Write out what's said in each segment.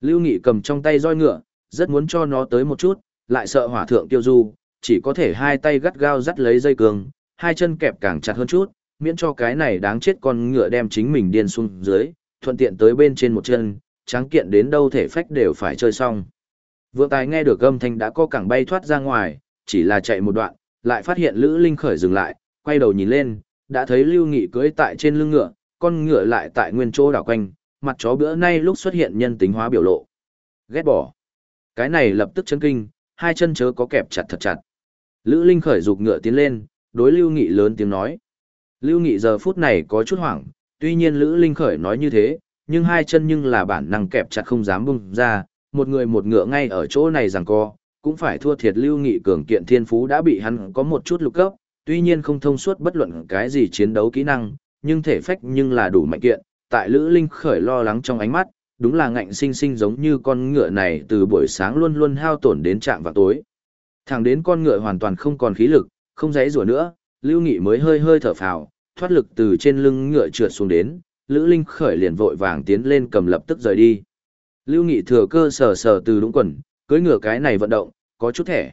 Lưu Nghị cầm trong tay roi ngựa, rất muốn cho nó tới một chút, lại sợ hỏa thượng tiêu du, chỉ có thể hai tay gắt gao dắt lấy dây cường, hai chân kẹp càng chặt hơn chút, miễn cho cái này đáng chết con ngựa đem chính mình điên xuống dưới, thuận tiện tới bên trên một chân, tráng kiện đến đâu thể phách đều phải chơi xong. Vượng tài nghe được âm thanh đã có cẳng bay thoát ra ngoài, chỉ là chạy một đoạn, lại phát hiện Lữ Linh khởi dừng lại, quay đầu nhìn lên, đã thấy Lưu Nghị cưỡi tại trên lưng ngựa, con ngựa lại tại nguyên chỗ đảo quanh, mặt chó bữa nay lúc xuất hiện nhân tính hóa biểu lộ. Ghét bỏ. Cái này lập tức chấn kinh, hai chân chớ có kẹp chặt thật chặt. Lữ Linh khởi dục ngựa tiến lên, đối Lưu Nghị lớn tiếng nói. Lưu Nghị giờ phút này có chút hoảng, tuy nhiên Lữ Linh khởi nói như thế, nhưng hai chân nhưng là bản năng kẹp chặt không dám bung ra, một người một ngựa ngay ở chỗ này rằng co, cũng phải thua thiệt Lưu Nghị cường kiện thiên phú đã bị hắn có một chút lục cấp, tuy nhiên không thông suốt bất luận cái gì chiến đấu kỹ năng, nhưng thể phách nhưng là đủ mạnh kiện, tại Lữ Linh khởi lo lắng trong ánh mắt, đúng là ngạnh sinh sinh giống như con ngựa này từ buổi sáng luôn luôn hao tổn đến trạm vào tối. Thẳng đến con ngựa hoàn toàn không còn khí lực, không dãy rủa nữa, Lưu Nghị mới hơi hơi thở phào, thoát lực từ trên lưng ngựa trượt xuống đến, Lữ Linh khởi liền vội vàng tiến lên cầm lập tức rời đi. Lưu Nghị thừa cơ sờ sờ từ đúng quần, cưới ngựa cái này vận động, có chút thẻ.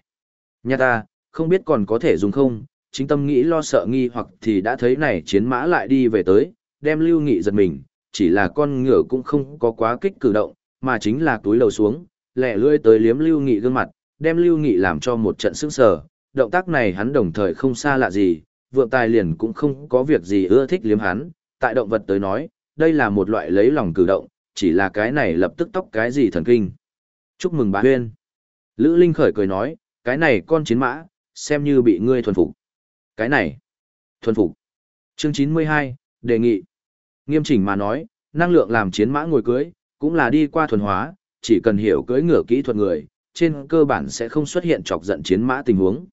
Nhà ta, không biết còn có thể dùng không, chính tâm nghĩ lo sợ nghi hoặc thì đã thấy này chiến mã lại đi về tới, đem Lưu Nghị giật mình, chỉ là con ngựa cũng không có quá kích cử động, mà chính là túi lầu xuống, lẹ lưỡi tới liếm Lưu Nghị gương mặt, đem Lưu Nghị làm cho một trận sững sờ. Động tác này hắn đồng thời không xa lạ gì, vượng tài liền cũng không có việc gì ưa thích liếm hắn, tại động vật tới nói, đây là một loại lấy lòng cử động, chỉ là cái này lập tức tóc cái gì thần kinh. Chúc mừng bà Huyên. Lữ Linh khởi cười nói, cái này con chiến mã, xem như bị ngươi thuần phục. Cái này, thuần phục. Chương 92, đề nghị. Nghiêm chỉnh mà nói, năng lượng làm chiến mã ngồi cưới, cũng là đi qua thuần hóa, chỉ cần hiểu cưới ngựa kỹ thuật người, trên cơ bản sẽ không xuất hiện chọc giận chiến mã tình huống.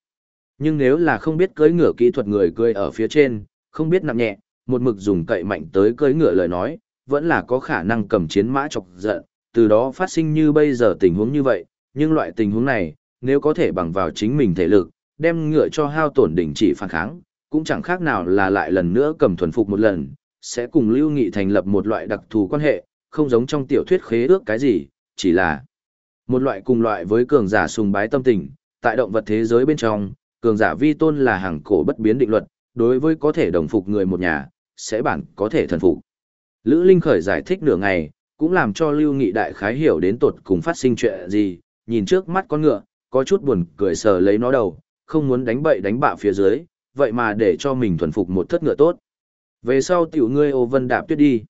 Nhưng nếu là không biết cưới ngựa kỹ thuật người cưới ở phía trên, không biết nặng nhẹ, một mực dùng cậy mạnh tới cưới ngựa lời nói, vẫn là có khả năng cầm chiến mã chọc giận, từ đó phát sinh như bây giờ tình huống như vậy, nhưng loại tình huống này, nếu có thể bằng vào chính mình thể lực, đem ngựa cho hao tổn đỉnh chỉ phản kháng, cũng chẳng khác nào là lại lần nữa cầm thuần phục một lần, sẽ cùng Lưu Nghị thành lập một loại đặc thù quan hệ, không giống trong tiểu thuyết khế ước cái gì, chỉ là một loại cùng loại với cường giả sùng bái tâm tình, tại động vật thế giới bên trong, cường giả vi tôn là hàng cổ bất biến định luật, đối với có thể đồng phục người một nhà, sẽ bản có thể thần phục. Lữ Linh khởi giải thích nửa ngày, cũng làm cho Lưu Nghị đại khái hiểu đến tột cùng phát sinh chuyện gì, nhìn trước mắt con ngựa, có chút buồn cười sờ lấy nó đầu, không muốn đánh bậy đánh bạ phía dưới, vậy mà để cho mình thuần phục một thất ngựa tốt. Về sau tiểu ngươi ô vân đạp tuyết đi.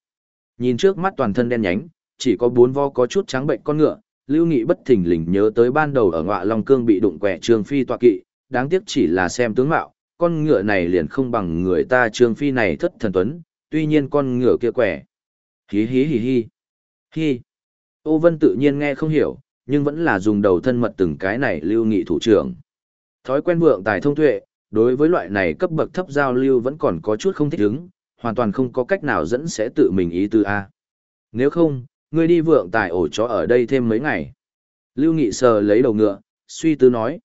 Nhìn trước mắt toàn thân đen nhánh, chỉ có bốn vo có chút trắng bệnh con ngựa, Lưu Nghị bất thình lình nhớ tới ban đầu ở ngọa Long Cương bị đụng quẻ Trương Phi tọa kỵ, đáng tiếc chỉ là xem tướng mạo, con ngựa này liền không bằng người ta Trương Phi này thất thần tuấn, tuy nhiên con ngựa kia quẻ. Hí hí hí hí. Hi. Ô Vân tự nhiên nghe không hiểu, nhưng vẫn là dùng đầu thân mật từng cái này Lưu Nghị thủ trưởng. Thói quen vượng tài thông tuệ, đối với loại này cấp bậc thấp giao lưu vẫn còn có chút không thích ứng, hoàn toàn không có cách nào dẫn sẽ tự mình ý tư A. Nếu không, ngươi đi vượng tài ổ chó ở đây thêm mấy ngày. Lưu Nghị sờ lấy đầu ngựa, suy tư nói.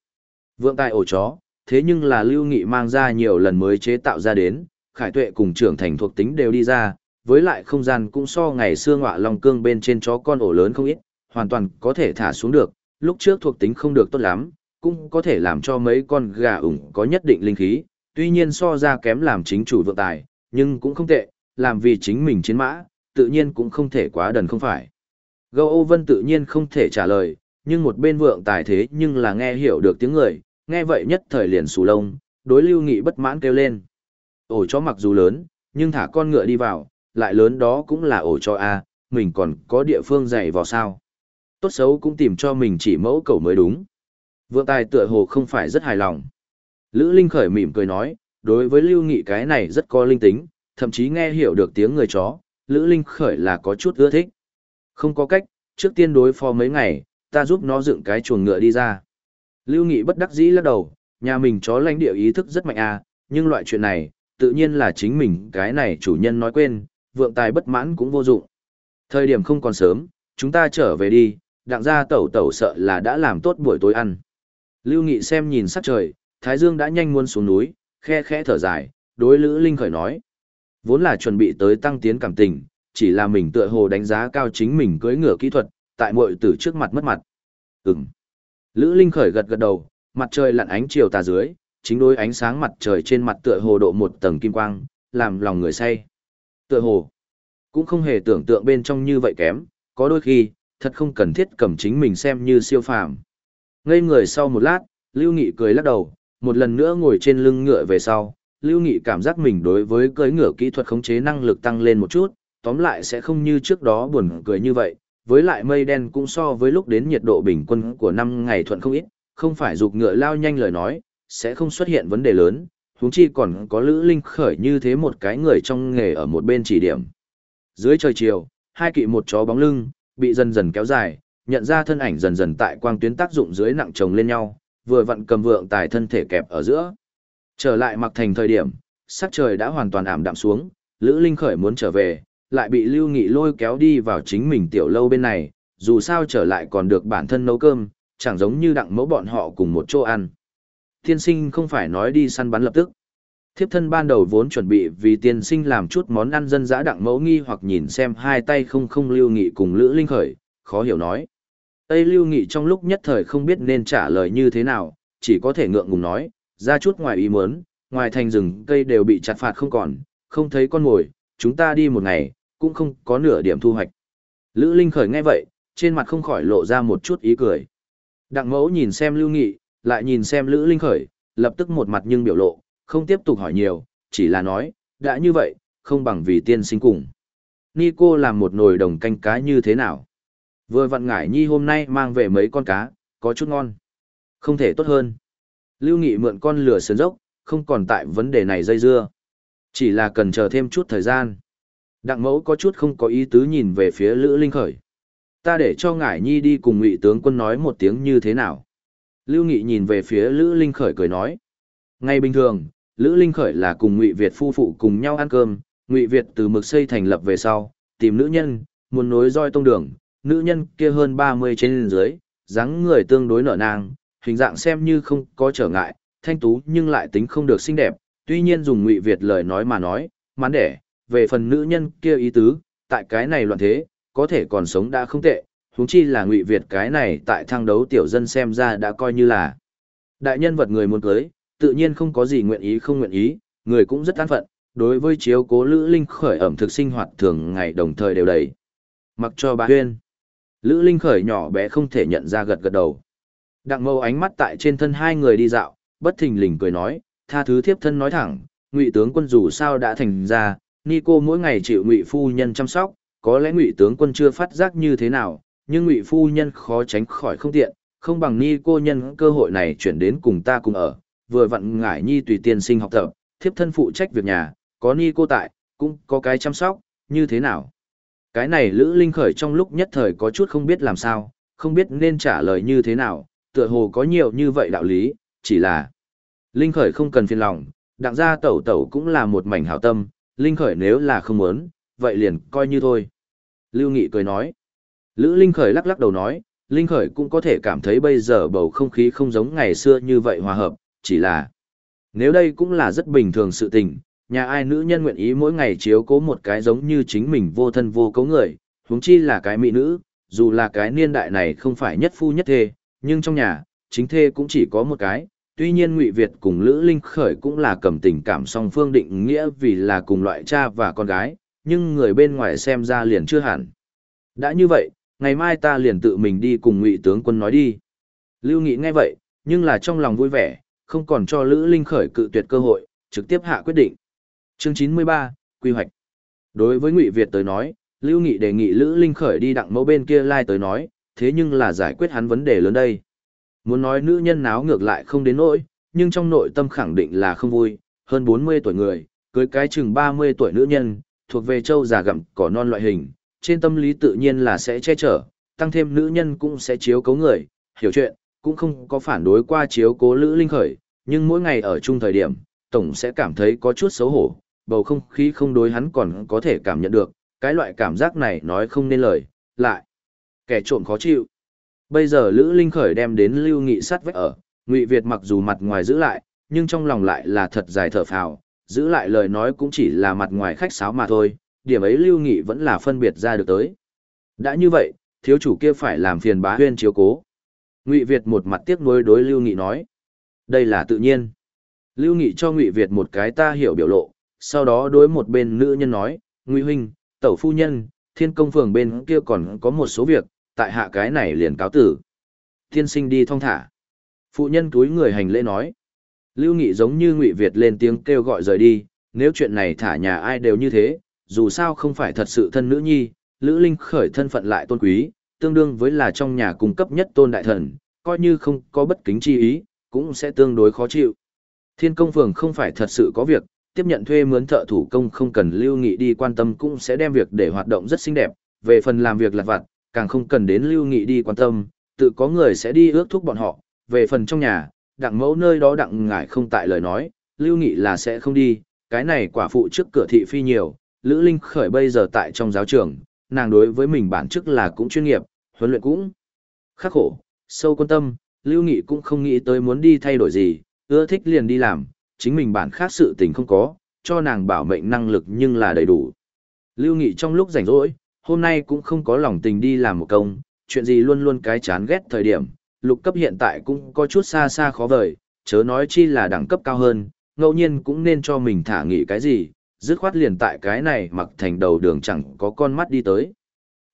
Vượng tài ổ chó, thế nhưng là Lưu Nghị mang ra nhiều lần mới chế tạo ra đến, khải tuệ cùng trưởng thành thuộc tính đều đi ra, với lại không gian cũng so ngày xưa ngọa long cương bên trên chó con ổ lớn không ít, hoàn toàn có thể thả xuống được, lúc trước thuộc tính không được tốt lắm, cũng có thể làm cho mấy con gà ủng có nhất định linh khí, tuy nhiên so ra kém làm chính chủ vượng tài, nhưng cũng không tệ, làm vì chính mình chiến mã, tự nhiên cũng không thể quá đần không phải. Gâu Âu Vân tự nhiên không thể trả lời, nhưng một bên vượng tài thế nhưng là nghe hiểu được tiếng người, nghe vậy nhất thời liền sù lông, đối lưu nghị bất mãn kêu lên. Ổ chó mặc dù lớn, nhưng thả con ngựa đi vào, lại lớn đó cũng là ổ cho A, mình còn có địa phương dày vào sao. Tốt xấu cũng tìm cho mình chỉ mẫu cầu mới đúng. Vượng tài tựa hồ không phải rất hài lòng. Lữ Linh khởi mỉm cười nói, đối với Lưu Nghị cái này rất có linh tính, thậm chí nghe hiểu được tiếng người chó, Lữ Linh khởi là có chút ưa thích. Không có cách, trước tiên đối phó mấy ngày, ta giúp nó dựng cái chuồng ngựa đi ra. Lưu Nghị bất đắc dĩ lắc đầu, nhà mình chó lãnh địa ý thức rất mạnh à, nhưng loại chuyện này, tự nhiên là chính mình cái này chủ nhân nói quên, vượng tài bất mãn cũng vô dụng. Thời điểm không còn sớm, chúng ta trở về đi, đặng ra tẩu tẩu sợ là đã làm tốt buổi tối ăn. Lưu Nghị xem nhìn sắc trời, Thái Dương đã nhanh muôn xuống núi, khe khẽ thở dài, đối Lữ Linh khởi nói. Vốn là chuẩn bị tới tăng tiến cảm tình, chỉ là mình tựa hồ đánh giá cao chính mình cưỡi ngựa kỹ thuật, tại muội tử trước mặt mất mặt. Ừm. Lữ Linh khởi gật gật đầu, mặt trời lặn ánh chiều tà dưới, chính đối ánh sáng mặt trời trên mặt tựa hồ độ một tầng kim quang, làm lòng người say. Tựa hồ, cũng không hề tưởng tượng bên trong như vậy kém, có đôi khi, thật không cần thiết cầm chính mình xem như siêu phàm. Ngây người sau một lát, Lưu Nghị cười lắc đầu, một lần nữa ngồi trên lưng ngựa về sau, Lưu Nghị cảm giác mình đối với cưỡi ngựa kỹ thuật khống chế năng lực tăng lên một chút, tóm lại sẽ không như trước đó buồn cười như vậy, với lại mây đen cũng so với lúc đến nhiệt độ bình quân của năm ngày thuận không ít, không phải dục ngựa lao nhanh lời nói, sẽ không xuất hiện vấn đề lớn, huống chi còn có Lữ Linh khởi như thế một cái người trong nghề ở một bên chỉ điểm. Dưới trời chiều, hai kỵ một chó bóng lưng, bị dần dần kéo dài, nhận ra thân ảnh dần dần tại quang tuyến tác dụng dưới nặng chồng lên nhau, vừa vặn cầm vượng tài thân thể kẹp ở giữa. Trở lại mặc thành thời điểm, sắc trời đã hoàn toàn ảm đạm xuống, Lữ Linh khởi muốn trở về, lại bị Lưu Nghị lôi kéo đi vào chính mình tiểu lâu bên này, dù sao trở lại còn được bản thân nấu cơm, chẳng giống như đặng mẫu bọn họ cùng một chỗ ăn. Tiên sinh không phải nói đi săn bắn lập tức. Thiếp thân ban đầu vốn chuẩn bị vì tiên sinh làm chút món ăn dân dã đặng mẫu nghi hoặc nhìn xem hai tay không không Lưu Nghị cùng Lữ Linh khởi, khó hiểu nói. Tây Lưu Nghị trong lúc nhất thời không biết nên trả lời như thế nào, chỉ có thể ngượng ngùng nói, ra chút ngoài ý muốn, ngoài thành rừng cây đều bị chặt phạt không còn, không thấy con mồi, chúng ta đi một ngày, cũng không có nửa điểm thu hoạch. Lữ Linh khởi nghe vậy, trên mặt không khỏi lộ ra một chút ý cười. Đặng mẫu nhìn xem Lưu Nghị, lại nhìn xem Lữ Linh khởi, lập tức một mặt nhưng biểu lộ, không tiếp tục hỏi nhiều, chỉ là nói, đã như vậy, không bằng vì tiên sinh cùng. Nico làm một nồi đồng canh cá như thế nào? Vừa vặn ngải nhi hôm nay mang về mấy con cá, có chút ngon. Không thể tốt hơn. Lưu Nghị mượn con lửa sườn dốc, không còn tại vấn đề này dây dưa. Chỉ là cần chờ thêm chút thời gian. Đặng mẫu có chút không có ý tứ nhìn về phía Lữ Linh Khởi. Ta để cho ngải nhi đi cùng ngụy tướng quân nói một tiếng như thế nào. Lưu Nghị nhìn về phía Lữ Linh Khởi cười nói. Ngay bình thường, Lữ Linh Khởi là cùng ngụy Việt phu phụ cùng nhau ăn cơm, ngụy Việt từ mực xây thành lập về sau, tìm nữ nhân, muốn nối roi tông đường, nữ nhân kia hơn 30 trên dưới, dáng người tương đối nở nang, hình dạng xem như không có trở ngại, thanh tú nhưng lại tính không được xinh đẹp, tuy nhiên dùng ngụy Việt lời nói mà nói, mán đẻ, về phần nữ nhân kia ý tứ, tại cái này loạn thế, có thể còn sống đã không tệ, huống chi là ngụy Việt cái này tại thang đấu tiểu dân xem ra đã coi như là đại nhân vật người muốn cưới, tự nhiên không có gì nguyện ý không nguyện ý, người cũng rất an phận, đối với chiếu cố Lữ Linh khởi ẩm thực sinh hoạt thường ngày đồng thời đều đầy. Mặc cho bà Huyên. Lữ Linh khởi nhỏ bé không thể nhận ra gật gật đầu. Đặng mâu ánh mắt tại trên thân hai người đi dạo, bất thình lình cười nói, tha thứ thiếp thân nói thẳng, ngụy tướng quân dù sao đã thành ra, cô mỗi ngày chịu ngụy phu nhân chăm sóc, có lẽ ngụy tướng quân chưa phát giác như thế nào, nhưng ngụy phu nhân khó tránh khỏi không tiện, không bằng Ni cô nhân cơ hội này chuyển đến cùng ta cùng ở, vừa vặn ngải nhi tùy tiên sinh học tập, thiếp thân phụ trách việc nhà, có Ni cô tại, cũng có cái chăm sóc, như thế nào? Cái này Lữ Linh khởi trong lúc nhất thời có chút không biết làm sao, không biết nên trả lời như thế nào, tựa hồ có nhiều như vậy đạo lý, chỉ là Linh khởi không cần phiền lòng, đặng gia tẩu tẩu cũng là một mảnh hảo tâm, Linh khởi nếu là không muốn, vậy liền coi như thôi. Lưu Nghị cười nói. Lữ Linh khởi lắc lắc đầu nói, Linh khởi cũng có thể cảm thấy bây giờ bầu không khí không giống ngày xưa như vậy hòa hợp, chỉ là nếu đây cũng là rất bình thường sự tình, nhà ai nữ nhân nguyện ý mỗi ngày chiếu cố một cái giống như chính mình vô thân vô cấu người, huống chi là cái mỹ nữ, dù là cái niên đại này không phải nhất phu nhất thê, nhưng trong nhà, chính thê cũng chỉ có một cái. Tuy nhiên Ngụy Việt cùng Lữ Linh Khởi cũng là cầm tình cảm song phương định nghĩa vì là cùng loại cha và con gái, nhưng người bên ngoài xem ra liền chưa hẳn. Đã như vậy, ngày mai ta liền tự mình đi cùng Ngụy tướng quân nói đi. Lưu Nghị nghe vậy, nhưng là trong lòng vui vẻ, không còn cho Lữ Linh Khởi cự tuyệt cơ hội, trực tiếp hạ quyết định. Chương 93, Quy hoạch. Đối với Ngụy Việt tới nói, Lưu Nghị đề nghị Lữ Linh Khởi đi đặng mẫu bên kia lai tới nói, thế nhưng là giải quyết hắn vấn đề lớn đây. Muốn nói nữ nhân náo ngược lại không đến nỗi, nhưng trong nội tâm khẳng định là không vui, hơn 40 tuổi người, cưới cái chừng 30 tuổi nữ nhân, thuộc về châu già gặm cỏ non loại hình, trên tâm lý tự nhiên là sẽ che chở, tăng thêm nữ nhân cũng sẽ chiếu cố người, hiểu chuyện, cũng không có phản đối qua chiếu cố Lữ Linh Khởi, nhưng mỗi ngày ở chung thời điểm, tổng sẽ cảm thấy có chút xấu hổ, bầu không khí không đối hắn còn có thể cảm nhận được, cái loại cảm giác này nói không nên lời, lại. Kẻ trộm khó chịu. Bây giờ Lữ Linh Khởi đem đến Lưu Nghị sát vách ở, Ngụy Việt mặc dù mặt ngoài giữ lại, nhưng trong lòng lại là thật dài thở phào, giữ lại lời nói cũng chỉ là mặt ngoài khách sáo mà thôi, điểm ấy Lưu Nghị vẫn là phân biệt ra được tới. Đã như vậy, thiếu chủ kia phải làm phiền bá huyên chiếu cố. Ngụy Việt một mặt tiếc nuối đối Lưu Nghị nói. Đây là tự nhiên. Lưu Nghị cho Ngụy Việt một cái ta hiểu biểu lộ, sau đó đối một bên nữ nhân nói, Ngụy Huynh, tẩu phu nhân, thiên công phường bên kia còn có một số việc, tại hạ cái này liền cáo tử. Thiên sinh đi thong thả. Phụ nhân túi người hành lễ nói. Lưu Nghị giống như Ngụy Việt lên tiếng kêu gọi rời đi, nếu chuyện này thả nhà ai đều như thế, dù sao không phải thật sự thân nữ nhi, Lữ Linh khởi thân phận lại tôn quý, tương đương với là trong nhà cung cấp nhất tôn đại thần, coi như không có bất kính chi ý, cũng sẽ tương đối khó chịu. Thiên công phường không phải thật sự có việc, tiếp nhận thuê mướn thợ thủ công không cần lưu nghị đi quan tâm cũng sẽ đem việc để hoạt động rất xinh đẹp, về phần làm việc lặt vặt, càng không cần đến lưu nghị đi quan tâm, tự có người sẽ đi ước thúc bọn họ, về phần trong nhà, đặng mẫu nơi đó đặng ngải không tại lời nói, lưu nghị là sẽ không đi, cái này quả phụ trước cửa thị phi nhiều, Lữ Linh khởi bây giờ tại trong giáo trường, nàng đối với mình bản chức là cũng chuyên nghiệp, huấn luyện cũng khắc khổ, sâu quan tâm, Lưu Nghị cũng không nghĩ tới muốn đi thay đổi gì, ưa thích liền đi làm, chính mình bản khác sự tình không có, cho nàng bảo mệnh năng lực nhưng là đầy đủ. Lưu Nghị trong lúc rảnh rỗi, hôm nay cũng không có lòng tình đi làm một công, chuyện gì luôn luôn cái chán ghét thời điểm, lục cấp hiện tại cũng có chút xa xa khó vời, chớ nói chi là đẳng cấp cao hơn, ngẫu nhiên cũng nên cho mình thả nghỉ cái gì, dứt khoát liền tại cái này mặc thành đầu đường chẳng có con mắt đi tới.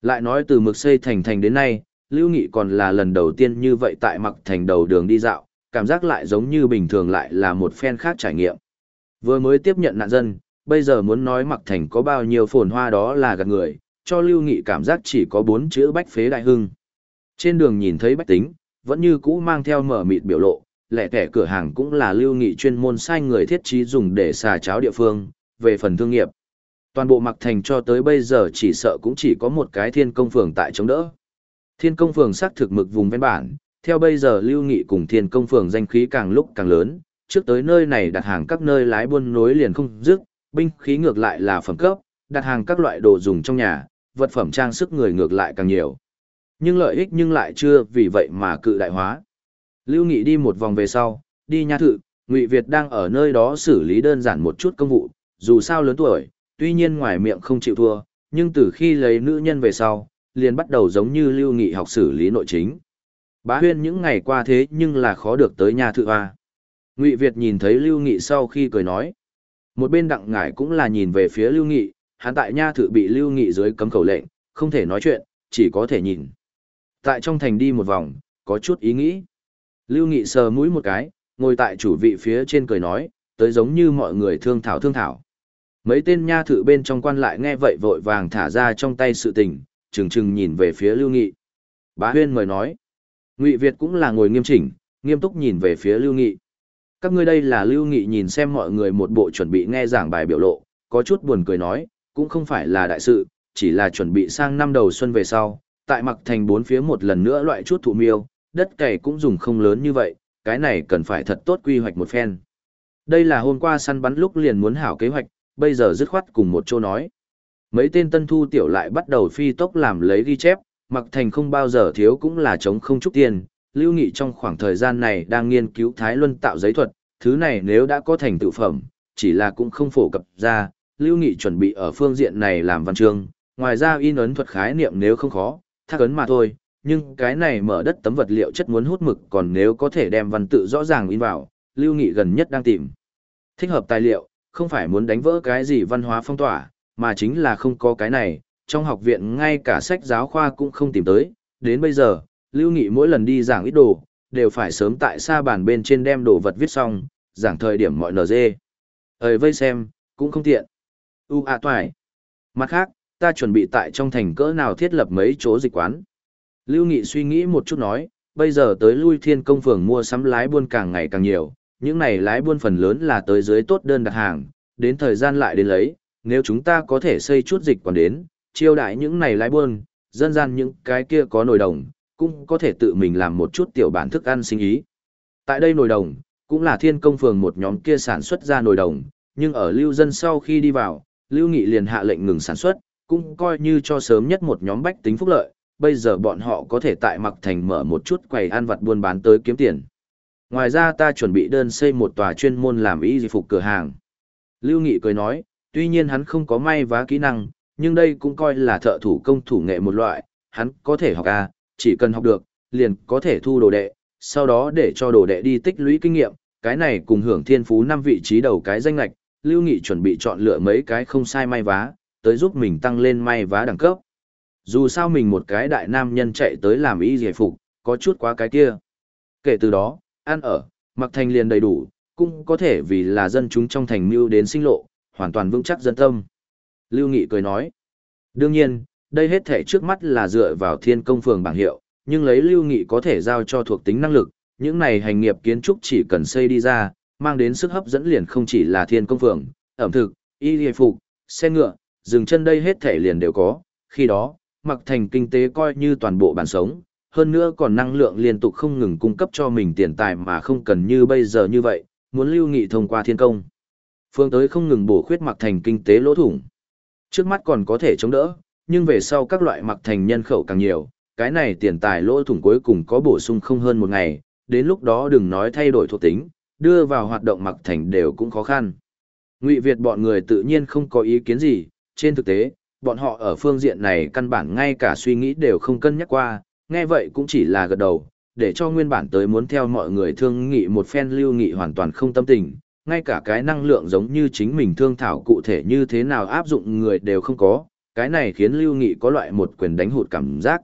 Lại nói từ mực xây thành thành đến nay, Lưu Nghị còn là lần đầu tiên như vậy tại mặc thành đầu đường đi dạo, cảm giác lại giống như bình thường lại là một phen khác trải nghiệm. Vừa mới tiếp nhận nạn dân, bây giờ muốn nói mặc thành có bao nhiêu phồn hoa đó là gạt người, cho Lưu Nghị cảm giác chỉ có bốn chữ bách phế đại hưng. Trên đường nhìn thấy bách tính, vẫn như cũ mang theo mở mịt biểu lộ, lẻ tẻ cửa hàng cũng là Lưu Nghị chuyên môn sai người thiết trí dùng để xà cháo địa phương, về phần thương nghiệp. Toàn bộ mặc thành cho tới bây giờ chỉ sợ cũng chỉ có một cái thiên công phường tại chống đỡ. Thiên công phường xác thực mực vùng ven bản, theo bây giờ lưu nghị cùng thiên công phường danh khí càng lúc càng lớn, trước tới nơi này đặt hàng các nơi lái buôn nối liền không dứt, binh khí ngược lại là phẩm cấp, đặt hàng các loại đồ dùng trong nhà, vật phẩm trang sức người ngược lại càng nhiều. Nhưng lợi ích nhưng lại chưa vì vậy mà cự đại hóa. Lưu Nghị đi một vòng về sau, đi nha thự, Ngụy Việt đang ở nơi đó xử lý đơn giản một chút công vụ, dù sao lớn tuổi, tuy nhiên ngoài miệng không chịu thua, nhưng từ khi lấy nữ nhân về sau, liền bắt đầu giống như lưu nghị học xử lý nội chính. Bá huyên những ngày qua thế nhưng là khó được tới nhà thự hoa. Ngụy Việt nhìn thấy lưu nghị sau khi cười nói. Một bên đặng ngải cũng là nhìn về phía lưu nghị, hắn tại nha thự bị lưu nghị dưới cấm khẩu lệnh, không thể nói chuyện, chỉ có thể nhìn. Tại trong thành đi một vòng, có chút ý nghĩ. Lưu nghị sờ mũi một cái, ngồi tại chủ vị phía trên cười nói, tới giống như mọi người thương thảo thương thảo. Mấy tên nha thự bên trong quan lại nghe vậy vội vàng thả ra trong tay sự tình, trừng trừng nhìn về phía Lưu Nghị. Bá Huyên mời nói. Ngụy Việt cũng là ngồi nghiêm chỉnh, nghiêm túc nhìn về phía Lưu Nghị. Các ngươi đây là Lưu Nghị nhìn xem mọi người một bộ chuẩn bị nghe giảng bài biểu lộ, có chút buồn cười nói, cũng không phải là đại sự, chỉ là chuẩn bị sang năm đầu xuân về sau, tại mặc thành bốn phía một lần nữa loại chút thụ miêu, đất cày cũng dùng không lớn như vậy, cái này cần phải thật tốt quy hoạch một phen. Đây là hôm qua săn bắn lúc liền muốn hảo kế hoạch, bây giờ dứt khoát cùng một chỗ nói. Mấy tên tân thu tiểu lại bắt đầu phi tốc làm lấy ghi chép, mặc thành không bao giờ thiếu cũng là chống không chút tiền. Lưu Nghị trong khoảng thời gian này đang nghiên cứu Thái Luân tạo giấy thuật, thứ này nếu đã có thành tự phẩm, chỉ là cũng không phổ cập ra, Lưu Nghị chuẩn bị ở phương diện này làm văn chương, ngoài ra in ấn thuật khái niệm nếu không khó, thác ấn mà thôi, nhưng cái này mở đất tấm vật liệu chất muốn hút mực còn nếu có thể đem văn tự rõ ràng in vào, Lưu Nghị gần nhất đang tìm. Thích hợp tài liệu, không phải muốn đánh vỡ cái gì văn hóa phong tỏa, mà chính là không có cái này, trong học viện ngay cả sách giáo khoa cũng không tìm tới, đến bây giờ, Lưu Nghị mỗi lần đi giảng ít đồ, đều phải sớm tại xa bàn bên trên đem đồ vật viết xong, giảng thời điểm mọi NG. Ơi vây xem, cũng không tiện. U à toài. Mặt khác, ta chuẩn bị tại trong thành cỡ nào thiết lập mấy chỗ dịch quán. Lưu Nghị suy nghĩ một chút nói, bây giờ tới lui thiên công phường mua sắm lái buôn càng ngày càng nhiều, những này lái buôn phần lớn là tới dưới tốt đơn đặt hàng, đến thời gian lại đến lấy, nếu chúng ta có thể xây chút dịch quán đến, chiêu đại những này lái buôn, dân gian những cái kia có nồi đồng, cũng có thể tự mình làm một chút tiểu bản thức ăn sinh ý. Tại đây nồi đồng, cũng là thiên công phường một nhóm kia sản xuất ra nồi đồng, nhưng ở lưu dân sau khi đi vào, lưu nghị liền hạ lệnh ngừng sản xuất, cũng coi như cho sớm nhất một nhóm bách tính phúc lợi, bây giờ bọn họ có thể tại mặc thành mở một chút quầy ăn vặt buôn bán tới kiếm tiền. Ngoài ra ta chuẩn bị đơn xây một tòa chuyên môn làm y phục cửa hàng. Lưu Nghị cười nói, tuy nhiên hắn không có may vá kỹ năng, nhưng đây cũng coi là thợ thủ công thủ nghệ một loại, hắn có thể học à, chỉ cần học được, liền có thể thu đồ đệ, sau đó để cho đồ đệ đi tích lũy kinh nghiệm, cái này cùng hưởng thiên phú năm vị trí đầu cái danh lạch, Lưu Nghị chuẩn bị chọn lựa mấy cái không sai may vá, tới giúp mình tăng lên may vá đẳng cấp. Dù sao mình một cái đại nam nhân chạy tới làm y giải phục, có chút quá cái kia. Kể từ đó, ăn ở, mặc thành liền đầy đủ, cũng có thể vì là dân chúng trong thành mưu đến sinh lộ, hoàn toàn vững chắc dân tâm. Lưu Nghị cười nói. Đương nhiên, đây hết thể trước mắt là dựa vào thiên công phường bảng hiệu, nhưng lấy Lưu Nghị có thể giao cho thuộc tính năng lực, những này hành nghiệp kiến trúc chỉ cần xây đi ra, mang đến sức hấp dẫn liền không chỉ là thiên công phường, ẩm thực, y hề phục, xe ngựa, dừng chân đây hết thể liền đều có, khi đó, mặc thành kinh tế coi như toàn bộ bản sống, hơn nữa còn năng lượng liên tục không ngừng cung cấp cho mình tiền tài mà không cần như bây giờ như vậy, muốn lưu nghị thông qua thiên công. Phương tới không ngừng bổ khuyết mặc thành kinh tế lỗ thủng. Trước mắt còn có thể chống đỡ, nhưng về sau các loại mặc thành nhân khẩu càng nhiều, cái này tiền tài lỗ thủng cuối cùng có bổ sung không hơn một ngày, đến lúc đó đừng nói thay đổi thuộc tính, đưa vào hoạt động mặc thành đều cũng khó khăn. Ngụy Việt bọn người tự nhiên không có ý kiến gì, trên thực tế, bọn họ ở phương diện này căn bản ngay cả suy nghĩ đều không cân nhắc qua, nghe vậy cũng chỉ là gật đầu, để cho nguyên bản tới muốn theo mọi người thương nghị một phen lưu nghị hoàn toàn không tâm tình, ngay cả cái năng lượng giống như chính mình thương thảo cụ thể như thế nào áp dụng người đều không có, cái này khiến lưu nghị có loại một quyền đánh hụt cảm giác.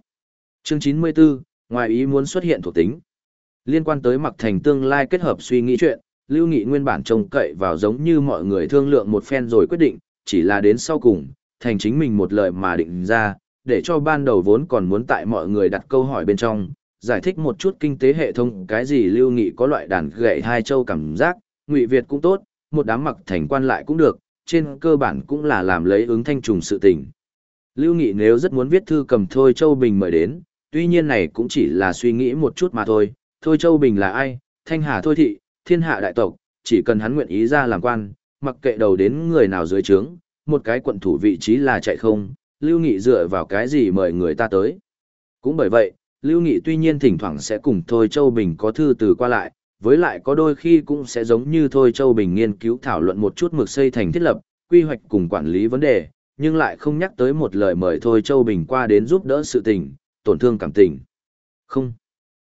Chương 94, ngoài ý muốn xuất hiện thuộc tính. Liên quan tới mặc thành tương lai kết hợp suy nghĩ chuyện, lưu nghị nguyên bản trông cậy vào giống như mọi người thương lượng một phen rồi quyết định, chỉ là đến sau cùng, thành chính mình một lời mà định ra, để cho ban đầu vốn còn muốn tại mọi người đặt câu hỏi bên trong, giải thích một chút kinh tế hệ thống cái gì lưu nghị có loại đàn gậy hai châu cảm giác, ngụy Việt cũng tốt, một đám mặc thành quan lại cũng được, trên cơ bản cũng là làm lấy ứng thanh trùng sự tình. Lưu Nghị nếu rất muốn viết thư cầm Thôi Châu Bình mời đến, tuy nhiên này cũng chỉ là suy nghĩ một chút mà thôi, Thôi Châu Bình là ai, Thanh Hà Thôi Thị, thiên hạ đại tộc, chỉ cần hắn nguyện ý ra làm quan, mặc kệ đầu đến người nào dưới trướng, một cái quận thủ vị trí là chạy không, Lưu Nghị dựa vào cái gì mời người ta tới. Cũng bởi vậy, Lưu Nghị tuy nhiên thỉnh thoảng sẽ cùng Thôi Châu Bình có thư từ qua lại, với lại có đôi khi cũng sẽ giống như Thôi Châu Bình nghiên cứu thảo luận một chút mực xây thành thiết lập, quy hoạch cùng quản lý vấn đề, nhưng lại không nhắc tới một lời mời Thôi Châu Bình qua đến giúp đỡ sự tình, tổn thương cảm tình. Không.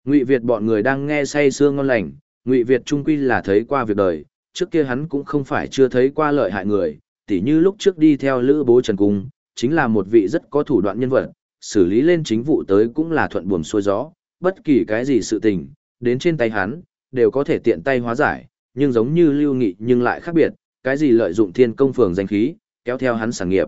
Ngụy Việt bọn người đang nghe say sưa ngon lành, Ngụy Việt trung quy là thấy qua việc đời, trước kia hắn cũng không phải chưa thấy qua lợi hại người, tỉ như lúc trước đi theo Lữ Bố Trần Cung, chính là một vị rất có thủ đoạn nhân vật, xử lý lên chính vụ tới cũng là thuận buồm xuôi gió, bất kỳ cái gì sự tình, đến trên tay hắn, đều có thể tiện tay hóa giải, nhưng giống như Lưu Nghị nhưng lại khác biệt, cái gì lợi dụng thiên công phường danh khí, kéo theo hắn sản nghiệp.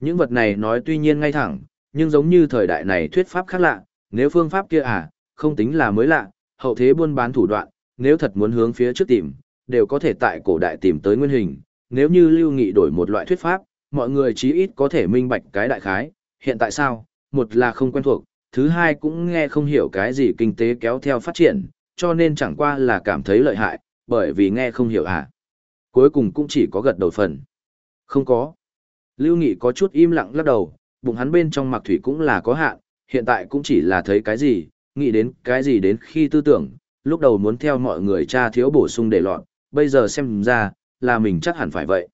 Những vật này nói tuy nhiên ngay thẳng, nhưng giống như thời đại này thuyết pháp khác lạ, nếu phương pháp kia à, không tính là mới lạ, hậu thế buôn bán thủ đoạn, nếu thật muốn hướng phía trước tìm, đều có thể tại cổ đại tìm tới nguyên hình, nếu như Lưu Nghị đổi một loại thuyết pháp, mọi người chí ít có thể minh bạch cái đại khái, hiện tại sao, một là không quen thuộc, thứ hai cũng nghe không hiểu cái gì kinh tế kéo theo phát triển, cho nên chẳng qua là cảm thấy lợi hại, bởi vì nghe không hiểu à. Cuối cùng cũng chỉ có gật đầu phần. Không có. Lưu Nghị có chút im lặng lắc đầu, bụng hắn bên trong mặc thủy cũng là có hạn, hiện tại cũng chỉ là thấy cái gì, nghĩ đến cái gì đến khi tư tưởng, lúc đầu muốn theo mọi người cha thiếu bổ sung để lọt, bây giờ xem ra, là mình chắc hẳn phải vậy.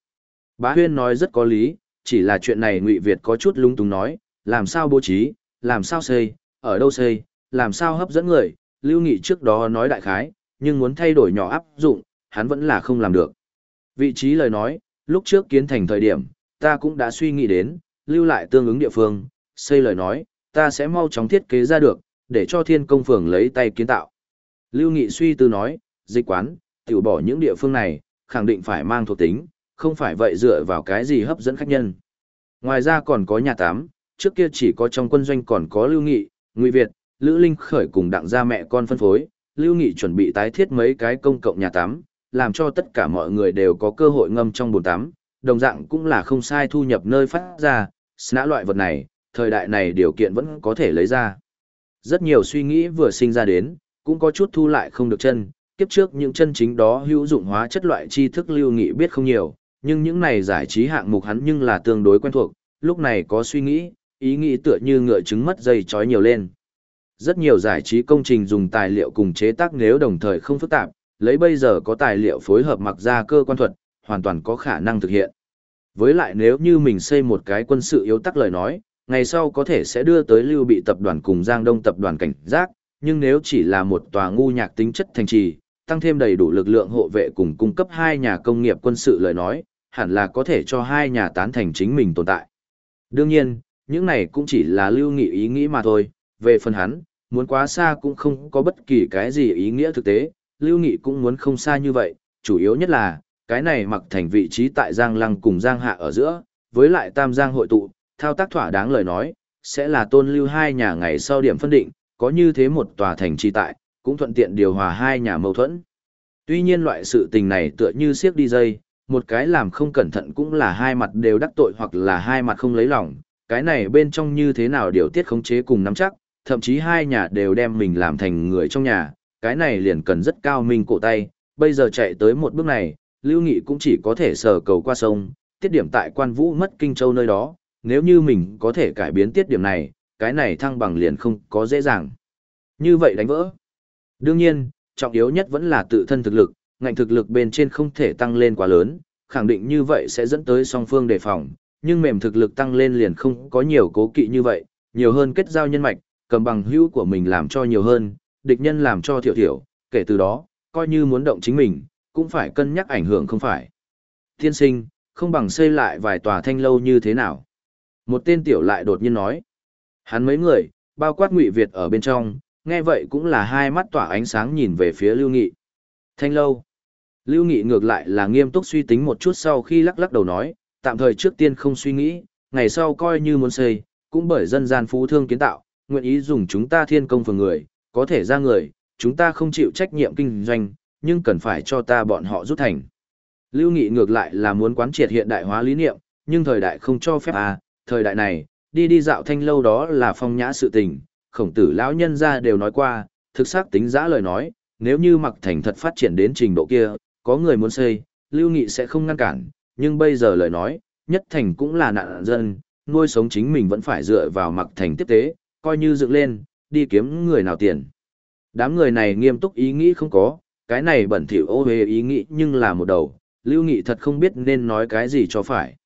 Bá Huyên nói rất có lý, chỉ là chuyện này Ngụy Việt có chút lung tung nói, làm sao bố trí, làm sao xây, ở đâu xây, làm sao hấp dẫn người, Lưu Nghị trước đó nói đại khái, nhưng muốn thay đổi nhỏ áp dụng, hắn vẫn là không làm được. Vị trí lời nói, lúc trước kiến thành thời điểm, ta cũng đã suy nghĩ đến, lưu lại tương ứng địa phương, xây lời nói, ta sẽ mau chóng thiết kế ra được, để cho thiên công phường lấy tay kiến tạo. Lưu Nghị suy tư nói, dịch quán, tiểu bỏ những địa phương này, khẳng định phải mang thuộc tính, không phải vậy dựa vào cái gì hấp dẫn khách nhân. Ngoài ra còn có nhà tắm, trước kia chỉ có trong quân doanh còn có Lưu Nghị, Ngụy Việt, Lữ Linh khởi cùng đặng gia mẹ con phân phối, Lưu Nghị chuẩn bị tái thiết mấy cái công cộng nhà tắm, làm cho tất cả mọi người đều có cơ hội ngâm trong bồn tắm, đồng dạng cũng là không sai thu nhập nơi phát ra, sná loại vật này, thời đại này điều kiện vẫn có thể lấy ra. Rất nhiều suy nghĩ vừa sinh ra đến, cũng có chút thu lại không được chân, kiếp trước những chân chính đó hữu dụng hóa chất loại tri thức Lưu Nghị biết không nhiều, nhưng những này giải trí hạng mục hắn nhưng là tương đối quen thuộc, lúc này có suy nghĩ, ý nghĩ tựa như ngựa trứng mất dây chói nhiều lên. Rất nhiều giải trí công trình dùng tài liệu cùng chế tác nếu đồng thời không phức tạp, lấy bây giờ có tài liệu phối hợp mặc ra cơ quan thuật, hoàn toàn có khả năng thực hiện. Với lại nếu như mình xây một cái quân sự yếu tắc lời nói, ngày sau có thể sẽ đưa tới Lưu Bị tập đoàn cùng Giang Đông tập đoàn cảnh giác, nhưng nếu chỉ là một tòa ngu nhạc tính chất thành trì, tăng thêm đầy đủ lực lượng hộ vệ cùng cung cấp hai nhà công nghiệp quân sự lời nói, hẳn là có thể cho hai nhà tán thành chính mình tồn tại. Đương nhiên, những này cũng chỉ là lưu nghị ý nghĩ mà thôi, về phần hắn, muốn quá xa cũng không có bất kỳ cái gì ý nghĩa thực tế, lưu nghị cũng muốn không xa như vậy, chủ yếu nhất là, cái này mặc thành vị trí tại Giang Lăng cùng Giang Hạ ở giữa, với lại Tam Giang hội tụ, thao tác thỏa đáng lời nói, sẽ là tôn lưu hai nhà ngày sau điểm phân định, có như thế một tòa thành trì tại, cũng thuận tiện điều hòa hai nhà mâu thuẫn. Tuy nhiên loại sự tình này tựa như siếc đi dây, một cái làm không cẩn thận cũng là hai mặt đều đắc tội hoặc là hai mặt không lấy lòng, cái này bên trong như thế nào điều tiết khống chế cùng nắm chắc, thậm chí hai nhà đều đem mình làm thành người trong nhà, cái này liền cần rất cao minh cổ tay, bây giờ chạy tới một bước này, Lưu Nghị cũng chỉ có thể sờ cầu qua sông, tiết điểm tại quan vũ mất kinh châu nơi đó, nếu như mình có thể cải biến tiết điểm này, cái này thăng bằng liền không có dễ dàng. Như vậy đánh vỡ. Đương nhiên, trọng yếu nhất vẫn là tự thân thực lực, ngạnh thực lực bên trên không thể tăng lên quá lớn, khẳng định như vậy sẽ dẫn tới song phương đề phòng, nhưng mềm thực lực tăng lên liền không có nhiều cố kỵ như vậy, nhiều hơn kết giao nhân mạch, cầm bằng hữu của mình làm cho nhiều hơn, địch nhân làm cho thiểu thiểu, kể từ đó, coi như muốn động chính mình, cũng phải cân nhắc ảnh hưởng không phải. Thiên sinh, không bằng xây lại vài tòa thanh lâu như thế nào. Một tên tiểu lại đột nhiên nói. Hắn mấy người, bao quát ngụy Việt ở bên trong, nghe vậy cũng là hai mắt tỏa ánh sáng nhìn về phía Lưu Nghị. Thanh lâu. Lưu Nghị ngược lại là nghiêm túc suy tính một chút sau khi lắc lắc đầu nói, tạm thời trước tiên không suy nghĩ, ngày sau coi như muốn xây, cũng bởi dân gian phú thương kiến tạo, nguyện ý dùng chúng ta thiên công phường người, có thể ra người, chúng ta không chịu trách nhiệm kinh doanh, nhưng cần phải cho ta bọn họ rút thành. Lưu Nghị ngược lại là muốn quán triệt hiện đại hóa lý niệm, nhưng thời đại không cho phép à, thời đại này, đi đi dạo thanh lâu đó là phong nhã sự tình, khổng tử lão nhân ra đều nói qua, thực xác tính giã lời nói, nếu như mặc thành thật phát triển đến trình độ kia, có người muốn xây, Lưu Nghị sẽ không ngăn cản, nhưng bây giờ lời nói, nhất thành cũng là nạn dân, nuôi sống chính mình vẫn phải dựa vào mặc thành tiếp tế, coi như dựng lên, đi kiếm người nào tiền. Đám người này nghiêm túc ý nghĩ không có, cái này bẩn thỉu ô hề ý nghĩ nhưng là một đầu, Lưu Nghị thật không biết nên nói cái gì cho phải.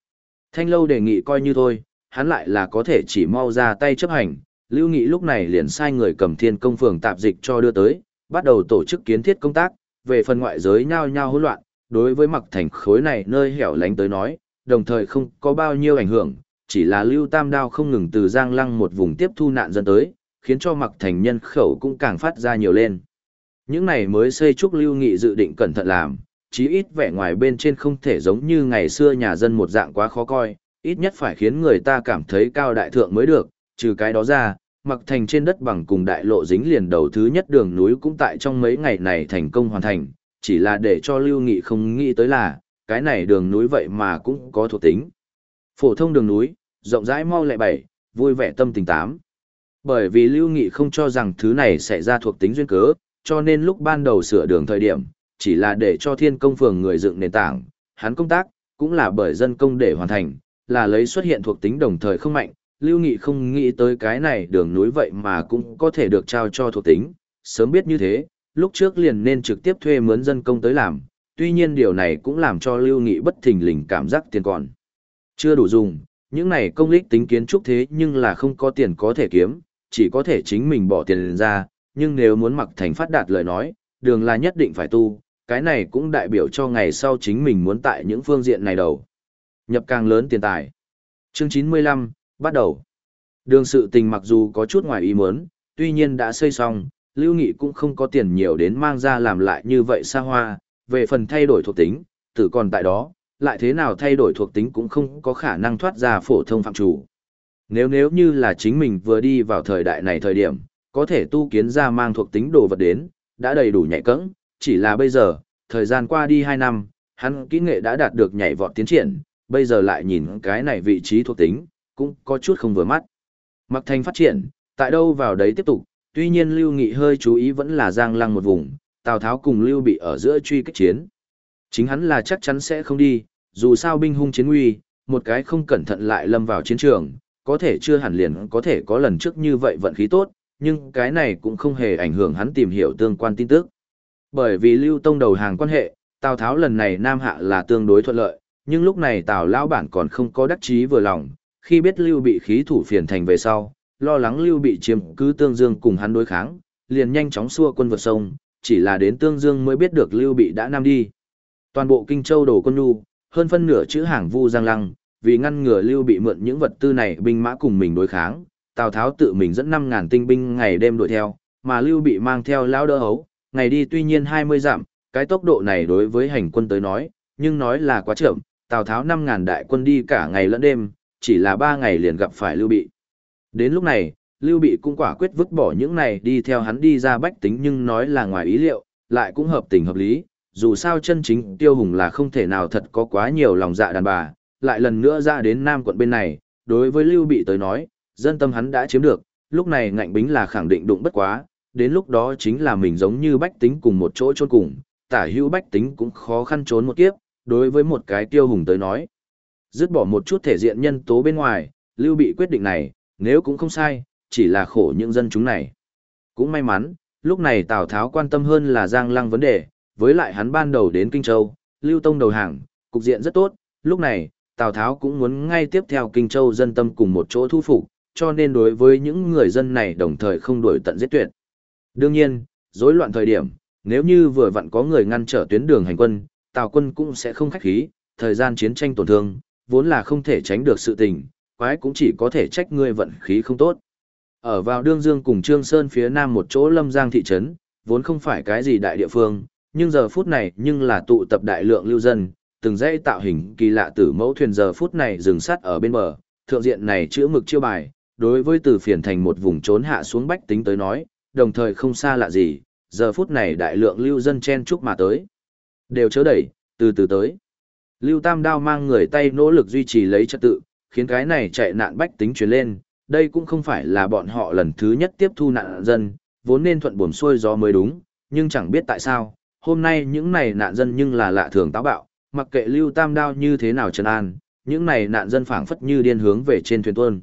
Thanh lâu đề nghị coi như thôi, hắn lại là có thể chỉ mau ra tay chấp hành, Lưu Nghị lúc này liền sai người cầm thiên công phường tạp dịch cho đưa tới, bắt đầu tổ chức kiến thiết công tác, về phần ngoại giới nhao nhao hỗn loạn, đối với mặc thành khối này nơi hẻo lánh tới nói, đồng thời không có bao nhiêu ảnh hưởng, chỉ là Lưu Tam Đao không ngừng từ Giang Lăng một vùng tiếp thu nạn dân tới, khiến cho mặc thành nhân khẩu cũng càng phát ra nhiều lên. Những này mới xây trúc Lưu Nghị dự định cẩn thận làm, chí ít vẻ ngoài bên trên không thể giống như ngày xưa nhà dân một dạng quá khó coi, ít nhất phải khiến người ta cảm thấy cao đại thượng mới được, trừ cái đó ra, mặc thành trên đất bằng cùng đại lộ dính liền đầu thứ nhất đường núi cũng tại trong mấy ngày này thành công hoàn thành, chỉ là để cho Lưu Nghị không nghĩ tới là, cái này đường núi vậy mà cũng có thuộc tính. Phổ thông đường núi, rộng rãi mau lẹ bảy, vui vẻ tâm tình tám. Bởi vì Lưu Nghị không cho rằng thứ này sẽ ra thuộc tính duyên cớ, cho nên lúc ban đầu sửa đường thời điểm, chỉ là để cho thiên công phường người dựng nền tảng, hắn công tác, cũng là bởi dân công để hoàn thành, là lấy xuất hiện thuộc tính đồng thời không mạnh, Lưu Nghị không nghĩ tới cái này đường núi vậy mà cũng có thể được trao cho thuộc tính, sớm biết như thế, lúc trước liền nên trực tiếp thuê mướn dân công tới làm, tuy nhiên điều này cũng làm cho Lưu Nghị bất thình lình cảm giác tiền còn. Chưa đủ dùng, những này công lích tính kiến trúc thế nhưng là không có tiền có thể kiếm, chỉ có thể chính mình bỏ tiền ra, nhưng nếu muốn mặc thành phát đạt lời nói, đường là nhất định phải tu, cái này cũng đại biểu cho ngày sau chính mình muốn tại những phương diện này đầu. Nhập càng lớn tiền tài. Chương 95, bắt đầu. Đường sự tình mặc dù có chút ngoài ý muốn, tuy nhiên đã xây xong, Lưu Nghị cũng không có tiền nhiều đến mang ra làm lại như vậy xa hoa, về phần thay đổi thuộc tính, tử còn tại đó, lại thế nào thay đổi thuộc tính cũng không có khả năng thoát ra phổ thông phạm chủ. Nếu nếu như là chính mình vừa đi vào thời đại này thời điểm, có thể tu kiến ra mang thuộc tính đồ vật đến, đã đầy đủ nhạy cẫng, chỉ là bây giờ, thời gian qua đi 2 năm, hắn kỹ nghệ đã đạt được nhảy vọt tiến triển, bây giờ lại nhìn cái này vị trí thuộc tính, cũng có chút không vừa mắt. Mặc thành phát triển, tại đâu vào đấy tiếp tục, tuy nhiên Lưu Nghị hơi chú ý vẫn là giang lăng một vùng, Tào Tháo cùng Lưu bị ở giữa truy kích chiến. Chính hắn là chắc chắn sẽ không đi, dù sao binh hung chiến nguy, một cái không cẩn thận lại lâm vào chiến trường, có thể chưa hẳn liền có thể có lần trước như vậy vận khí tốt, nhưng cái này cũng không hề ảnh hưởng hắn tìm hiểu tương quan tin tức. Bởi vì Lưu Tông đầu hàng quan hệ, Tào Tháo lần này Nam Hạ là tương đối thuận lợi, nhưng lúc này Tào Lão Bản còn không có đắc chí vừa lòng, khi biết Lưu Bị khí thủ phiền thành về sau, lo lắng Lưu Bị chiếm cứ Tương Dương cùng hắn đối kháng, liền nhanh chóng xua quân vượt sông, chỉ là đến Tương Dương mới biết được Lưu Bị đã nam đi. Toàn bộ Kinh Châu đổ quân nhu, hơn phân nửa chữ hàng vu giang lăng, vì ngăn ngừa Lưu Bị mượn những vật tư này binh mã cùng mình đối kháng, Tào Tháo tự mình dẫn 5000 tinh binh ngày đêm đuổi theo, mà Lưu Bị mang theo lão đỡ hấu, ngày đi tuy nhiên 20 dặm, cái tốc độ này đối với hành quân tới nói, nhưng nói là quá chậm, Tào Tháo năm ngàn đại quân đi cả ngày lẫn đêm, chỉ là 3 ngày liền gặp phải Lưu Bị. Đến lúc này, Lưu Bị cũng quả quyết vứt bỏ những này đi theo hắn đi ra bách tính nhưng nói là ngoài ý liệu, lại cũng hợp tình hợp lý, dù sao chân chính tiêu hùng là không thể nào thật có quá nhiều lòng dạ đàn bà, lại lần nữa ra đến Nam quận bên này, đối với Lưu Bị tới nói, dân tâm hắn đã chiếm được, lúc này ngạnh bính là khẳng định đụng bất quá, đến lúc đó chính là mình giống như bách tính cùng một chỗ chôn cùng, tả hữu bách tính cũng khó khăn trốn một kiếp, đối với một cái tiêu hùng tới nói. Dứt bỏ một chút thể diện nhân tố bên ngoài, Lưu Bị quyết định này, nếu cũng không sai, chỉ là khổ những dân chúng này. Cũng may mắn, lúc này Tào Tháo quan tâm hơn là Giang Lăng vấn đề, với lại hắn ban đầu đến Kinh Châu, Lưu Tông đầu hàng, cục diện rất tốt, lúc này, Tào Tháo cũng muốn ngay tiếp theo Kinh Châu dân tâm cùng một chỗ thu phục, cho nên đối với những người dân này đồng thời không đổi tận giết tuyệt. Đương nhiên, rối loạn thời điểm, nếu như vừa vặn có người ngăn trở tuyến đường hành quân, Tào quân cũng sẽ không khách khí, thời gian chiến tranh tổn thương, vốn là không thể tránh được sự tình, quái cũng chỉ có thể trách ngươi vận khí không tốt. Ở vào Đương Dương cùng Trương Sơn phía nam một chỗ lâm giang thị trấn, vốn không phải cái gì đại địa phương, nhưng giờ phút này nhưng là tụ tập đại lượng lưu dân, từng dãy tạo hình kỳ lạ tử mẫu thuyền giờ phút này dừng sắt ở bên bờ, thượng diện này chữ mực chiêu bài, đối với từ phiền thành một vùng trốn hạ xuống bách tính tới nói, đồng thời không xa lạ gì, giờ phút này đại lượng lưu dân chen chúc mà tới. Đều chớ đẩy, từ từ tới. Lưu Tam Đao mang người tay nỗ lực duy trì lấy trật tự, khiến cái này chạy nạn bách tính chuyển lên, đây cũng không phải là bọn họ lần thứ nhất tiếp thu nạn dân, vốn nên thuận buồm xuôi gió mới đúng, nhưng chẳng biết tại sao, hôm nay những này nạn dân nhưng là lạ thường táo bạo, mặc kệ Lưu Tam Đao như thế nào trấn an, những này nạn dân phảng phất như điên hướng về trên thuyền tuôn.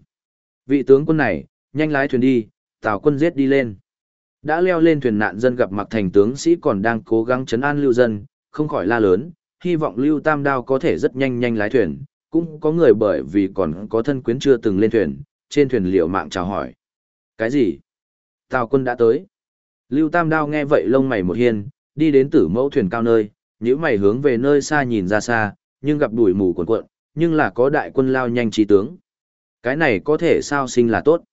Vị tướng quân này, nhanh lái thuyền đi, tào quân giết đi lên. Đã leo lên thuyền nạn dân gặp mặc thành tướng sĩ còn đang cố gắng chấn an lưu dân, không khỏi la lớn, hy vọng lưu tam đao có thể rất nhanh nhanh lái thuyền, cũng có người bởi vì còn có thân quyến chưa từng lên thuyền, trên thuyền liệu mạng chào hỏi. Cái gì? Tào quân đã tới. Lưu tam đao nghe vậy lông mày một hiên, đi đến tử mẫu thuyền cao nơi, nhíu mày hướng về nơi xa nhìn ra xa, nhưng gặp đuổi mù cuộn cuộn, nhưng là có đại quân lao nhanh trí tướng. Cái này có thể sao sinh là tốt.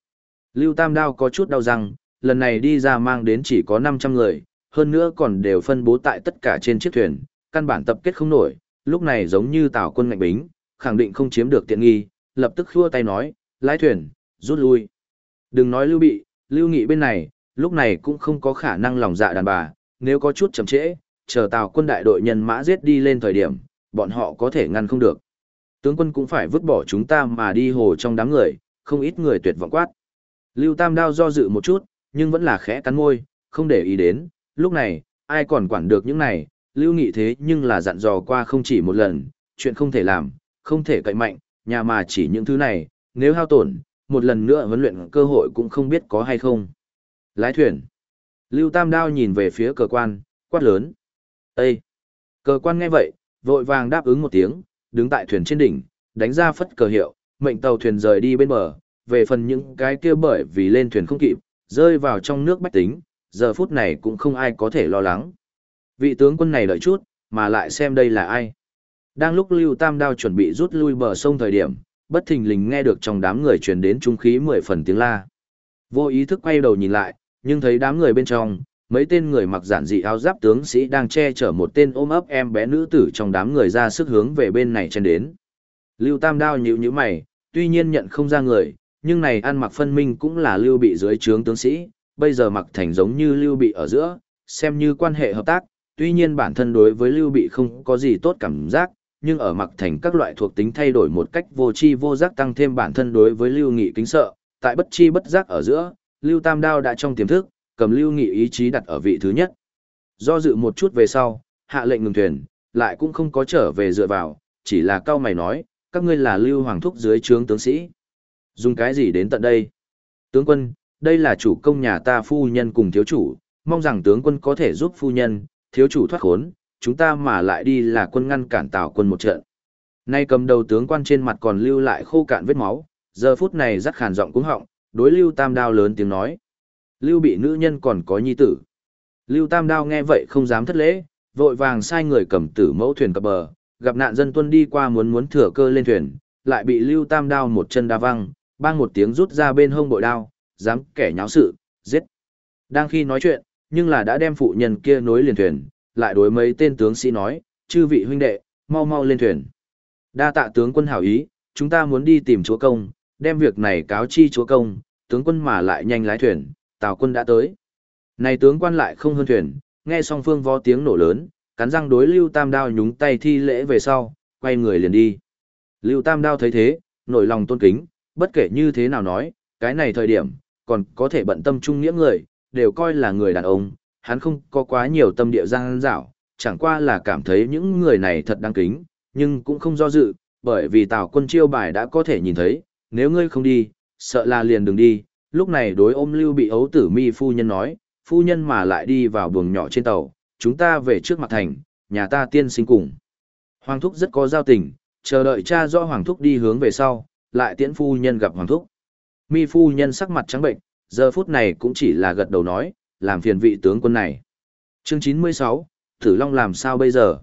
Lưu Tam Đao có chút đau răng, lần này đi ra mang đến chỉ có 500 người, hơn nữa còn đều phân bố tại tất cả trên chiếc thuyền, căn bản tập kết không nổi, lúc này giống như tào quân ngạnh bính, khẳng định không chiếm được tiện nghi, lập tức khua tay nói, lái thuyền, rút lui. Đừng nói lưu bị, lưu nghị bên này, lúc này cũng không có khả năng lòng dạ đàn bà, nếu có chút chậm trễ, chờ tàu quân đại đội nhân mã giết đi lên thời điểm, bọn họ có thể ngăn không được. Tướng quân cũng phải vứt bỏ chúng ta mà đi hồ trong đám người, không ít người tuyệt vọng quát. Lưu Tam Đao do dự một chút, nhưng vẫn là khẽ cắn môi, không để ý đến, lúc này, ai còn quản được những này, Lưu Nghị thế nhưng là dặn dò qua không chỉ một lần, chuyện không thể làm, không thể cậy mạnh, nhà mà chỉ những thứ này, nếu hao tổn, một lần nữa huấn luyện cơ hội cũng không biết có hay không. Lái thuyền. Lưu Tam Đao nhìn về phía cơ quan, quát lớn. Ê! Cơ quan nghe vậy, vội vàng đáp ứng một tiếng, đứng tại thuyền trên đỉnh, đánh ra phất cờ hiệu, mệnh tàu thuyền rời đi bên bờ, về phần những cái kia bởi vì lên thuyền không kịp, rơi vào trong nước bách tính, giờ phút này cũng không ai có thể lo lắng. Vị tướng quân này đợi chút, mà lại xem đây là ai. Đang lúc Lưu Tam Đao chuẩn bị rút lui bờ sông thời điểm, bất thình lình nghe được trong đám người truyền đến trung khí mười phần tiếng la. Vô ý thức quay đầu nhìn lại, nhưng thấy đám người bên trong, mấy tên người mặc giản dị áo giáp tướng sĩ đang che chở một tên ôm ấp em bé nữ tử trong đám người ra sức hướng về bên này chen đến. Lưu Tam Đao nhíu nhíu mày, tuy nhiên nhận không ra người, nhưng này ăn mặc phân minh cũng là Lưu Bị dưới trướng tướng sĩ, bây giờ mặc thành giống như Lưu Bị ở giữa, xem như quan hệ hợp tác, tuy nhiên bản thân đối với Lưu Bị không có gì tốt cảm giác, nhưng ở mặc thành các loại thuộc tính thay đổi một cách vô tri vô giác tăng thêm bản thân đối với Lưu Nghị kính sợ, tại bất chi bất giác ở giữa, Lưu Tam Đao đã trong tiềm thức, cầm Lưu Nghị ý chí đặt ở vị thứ nhất. Do dự một chút về sau, hạ lệnh ngừng thuyền, lại cũng không có trở về dựa vào, chỉ là cao mày nói, các ngươi là Lưu Hoàng Thúc dưới trướng tướng sĩ. Dùng cái gì đến tận đây? Tướng quân, đây là chủ công nhà ta phu nhân cùng thiếu chủ, mong rằng tướng quân có thể giúp phu nhân, thiếu chủ thoát khốn, chúng ta mà lại đi là quân ngăn cản tào quân một trận. Nay cầm đầu tướng quan trên mặt còn lưu lại khô cạn vết máu, giờ phút này rắc khàn giọng cúng họng, đối Lưu Tam Đao lớn tiếng nói. Lưu bị nữ nhân còn có nhi tử. Lưu Tam Đao nghe vậy không dám thất lễ, vội vàng sai người cầm tử mẫu thuyền cập bờ, gặp nạn dân tuân đi qua muốn muốn thừa cơ lên thuyền, lại bị Lưu Tam Đao một chân đa văng, bang một tiếng rút ra bên hông bội đao, dám kẻ nháo sự, giết. Đang khi nói chuyện, nhưng là đã đem phụ nhân kia nối liền thuyền, lại đối mấy tên tướng sĩ nói, chư vị huynh đệ, mau mau lên thuyền. Đa tạ tướng quân hảo ý, chúng ta muốn đi tìm chúa công, đem việc này cáo chi chúa công, tướng quân mà lại nhanh lái thuyền, tào quân đã tới. Này tướng quan lại không hơn thuyền, nghe song phương vó tiếng nổ lớn, cắn răng đối Lưu Tam Đao nhúng tay thi lễ về sau, quay người liền đi. Lưu Tam Đao thấy thế, nổi lòng tôn kính, bất kể như thế nào nói, cái này thời điểm, còn có thể bận tâm trung nghĩa người, đều coi là người đàn ông, hắn không có quá nhiều tâm địa giang dảo, chẳng qua là cảm thấy những người này thật đáng kính, nhưng cũng không do dự, bởi vì Tào quân chiêu bài đã có thể nhìn thấy, nếu ngươi không đi, sợ là liền đừng đi. Lúc này đối ôm lưu bị ấu tử mi phu nhân nói, phu nhân mà lại đi vào buồng nhỏ trên tàu, chúng ta về trước mặt thành, nhà ta tiên sinh cùng. Hoàng thúc rất có giao tình, chờ đợi cha do Hoàng thúc đi hướng về sau, lại tiễn phu nhân gặp Hoàng thúc. Mi phu nhân sắc mặt trắng bệnh, giờ phút này cũng chỉ là gật đầu nói, làm phiền vị tướng quân này. Chương 96, Tử Long làm sao bây giờ?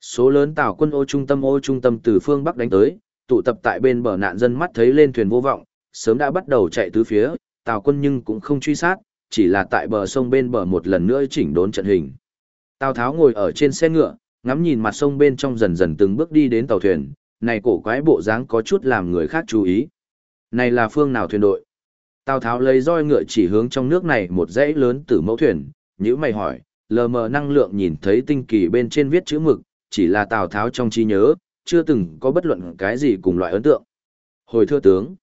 Số lớn tàu quân ô trung tâm ô trung tâm từ phương Bắc đánh tới, tụ tập tại bên bờ nạn dân mắt thấy lên thuyền vô vọng, sớm đã bắt đầu chạy tứ phía, tàu quân nhưng cũng không truy sát, chỉ là tại bờ sông bên bờ một lần nữa chỉnh đốn trận hình. Tào Tháo ngồi ở trên xe ngựa, ngắm nhìn mặt sông bên trong dần dần từng bước đi đến tàu thuyền, này cổ quái bộ dáng có chút làm người khác chú ý. Này là phương nào thuyền đội? Tào Tháo lấy roi ngựa chỉ hướng trong nước này một dãy lớn từ mẫu thuyền, nhữ mày hỏi, lờ mờ năng lượng nhìn thấy tinh kỳ bên trên viết chữ mực, chỉ là Tào Tháo trong trí nhớ, chưa từng có bất luận cái gì cùng loại ấn tượng. Hồi thưa tướng,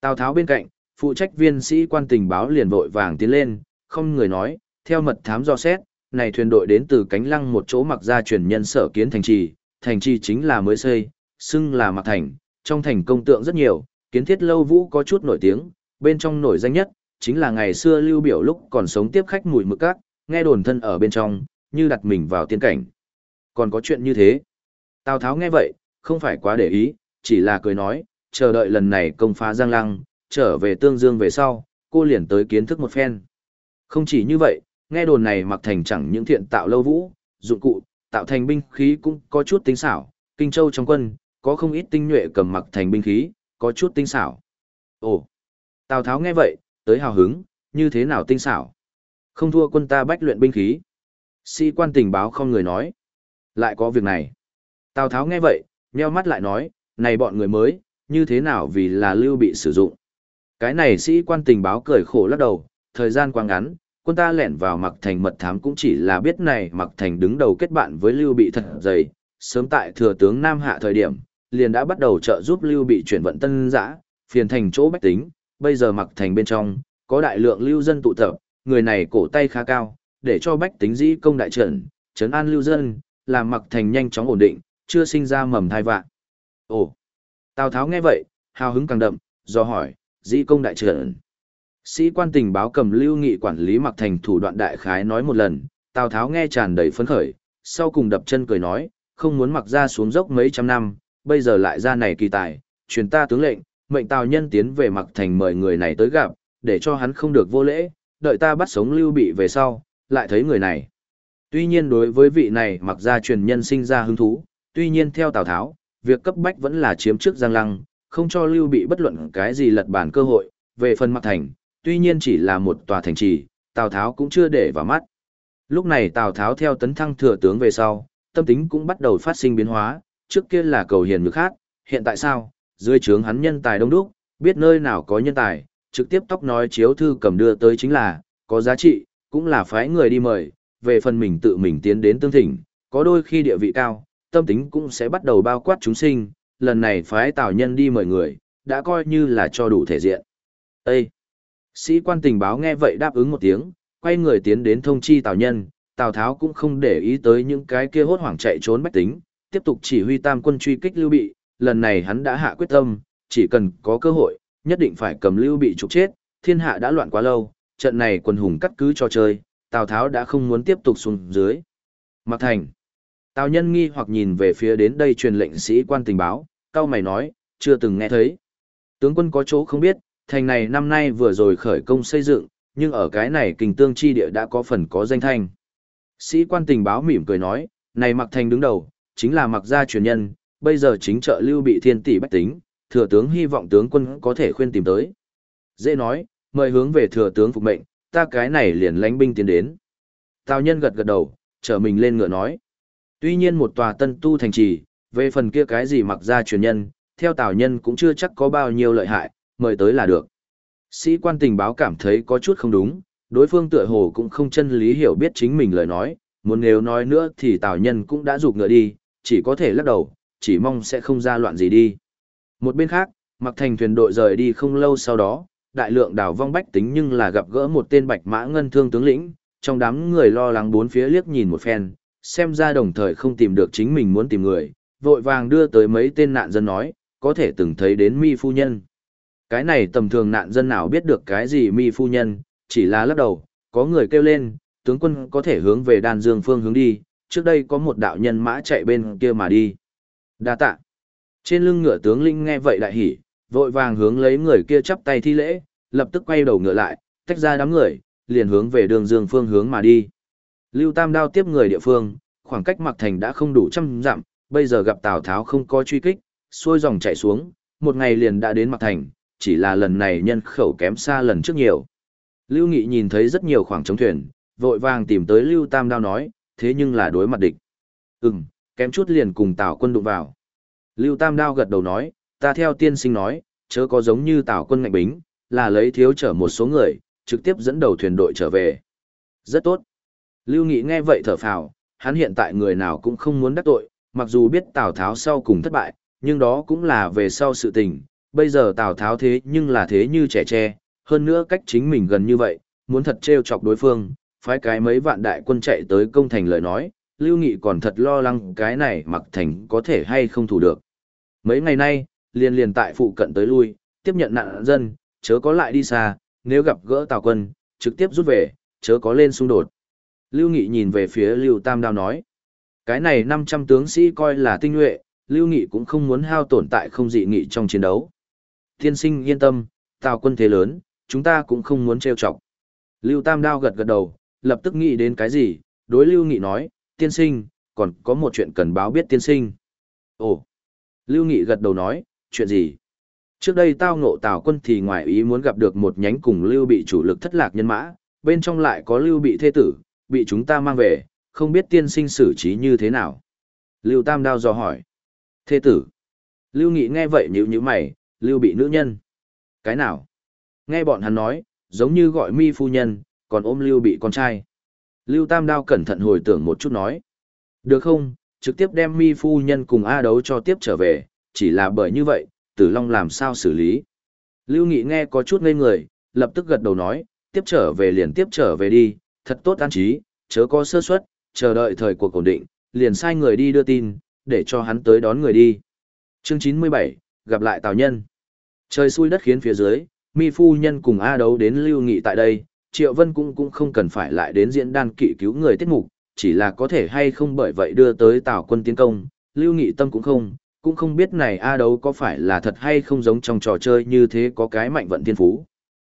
Tào Tháo bên cạnh, phụ trách viên sĩ quan tình báo liền vội vàng tiến lên, không người nói, theo mật thám do xét, này thuyền đội đến từ cánh lăng một chỗ mặc ra truyền nhân sở kiến thành trì, thành trì chính là mới xây, xưng là mặc thành, trong thành công tượng rất nhiều, kiến thiết lâu vũ có chút nổi tiếng, bên trong nổi danh nhất, chính là ngày xưa lưu biểu lúc còn sống tiếp khách mùi mực các, nghe đồn thân ở bên trong, như đặt mình vào tiên cảnh. Còn có chuyện như thế. Tào Tháo nghe vậy, không phải quá để ý, chỉ là cười nói, chờ đợi lần này công phá Giang Lăng, trở về Tương Dương về sau, cô liền tới kiến thức một phen. Không chỉ như vậy, nghe đồn này mặc thành chẳng những thiện tạo lâu vũ, dụng cụ, tạo thành binh khí cũng có chút tinh xảo, kinh châu trong quân, có không ít tinh nhuệ cầm mặc thành binh khí, có chút tinh xảo. Ồ, Tào Tháo nghe vậy, tới hào hứng, như thế nào tinh xảo. Không thua quân ta bách luyện binh khí. Sĩ quan tình báo không người nói. Lại có việc này. Tào Tháo nghe vậy, nheo mắt lại nói, này bọn người mới, như thế nào vì là lưu bị sử dụng. Cái này sĩ quan tình báo cười khổ lắc đầu, thời gian quá ngắn, quân ta lẻn vào mặc thành mật thám cũng chỉ là biết này mặc thành đứng đầu kết bạn với lưu bị thật dày, sớm tại thừa tướng Nam Hạ thời điểm, liền đã bắt đầu trợ giúp lưu bị chuyển vận tân giã, phiền thành chỗ bách tính, bây giờ mặc thành bên trong, có đại lượng lưu dân tụ tập, người này cổ tay khá cao, để cho bách tính dĩ công đại trận, trấn an lưu dân, làm mặc thành nhanh chóng ổn định, chưa sinh ra mầm thai vạn. Ồ! Tào Tháo nghe vậy, hào hứng càng đậm, do hỏi, dĩ công đại trưởng, Sĩ quan tình báo cầm lưu nghị quản lý mặc thành thủ đoạn đại khái nói một lần, Tào Tháo nghe tràn đầy phấn khởi, sau cùng đập chân cười nói, không muốn mặc ra xuống dốc mấy trăm năm, bây giờ lại ra này kỳ tài, truyền ta tướng lệnh, mệnh Tào nhân tiến về mặc thành mời người này tới gặp, để cho hắn không được vô lễ, đợi ta bắt sống lưu bị về sau, lại thấy người này. Tuy nhiên đối với vị này mặc ra truyền nhân sinh ra hứng thú, tuy nhiên theo Tào Tháo, việc cấp bách vẫn là chiếm trước Giang Lăng, không cho lưu bị bất luận cái gì lật bản cơ hội, về phần Mạc thành, tuy nhiên chỉ là một tòa thành trì, Tào Tháo cũng chưa để vào mắt. Lúc này Tào Tháo theo tấn thăng thừa tướng về sau, tâm tính cũng bắt đầu phát sinh biến hóa, trước kia là cầu hiền nhược khác, hiện tại sao, dưới trướng hắn nhân tài đông đúc, biết nơi nào có nhân tài, trực tiếp tóc nói chiếu thư cầm đưa tới chính là, có giá trị, cũng là phái người đi mời, về phần mình tự mình tiến đến tương thỉnh, có đôi khi địa vị cao, tâm tính cũng sẽ bắt đầu bao quát chúng sinh, lần này phái tào nhân đi mời người, đã coi như là cho đủ thể diện. Ê! Sĩ quan tình báo nghe vậy đáp ứng một tiếng, quay người tiến đến thông chi tào nhân, tào tháo cũng không để ý tới những cái kia hốt hoảng chạy trốn bách tính, tiếp tục chỉ huy tam quân truy kích lưu bị, lần này hắn đã hạ quyết tâm, chỉ cần có cơ hội, nhất định phải cầm lưu bị trục chết, thiên hạ đã loạn quá lâu, trận này quân hùng cắt cứ cho chơi, Tào Tháo đã không muốn tiếp tục xuống dưới. Mạc thành. Tào nhân nghi hoặc nhìn về phía đến đây truyền lệnh sĩ quan tình báo, cao mày nói, chưa từng nghe thấy. Tướng quân có chỗ không biết, thành này năm nay vừa rồi khởi công xây dựng, nhưng ở cái này kình tương chi địa đã có phần có danh thanh. Sĩ quan tình báo mỉm cười nói, này mặc thành đứng đầu, chính là mặc gia truyền nhân, bây giờ chính trợ lưu bị thiên tỷ bách tính, thừa tướng hy vọng tướng quân có thể khuyên tìm tới. Dễ nói, mời hướng về thừa tướng phục mệnh, ta cái này liền lánh binh tiến đến. Tào nhân gật gật đầu, trở mình lên ngựa nói. Tuy nhiên một tòa tân tu thành trì, về phần kia cái gì mặc ra truyền nhân, theo tào nhân cũng chưa chắc có bao nhiêu lợi hại, mời tới là được. Sĩ quan tình báo cảm thấy có chút không đúng, đối phương tựa hồ cũng không chân lý hiểu biết chính mình lời nói, muốn nếu nói nữa thì tào nhân cũng đã rụt ngựa đi, chỉ có thể lắc đầu, chỉ mong sẽ không ra loạn gì đi. Một bên khác, mặc thành thuyền đội rời đi không lâu sau đó, đại lượng đảo vong bách tính nhưng là gặp gỡ một tên bạch mã ngân thương tướng lĩnh, trong đám người lo lắng bốn phía liếc nhìn một phen, xem ra đồng thời không tìm được chính mình muốn tìm người, vội vàng đưa tới mấy tên nạn dân nói, có thể từng thấy đến mi phu nhân. Cái này tầm thường nạn dân nào biết được cái gì mi phu nhân, chỉ là lắc đầu, có người kêu lên, tướng quân có thể hướng về đan dương phương hướng đi, trước đây có một đạo nhân mã chạy bên kia mà đi. Đa tạ. Trên lưng ngựa tướng linh nghe vậy đại hỉ, vội vàng hướng lấy người kia chắp tay thi lễ, lập tức quay đầu ngựa lại, tách ra đám người, liền hướng về đường dương phương hướng mà đi. Lưu Tam Đao tiếp người địa phương, khoảng cách Mặc Thành đã không đủ trăm dặm, bây giờ gặp Tào Tháo không có truy kích, xuôi dòng chạy xuống, một ngày liền đã đến Mặc Thành, chỉ là lần này nhân khẩu kém xa lần trước nhiều. Lưu Nghị nhìn thấy rất nhiều khoảng trống thuyền, vội vàng tìm tới Lưu Tam Đao nói, thế nhưng là đối mặt địch. Ừm, kém chút liền cùng Tào quân đụng vào. Lưu Tam Đao gật đầu nói, ta theo tiên sinh nói, chớ có giống như Tào quân ngạnh bính, là lấy thiếu chở một số người, trực tiếp dẫn đầu thuyền đội trở về. Rất tốt. Lưu Nghị nghe vậy thở phào, hắn hiện tại người nào cũng không muốn đắc tội, mặc dù biết Tào Tháo sau cùng thất bại, nhưng đó cũng là về sau sự tình. Bây giờ Tào Tháo thế nhưng là thế như trẻ tre, hơn nữa cách chính mình gần như vậy, muốn thật trêu chọc đối phương, phái cái mấy vạn đại quân chạy tới công thành lời nói, Lưu Nghị còn thật lo lắng cái này mặc thành có thể hay không thủ được. Mấy ngày nay, liền liền tại phụ cận tới lui, tiếp nhận nạn dân, chớ có lại đi xa, nếu gặp gỡ Tào quân, trực tiếp rút về, chớ có lên xung đột. Lưu Nghị nhìn về phía Lưu Tam Đao nói, cái này 500 tướng sĩ coi là tinh nhuệ, Lưu Nghị cũng không muốn hao tổn tại không dị nghị trong chiến đấu. Thiên sinh yên tâm, Tào quân thế lớn, chúng ta cũng không muốn trêu chọc. Lưu Tam Đao gật gật đầu, lập tức nghĩ đến cái gì, đối Lưu Nghị nói, tiên sinh, còn có một chuyện cần báo biết tiên sinh. Ồ! Lưu Nghị gật đầu nói, chuyện gì? Trước đây tao ngộ Tào quân thì ngoài ý muốn gặp được một nhánh cùng Lưu bị chủ lực thất lạc nhân mã, bên trong lại có Lưu bị thê tử, bị chúng ta mang về, không biết tiên sinh xử trí như thế nào. Lưu Tam Đao dò hỏi. Thê tử. Lưu Nghị nghe vậy nhíu nhíu mày, Lưu bị nữ nhân. Cái nào? Nghe bọn hắn nói, giống như gọi mi phu nhân, còn ôm Lưu bị con trai. Lưu Tam Đao cẩn thận hồi tưởng một chút nói. Được không, trực tiếp đem mi phu nhân cùng A đấu cho tiếp trở về, chỉ là bởi như vậy, Tử Long làm sao xử lý. Lưu Nghị nghe có chút ngây người, lập tức gật đầu nói, tiếp trở về liền tiếp trở về đi, thật tốt an trí, chớ có sơ suất, chờ đợi thời cuộc ổn định, liền sai người đi đưa tin, để cho hắn tới đón người đi. Chương 97, gặp lại Tào Nhân. Trời xui đất khiến phía dưới, mi phu nhân cùng A đấu đến lưu nghị tại đây, Triệu Vân cũng cũng không cần phải lại đến diễn đàn kỵ cứu người tiết mục, chỉ là có thể hay không bởi vậy đưa tới Tào quân tiến công, lưu nghị tâm cũng không, cũng không biết này A đấu có phải là thật hay không giống trong trò chơi như thế có cái mạnh vận thiên phú.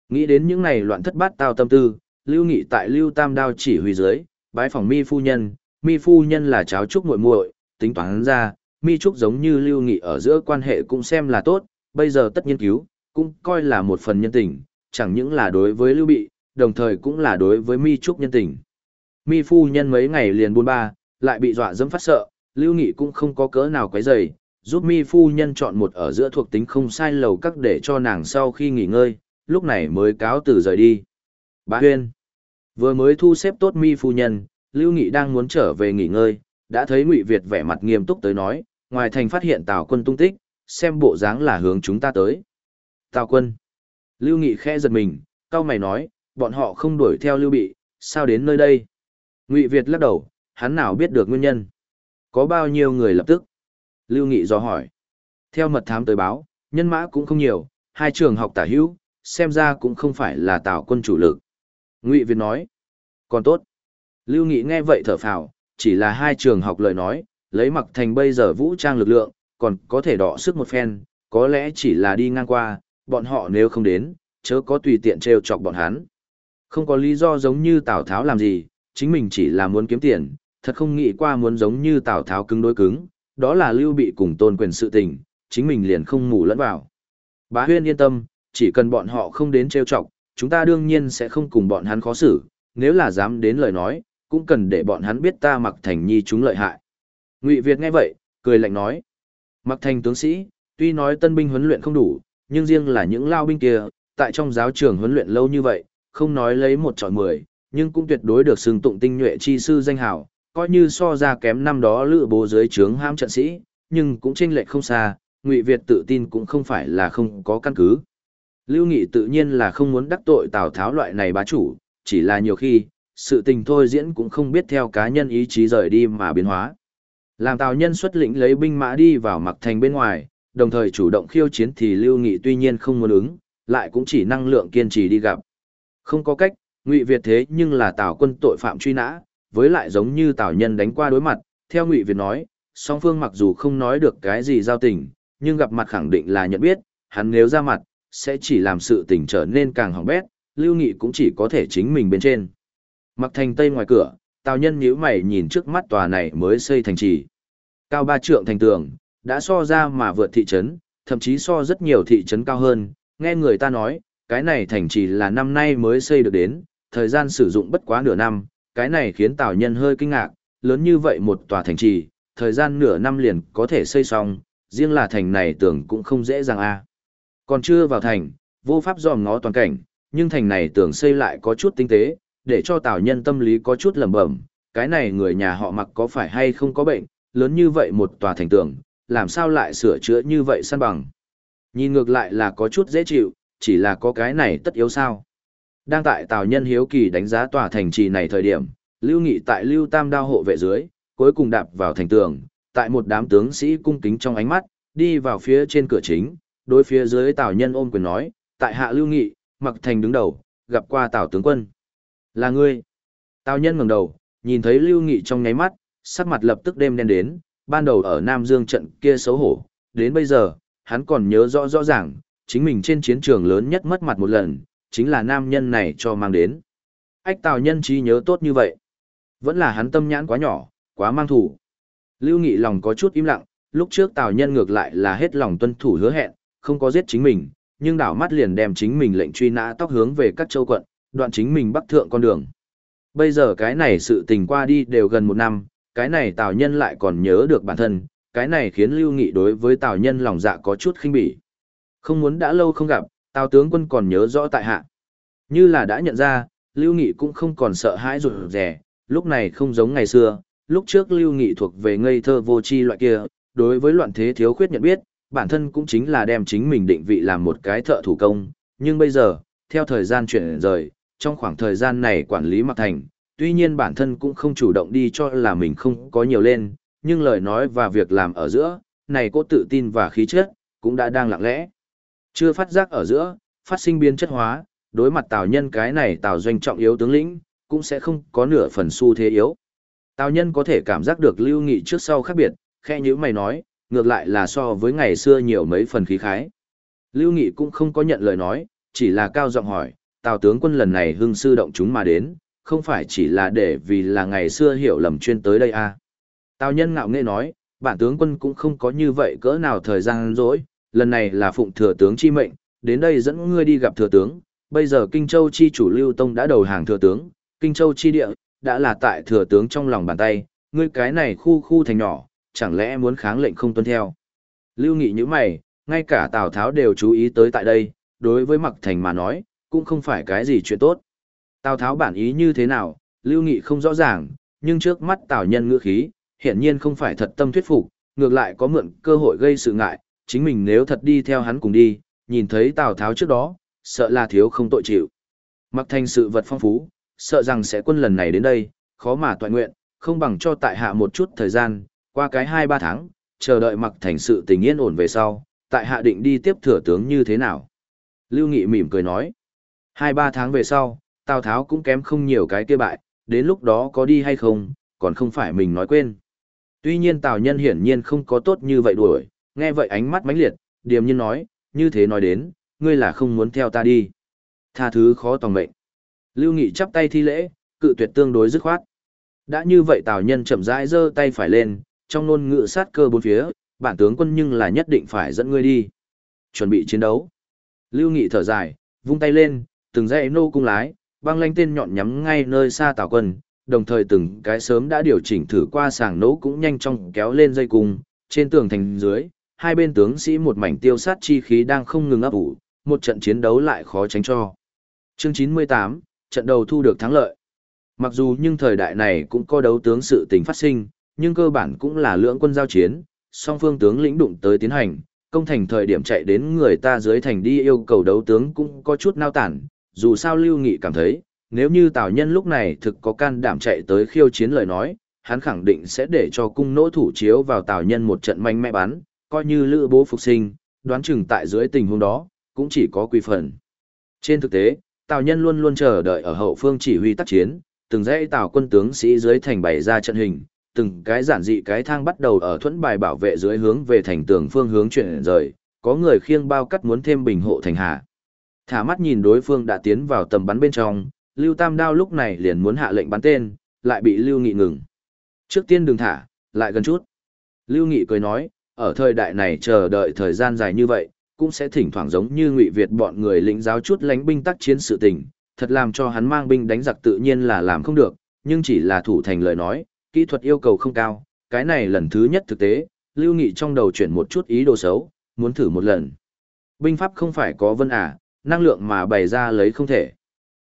Nghĩ đến những này loạn thất bát tao tâm tư, lưu nghị tại lưu tam đao chỉ huy dưới, bái phòng mi phu nhân, mi phu nhân là cháu trúc muội muội, tính toán ra, mi trúc giống như lưu nghị ở giữa quan hệ cũng xem là tốt, bây giờ tất nhiên cứu, cũng coi là một phần nhân tình, chẳng những là đối với lưu bị, đồng thời cũng là đối với mi trúc nhân tình. Mi phu nhân mấy ngày liền buôn ba, lại bị dọa dẫm phát sợ, lưu nghị cũng không có cỡ nào quấy rầy, giúp mi phu nhân chọn một ở giữa thuộc tính không sai lầu các để cho nàng sau khi nghỉ ngơi, lúc này mới cáo từ rời đi. Bá Huyên vừa mới thu xếp tốt mi phu nhân, Lưu Nghị đang muốn trở về nghỉ ngơi, đã thấy Ngụy Việt vẻ mặt nghiêm túc tới nói, ngoài thành phát hiện Tào quân tung tích, xem bộ dáng là hướng chúng ta tới. Tào quân. Lưu Nghị khẽ giật mình, cao mày nói, bọn họ không đuổi theo Lưu Bị, sao đến nơi đây? Ngụy Việt lắc đầu, hắn nào biết được nguyên nhân? Có bao nhiêu người lập tức? Lưu Nghị do hỏi. Theo mật thám tới báo, nhân mã cũng không nhiều, hai trường học tả hữu, xem ra cũng không phải là Tào quân chủ lực. Ngụy Việt nói. Còn tốt. Lưu Nghị nghe vậy thở phào, chỉ là hai trường học lời nói, lấy mặc thành bây giờ vũ trang lực lượng, còn có thể đọ sức một phen, có lẽ chỉ là đi ngang qua, bọn họ nếu không đến, chớ có tùy tiện trêu chọc bọn hắn. Không có lý do giống như Tào Tháo làm gì, chính mình chỉ là muốn kiếm tiền, thật không nghĩ qua muốn giống như Tào Tháo cứng đối cứng, đó là lưu bị cùng tôn quyền sự tình, chính mình liền không mù lẫn vào. Bá huyên yên tâm, chỉ cần bọn họ không đến trêu chọc, chúng ta đương nhiên sẽ không cùng bọn hắn khó xử, nếu là dám đến lời nói, cũng cần để bọn hắn biết ta mặc thành nhi chúng lợi hại. Ngụy Việt nghe vậy, cười lạnh nói. Mặc thành tướng sĩ, tuy nói tân binh huấn luyện không đủ, nhưng riêng là những lao binh kia, tại trong giáo trường huấn luyện lâu như vậy, không nói lấy một trọi mười, nhưng cũng tuyệt đối được xưng tụng tinh nhuệ chi sư danh hào, coi như so ra kém năm đó lữ bố dưới trướng ham trận sĩ, nhưng cũng chênh lệch không xa, Ngụy Việt tự tin cũng không phải là không có căn cứ. Lưu Nghị tự nhiên là không muốn đắc tội Tào Tháo loại này bá chủ, chỉ là nhiều khi, sự tình thôi diễn cũng không biết theo cá nhân ý chí rời đi mà biến hóa. Làm Tào nhân xuất lĩnh lấy binh mã đi vào mặc thành bên ngoài, đồng thời chủ động khiêu chiến thì Lưu Nghị tuy nhiên không muốn ứng, lại cũng chỉ năng lượng kiên trì đi gặp. Không có cách, Ngụy Việt thế nhưng là Tào quân tội phạm truy nã, với lại giống như Tào nhân đánh qua đối mặt, theo Ngụy Việt nói, song phương mặc dù không nói được cái gì giao tình, nhưng gặp mặt khẳng định là nhận biết, hắn nếu ra mặt, sẽ chỉ làm sự tình trở nên càng hỏng bét, Lưu Nghị cũng chỉ có thể chính mình bên trên. Mặc thành tây ngoài cửa, Tào nhân nhíu mày nhìn trước mắt tòa này mới xây thành trì. Cao ba trượng thành tường, đã so ra mà vượt thị trấn, thậm chí so rất nhiều thị trấn cao hơn, nghe người ta nói, cái này thành trì là năm nay mới xây được đến, thời gian sử dụng bất quá nửa năm, cái này khiến Tào nhân hơi kinh ngạc, lớn như vậy một tòa thành trì, thời gian nửa năm liền có thể xây xong, riêng là thành này tưởng cũng không dễ dàng a. Còn chưa vào thành, vô pháp dòm ngó toàn cảnh, nhưng thành này tưởng xây lại có chút tinh tế, để cho Tào nhân tâm lý có chút lẩm bẩm, cái này người nhà họ mặc có phải hay không có bệnh, lớn như vậy một tòa thành tường, làm sao lại sửa chữa như vậy săn bằng. Nhìn ngược lại là có chút dễ chịu, chỉ là có cái này tất yếu sao. Đang tại Tào Nhân Hiếu Kỳ đánh giá tòa thành trì này thời điểm, Lưu Nghị tại Lưu Tam đao hộ vệ dưới, cuối cùng đạp vào thành tường, tại một đám tướng sĩ cung kính trong ánh mắt, đi vào phía trên cửa chính, đối phía dưới Tào Nhân ôm quyền nói, tại hạ Lưu Nghị, mặc thành đứng đầu, gặp qua Tào tướng quân. Là ngươi. Tào Nhân ngẩng đầu, nhìn thấy Lưu Nghị trong nháy mắt, sắc mặt lập tức đêm đen đến, ban đầu ở Nam Dương trận kia xấu hổ, đến bây giờ, hắn còn nhớ rõ rõ ràng, chính mình trên chiến trường lớn nhất mất mặt một lần, chính là nam nhân này cho mang đến. Ách Tào nhân trí nhớ tốt như vậy. Vẫn là hắn tâm nhãn quá nhỏ, quá mang thủ. Lưu Nghị lòng có chút im lặng, lúc trước Tào nhân ngược lại là hết lòng tuân thủ hứa hẹn, không có giết chính mình, nhưng đảo mắt liền đem chính mình lệnh truy nã tóc hướng về các châu quận, đoạn chính mình bắc thượng con đường. Bây giờ cái này sự tình qua đi đều gần một năm, cái này Tào Nhân lại còn nhớ được bản thân, cái này khiến Lưu Nghị đối với Tào Nhân lòng dạ có chút khinh bỉ. Không muốn đã lâu không gặp, Tào tướng quân còn nhớ rõ tại hạ. Như là đã nhận ra, Lưu Nghị cũng không còn sợ hãi rụt rẻ, lúc này không giống ngày xưa, lúc trước Lưu Nghị thuộc về ngây thơ vô tri loại kia, đối với loạn thế thiếu khuyết nhận biết, bản thân cũng chính là đem chính mình định vị làm một cái thợ thủ công, nhưng bây giờ, theo thời gian chuyển rời, trong khoảng thời gian này quản lý mặc thành, tuy nhiên bản thân cũng không chủ động đi cho là mình không có nhiều lên, nhưng lời nói và việc làm ở giữa, này có tự tin và khí chất, cũng đã đang lặng lẽ. Chưa phát giác ở giữa, phát sinh biến chất hóa, đối mặt Tào Nhân cái này Tào Doanh trọng yếu tướng lĩnh, cũng sẽ không có nửa phần xu thế yếu. Tào Nhân có thể cảm giác được lưu nghị trước sau khác biệt, khe như mày nói, ngược lại là so với ngày xưa nhiều mấy phần khí khái. Lưu Nghị cũng không có nhận lời nói, chỉ là cao giọng hỏi, Tào tướng quân lần này hưng sư động chúng mà đến, không phải chỉ là để vì là ngày xưa hiểu lầm chuyên tới đây à. Tào nhân ngạo nghệ nói, bản tướng quân cũng không có như vậy cỡ nào thời gian rỗi, lần này là phụng thừa tướng chi mệnh, đến đây dẫn ngươi đi gặp thừa tướng, bây giờ Kinh Châu chi chủ Lưu Tông đã đầu hàng thừa tướng, Kinh Châu chi địa, đã là tại thừa tướng trong lòng bàn tay, ngươi cái này khu khu thành nhỏ, chẳng lẽ muốn kháng lệnh không tuân theo. Lưu Nghị như mày, ngay cả Tào Tháo đều chú ý tới tại đây, đối với Mặc Thành mà nói, cũng không phải cái gì chuyện tốt. Tào Tháo bản ý như thế nào, Lưu Nghị không rõ ràng, nhưng trước mắt Tào Nhân ngữ khí, hiển nhiên không phải thật tâm thuyết phục, ngược lại có mượn cơ hội gây sự ngại, chính mình nếu thật đi theo hắn cùng đi, nhìn thấy Tào Tháo trước đó, sợ là thiếu không tội chịu. Mặc thành sự vật phong phú, sợ rằng sẽ quân lần này đến đây, khó mà toàn nguyện, không bằng cho tại hạ một chút thời gian, qua cái 2-3 tháng, chờ đợi mặc thành sự tình yên ổn về sau, tại hạ định đi tiếp thừa tướng như thế nào. Lưu Nghị mỉm cười nói, 2-3 tháng về sau, Tào Tháo cũng kém không nhiều cái kia bại, đến lúc đó có đi hay không, còn không phải mình nói quên. Tuy nhiên Tào Nhân hiển nhiên không có tốt như vậy đuổi, nghe vậy ánh mắt mãnh liệt, điềm nhiên nói, như thế nói đến, ngươi là không muốn theo ta đi. Tha thứ khó tòng mệnh. Lưu Nghị chắp tay thi lễ, cự tuyệt tương đối dứt khoát. Đã như vậy Tào Nhân chậm rãi giơ tay phải lên, trong nôn ngữ sát cơ bốn phía, bản tướng quân nhưng là nhất định phải dẫn ngươi đi. Chuẩn bị chiến đấu. Lưu Nghị thở dài, vung tay lên, từng dãy nô cung lái, băng lanh tên nhọn nhắm ngay nơi xa Tào quân, đồng thời từng cái sớm đã điều chỉnh thử qua sàng nấu cũng nhanh chóng kéo lên dây cung, trên tường thành dưới, hai bên tướng sĩ một mảnh tiêu sát chi khí đang không ngừng ấp ủ, một trận chiến đấu lại khó tránh cho. Chương 98, trận đầu thu được thắng lợi. Mặc dù nhưng thời đại này cũng có đấu tướng sự tình phát sinh, nhưng cơ bản cũng là lưỡng quân giao chiến, song phương tướng lĩnh đụng tới tiến hành, công thành thời điểm chạy đến người ta dưới thành đi yêu cầu đấu tướng cũng có chút nao tản, dù sao Lưu Nghị cảm thấy, nếu như Tào Nhân lúc này thực có can đảm chạy tới khiêu chiến lời nói, hắn khẳng định sẽ để cho cung nỗ thủ chiếu vào Tào Nhân một trận manh mẽ bắn, coi như lữ bố phục sinh, đoán chừng tại dưới tình huống đó, cũng chỉ có quy phần. Trên thực tế, Tào Nhân luôn luôn chờ đợi ở hậu phương chỉ huy tác chiến, từng dãy Tào quân tướng sĩ dưới thành bày ra trận hình, từng cái giản dị cái thang bắt đầu ở thuẫn bài bảo vệ dưới hướng về thành tường phương hướng chuyển rời, có người khiêng bao cắt muốn thêm bình hộ thành hạ. Thả mắt nhìn đối phương đã tiến vào tầm bắn bên trong, Lưu Tam Đao lúc này liền muốn hạ lệnh bắn tên, lại bị Lưu Nghị ngừng. Trước tiên đừng thả, lại gần chút. Lưu Nghị cười nói, ở thời đại này chờ đợi thời gian dài như vậy, cũng sẽ thỉnh thoảng giống như Ngụy Việt bọn người lĩnh giáo chút lánh binh tác chiến sự tình, thật làm cho hắn mang binh đánh giặc tự nhiên là làm không được, nhưng chỉ là thủ thành lời nói, kỹ thuật yêu cầu không cao, cái này lần thứ nhất thực tế, Lưu Nghị trong đầu chuyển một chút ý đồ xấu, muốn thử một lần. Binh pháp không phải có vân à, năng lượng mà bày ra lấy không thể.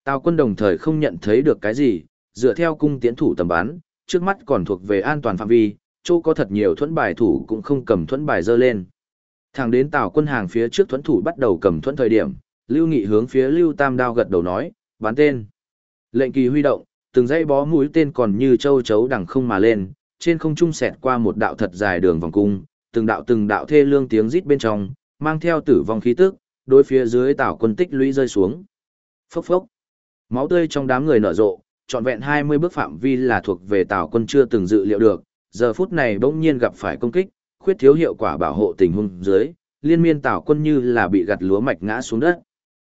Tào quân đồng thời không nhận thấy được cái gì, dựa theo cung tiến thủ tầm bán, trước mắt còn thuộc về an toàn phạm vi, chỗ có thật nhiều thuẫn bài thủ cũng không cầm thuẫn bài dơ lên. Thẳng đến Tào quân hàng phía trước thuẫn thủ bắt đầu cầm thuẫn thời điểm, Lưu Nghị hướng phía Lưu Tam Đao gật đầu nói, bán tên. Lệnh kỳ huy động, từng dãy bó mũi tên còn như châu chấu đằng không mà lên, trên không trung xẹt qua một đạo thật dài đường vòng cung, từng đạo từng đạo thê lương tiếng rít bên trong, mang theo tử vong khí tức, đối phía dưới tảo quân tích lũy rơi xuống. Phốc phốc. Máu tươi trong đám người nở rộ, trọn vẹn 20 bước phạm vi là thuộc về tảo quân chưa từng dự liệu được, giờ phút này bỗng nhiên gặp phải công kích, khuyết thiếu hiệu quả bảo hộ tình huống dưới, liên miên tảo quân như là bị gặt lúa mạch ngã xuống đất.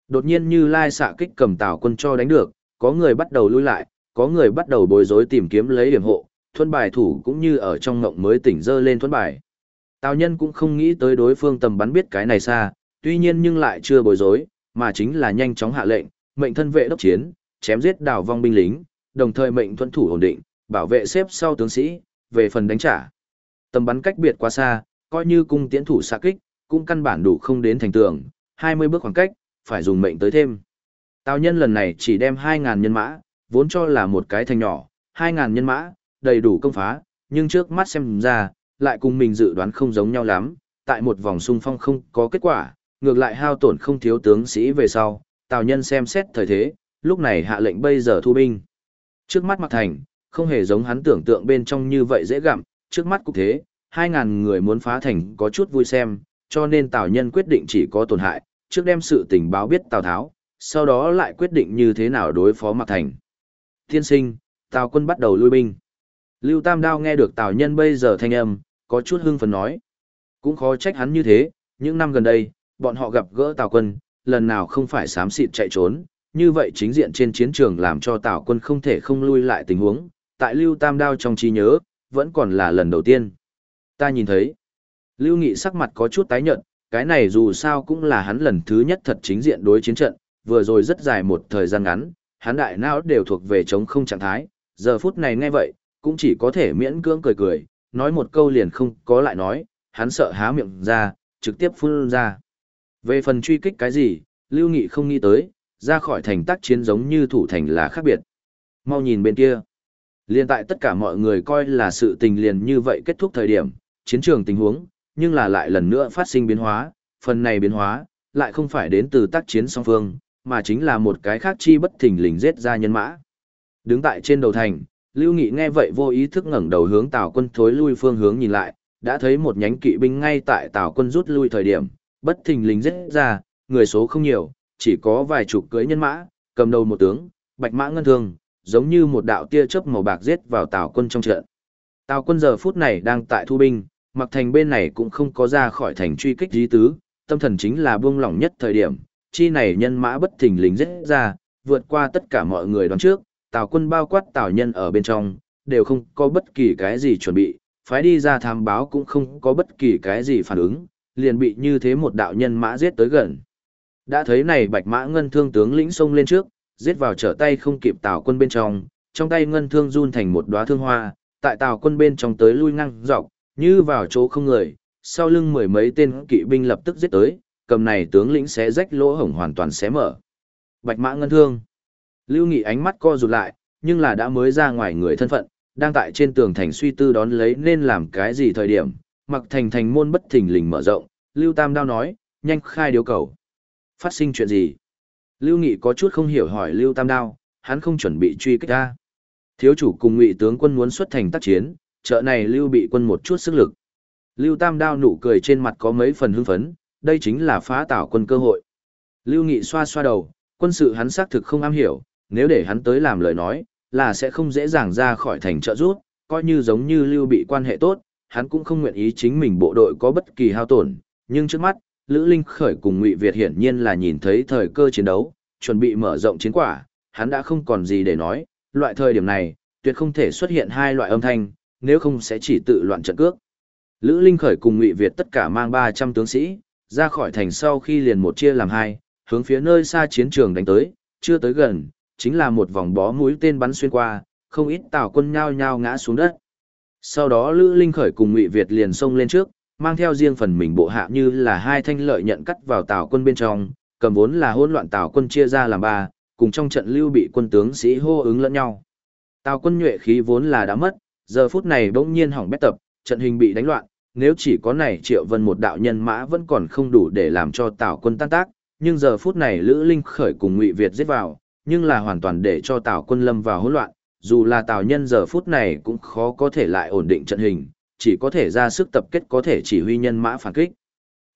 Đột nhiên như lai xạ kích cầm tảo quân cho đánh được, có người bắt đầu lui lại, có người bắt đầu bối rối tìm kiếm lấy điểm hộ, thuân bài thủ cũng như ở trong ngộng mới tỉnh dơ lên thuân bài. Tào nhân cũng không nghĩ tới đối phương tầm bắn biết cái này xa, tuy nhiên nhưng lại chưa bối rối, mà chính là nhanh chóng hạ lệnh, mệnh thân vệ đốc chiến, chém giết đào vong binh lính, đồng thời mệnh thuận thủ ổn định, bảo vệ xếp sau tướng sĩ, về phần đánh trả. Tầm bắn cách biệt quá xa, coi như cung tiễn thủ xạ kích, cũng căn bản đủ không đến thành tường, 20 bước khoảng cách, phải dùng mệnh tới thêm. Tào nhân lần này chỉ đem 2.000 nhân mã, vốn cho là một cái thành nhỏ, 2.000 nhân mã, đầy đủ công phá, nhưng trước mắt xem ra, lại cùng mình dự đoán không giống nhau lắm, tại một vòng xung phong không có kết quả, ngược lại hao tổn không thiếu tướng sĩ về sau, Tào Nhân xem xét thời thế, lúc này hạ lệnh bây giờ thu binh. Trước mắt mặt thành, không hề giống hắn tưởng tượng bên trong như vậy dễ gặm, trước mắt cũng thế, 2.000 người muốn phá thành có chút vui xem, cho nên Tào Nhân quyết định chỉ có tổn hại, trước đem sự tình báo biết Tào Tháo, sau đó lại quyết định như thế nào đối phó mặt thành. Thiên sinh, Tào quân bắt đầu lui binh. Lưu Tam Đao nghe được Tào Nhân bây giờ thanh âm, có chút hưng phấn nói. Cũng khó trách hắn như thế, những năm gần đây, bọn họ gặp gỡ Tào quân, lần nào không phải xám xịt chạy trốn, như vậy chính diện trên chiến trường làm cho Tào quân không thể không lui lại tình huống, tại Lưu Tam Đao trong trí nhớ, vẫn còn là lần đầu tiên. Ta nhìn thấy, Lưu Nghị sắc mặt có chút tái nhợt, cái này dù sao cũng là hắn lần thứ nhất thật chính diện đối chiến trận, vừa rồi rất dài một thời gian ngắn, hắn đại não đều thuộc về chống không trạng thái, giờ phút này nghe vậy, cũng chỉ có thể miễn cưỡng cười cười, nói một câu liền không có lại nói, hắn sợ há miệng ra, trực tiếp phun ra. Về phần truy kích cái gì, Lưu Nghị không nghĩ tới, ra khỏi thành tác chiến giống như thủ thành là khác biệt. Mau nhìn bên kia. Liên tại tất cả mọi người coi là sự tình liền như vậy kết thúc thời điểm, chiến trường tình huống, nhưng là lại lần nữa phát sinh biến hóa, phần này biến hóa, lại không phải đến từ tác chiến song phương, mà chính là một cái khác chi bất thình lình giết ra nhân mã. Đứng tại trên đầu thành, Lưu Nghị nghe vậy vô ý thức ngẩng đầu hướng Tào quân thối lui phương hướng nhìn lại, đã thấy một nhánh kỵ binh ngay tại Tào quân rút lui thời điểm, bất thình lình giết ra, người số không nhiều, chỉ có vài chục cưỡi nhân mã, cầm đầu một tướng, bạch mã ngân thương, giống như một đạo tia chớp màu bạc giết vào Tào quân trong trận. Tào quân giờ phút này đang tại thu binh, mặc thành bên này cũng không có ra khỏi thành truy kích dí tứ, tâm thần chính là buông lỏng nhất thời điểm, chi này nhân mã bất thình lình giết ra, vượt qua tất cả mọi người đoán trước, Tào quân bao quát Tào nhân ở bên trong, đều không có bất kỳ cái gì chuẩn bị, phái đi ra tham báo cũng không có bất kỳ cái gì phản ứng, liền bị như thế một đạo nhân mã giết tới gần. Đã thấy này bạch mã ngân thương tướng lĩnh xông lên trước, giết vào trở tay không kịp Tào quân bên trong, trong tay ngân thương run thành một đóa thương hoa, tại Tào quân bên trong tới lui ngang dọc, như vào chỗ không người, sau lưng mười mấy tên kỵ binh lập tức giết tới, cầm này tướng lĩnh xé rách lỗ hổng hoàn toàn xé mở. Bạch mã ngân thương. Lưu Nghị ánh mắt co rụt lại, nhưng là đã mới ra ngoài người thân phận, đang tại trên tường thành suy tư đón lấy nên làm cái gì thời điểm, mặc thành thành môn bất thình lình mở rộng, Lưu Tam Đao nói, nhanh khai điều cầu. Phát sinh chuyện gì? Lưu Nghị có chút không hiểu hỏi Lưu Tam Đao, hắn không chuẩn bị truy kích ra. Thiếu chủ cùng ngụy tướng quân muốn xuất thành tác chiến, chợ này Lưu bị quân một chút sức lực. Lưu Tam Đao nụ cười trên mặt có mấy phần hưng phấn, đây chính là phá tảo quân cơ hội. Lưu Nghị xoa xoa đầu, quân sự hắn xác thực không am hiểu, nếu để hắn tới làm lời nói, là sẽ không dễ dàng ra khỏi thành trợ rút, coi như giống như Lưu bị quan hệ tốt, hắn cũng không nguyện ý chính mình bộ đội có bất kỳ hao tổn, nhưng trước mắt, Lữ Linh khởi cùng Ngụy Việt hiển nhiên là nhìn thấy thời cơ chiến đấu, chuẩn bị mở rộng chiến quả, hắn đã không còn gì để nói, loại thời điểm này, tuyệt không thể xuất hiện hai loại âm thanh, nếu không sẽ chỉ tự loạn trận cước. Lữ Linh khởi cùng Ngụy Việt tất cả mang 300 tướng sĩ, ra khỏi thành sau khi liền một chia làm hai, hướng phía nơi xa chiến trường đánh tới, chưa tới gần, chính là một vòng bó mũi tên bắn xuyên qua, không ít tào quân nhao nhao ngã xuống đất. Sau đó Lữ Linh khởi cùng Ngụy Việt liền xông lên trước, mang theo riêng phần mình bộ hạ như là hai thanh lợi nhận cắt vào tào quân bên trong, cầm vốn là hỗn loạn tào quân chia ra làm ba, cùng trong trận lưu bị quân tướng sĩ hô ứng lẫn nhau. Tào quân nhuệ khí vốn là đã mất, giờ phút này bỗng nhiên hỏng bét tập, trận hình bị đánh loạn, nếu chỉ có này Triệu Vân một đạo nhân mã vẫn còn không đủ để làm cho Tào quân tan tác, nhưng giờ phút này Lữ Linh khởi cùng Ngụy Việt giết vào, nhưng là hoàn toàn để cho Tào quân lâm vào hỗn loạn, dù là Tào nhân giờ phút này cũng khó có thể lại ổn định trận hình, chỉ có thể ra sức tập kết có thể chỉ huy nhân mã phản kích.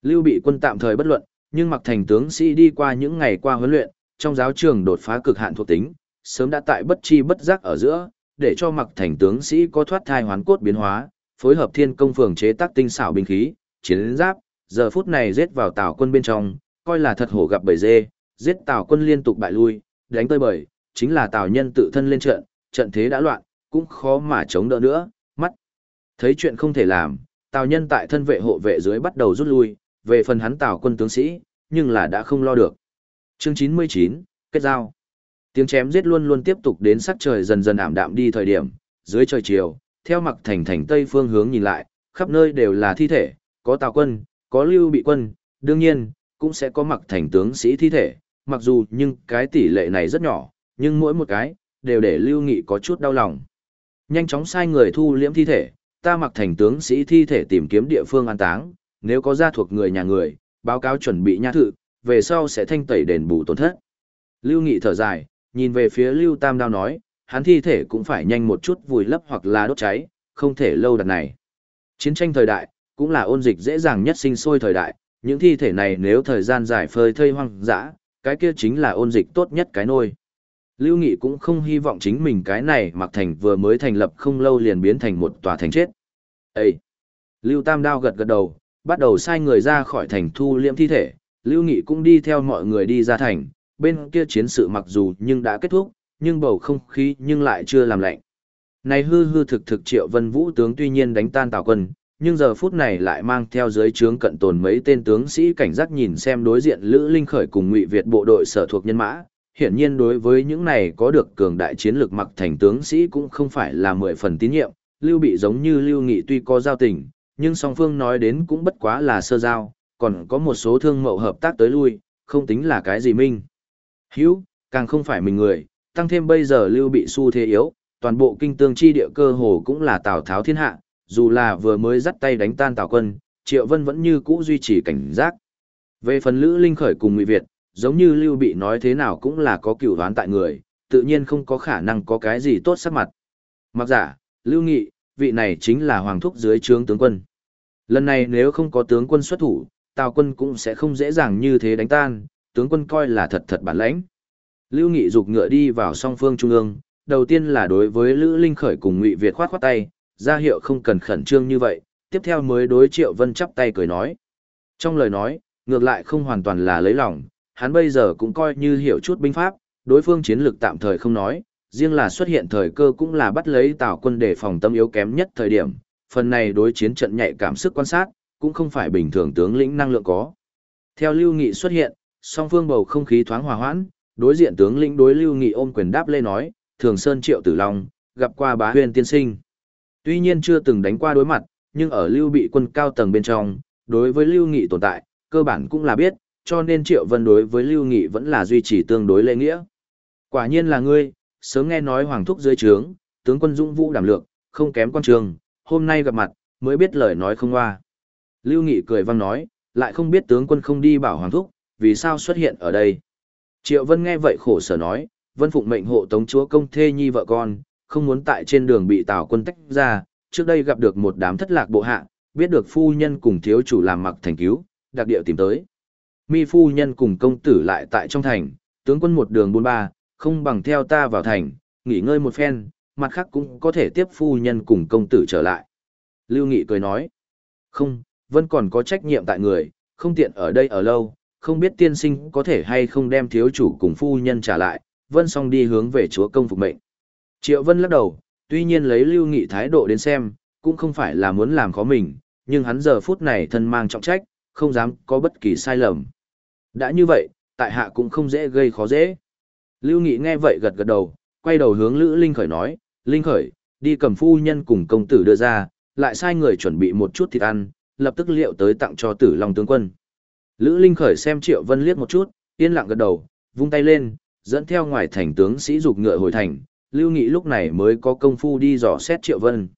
Lưu bị quân tạm thời bất luận, nhưng mặc thành tướng sĩ đi qua những ngày qua huấn luyện, trong giáo trường đột phá cực hạn thuộc tính, sớm đã tại bất chi bất giác ở giữa, để cho mặc thành tướng sĩ có thoát thai hoán cốt biến hóa, phối hợp thiên công phường chế tác tinh xảo binh khí, chiến giáp, giờ phút này giết vào tào quân bên trong, coi là thật hổ gặp bầy dê, giết tào quân liên tục bại lui, đánh tơi bời, chính là tào nhân tự thân lên trận, trận thế đã loạn, cũng khó mà chống đỡ nữa, mắt. Thấy chuyện không thể làm, tào nhân tại thân vệ hộ vệ dưới bắt đầu rút lui, về phần hắn tào quân tướng sĩ, nhưng là đã không lo được. Chương 99, kết giao. Tiếng chém giết luôn luôn tiếp tục đến sắc trời dần dần ảm đạm đi thời điểm, dưới trời chiều, theo mặc thành thành tây phương hướng nhìn lại, khắp nơi đều là thi thể, có tào quân, có lưu bị quân, đương nhiên, cũng sẽ có mặc thành tướng sĩ thi thể, mặc dù nhưng cái tỷ lệ này rất nhỏ, nhưng mỗi một cái, đều để lưu nghị có chút đau lòng. Nhanh chóng sai người thu liễm thi thể, ta mặc thành tướng sĩ thi thể tìm kiếm địa phương an táng, nếu có gia thuộc người nhà người, báo cáo chuẩn bị nha thự, về sau sẽ thanh tẩy đền bù tổn thất. Lưu Nghị thở dài, nhìn về phía Lưu Tam Đao nói, hắn thi thể cũng phải nhanh một chút vùi lấp hoặc là đốt cháy, không thể lâu đặt này. Chiến tranh thời đại, cũng là ôn dịch dễ dàng nhất sinh sôi thời đại, những thi thể này nếu thời gian dài phơi thây hoang dã, cái kia chính là ôn dịch tốt nhất cái nôi. Lưu Nghị cũng không hy vọng chính mình cái này mặc thành vừa mới thành lập không lâu liền biến thành một tòa thành chết. Ê! Lưu Tam Đao gật gật đầu, bắt đầu sai người ra khỏi thành thu liệm thi thể, Lưu Nghị cũng đi theo mọi người đi ra thành, bên kia chiến sự mặc dù nhưng đã kết thúc, nhưng bầu không khí nhưng lại chưa làm lạnh. Này hư hư thực thực triệu vân vũ tướng tuy nhiên đánh tan tào quân, nhưng giờ phút này lại mang theo dưới trướng cận tồn mấy tên tướng sĩ cảnh giác nhìn xem đối diện Lữ Linh Khởi cùng Ngụy Việt bộ đội sở thuộc nhân mã. Hiển nhiên đối với những này có được cường đại chiến lược mặc thành tướng sĩ cũng không phải là mười phần tín nhiệm, Lưu Bị giống như Lưu Nghị tuy có giao tình, nhưng song phương nói đến cũng bất quá là sơ giao, còn có một số thương mậu hợp tác tới lui, không tính là cái gì minh. Hữu, càng không phải mình người, tăng thêm bây giờ Lưu Bị xu thế yếu, toàn bộ kinh tương chi địa cơ hồ cũng là Tào Tháo thiên hạ, dù là vừa mới dắt tay đánh tan Tào quân, Triệu Vân vẫn như cũ duy trì cảnh giác. Về phần Lữ Linh khởi cùng Ngụy Việt, giống như Lưu Bị nói thế nào cũng là có cửu đoán tại người, tự nhiên không có khả năng có cái gì tốt sắc mặt. Mặc giả, Lưu Nghị, vị này chính là hoàng thúc dưới trướng tướng quân. Lần này nếu không có tướng quân xuất thủ, Tào quân cũng sẽ không dễ dàng như thế đánh tan, tướng quân coi là thật thật bản lãnh. Lưu Nghị dục ngựa đi vào song phương trung ương, đầu tiên là đối với Lữ Linh khởi cùng Ngụy Việt khoát khoát tay, ra hiệu không cần khẩn trương như vậy, tiếp theo mới đối Triệu Vân chắp tay cười nói. Trong lời nói, ngược lại không hoàn toàn là lấy lòng, hắn bây giờ cũng coi như hiểu chút binh pháp, đối phương chiến lược tạm thời không nói, riêng là xuất hiện thời cơ cũng là bắt lấy Tào quân để phòng tâm yếu kém nhất thời điểm, phần này đối chiến trận nhạy cảm sức quan sát, cũng không phải bình thường tướng lĩnh năng lượng có. Theo Lưu Nghị xuất hiện, song phương bầu không khí thoáng hòa hoãn, đối diện tướng lĩnh đối Lưu Nghị ôm quyền đáp lê nói, Thường Sơn Triệu Tử Long, gặp qua bá huyền tiên sinh. Tuy nhiên chưa từng đánh qua đối mặt, nhưng ở Lưu bị quân cao tầng bên trong, đối với Lưu Nghị tồn tại, cơ bản cũng là biết, cho nên Triệu Vân đối với Lưu Nghị vẫn là duy trì tương đối lễ nghĩa. Quả nhiên là ngươi, sớm nghe nói hoàng thúc dưới trướng, tướng quân dũng vũ đảm lược không kém quan trường, hôm nay gặp mặt, mới biết lời nói không hoa. Lưu Nghị cười vang nói, lại không biết tướng quân không đi bảo hoàng thúc, vì sao xuất hiện ở đây. Triệu Vân nghe vậy khổ sở nói, Vân phụng mệnh hộ tống chúa công thê nhi vợ con, không muốn tại trên đường bị Tào quân tách ra, trước đây gặp được một đám thất lạc bộ hạ, biết được phu nhân cùng thiếu chủ làm mặc thành cứu, đặc địa tìm tới. Mi phu nhân cùng công tử lại tại trong thành, tướng quân một đường buôn ba, không bằng theo ta vào thành, nghỉ ngơi một phen, mặt khác cũng có thể tiếp phu nhân cùng công tử trở lại. Lưu Nghị cười nói, không, vẫn còn có trách nhiệm tại người, không tiện ở đây ở lâu, không biết tiên sinh có thể hay không đem thiếu chủ cùng phu nhân trả lại, vân song đi hướng về chúa công phục mệnh. Triệu vân lắc đầu, tuy nhiên lấy lưu nghị thái độ đến xem, cũng không phải là muốn làm khó mình, nhưng hắn giờ phút này thân mang trọng trách, không dám có bất kỳ sai lầm. Đã như vậy, tại hạ cũng không dễ gây khó dễ. Lưu Nghị nghe vậy gật gật đầu, quay đầu hướng Lữ Linh Khởi nói, Linh Khởi, đi cầm phu nhân cùng công tử đưa ra, lại sai người chuẩn bị một chút thịt ăn, lập tức liệu tới tặng cho tử long tướng quân. Lữ Linh Khởi xem Triệu Vân liếc một chút, yên lặng gật đầu, vung tay lên, dẫn theo ngoài thành tướng sĩ dục ngựa hồi thành, Lưu Nghị lúc này mới có công phu đi dò xét Triệu Vân.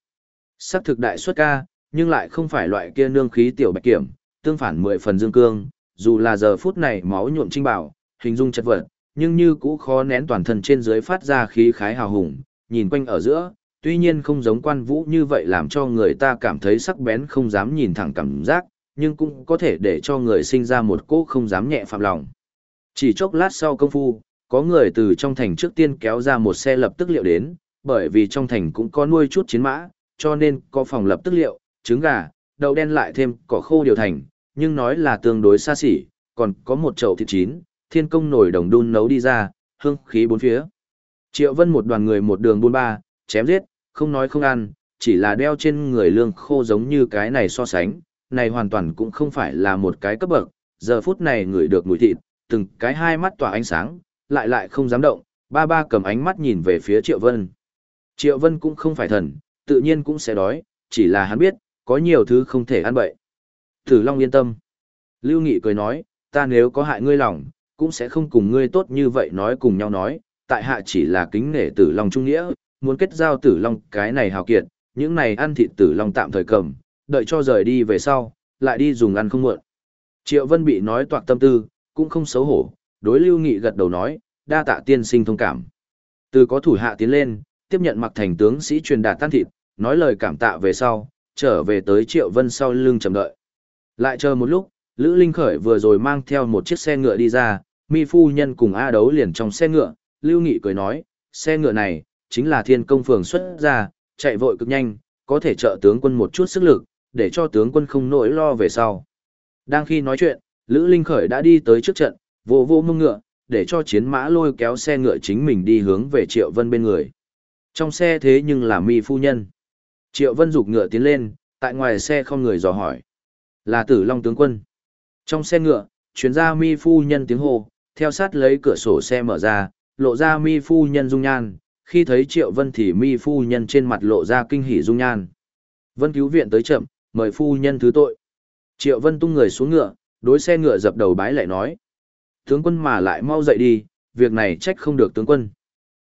Sắc thực đại xuất ca, nhưng lại không phải loại kia nương khí tiểu bạch kiểm, tương phản mười phần dương cương, dù là giờ phút này máu nhuộm trinh bảo, hình dung chất vật, nhưng như cũ khó nén toàn thân trên dưới phát ra khí khái hào hùng, nhìn quanh ở giữa, tuy nhiên không giống quan vũ như vậy làm cho người ta cảm thấy sắc bén không dám nhìn thẳng cảm giác, nhưng cũng có thể để cho người sinh ra một cỗ không dám nhẹ phạm lòng. Chỉ chốc lát sau công phu, có người từ trong thành trước tiên kéo ra một xe lập tức liệu đến, bởi vì trong thành cũng có nuôi chút chiến mã, cho nên có phòng lập tức liệu, trứng gà, đậu đen lại thêm cỏ khô điều thành, nhưng nói là tương đối xa xỉ, còn có một chậu thịt chín, thiên công nổi đồng đun nấu đi ra, hương khí bốn phía. Triệu Vân một đoàn người một đường buôn ba, chém giết, không nói không ăn, chỉ là đeo trên người lương khô giống như cái này so sánh, này hoàn toàn cũng không phải là một cái cấp bậc, giờ phút này người được mùi thịt, từng cái hai mắt tỏa ánh sáng, lại lại không dám động, ba ba cầm ánh mắt nhìn về phía Triệu Vân. Triệu Vân cũng không phải thần, tự nhiên cũng sẽ đói, chỉ là hắn biết, có nhiều thứ không thể ăn bậy. Tử Long yên tâm. Lưu Nghị cười nói, ta nếu có hại ngươi lòng, cũng sẽ không cùng ngươi tốt như vậy nói cùng nhau nói, tại hạ chỉ là kính nể Tử Long trung nghĩa, muốn kết giao Tử Long cái này hào kiệt, những này ăn thịt Tử Long tạm thời cầm, đợi cho rời đi về sau, lại đi dùng ăn không muộn. Triệu Vân bị nói toạc tâm tư, cũng không xấu hổ, đối Lưu Nghị gật đầu nói, đa tạ tiên sinh thông cảm. Từ có thủ hạ tiến lên, tiếp nhận mặc thành tướng sĩ truyền đạt tan thịt, nói lời cảm tạ về sau, trở về tới Triệu Vân sau lưng chờ đợi. Lại chờ một lúc, Lữ Linh Khởi vừa rồi mang theo một chiếc xe ngựa đi ra, mi phu nhân cùng A đấu liền trong xe ngựa, Lưu Nghị cười nói, xe ngựa này, chính là thiên công phường xuất ra, chạy vội cực nhanh, có thể trợ tướng quân một chút sức lực, để cho tướng quân không nỗi lo về sau. Đang khi nói chuyện, Lữ Linh Khởi đã đi tới trước trận, vô vô mông ngựa, để cho chiến mã lôi kéo xe ngựa chính mình đi hướng về Triệu Vân bên người. Trong xe thế nhưng là mi phu nhân. Triệu Vân rục ngựa tiến lên, tại ngoài xe không người dò hỏi. Là tử long tướng quân. Trong xe ngựa, chuyến ra mi phu nhân tiếng hô, theo sát lấy cửa sổ xe mở ra, lộ ra mi phu nhân dung nhan. Khi thấy Triệu Vân thì mi phu nhân trên mặt lộ ra kinh hỉ dung nhan. Vân cứu viện tới chậm, mời phu nhân thứ tội. Triệu Vân tung người xuống ngựa, đối xe ngựa dập đầu bái lại nói. Tướng quân mà lại mau dậy đi, việc này trách không được tướng quân.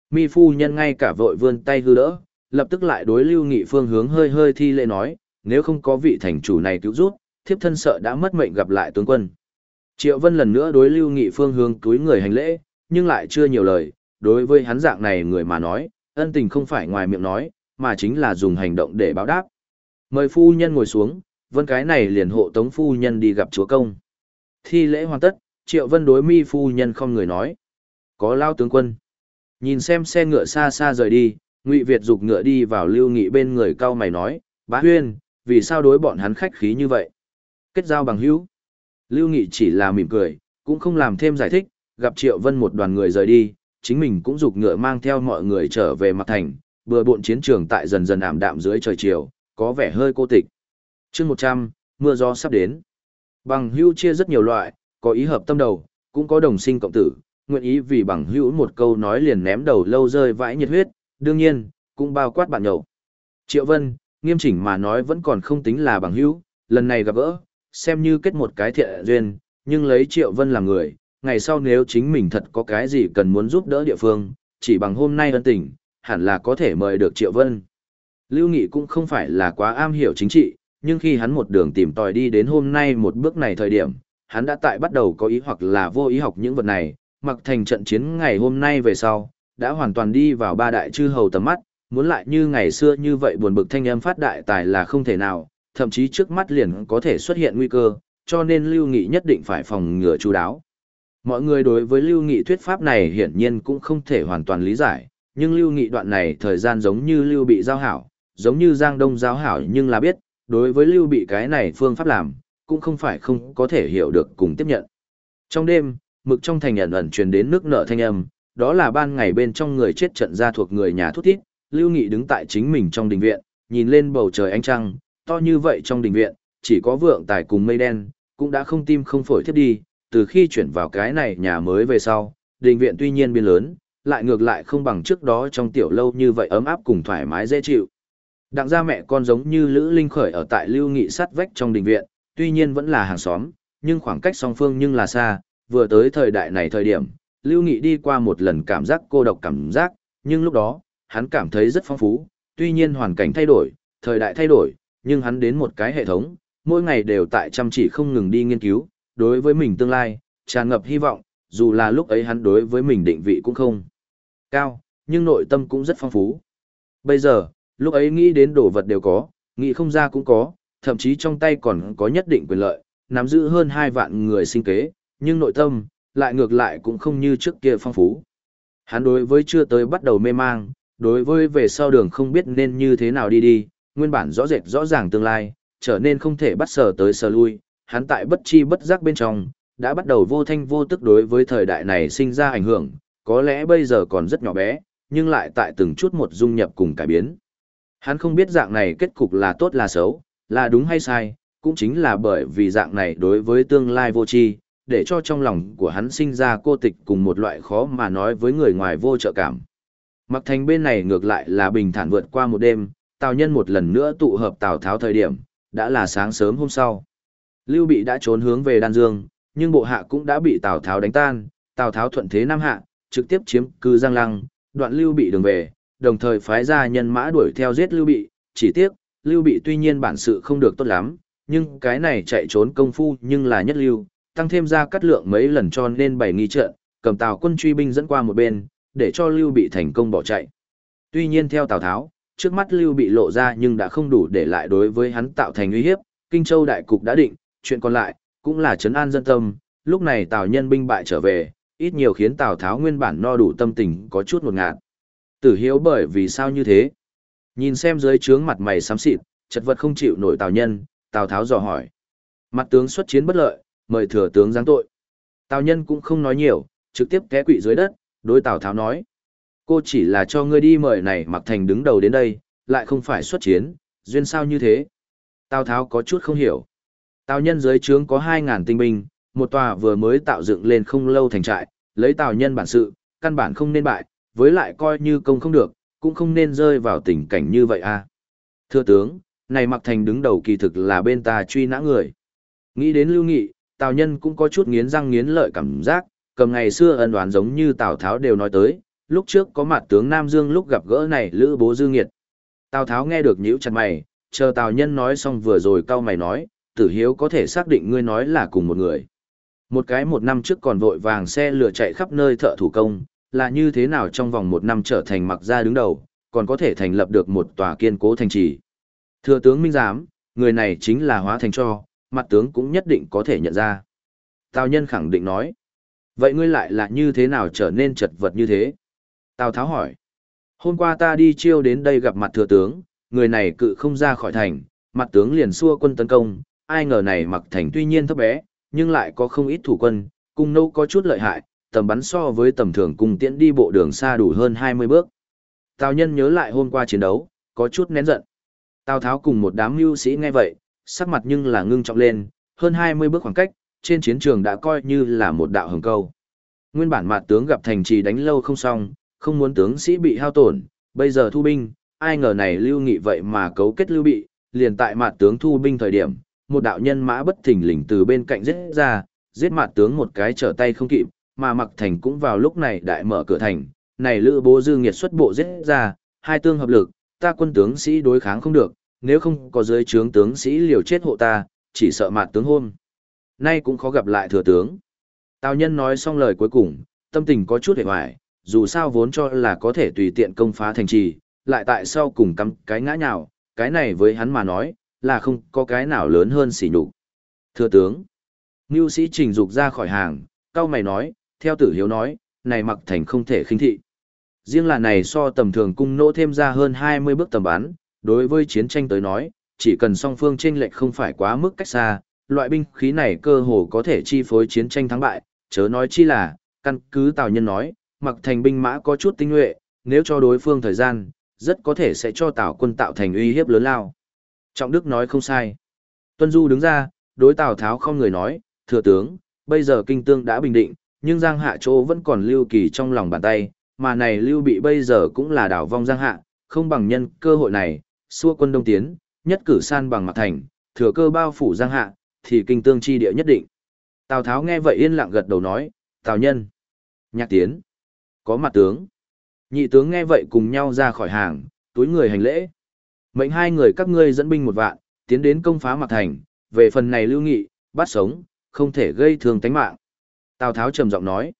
Mi phu nhân ngay cả vội vươn tay hư đỡ, lập tức lại đối lưu nghị phương hướng hơi hơi thi lễ nói, nếu không có vị thành chủ này cứu rút, thiếp thân sợ đã mất mệnh gặp lại tướng quân. Triệu Vân lần nữa đối lưu nghị phương hướng túi người hành lễ, nhưng lại chưa nhiều lời, đối với hắn dạng này người mà nói, ân tình không phải ngoài miệng nói, mà chính là dùng hành động để báo đáp. Mời phu nhân ngồi xuống, vân cái này liền hộ tống phu nhân đi gặp chúa công. Thi lễ hoàn tất, triệu vân đối mi phu nhân không người nói. Có lao tướng quân. Nhìn xem xe ngựa xa xa rời đi, ngụy Việt dục ngựa đi vào lưu nghị bên người cao mày nói, bá huyên, vì sao đối bọn hắn khách khí như vậy? Kết giao bằng hữu. Lưu Nghị chỉ là mỉm cười, cũng không làm thêm giải thích, gặp Triệu Vân một đoàn người rời đi, chính mình cũng dục ngựa mang theo mọi người trở về mặt thành, Bừa bộn chiến trường tại dần dần ảm đạm dưới trời chiều, có vẻ hơi cô tịch. chương 100, mưa gió sắp đến. Bằng hữu chia rất nhiều loại, có ý hợp tâm đầu, cũng có đồng sinh cộng tử, nguyện ý vì bằng hữu một câu nói liền ném đầu lâu rơi vãi nhiệt huyết, đương nhiên, cũng bao quát bạn nhậu. Triệu Vân, nghiêm chỉnh mà nói vẫn còn không tính là bằng hữu, lần này gặp gỡ, xem như kết một cái thiện duyên, nhưng lấy Triệu Vân làm người, ngày sau nếu chính mình thật có cái gì cần muốn giúp đỡ địa phương, chỉ bằng hôm nay ân tình, hẳn là có thể mời được Triệu Vân. Lưu Nghị cũng không phải là quá am hiểu chính trị, nhưng khi hắn một đường tìm tòi đi đến hôm nay một bước này thời điểm, hắn đã tại bắt đầu có ý hoặc là vô ý học những vật này, mặc thành trận chiến ngày hôm nay về sau, đã hoàn toàn đi vào ba đại chư hầu tầm mắt, muốn lại như ngày xưa như vậy buồn bực thanh âm phát đại tài là không thể nào, thậm chí trước mắt liền có thể xuất hiện nguy cơ, cho nên Lưu Nghị nhất định phải phòng ngừa chú đáo. Mọi người đối với Lưu Nghị thuyết pháp này hiển nhiên cũng không thể hoàn toàn lý giải, nhưng Lưu Nghị đoạn này thời gian giống như Lưu bị giao hảo, giống như Giang Đông giáo hảo nhưng là biết, đối với Lưu bị cái này phương pháp làm, cũng không phải không có thể hiểu được cùng tiếp nhận. Trong đêm, mực trong thành ẩn ẩn truyền đến nước nợ thanh âm, đó là ban ngày bên trong người chết trận ra thuộc người nhà thút thít, Lưu Nghị đứng tại chính mình trong đình viện, nhìn lên bầu trời ánh trăng, to như vậy trong đình viện, chỉ có vượng tài cùng mây đen, cũng đã không tim không phổi thiết đi, từ khi chuyển vào cái này nhà mới về sau, đình viện tuy nhiên biên lớn, lại ngược lại không bằng trước đó trong tiểu lâu như vậy ấm áp cùng thoải mái dễ chịu. Đặng gia mẹ con giống như Lữ Linh khởi ở tại Lưu Nghị sát vách trong đình viện, tuy nhiên vẫn là hàng xóm, nhưng khoảng cách song phương nhưng là xa, vừa tới thời đại này thời điểm, Lưu Nghị đi qua một lần cảm giác cô độc cảm giác, nhưng lúc đó, hắn cảm thấy rất phong phú, tuy nhiên hoàn cảnh thay đổi, thời đại thay đổi, nhưng hắn đến một cái hệ thống, mỗi ngày đều tại chăm chỉ không ngừng đi nghiên cứu, đối với mình tương lai, tràn ngập hy vọng, dù là lúc ấy hắn đối với mình định vị cũng không cao, nhưng nội tâm cũng rất phong phú. Bây giờ, lúc ấy nghĩ đến đồ vật đều có, nghĩ không ra cũng có, thậm chí trong tay còn có nhất định quyền lợi, nắm giữ hơn 2 vạn người sinh kế, nhưng nội tâm, lại ngược lại cũng không như trước kia phong phú. Hắn đối với chưa tới bắt đầu mê mang, đối với về sau đường không biết nên như thế nào đi đi, nguyên bản rõ rệt rõ ràng tương lai, trở nên không thể bắt sờ tới sờ lui, hắn tại bất chi bất giác bên trong, đã bắt đầu vô thanh vô tức đối với thời đại này sinh ra ảnh hưởng, có lẽ bây giờ còn rất nhỏ bé, nhưng lại tại từng chút một dung nhập cùng cải biến. Hắn không biết dạng này kết cục là tốt là xấu, là đúng hay sai, cũng chính là bởi vì dạng này đối với tương lai vô tri, để cho trong lòng của hắn sinh ra cô tịch cùng một loại khó mà nói với người ngoài vô trợ cảm. Mặc thành bên này ngược lại là bình thản vượt qua một đêm, Tào Nhân một lần nữa tụ hợp Tào Tháo thời điểm, đã là sáng sớm hôm sau. Lưu Bị đã trốn hướng về Đan Dương, nhưng bộ hạ cũng đã bị Tào Tháo đánh tan, Tào Tháo thuận thế Nam Hạ, trực tiếp chiếm cư Giang Lăng, đoạn Lưu Bị đường về, đồng thời phái ra nhân mã đuổi theo giết Lưu Bị, chỉ tiếc, Lưu Bị tuy nhiên bản sự không được tốt lắm, nhưng cái này chạy trốn công phu nhưng là nhất lưu, tăng thêm ra cắt lượng mấy lần cho nên bảy nghi trận, cầm Tào quân truy binh dẫn qua một bên, để cho Lưu Bị thành công bỏ chạy. Tuy nhiên theo Tào Tháo, trước mắt Lưu Bị lộ ra nhưng đã không đủ để lại đối với hắn tạo thành uy hiếp, Kinh Châu đại cục đã định, chuyện còn lại cũng là trấn an dân tâm, lúc này Tào nhân binh bại trở về, ít nhiều khiến Tào Tháo nguyên bản no đủ tâm tình có chút một ngạt. Tử hiếu bởi vì sao như thế? Nhìn xem dưới trướng mặt mày xám xịt, chật vật không chịu nổi Tào nhân, Tào Tháo dò hỏi. Mặt tướng xuất chiến bất lợi, mời thừa tướng giáng tội. Tào nhân cũng không nói nhiều, trực tiếp té quỵ dưới đất, đối Tào Tháo nói. Cô chỉ là cho ngươi đi mời này mặc thành đứng đầu đến đây, lại không phải xuất chiến, duyên sao như thế. Tào Tháo có chút không hiểu. Tào nhân dưới trướng có 2.000 tinh binh, một tòa vừa mới tạo dựng lên không lâu thành trại, lấy Tào nhân bản sự, căn bản không nên bại, với lại coi như công không được, cũng không nên rơi vào tình cảnh như vậy a. À. Thưa tướng, này mặc thành đứng đầu kỳ thực là bên ta truy nã người. Nghĩ đến lưu nghị, Tào nhân cũng có chút nghiến răng nghiến lợi cảm giác, cầm ngày xưa ân đoán giống như Tào Tháo đều nói tới, lúc trước có mặt tướng Nam Dương lúc gặp gỡ này Lữ Bố dư Nghiệt. Tào Tháo nghe được nhíu chặt mày, chờ Tào Nhân nói xong vừa rồi cau mày nói, Tử Hiếu có thể xác định ngươi nói là cùng một người. Một cái một năm trước còn vội vàng xe lửa chạy khắp nơi thợ thủ công, là như thế nào trong vòng một năm trở thành mặc gia đứng đầu, còn có thể thành lập được một tòa kiên cố thành trì. Thừa tướng Minh Giám, người này chính là hóa thành cho, mặt tướng cũng nhất định có thể nhận ra. Tào Nhân khẳng định nói, vậy ngươi lại là như thế nào trở nên chật vật như thế? Tào Tháo hỏi. Hôm qua ta đi chiêu đến đây gặp mặt thừa tướng, người này cự không ra khỏi thành, mặt tướng liền xua quân tấn công, ai ngờ này mặc thành tuy nhiên thấp bé, nhưng lại có không ít thủ quân, cung nô có chút lợi hại, tầm bắn so với tầm thường cùng tiễn đi bộ đường xa đủ hơn 20 bước. Tào nhân nhớ lại hôm qua chiến đấu, có chút nén giận. Tào Tháo cùng một đám mưu sĩ nghe vậy, sắc mặt nhưng là ngưng trọng lên, hơn 20 bước khoảng cách, trên chiến trường đã coi như là một đạo hồng câu. Nguyên bản mặt tướng gặp thành trì đánh lâu không xong, không muốn tướng sĩ bị hao tổn, bây giờ thu binh, ai ngờ này lưu nghị vậy mà cấu kết lưu bị, liền tại mặt tướng thu binh thời điểm, một đạo nhân mã bất thình lình từ bên cạnh giết ra, giết mặt tướng một cái trở tay không kịp, mà mặc thành cũng vào lúc này đại mở cửa thành, này lữ bố dư nghiệt xuất bộ giết ra, hai tương hợp lực, ta quân tướng sĩ đối kháng không được, nếu không có dưới trướng tướng sĩ liều chết hộ ta, chỉ sợ mạt tướng hôn. Nay cũng khó gặp lại thừa tướng. Tào nhân nói xong lời cuối cùng, tâm tình có chút hề hoài, dù sao vốn cho là có thể tùy tiện công phá thành trì, lại tại sao cùng cắm cái ngã nhào, cái này với hắn mà nói, là không có cái nào lớn hơn xỉ nhục. Thừa tướng, Ngưu sĩ trình dục ra khỏi hàng, cao mày nói, theo tử hiếu nói, này mặc thành không thể khinh thị. Riêng là này so tầm thường cung nỗ thêm ra hơn 20 bước tầm bắn, đối với chiến tranh tới nói, chỉ cần song phương chênh lệch không phải quá mức cách xa, loại binh khí này cơ hồ có thể chi phối chiến tranh thắng bại, chớ nói chi là, căn cứ Tào Nhân nói, mặc thành binh mã có chút tinh nhuệ, nếu cho đối phương thời gian, rất có thể sẽ cho Tào quân tạo thành uy hiếp lớn lao. Trọng Đức nói không sai. Tuân Du đứng ra, đối Tào Tháo không người nói, thừa tướng, bây giờ kinh tương đã bình định, nhưng Giang Hạ chỗ vẫn còn lưu kỳ trong lòng bàn tay, mà này lưu bị bây giờ cũng là đảo vong Giang Hạ, không bằng nhân cơ hội này, xua quân đông tiến, nhất cử san bằng mặt thành, thừa cơ bao phủ Giang Hạ, thì kinh tương chi địa nhất định. Tào Tháo nghe vậy yên lặng gật đầu nói, Tào nhân, nhạc tiến, có mặt tướng. Nhị tướng nghe vậy cùng nhau ra khỏi hàng, túi người hành lễ. Mệnh hai người các ngươi dẫn binh một vạn, tiến đến công phá mặt thành, về phần này lưu nghị, bắt sống, không thể gây thương tánh mạng. Tào Tháo trầm giọng nói,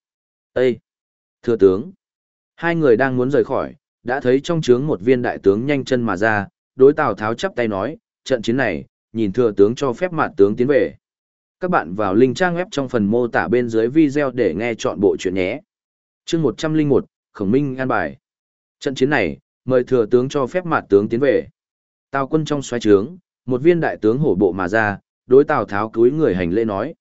Ê! Thưa tướng! Hai người đang muốn rời khỏi, đã thấy trong trướng một viên đại tướng nhanh chân mà ra, đối Tào Tháo chắp tay nói, trận chiến này, nhìn thừa tướng cho phép mặt tướng tiến về. Các bạn vào link trang web trong phần mô tả bên dưới video để nghe chọn bộ chuyện nhé. chương 101, Khổng Minh an bài. Trận chiến này, mời thừa tướng cho phép mặt tướng tiến về. Tào quân trong xoay trướng, một viên đại tướng hổ bộ mà ra, đối Tào Tháo cúi người hành lễ nói.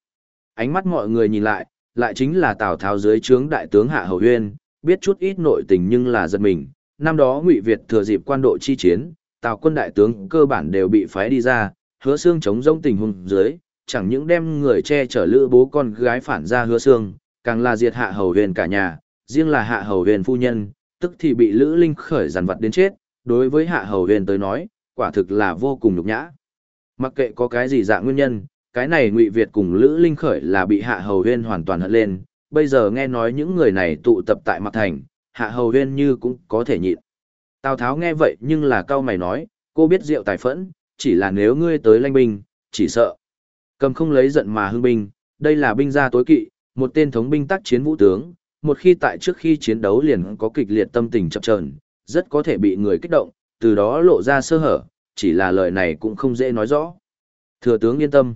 Ánh mắt mọi người nhìn lại, lại chính là Tào Tháo dưới trướng đại tướng Hạ Hầu Huyên, biết chút ít nội tình nhưng là giật mình. Năm đó Ngụy Việt thừa dịp quan độ chi chiến, Tào quân đại tướng cơ bản đều bị phái đi ra, hứa xương chống rông tình huống dưới, chẳng những đem người che chở lữ bố con gái phản ra hứa xương, càng là diệt hạ hầu huyền cả nhà, riêng là hạ hầu huyền phu nhân, tức thì bị lữ linh khởi giàn vật đến chết, đối với hạ hầu huyền tới nói, quả thực là vô cùng nhục nhã. Mặc kệ có cái gì dạng nguyên nhân, cái này ngụy Việt cùng lữ linh khởi là bị hạ hầu Huyên hoàn toàn hận lên, bây giờ nghe nói những người này tụ tập tại mặt thành, hạ hầu Huyên như cũng có thể nhịn. Tào Tháo nghe vậy nhưng là cao mày nói, cô biết rượu tài phẫn, chỉ là nếu ngươi tới lanh binh, chỉ sợ. Cầm không lấy giận mà hưng binh, đây là binh gia tối kỵ, một tên thống binh tác chiến vũ tướng, một khi tại trước khi chiến đấu liền có kịch liệt tâm tình chập chờn, rất có thể bị người kích động, từ đó lộ ra sơ hở, chỉ là lời này cũng không dễ nói rõ. Thừa tướng yên tâm.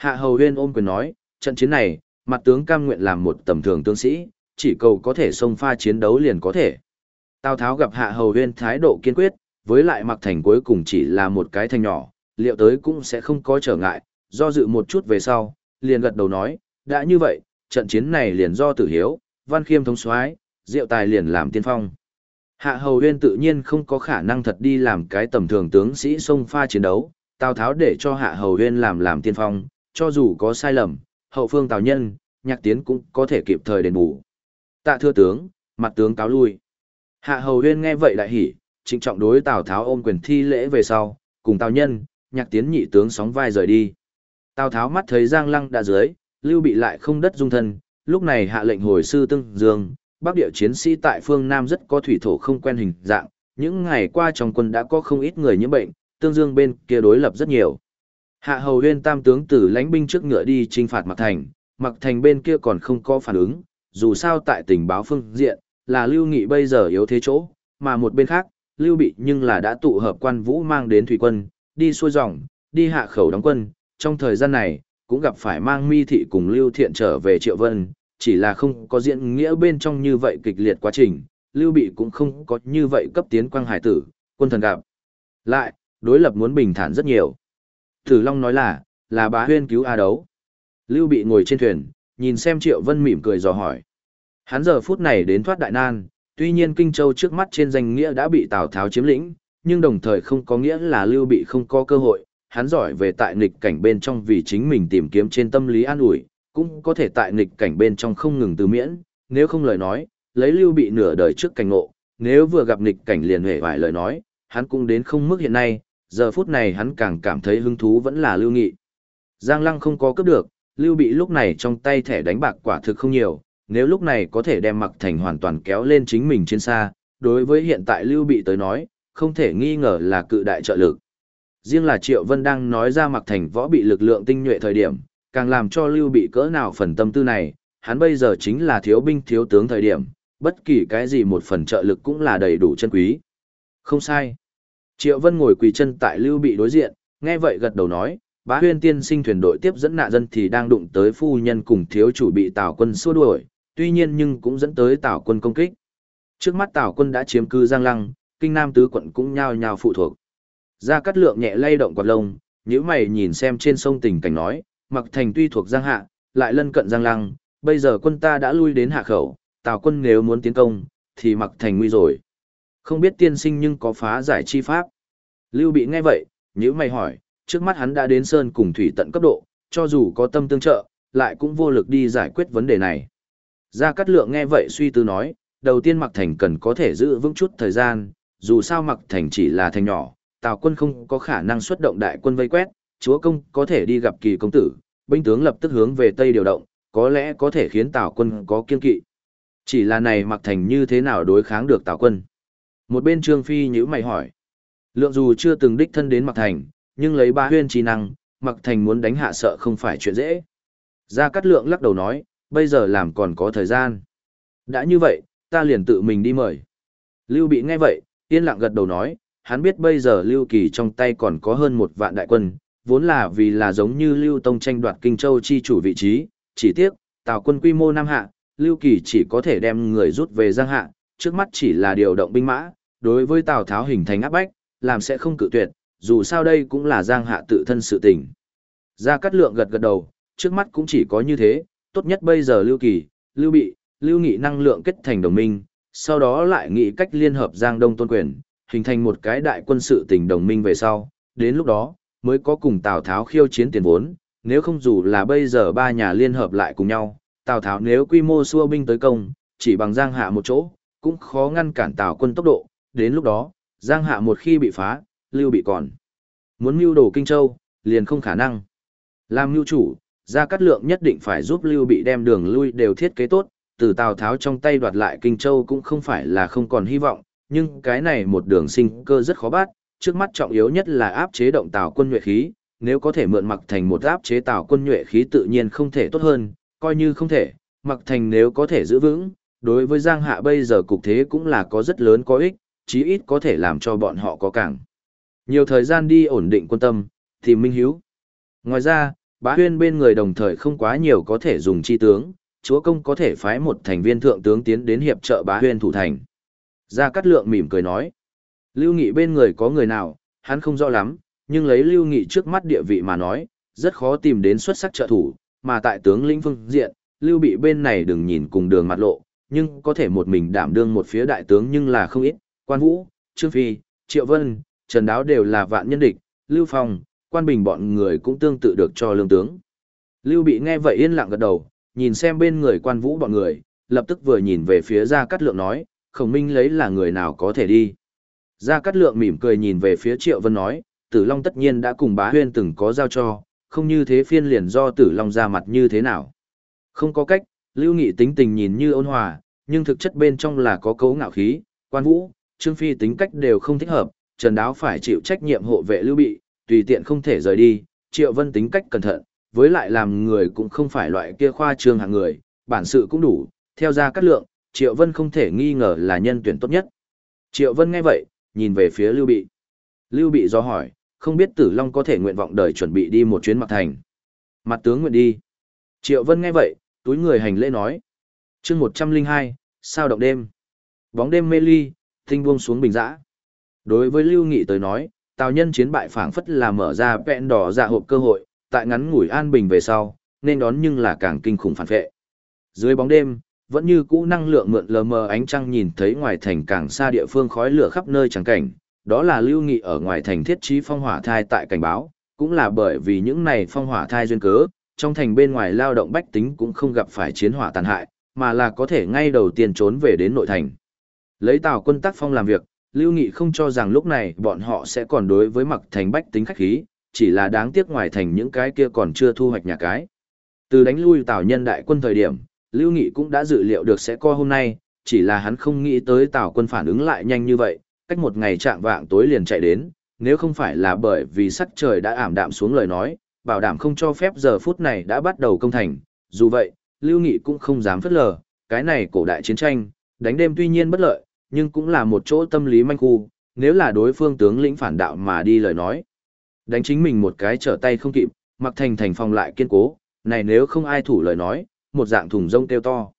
Hạ Hầu Huyên ôm quyền nói, trận chiến này, mặt tướng cam nguyện làm một tầm thường tướng sĩ, chỉ cầu có thể xông pha chiến đấu liền có thể. Tào Tháo gặp Hạ Hầu Huyên thái độ kiên quyết, với lại mặc thành cuối cùng chỉ là một cái thành nhỏ, liệu tới cũng sẽ không có trở ngại, do dự một chút về sau, liền gật đầu nói, đã như vậy, trận chiến này liền do tử hiếu, văn khiêm thống soái diệu tài liền làm tiên phong. Hạ Hầu Huyên tự nhiên không có khả năng thật đi làm cái tầm thường tướng sĩ sông pha chiến đấu, Tào Tháo để cho Hạ Hầu Huyên làm làm tiên phong, cho dù có sai lầm, hậu phương Tào Nhân, nhạc tiến cũng có thể kịp thời đền bù. Tạ thưa tướng, mặt tướng cáo lui. Hạ Hầu Huyên nghe vậy đại hỉ, trịnh trọng đối Tào Tháo ôm quyền thi lễ về sau, cùng Tào Nhân, nhạc tiến nhị tướng sóng vai rời đi. Tào Tháo mắt thấy Giang Lăng đã dưới, Lưu bị lại không đất dung thân, lúc này hạ lệnh hồi sư Tương Dương, Bắc địa chiến sĩ tại phương Nam rất có thủy thổ không quen hình dạng, những ngày qua trong quân đã có không ít người nhiễm bệnh, Tương Dương bên kia đối lập rất nhiều. Hạ Hầu Huyên tam tướng tử lãnh binh trước ngựa đi trinh phạt Mặc Thành, Mặc Thành bên kia còn không có phản ứng, dù sao tại tình báo phương diện, là Lưu Nghị bây giờ yếu thế chỗ, mà một bên khác, Lưu Bị nhưng là đã tụ hợp quan vũ mang đến thủy quân, đi xuôi dòng, đi hạ khẩu đóng quân, trong thời gian này, cũng gặp phải mang mi thị cùng Lưu Thiện trở về Triệu Vân, chỉ là không có diễn nghĩa bên trong như vậy kịch liệt quá trình, Lưu Bị cũng không có như vậy cấp tiến quang hải tử, quân thần gặp. Lại, đối lập muốn bình thản rất nhiều. Tử Long nói là, là bá huyên cứu A đấu. Lưu Bị ngồi trên thuyền, nhìn xem Triệu Vân mỉm cười dò hỏi. Hắn giờ phút này đến thoát đại nan, tuy nhiên Kinh Châu trước mắt trên danh nghĩa đã bị Tào Tháo chiếm lĩnh, nhưng đồng thời không có nghĩa là Lưu Bị không có cơ hội, hắn giỏi về tại nghịch cảnh bên trong vì chính mình tìm kiếm trên tâm lý an ủi, cũng có thể tại nghịch cảnh bên trong không ngừng từ miễn, nếu không lời nói, lấy Lưu Bị nửa đời trước cảnh ngộ, nếu vừa gặp nghịch cảnh liền hề vài lời nói, hắn cũng đến không mức hiện nay, giờ phút này hắn càng cảm thấy hứng thú vẫn là Lưu Nghị. Giang Lăng không có cướp được, Lưu Bị lúc này trong tay thẻ đánh bạc quả thực không nhiều, nếu lúc này có thể đem Mặc Thành hoàn toàn kéo lên chính mình trên xa, đối với hiện tại Lưu Bị tới nói, không thể nghi ngờ là cự đại trợ lực. Riêng là Triệu Vân đang nói ra Mặc Thành võ bị lực lượng tinh nhuệ thời điểm, càng làm cho Lưu Bị cỡ nào phần tâm tư này, hắn bây giờ chính là thiếu binh thiếu tướng thời điểm, bất kỳ cái gì một phần trợ lực cũng là đầy đủ chân quý. Không sai. Triệu Vân ngồi quỳ chân tại Lưu Bị đối diện, nghe vậy gật đầu nói, bá huyên tiên sinh thuyền đội tiếp dẫn nạn dân thì đang đụng tới phu nhân cùng thiếu chủ bị Tào quân xua đuổi, tuy nhiên nhưng cũng dẫn tới Tào quân công kích. Trước mắt Tào quân đã chiếm cư Giang Lăng, kinh nam tứ quận cũng nhao nhao phụ thuộc. Gia Cát Lượng nhẹ lay động quạt lông, nhíu mày nhìn xem trên sông tình cảnh nói, Mặc Thành tuy thuộc Giang Hạ, lại lân cận Giang Lăng, bây giờ quân ta đã lui đến hạ khẩu, Tào quân nếu muốn tiến công, thì Mặc Thành nguy rồi. Không biết tiên sinh nhưng có phá giải chi pháp. Lưu Bị nghe vậy, nhíu mày hỏi, trước mắt hắn đã đến sơn cùng thủy tận cấp độ, cho dù có tâm tương trợ, lại cũng vô lực đi giải quyết vấn đề này. Gia Cát Lượng nghe vậy suy tư nói, đầu tiên Mặc Thành cần có thể giữ vững chút thời gian, dù sao Mặc Thành chỉ là thành nhỏ, Tào quân không có khả năng xuất động đại quân vây quét, chúa công có thể đi gặp kỳ công tử, binh tướng lập tức hướng về Tây điều động, có lẽ có thể khiến Tào quân có kiên kỵ. Chỉ là này Mặc Thành như thế nào đối kháng được Tào quân? Một bên Trương Phi nhíu mày hỏi. Lượng dù chưa từng đích thân đến Mạc Thành, nhưng lấy ba huyên trí năng, Mạc Thành muốn đánh hạ sợ không phải chuyện dễ. Gia Cát Lượng lắc đầu nói, bây giờ làm còn có thời gian. Đã như vậy, ta liền tự mình đi mời. Lưu Bị nghe vậy, yên lặng gật đầu nói, hắn biết bây giờ Lưu Kỳ trong tay còn có hơn một vạn đại quân, vốn là vì là giống như Lưu Tông tranh đoạt Kinh Châu chi chủ vị trí, chỉ tiếc, Tào quân quy mô Nam Hạ, Lưu Kỳ chỉ có thể đem người rút về Giang Hạ, trước mắt chỉ là điều động binh mã, đối với Tào Tháo hình thành áp bách, làm sẽ không cự tuyệt, dù sao đây cũng là Giang Hạ tự thân sự tình. Gia Cát Lượng gật gật đầu, trước mắt cũng chỉ có như thế, tốt nhất bây giờ Lưu Kỳ, Lưu Bị, Lưu Nghị năng lượng kết thành đồng minh, sau đó lại nghĩ cách liên hợp Giang Đông tôn quyền, hình thành một cái đại quân sự tình đồng minh về sau, đến lúc đó, mới có cùng Tào Tháo khiêu chiến tiền vốn, nếu không dù là bây giờ ba nhà liên hợp lại cùng nhau, Tào Tháo nếu quy mô xua binh tới công, chỉ bằng Giang Hạ một chỗ, cũng khó ngăn cản Tào quân tốc độ, đến lúc đó, Giang Hạ một khi bị phá, Lưu bị còn. Muốn mưu đồ Kinh Châu, liền không khả năng. Làm mưu chủ, Gia Cát Lượng nhất định phải giúp Lưu bị đem đường lui đều thiết kế tốt, từ Tào Tháo trong tay đoạt lại Kinh Châu cũng không phải là không còn hy vọng, nhưng cái này một đường sinh cơ rất khó bắt, trước mắt trọng yếu nhất là áp chế động Tào quân nhuệ khí, nếu có thể mượn mặc thành một áp chế Tào quân nhuệ khí tự nhiên không thể tốt hơn, coi như không thể, mặc thành nếu có thể giữ vững, đối với Giang Hạ bây giờ cục thế cũng là có rất lớn có ích, chí ít có thể làm cho bọn họ có càng nhiều thời gian đi ổn định quân tâm, tìm minh hiếu. Ngoài ra, bá huyên bên người đồng thời không quá nhiều có thể dùng chi tướng, chúa công có thể phái một thành viên thượng tướng tiến đến hiệp trợ bá huyên thủ thành. Gia Cát Lượng mỉm cười nói, Lưu Nghị bên người có người nào, hắn không rõ lắm, nhưng lấy Lưu Nghị trước mắt địa vị mà nói, rất khó tìm đến xuất sắc trợ thủ, mà tại tướng lĩnh phương diện, Lưu Bị bên này đừng nhìn cùng đường mặt lộ, nhưng có thể một mình đảm đương một phía đại tướng nhưng là không ít, Quan Vũ, Trương Phi, Triệu Vân, Trần Đáo đều là vạn nhân địch, Lưu Phong, Quan Bình bọn người cũng tương tự được cho lương tướng. Lưu Bị nghe vậy yên lặng gật đầu, nhìn xem bên người Quan Vũ bọn người, lập tức vừa nhìn về phía Gia Cát Lượng nói, Khổng Minh lấy là người nào có thể đi. Gia Cát Lượng mỉm cười nhìn về phía Triệu Vân nói, Tử Long tất nhiên đã cùng bá huyên từng có giao cho, không như thế phiên liền do Tử Long ra mặt như thế nào. Không có cách, Lưu Nghị tính tình nhìn như ôn hòa, nhưng thực chất bên trong là có cấu ngạo khí, quan vũ, Trương Phi tính cách đều không thích hợp, Trần Đáo phải chịu trách nhiệm hộ vệ Lưu Bị, tùy tiện không thể rời đi, Triệu Vân tính cách cẩn thận, với lại làm người cũng không phải loại kia khoa trương hạng người, bản sự cũng đủ, theo ra cát lượng, Triệu Vân không thể nghi ngờ là nhân tuyển tốt nhất. Triệu Vân nghe vậy, nhìn về phía Lưu Bị. Lưu Bị do hỏi, không biết Tử Long có thể nguyện vọng đời chuẩn bị đi một chuyến mặt thành. Mặt tướng nguyện đi. Triệu Vân nghe vậy, túi người hành lễ nói. chương 102, sao động đêm. Bóng đêm mê ly, tinh buông xuống bình dã. Đối với Lưu Nghị tới nói, Tào nhân chiến bại phảng phất là mở ra vẹn đỏ dạ hộp cơ hội, tại ngắn ngủi an bình về sau, nên đón nhưng là càng kinh khủng phản vệ. Dưới bóng đêm, vẫn như cũ năng lượng mượn lờ mờ ánh trăng nhìn thấy ngoài thành càng xa địa phương khói lửa khắp nơi chẳng cảnh, đó là lưu nghị ở ngoài thành thiết trí phong hỏa thai tại cảnh báo, cũng là bởi vì những này phong hỏa thai duyên cớ, trong thành bên ngoài lao động bách tính cũng không gặp phải chiến hỏa tàn hại, mà là có thể ngay đầu tiên trốn về đến nội thành. Lấy tào quân tác phong làm việc, Lưu Nghị không cho rằng lúc này bọn họ sẽ còn đối với mặc thành bách tính khách khí, chỉ là đáng tiếc ngoài thành những cái kia còn chưa thu hoạch nhà cái. Từ đánh lui Tào nhân đại quân thời điểm, Lưu Nghị cũng đã dự liệu được sẽ co hôm nay, chỉ là hắn không nghĩ tới Tào quân phản ứng lại nhanh như vậy, cách một ngày trạng vạng tối liền chạy đến, nếu không phải là bởi vì sắc trời đã ảm đạm xuống lời nói, bảo đảm không cho phép giờ phút này đã bắt đầu công thành. Dù vậy, Lưu Nghị cũng không dám phất lờ, cái này cổ đại chiến tranh, đánh đêm tuy nhiên bất lợi, nhưng cũng là một chỗ tâm lý manh khu, nếu là đối phương tướng lĩnh phản đạo mà đi lời nói. Đánh chính mình một cái trở tay không kịp, mặc thành thành phòng lại kiên cố, này nếu không ai thủ lời nói, một dạng thùng rông tiêu to.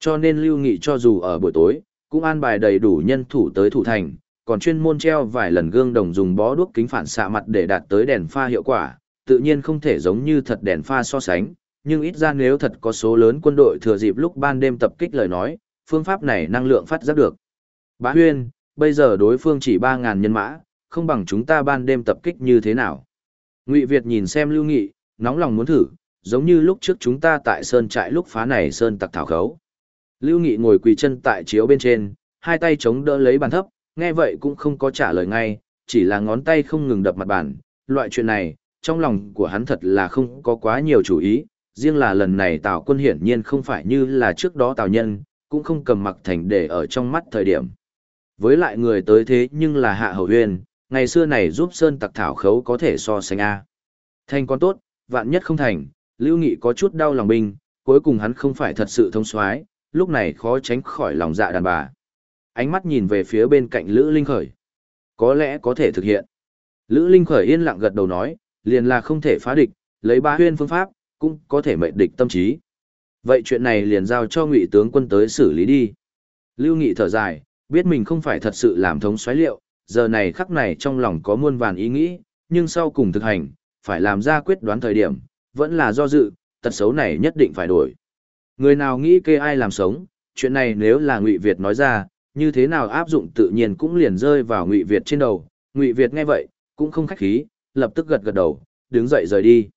Cho nên Lưu Nghị cho dù ở buổi tối, cũng an bài đầy đủ nhân thủ tới thủ thành, còn chuyên môn treo vài lần gương đồng dùng bó đuốc kính phản xạ mặt để đạt tới đèn pha hiệu quả, tự nhiên không thể giống như thật đèn pha so sánh, nhưng ít ra nếu thật có số lớn quân đội thừa dịp lúc ban đêm tập kích lời nói, phương pháp này năng lượng phát giác được. Bá Huyên, bây giờ đối phương chỉ 3.000 nhân mã, không bằng chúng ta ban đêm tập kích như thế nào. Ngụy Việt nhìn xem Lưu Nghị, nóng lòng muốn thử, giống như lúc trước chúng ta tại sơn trại lúc phá này sơn tặc thảo khấu. Lưu Nghị ngồi quỳ chân tại chiếu bên trên, hai tay chống đỡ lấy bàn thấp, nghe vậy cũng không có trả lời ngay, chỉ là ngón tay không ngừng đập mặt bàn. Loại chuyện này, trong lòng của hắn thật là không có quá nhiều chủ ý, riêng là lần này Tào quân hiển nhiên không phải như là trước đó Tào nhân, cũng không cầm mặc thành để ở trong mắt thời điểm. Với lại người tới thế nhưng là Hạ Hầu Huyền, ngày xưa này giúp Sơn Tặc Thảo Khấu có thể so sánh A. Thành con tốt, vạn nhất không thành, Lưu Nghị có chút đau lòng binh, cuối cùng hắn không phải thật sự thông soái lúc này khó tránh khỏi lòng dạ đàn bà. Ánh mắt nhìn về phía bên cạnh Lữ Linh Khởi. Có lẽ có thể thực hiện. Lữ Linh Khởi yên lặng gật đầu nói, liền là không thể phá địch, lấy ba huyên phương pháp, cũng có thể mệnh địch tâm trí. Vậy chuyện này liền giao cho ngụy tướng quân tới xử lý đi. Lưu Nghị thở dài, biết mình không phải thật sự làm thống xoáy liệu, giờ này khắc này trong lòng có muôn vàn ý nghĩ, nhưng sau cùng thực hành, phải làm ra quyết đoán thời điểm, vẫn là do dự, tật xấu này nhất định phải đổi. Người nào nghĩ kê ai làm sống, chuyện này nếu là Ngụy Việt nói ra, như thế nào áp dụng tự nhiên cũng liền rơi vào Ngụy Việt trên đầu. Ngụy Việt nghe vậy, cũng không khách khí, lập tức gật gật đầu, đứng dậy rời đi.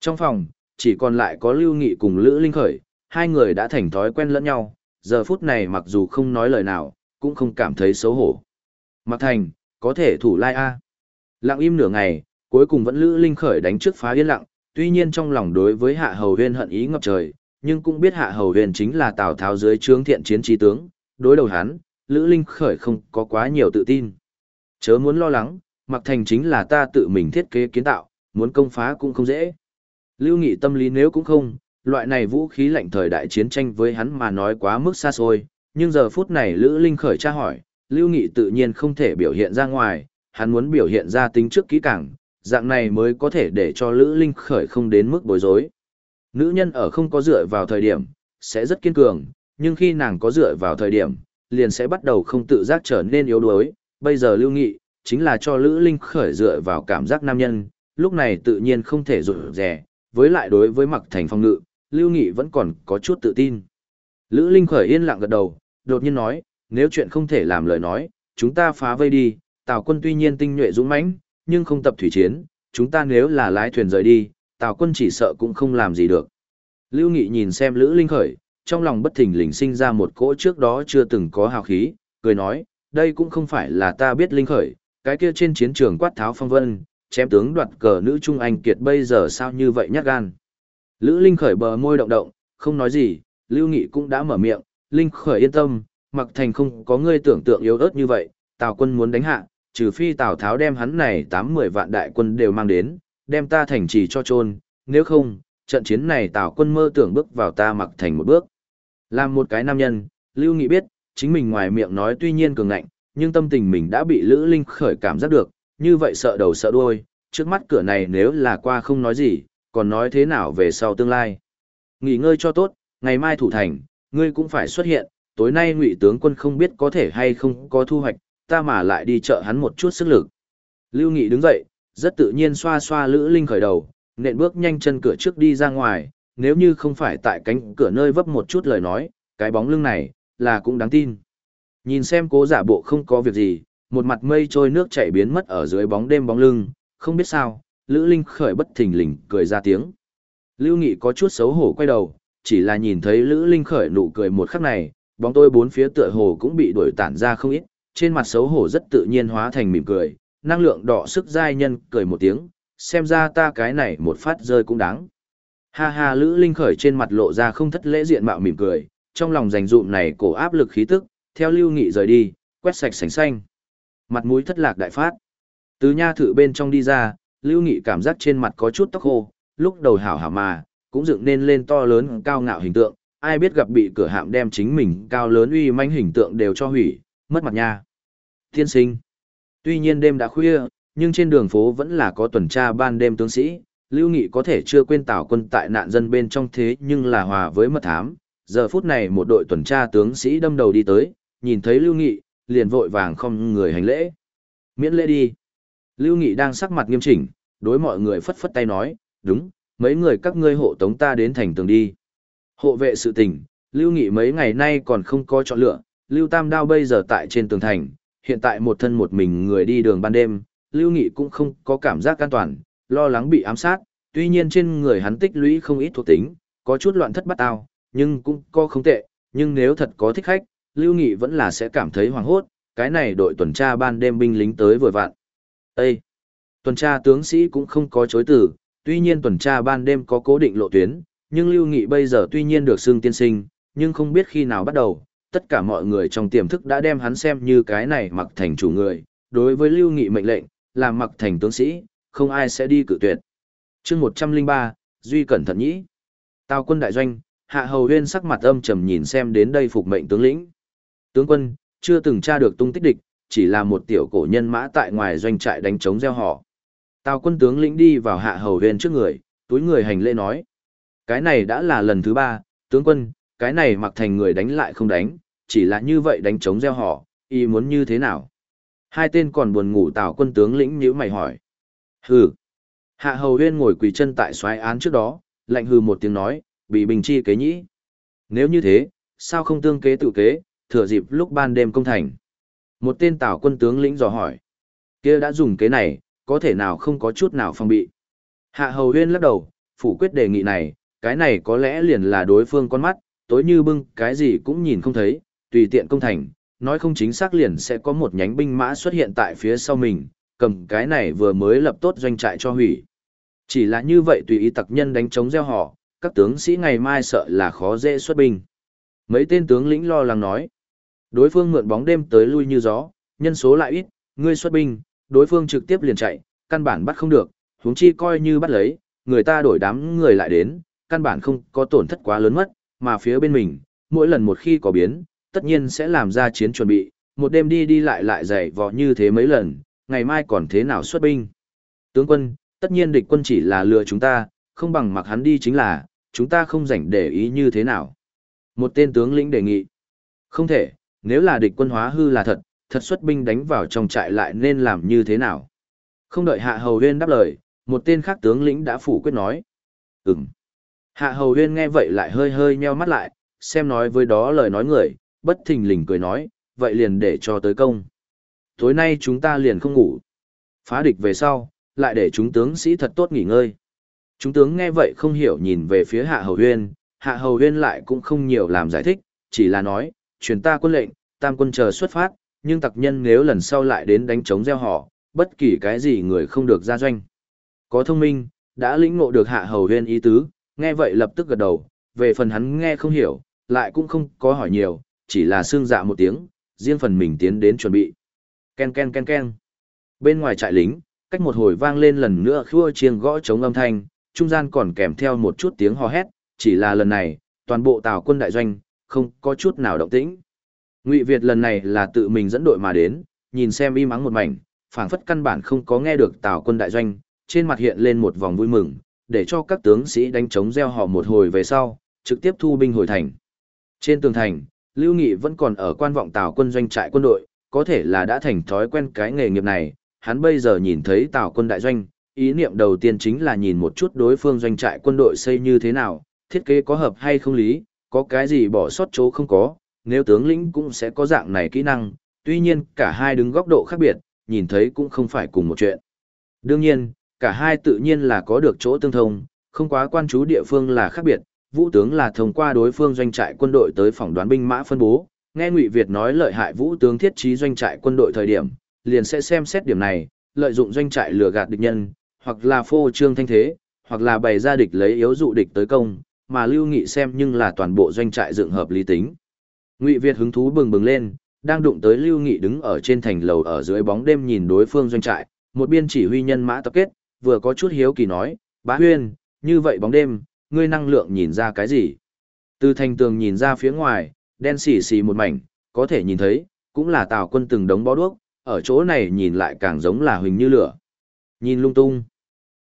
Trong phòng, chỉ còn lại có Lưu Nghị cùng Lữ Linh Khởi, hai người đã thành thói quen lẫn nhau, giờ phút này mặc dù không nói lời nào, cũng không cảm thấy xấu hổ. Mặc thành, có thể thủ lai A. Lặng im nửa ngày, cuối cùng vẫn Lữ Linh Khởi đánh trước phá yên lặng, tuy nhiên trong lòng đối với Hạ Hầu Huyên hận ý ngập trời, nhưng cũng biết Hạ Hầu Huyên chính là Tào Tháo dưới trướng thiện chiến trí tướng, đối đầu hắn, Lữ Linh Khởi không có quá nhiều tự tin. Chớ muốn lo lắng, Mặc Thành chính là ta tự mình thiết kế kiến tạo, muốn công phá cũng không dễ. Lưu Nghị tâm lý nếu cũng không, loại này vũ khí lạnh thời đại chiến tranh với hắn mà nói quá mức xa xôi, nhưng giờ phút này Lữ Linh khởi tra hỏi, Lưu Nghị tự nhiên không thể biểu hiện ra ngoài, hắn muốn biểu hiện ra tính trước kỹ càng, dạng này mới có thể để cho Lữ Linh khởi không đến mức bối rối. Nữ nhân ở không có dựa vào thời điểm, sẽ rất kiên cường, nhưng khi nàng có dựa vào thời điểm, liền sẽ bắt đầu không tự giác trở nên yếu đuối. Bây giờ Lưu Nghị, chính là cho Lữ Linh khởi dựa vào cảm giác nam nhân, lúc này tự nhiên không thể rụt rè, với lại đối với mặc thành phong ngự, Lưu Nghị vẫn còn có chút tự tin. Lữ Linh khởi yên lặng gật đầu, đột nhiên nói, nếu chuyện không thể làm lời nói, chúng ta phá vây đi, Tào quân tuy nhiên tinh nhuệ dũng mãnh, nhưng không tập thủy chiến, chúng ta nếu là lái thuyền rời đi, Tào quân chỉ sợ cũng không làm gì được. Lưu Nghị nhìn xem Lữ Linh khởi, trong lòng bất thình lình sinh ra một cỗ trước đó chưa từng có hào khí, cười nói, đây cũng không phải là ta biết Linh khởi, cái kia trên chiến trường quát tháo phong vân, chém tướng đoạt cờ nữ trung anh kiệt bây giờ sao như vậy nhát gan. Lữ Linh khởi bờ môi động động, không nói gì, Lưu Nghị cũng đã mở miệng, Linh khởi yên tâm, mặc thành không có ngươi tưởng tượng yếu ớt như vậy, Tào quân muốn đánh hạ, trừ phi Tào Tháo đem hắn này tám mười vạn đại quân đều mang đến, đem ta thành trì cho trôn, nếu không, trận chiến này Tào quân mơ tưởng bước vào ta mặc thành một bước. Làm một cái nam nhân, Lưu Nghị biết, chính mình ngoài miệng nói tuy nhiên cường ngạnh, nhưng tâm tình mình đã bị Lữ Linh khởi cảm giác được, như vậy sợ đầu sợ đuôi, trước mắt cửa này nếu là qua không nói gì, còn nói thế nào về sau tương lai. Nghỉ ngơi cho tốt, ngày mai thủ thành, ngươi cũng phải xuất hiện, tối nay ngụy tướng quân không biết có thể hay không có thu hoạch, ta mà lại đi chợ hắn một chút sức lực. Lưu Nghị đứng dậy, rất tự nhiên xoa xoa Lữ Linh khởi đầu, nện bước nhanh chân cửa trước đi ra ngoài, nếu như không phải tại cánh cửa nơi vấp một chút lời nói, cái bóng lưng này, là cũng đáng tin. Nhìn xem cố giả bộ không có việc gì, một mặt mây trôi nước chảy biến mất ở dưới bóng đêm bóng lưng, không biết sao, Lữ Linh khởi bất thình lình cười ra tiếng. Lưu Nghị có chút xấu hổ quay đầu, chỉ là nhìn thấy Lữ Linh khởi nụ cười một khắc này, bóng tôi bốn phía tựa hồ cũng bị đuổi tản ra không ít, trên mặt xấu hổ rất tự nhiên hóa thành mỉm cười, năng lượng đỏ sức giai nhân cười một tiếng, xem ra ta cái này một phát rơi cũng đáng. Ha ha Lữ Linh khởi trên mặt lộ ra không thất lễ diện mạo mỉm cười, trong lòng dành dụm này cổ áp lực khí tức, theo Lưu Nghị rời đi, quét sạch sành xanh. Mặt mũi thất lạc đại phát. Từ nha thự bên trong đi ra, Lưu Nghị cảm giác trên mặt có chút tóc khô, lúc đầu hảo hảo mà, cũng dựng nên lên to lớn cao ngạo hình tượng, ai biết gặp bị cửa hạm đem chính mình cao lớn uy manh hình tượng đều cho hủy, mất mặt nha. Tiên sinh. Tuy nhiên đêm đã khuya, nhưng trên đường phố vẫn là có tuần tra ban đêm tướng sĩ, Lưu Nghị có thể chưa quên tảo quân tại nạn dân bên trong thế nhưng là hòa với mật thám. Giờ phút này một đội tuần tra tướng sĩ đâm đầu đi tới, nhìn thấy Lưu Nghị, liền vội vàng không người hành lễ. Miễn lễ đi. Lưu Nghị đang sắc mặt nghiêm chỉnh, đối mọi người phất phất tay nói, đúng, mấy người các ngươi hộ tống ta đến thành tường đi. Hộ vệ sự tình, Lưu Nghị mấy ngày nay còn không có chọn lựa, Lưu Tam Đao bây giờ tại trên tường thành, hiện tại một thân một mình người đi đường ban đêm, Lưu Nghị cũng không có cảm giác an toàn, lo lắng bị ám sát, tuy nhiên trên người hắn tích lũy không ít thuộc tính, có chút loạn thất bắt ao, nhưng cũng có không tệ, nhưng nếu thật có thích khách, Lưu Nghị vẫn là sẽ cảm thấy hoảng hốt, cái này đội tuần tra ban đêm binh lính tới vừa vặn. Ê! Tuần tra tướng sĩ cũng không có chối từ, tuy nhiên tuần tra ban đêm có cố định lộ tuyến, nhưng Lưu Nghị bây giờ tuy nhiên được xưng tiên sinh, nhưng không biết khi nào bắt đầu, tất cả mọi người trong tiềm thức đã đem hắn xem như cái này mặc thành chủ người, đối với Lưu Nghị mệnh lệnh, làm mặc thành tướng sĩ, không ai sẽ đi cự tuyệt. chương 103, Duy Cẩn Thận Nhĩ. Tào quân đại doanh, Hạ Hầu Huyên sắc mặt âm trầm nhìn xem đến đây phục mệnh tướng lĩnh. Tướng quân, chưa từng tra được tung tích địch, chỉ là một tiểu cổ nhân mã tại ngoài doanh trại đánh chống gieo họ. Tào quân tướng lĩnh đi vào Hạ Hầu huyền trước người, túi người hành lễ nói. Cái này đã là lần thứ ba, tướng quân, cái này mặc thành người đánh lại không đánh, chỉ là như vậy đánh chống gieo họ, y muốn như thế nào? Hai tên còn buồn ngủ Tào quân tướng lĩnh nhữ mày hỏi. Hừ. Hạ Hầu Huyên ngồi quỳ chân tại xoái án trước đó, lạnh hừ một tiếng nói, bị bình chi kế nhĩ. Nếu như thế, sao không tương kế tự kế, thừa dịp lúc ban đêm công thành? Một tên Tào quân tướng lĩnh dò hỏi. kia đã dùng kế này, có thể nào không có chút nào phòng bị. Hạ Hầu Huyên lắc đầu, phủ quyết đề nghị này, cái này có lẽ liền là đối phương con mắt, tối như bưng, cái gì cũng nhìn không thấy, tùy tiện công thành, nói không chính xác liền sẽ có một nhánh binh mã xuất hiện tại phía sau mình, cầm cái này vừa mới lập tốt doanh trại cho hủy. Chỉ là như vậy tùy ý tặc nhân đánh chống gieo họ, các tướng sĩ ngày mai sợ là khó dễ xuất binh. Mấy tên tướng lĩnh lo lắng nói, đối phương mượn bóng đêm tới lui như gió, nhân số lại ít, ngươi xuất binh, đối phương trực tiếp liền chạy, căn bản bắt không được, huống chi coi như bắt lấy, người ta đổi đám người lại đến, căn bản không có tổn thất quá lớn mất, mà phía bên mình, mỗi lần một khi có biến, tất nhiên sẽ làm ra chiến chuẩn bị, một đêm đi đi lại lại dày vò như thế mấy lần, ngày mai còn thế nào xuất binh. Tướng quân, tất nhiên địch quân chỉ là lừa chúng ta, không bằng mặc hắn đi chính là, chúng ta không rảnh để ý như thế nào. Một tên tướng lĩnh đề nghị. Không thể, nếu là địch quân hóa hư là thật, thật xuất binh đánh vào trong trại lại nên làm như thế nào. Không đợi hạ hầu huyên đáp lời, một tên khác tướng lĩnh đã phủ quyết nói. Ừm. Hạ hầu huyên nghe vậy lại hơi hơi nheo mắt lại, xem nói với đó lời nói người, bất thình lình cười nói, vậy liền để cho tới công. Tối nay chúng ta liền không ngủ. Phá địch về sau, lại để chúng tướng sĩ thật tốt nghỉ ngơi. Chúng tướng nghe vậy không hiểu nhìn về phía hạ hầu huyên, hạ hầu huyên lại cũng không nhiều làm giải thích, chỉ là nói, truyền ta quân lệnh, tam quân chờ xuất phát, nhưng tặc nhân nếu lần sau lại đến đánh chống gieo họ, bất kỳ cái gì người không được ra doanh. Có thông minh, đã lĩnh ngộ được hạ hầu huyên ý tứ, nghe vậy lập tức gật đầu, về phần hắn nghe không hiểu, lại cũng không có hỏi nhiều, chỉ là xương dạ một tiếng, riêng phần mình tiến đến chuẩn bị. Ken ken ken ken. Bên ngoài trại lính, cách một hồi vang lên lần nữa khua chiêng gõ chống âm thanh, trung gian còn kèm theo một chút tiếng hò hét, chỉ là lần này, toàn bộ tàu quân đại doanh, không có chút nào động tĩnh. Ngụy Việt lần này là tự mình dẫn đội mà đến, nhìn xem im ắng một mảnh, phảng phất căn bản không có nghe được Tào quân đại doanh, trên mặt hiện lên một vòng vui mừng, để cho các tướng sĩ đánh chống gieo họ một hồi về sau, trực tiếp thu binh hồi thành. Trên tường thành, Lưu Nghị vẫn còn ở quan vọng Tào quân doanh trại quân đội, có thể là đã thành thói quen cái nghề nghiệp này, hắn bây giờ nhìn thấy Tào quân đại doanh, ý niệm đầu tiên chính là nhìn một chút đối phương doanh trại quân đội xây như thế nào, thiết kế có hợp hay không lý, có cái gì bỏ sót chỗ không có, nếu tướng lĩnh cũng sẽ có dạng này kỹ năng, tuy nhiên cả hai đứng góc độ khác biệt, nhìn thấy cũng không phải cùng một chuyện. Đương nhiên, cả hai tự nhiên là có được chỗ tương thông, không quá quan chú địa phương là khác biệt, vũ tướng là thông qua đối phương doanh trại quân đội tới phỏng đoán binh mã phân bố, nghe Ngụy Việt nói lợi hại vũ tướng thiết trí doanh trại quân đội thời điểm, liền sẽ xem xét điểm này, lợi dụng doanh trại lừa gạt địch nhân, hoặc là phô trương thanh thế, hoặc là bày ra địch lấy yếu dụ địch tới công, mà Lưu Nghị xem nhưng là toàn bộ doanh trại dựng hợp lý tính. Ngụy Việt hứng thú bừng bừng lên, đang đụng tới Lưu Nghị đứng ở trên thành lầu ở dưới bóng đêm nhìn đối phương doanh trại, một biên chỉ huy nhân mã tập kết, vừa có chút hiếu kỳ nói, bá huyên, như vậy bóng đêm, ngươi năng lượng nhìn ra cái gì? Từ thành tường nhìn ra phía ngoài, đen xì xì một mảnh, có thể nhìn thấy, cũng là tào quân từng đống bó đuốc, ở chỗ này nhìn lại càng giống là huỳnh như lửa. Nhìn lung tung.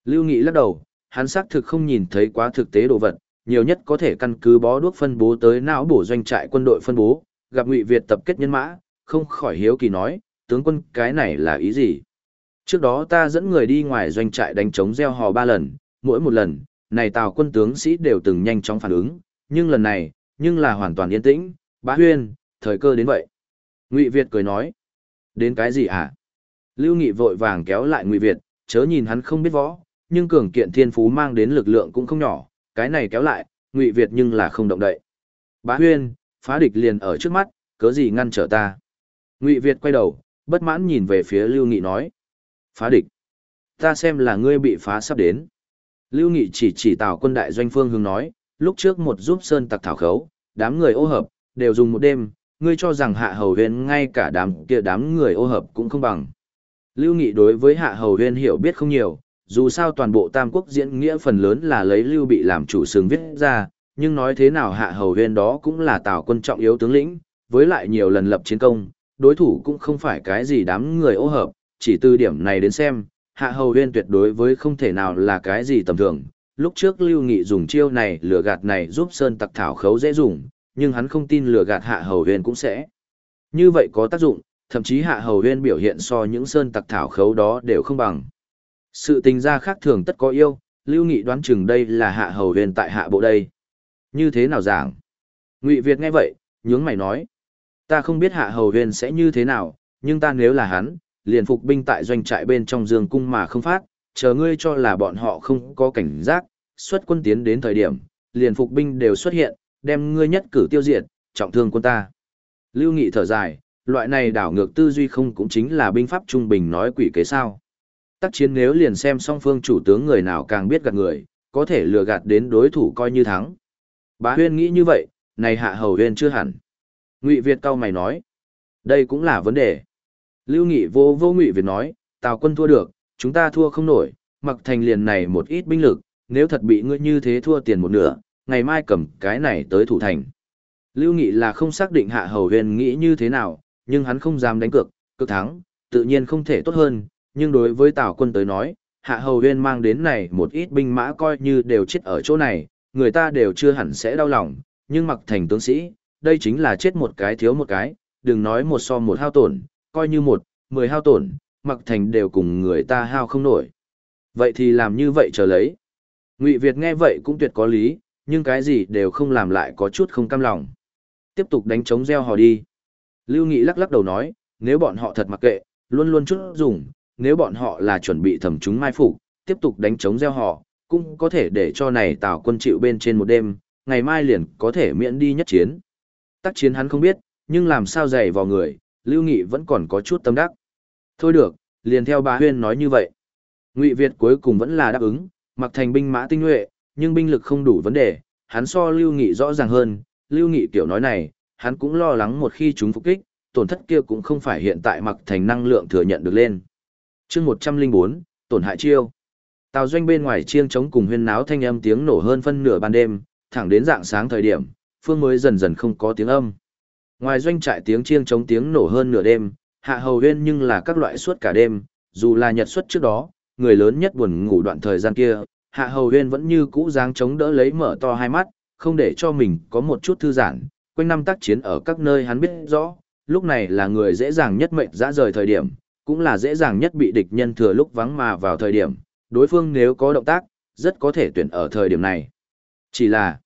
Lưu Nghị lắc đầu, hắn xác thực không nhìn thấy quá thực tế đồ vật, nhiều nhất có thể căn cứ bó đuốc phân bố tới não bổ doanh trại quân đội phân bố, gặp Ngụy Việt tập kết nhân mã, không khỏi hiếu kỳ nói, tướng quân cái này là ý gì? Trước đó ta dẫn người đi ngoài doanh trại đánh chống gieo hò ba lần, mỗi một lần, này tào quân tướng sĩ đều từng nhanh chóng phản ứng, nhưng lần này, nhưng là hoàn toàn yên tĩnh, bá huyên, thời cơ đến vậy. Ngụy Việt cười nói, đến cái gì hả? Lưu Nghị vội vàng kéo lại Ngụy Việt, chớ nhìn hắn không biết võ, nhưng cường kiện thiên phú mang đến lực lượng cũng không nhỏ, cái này kéo lại, Ngụy Việt nhưng là không động đậy. Bá huyên, phá địch liền ở trước mắt, cớ gì ngăn trở ta? Ngụy Việt quay đầu, bất mãn nhìn về phía Lưu Nghị nói. Phá địch. Ta xem là ngươi bị phá sắp đến. Lưu Nghị chỉ chỉ tào quân đại doanh phương hướng nói, lúc trước một giúp sơn tặc thảo khấu, đám người ô hợp, đều dùng một đêm, ngươi cho rằng hạ hầu huyên ngay cả đám kia đám người ô hợp cũng không bằng. Lưu Nghị đối với hạ hầu huyên hiểu biết không nhiều, dù sao toàn bộ Tam Quốc diễn nghĩa phần lớn là lấy Lưu Bị làm chủ sướng viết ra, nhưng nói thế nào hạ hầu huyên đó cũng là tào quân trọng yếu tướng lĩnh, với lại nhiều lần lập chiến công, đối thủ cũng không phải cái gì đám người ô hợp, chỉ từ điểm này đến xem, hạ hầu huyên tuyệt đối với không thể nào là cái gì tầm thường. Lúc trước Lưu Nghị dùng chiêu này lừa gạt này giúp Sơn Tặc Thảo khấu dễ dùng, nhưng hắn không tin lừa gạt hạ hầu huyên cũng sẽ. Như vậy có tác dụng, thậm chí hạ hầu huyên biểu hiện so những Sơn Tặc Thảo khấu đó đều không bằng. Sự tình gia khác thường tất có yêu, Lưu Nghị đoán chừng đây là hạ hầu Huyền tại hạ bộ đây. Như thế nào giảng? Ngụy Việt nghe vậy, nhướng mày nói. Ta không biết hạ hầu Huyền sẽ như thế nào, nhưng ta nếu là hắn, liền phục binh tại doanh trại bên trong dương cung mà không phát, chờ ngươi cho là bọn họ không có cảnh giác, xuất quân tiến đến thời điểm, liền phục binh đều xuất hiện, đem ngươi nhất cử tiêu diệt, trọng thương quân ta. Lưu Nghị thở dài, loại này đảo ngược tư duy không cũng chính là binh pháp trung bình nói quỷ kế sao. Tác chiến nếu liền xem song phương chủ tướng người nào càng biết gạt người, có thể lừa gạt đến đối thủ coi như thắng. Bá Huyên nghĩ như vậy, này hạ hầu huyên chưa hẳn. Ngụy Việt cao mày nói, đây cũng là vấn đề. Lưu Nghị vô vô Ngụy Việt nói, Tào quân thua được, chúng ta thua không nổi, mặc thành liền này một ít binh lực, nếu thật bị ngươi như thế thua tiền một nửa, ngày mai cầm cái này tới thủ thành. Lưu Nghị là không xác định hạ hầu huyền nghĩ như thế nào, nhưng hắn không dám đánh cược, cực thắng, tự nhiên không thể tốt hơn, nhưng đối với Tào quân tới nói, hạ hầu Huyên mang đến này một ít binh mã coi như đều chết ở chỗ này, người ta đều chưa hẳn sẽ đau lòng, nhưng mặc thành tướng sĩ, đây chính là chết một cái thiếu một cái, đừng nói một so một hao tổn, coi như một, mười hao tổn, mặc thành đều cùng người ta hao không nổi. Vậy thì làm như vậy chờ lấy. Ngụy Việt nghe vậy cũng tuyệt có lý, nhưng cái gì đều không làm lại có chút không cam lòng. Tiếp tục đánh chống gieo hò đi. Lưu Nghị lắc lắc đầu nói, nếu bọn họ thật mặc kệ, luôn luôn chút dùng, nếu bọn họ là chuẩn bị thẩm chúng mai phục, tiếp tục đánh chống gieo họ cũng có thể để cho này tào quân chịu bên trên một đêm, ngày mai liền có thể miễn đi nhất chiến. Tác chiến hắn không biết, nhưng làm sao dày vào người, Lưu Nghị vẫn còn có chút tâm đắc. Thôi được, liền theo bà Huyên nói như vậy. Ngụy Việt cuối cùng vẫn là đáp ứng, mặc thành binh mã tinh nhuệ, nhưng binh lực không đủ vấn đề, hắn so Lưu Nghị rõ ràng hơn, Lưu Nghị kiểu nói này, hắn cũng lo lắng một khi chúng phục kích, tổn thất kia cũng không phải hiện tại mặc thành năng lượng thừa nhận được lên chương 104, tổn hại chiêu. Tào doanh bên ngoài chiêng chống cùng huyên náo thanh âm tiếng nổ hơn phân nửa ban đêm, thẳng đến dạng sáng thời điểm, phương mới dần dần không có tiếng âm. Ngoài doanh trại tiếng chiêng chống tiếng nổ hơn nửa đêm, hạ hầu huyên nhưng là các loại suốt cả đêm, dù là nhật xuất trước đó, người lớn nhất buồn ngủ đoạn thời gian kia, hạ hầu huyên vẫn như cũ dáng chống đỡ lấy mở to hai mắt, không để cho mình có một chút thư giãn, quanh năm tác chiến ở các nơi hắn biết rõ, lúc này là người dễ dàng nhất mệnh dã rời thời điểm, cũng là dễ dàng nhất bị địch nhân thừa lúc vắng mà vào thời điểm, đối phương nếu có động tác, rất có thể tuyển ở thời điểm này. Chỉ là,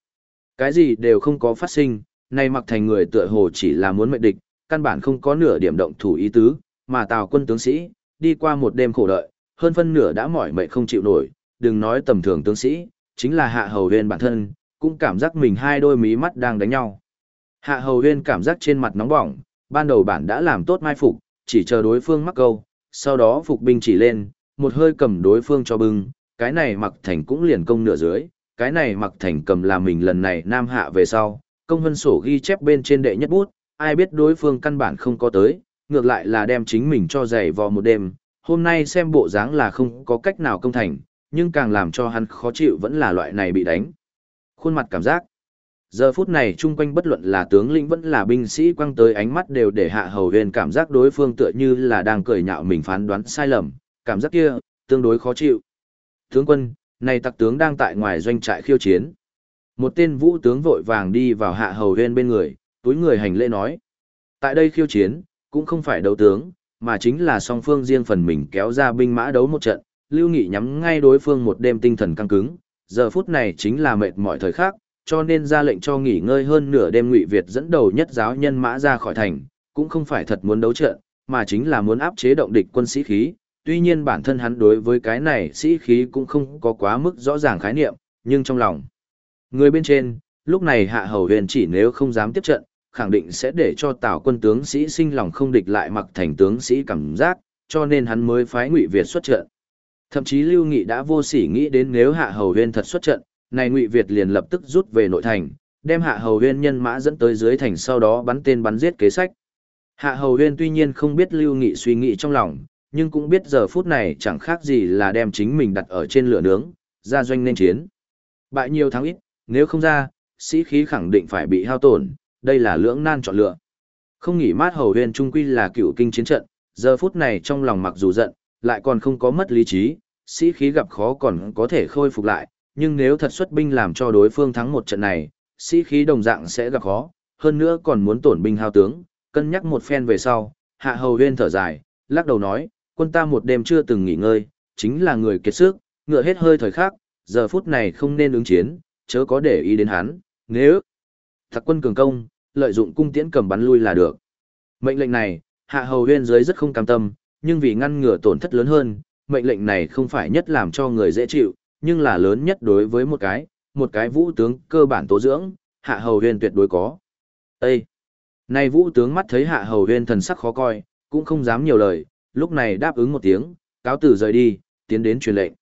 Cái gì đều không có phát sinh, nay mặc thành người tựa hồ chỉ là muốn mệnh địch, căn bản không có nửa điểm động thủ ý tứ, mà Tào quân tướng sĩ, đi qua một đêm khổ đợi, hơn phân nửa đã mỏi mệt không chịu nổi, đừng nói tầm thường tướng sĩ, chính là hạ hầu huyên bản thân, cũng cảm giác mình hai đôi mí mắt đang đánh nhau. Hạ hầu huyên cảm giác trên mặt nóng bỏng, ban đầu bản đã làm tốt mai phục, chỉ chờ đối phương mắc câu, sau đó phục binh chỉ lên, một hơi cầm đối phương cho bưng, cái này mặc thành cũng liền công nửa dưới, cái này mặc thành cầm là mình lần này nam hạ về sau, công hân sổ ghi chép bên trên đệ nhất bút, ai biết đối phương căn bản không có tới, ngược lại là đem chính mình cho giày vò một đêm, hôm nay xem bộ dáng là không có cách nào công thành, nhưng càng làm cho hắn khó chịu vẫn là loại này bị đánh. Khuôn mặt cảm giác. Giờ phút này chung quanh bất luận là tướng lĩnh vẫn là binh sĩ quăng tới ánh mắt đều để hạ hầu huyền cảm giác đối phương tựa như là đang cười nhạo mình phán đoán sai lầm, cảm giác kia, tương đối khó chịu. Tướng quân, này tặc tướng đang tại ngoài doanh trại khiêu chiến. Một tên vũ tướng vội vàng đi vào hạ hầu huyền bên người, túi người hành lễ nói. Tại đây khiêu chiến, cũng không phải đấu tướng, mà chính là song phương riêng phần mình kéo ra binh mã đấu một trận, Lưu Nghị nhắm ngay đối phương một đêm tinh thần căng cứng, giờ phút này chính là mệt mỏi thời khắc, cho nên ra lệnh cho nghỉ ngơi hơn nửa đêm Ngụy Việt dẫn đầu nhất giáo nhân mã ra khỏi thành, cũng không phải thật muốn đấu trận, mà chính là muốn áp chế động địch quân sĩ khí. Tuy nhiên bản thân hắn đối với cái này sĩ khí cũng không có quá mức rõ ràng khái niệm, nhưng trong lòng người bên trên, lúc này hạ hầu huyền chỉ nếu không dám tiếp trận, khẳng định sẽ để cho tào quân tướng sĩ sinh lòng không địch lại mặc thành tướng sĩ cảm giác, cho nên hắn mới phái Ngụy Việt xuất trận. Thậm chí Lưu Nghị đã vô sỉ nghĩ đến nếu Hạ Hầu Huyên thật xuất trận, này Ngụy Việt liền lập tức rút về nội thành, đem Hạ Hầu Huyên nhân mã dẫn tới dưới thành sau đó bắn tên bắn giết kế sách. Hạ Hầu Huyên tuy nhiên không biết Lưu Nghị suy nghĩ trong lòng, nhưng cũng biết giờ phút này chẳng khác gì là đem chính mình đặt ở trên lửa nướng, ra doanh nên chiến. Bại nhiều thắng ít, nếu không ra, sĩ khí khẳng định phải bị hao tổn, đây là lưỡng nan chọn lựa. Không nghỉ mát Hầu Huyên trung quy là cựu kinh chiến trận, giờ phút này trong lòng mặc dù giận, lại còn không có mất lý trí, sĩ khí gặp khó còn có thể khôi phục lại, nhưng nếu thật xuất binh làm cho đối phương thắng một trận này, sĩ khí đồng dạng sẽ gặp khó, hơn nữa còn muốn tổn binh hao tướng, cân nhắc một phen về sau, hạ hầu huyên thở dài, lắc đầu nói, quân ta một đêm chưa từng nghỉ ngơi, chính là người kiệt sức, ngựa hết hơi thời khắc, giờ phút này không nên ứng chiến, chớ có để ý đến hắn, nếu thật quân cường công, lợi dụng cung tiễn cầm bắn lui là được. Mệnh lệnh này, hạ hầu huyên dưới rất không cam tâm, nhưng vì ngăn ngừa tổn thất lớn hơn, mệnh lệnh này không phải nhất làm cho người dễ chịu, nhưng là lớn nhất đối với một cái, một cái vũ tướng cơ bản tố dưỡng, hạ hầu huyên tuyệt đối có. Ê! Này vũ tướng mắt thấy hạ hầu huyên thần sắc khó coi, cũng không dám nhiều lời, lúc này đáp ứng một tiếng, cáo tử rời đi, tiến đến truyền lệnh.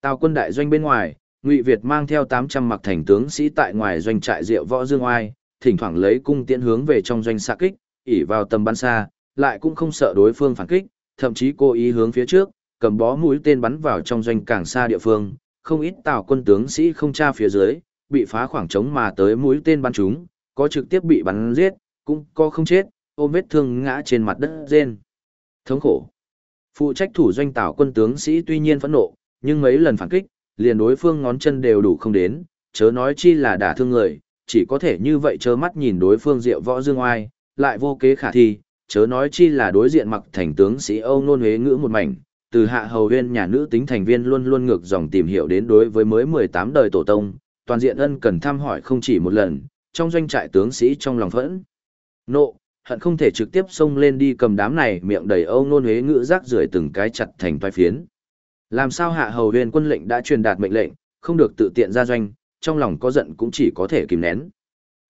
Tào quân đại doanh bên ngoài, Ngụy Việt mang theo 800 mặc thành tướng sĩ tại ngoài doanh trại rượu võ dương oai, thỉnh thoảng lấy cung tiễn hướng về trong doanh xạ kích, ỉ vào tầm bắn xa, lại cũng không sợ đối phương phản kích, thậm chí cố ý hướng phía trước, cầm bó mũi tên bắn vào trong doanh càng xa địa phương, không ít tào quân tướng sĩ không tra phía dưới, bị phá khoảng trống mà tới mũi tên bắn chúng, có trực tiếp bị bắn giết, cũng có không chết, ôm vết thương ngã trên mặt đất rên. Thống khổ. Phụ trách thủ doanh tào quân tướng sĩ tuy nhiên phẫn nộ, nhưng mấy lần phản kích, liền đối phương ngón chân đều đủ không đến, chớ nói chi là đả thương người, chỉ có thể như vậy chớ mắt nhìn đối phương diệu võ dương oai, lại vô kế khả thi, chớ nói chi là đối diện mặc thành tướng sĩ Âu nôn huế ngữ một mảnh, từ hạ hầu huyên nhà nữ tính thành viên luôn luôn ngược dòng tìm hiểu đến đối với mới 18 đời tổ tông, toàn diện ân cần thăm hỏi không chỉ một lần, trong doanh trại tướng sĩ trong lòng phẫn. Nộ, hận không thể trực tiếp xông lên đi cầm đám này miệng đầy Âu nôn huế ngữ rác rưởi từng cái chặt thành vai phiến. Làm sao hạ hầu huyên quân lệnh đã truyền đạt mệnh lệnh, không được tự tiện ra doanh, trong lòng có giận cũng chỉ có thể kìm nén.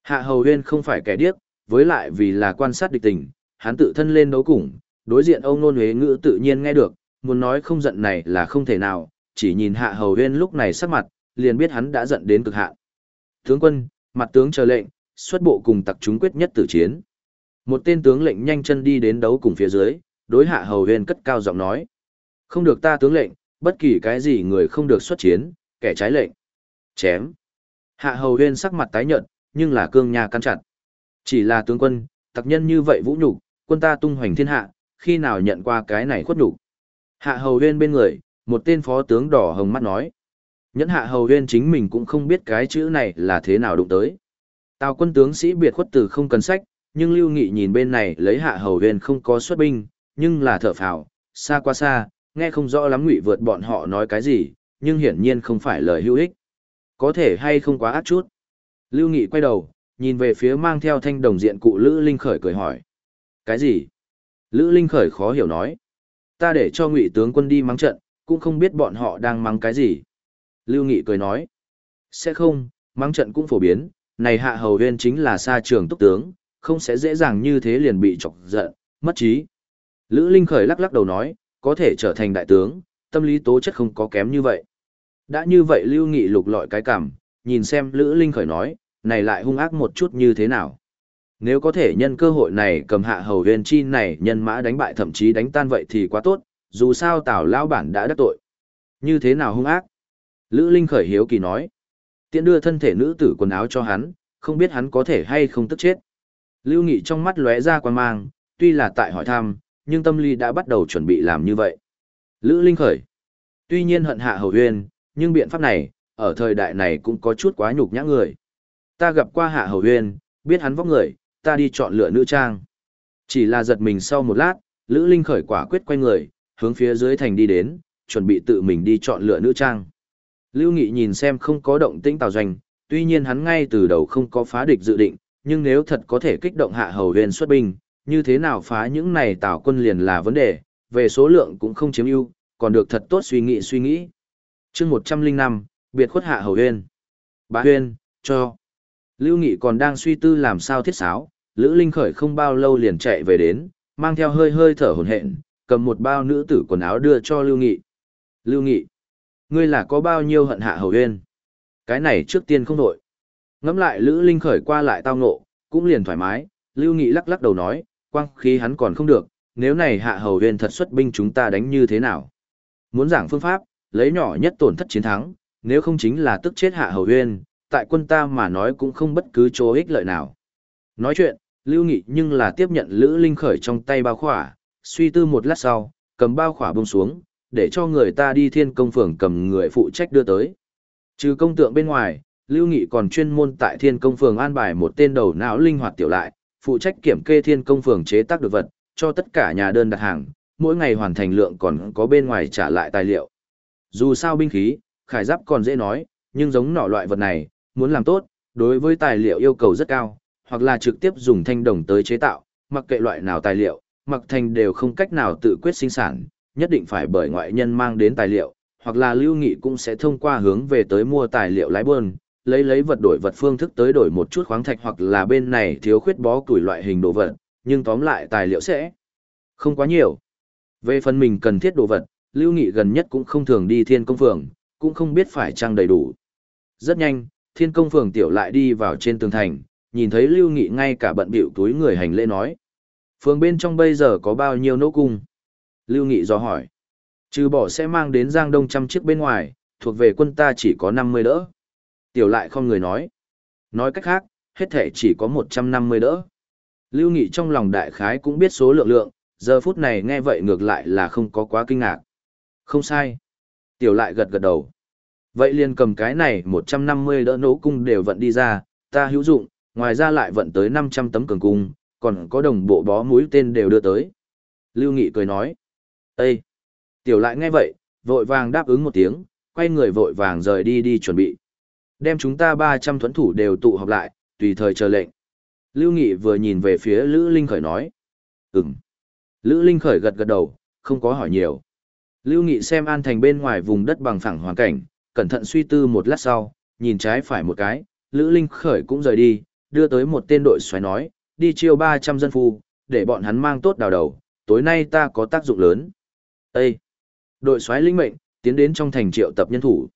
Hạ hầu huyên không phải kẻ điếc, với lại vì là quan sát địch tình, hắn tự thân lên đấu cùng, đối diện ông nôn huế ngữ tự nhiên nghe được, muốn nói không giận này là không thể nào, chỉ nhìn hạ hầu huyên lúc này sắc mặt, liền biết hắn đã giận đến cực hạn. Tướng quân, mặt tướng chờ lệnh, xuất bộ cùng tặc chúng quyết nhất tử chiến. Một tên tướng lệnh nhanh chân đi đến đấu cùng phía dưới, đối hạ hầu huyên cất cao giọng nói. Không được ta tướng lệnh, bất kỳ cái gì người không được xuất chiến, kẻ trái lệnh. Chém. Hạ hầu huyên sắc mặt tái nhợt, nhưng là cương nhà căn chặt. Chỉ là tướng quân, tặc nhân như vậy vũ nhục, quân ta tung hoành thiên hạ, khi nào nhận qua cái này khuất nhục. Hạ hầu huyên bên người, một tên phó tướng đỏ hồng mắt nói. Nhẫn hạ hầu huyên chính mình cũng không biết cái chữ này là thế nào đụng tới. Tào quân tướng sĩ biệt khuất từ không cần sách, nhưng Lưu Nghị nhìn bên này lấy hạ hầu huyên không có xuất binh, nhưng là thở phào, xa qua xa, nghe không rõ lắm ngụy vượt bọn họ nói cái gì, nhưng hiển nhiên không phải lời hữu ích. Có thể hay không quá ác chút. Lưu Nghị quay đầu, nhìn về phía mang theo thanh đồng diện cụ Lữ Linh Khởi cười hỏi. Cái gì? Lữ Linh Khởi khó hiểu nói. Ta để cho ngụy tướng quân đi mắng trận, cũng không biết bọn họ đang mắng cái gì. Lưu Nghị cười nói. Sẽ không, mắng trận cũng phổ biến, này hạ hầu huyên chính là xa trường túc tướng, không sẽ dễ dàng như thế liền bị chọc giận, mất trí. Lữ Linh Khởi lắc lắc đầu nói, có thể trở thành đại tướng, tâm lý tố chất không có kém như vậy. Đã như vậy Lưu Nghị lục lọi cái cảm, nhìn xem Lữ Linh Khởi nói, này lại hung ác một chút như thế nào. Nếu có thể nhân cơ hội này cầm hạ hầu huyền chi này nhân mã đánh bại thậm chí đánh tan vậy thì quá tốt, dù sao Tào Lao Bản đã đắc tội. Như thế nào hung ác? Lữ Linh khởi hiếu kỳ nói. Tiện đưa thân thể nữ tử quần áo cho hắn, không biết hắn có thể hay không tức chết. Lưu Nghị trong mắt lóe ra quan mang, tuy là tại hỏi thăm, nhưng tâm lý đã bắt đầu chuẩn bị làm như vậy. Lữ Linh khởi. Tuy nhiên hận hạ hầu huyền, nhưng biện pháp này, ở thời đại này cũng có chút quá nhục nhã người. Ta gặp qua hạ hầu huyền, biết hắn vóc người, ta đi chọn lựa nữ trang. Chỉ là giật mình sau một lát, Lữ Linh khởi quả quyết quay người, hướng phía dưới thành đi đến, chuẩn bị tự mình đi chọn lựa nữ trang. Lưu Nghị nhìn xem không có động tĩnh tào doanh, tuy nhiên hắn ngay từ đầu không có phá địch dự định, nhưng nếu thật có thể kích động hạ hầu huyền xuất binh, như thế nào phá những này tào quân liền là vấn đề, về số lượng cũng không chiếm ưu, còn được thật tốt suy nghĩ suy nghĩ. chương 105, biệt khuất hạ hầu huyền. Bá huyền, cho. Lưu Nghị còn đang suy tư làm sao thiết sáo, Lữ Linh Khởi không bao lâu liền chạy về đến, mang theo hơi hơi thở hổn hển, cầm một bao nữ tử quần áo đưa cho Lưu Nghị. Lưu Nghị, ngươi là có bao nhiêu hận hạ hầu huyên? Cái này trước tiên không đổi. Ngắm lại Lữ Linh Khởi qua lại tao ngộ, cũng liền thoải mái, Lưu Nghị lắc lắc đầu nói, quang khí hắn còn không được, nếu này hạ hầu huyên thật xuất binh chúng ta đánh như thế nào? Muốn giảng phương pháp, lấy nhỏ nhất tổn thất chiến thắng, nếu không chính là tức chết hạ hầu huyên, tại quân ta mà nói cũng không bất cứ chỗ ích lợi nào. Nói chuyện, Lưu Nghị nhưng là tiếp nhận Lữ Linh Khởi trong tay bao khỏa, suy tư một lát sau, cầm bao khỏa bông xuống, để cho người ta đi thiên công phường cầm người phụ trách đưa tới. Trừ công tượng bên ngoài, Lưu Nghị còn chuyên môn tại thiên công phường an bài một tên đầu não linh hoạt tiểu lại, phụ trách kiểm kê thiên công phường chế tác được vật, cho tất cả nhà đơn đặt hàng, mỗi ngày hoàn thành lượng còn có bên ngoài trả lại tài liệu. Dù sao binh khí, khải giáp còn dễ nói, nhưng giống nỏ loại vật này, muốn làm tốt, đối với tài liệu yêu cầu rất cao, hoặc là trực tiếp dùng thanh đồng tới chế tạo, mặc kệ loại nào tài liệu, mặc thành đều không cách nào tự quyết sinh sản, nhất định phải bởi ngoại nhân mang đến tài liệu, hoặc là lưu nghị cũng sẽ thông qua hướng về tới mua tài liệu lái buôn, lấy lấy vật đổi vật phương thức tới đổi một chút khoáng thạch hoặc là bên này thiếu khuyết bó củi loại hình đồ vật, nhưng tóm lại tài liệu sẽ không quá nhiều. Về phần mình cần thiết đồ vật, lưu nghị gần nhất cũng không thường đi thiên công phường, cũng không biết phải trang đầy đủ. Rất nhanh, thiên công phường tiểu lại đi vào trên tường thành, nhìn thấy Lưu Nghị ngay cả bận bịu túi người hành lễ nói. Phường bên trong bây giờ có bao nhiêu nỗ cung? Lưu Nghị do hỏi. Trừ bỏ sẽ mang đến Giang Đông trăm chiếc bên ngoài, thuộc về quân ta chỉ có 50 đỡ. Tiểu lại không người nói. Nói cách khác, hết thể chỉ có 150 đỡ. Lưu Nghị trong lòng đại khái cũng biết số lượng lượng, giờ phút này nghe vậy ngược lại là không có quá kinh ngạc. Không sai. Tiểu lại gật gật đầu. Vậy liền cầm cái này 150 đỡ nỗ cung đều vận đi ra, ta hữu dụng, ngoài ra lại vận tới 500 tấm cường cung, còn có đồng bộ bó mũi tên đều đưa tới. Lưu Nghị cười nói. Ê! Tiểu lại nghe vậy, vội vàng đáp ứng một tiếng, quay người vội vàng rời đi đi chuẩn bị. Đem chúng ta 300 thuẫn thủ đều tụ họp lại, tùy thời chờ lệnh. Lưu Nghị vừa nhìn về phía Lữ Linh Khởi nói. Ừm. Lữ Linh Khởi gật gật đầu, không có hỏi nhiều. Lưu Nghị xem an thành bên ngoài vùng đất bằng phẳng hoàn cảnh, cẩn thận suy tư một lát sau, nhìn trái phải một cái, Lữ Linh Khởi cũng rời đi, đưa tới một tên đội xoáy nói, đi chiêu 300 dân phu, để bọn hắn mang tốt đào đầu, tối nay ta có tác dụng lớn. Ê! Đội xoáy linh mệnh, tiến đến trong thành triệu tập nhân thủ.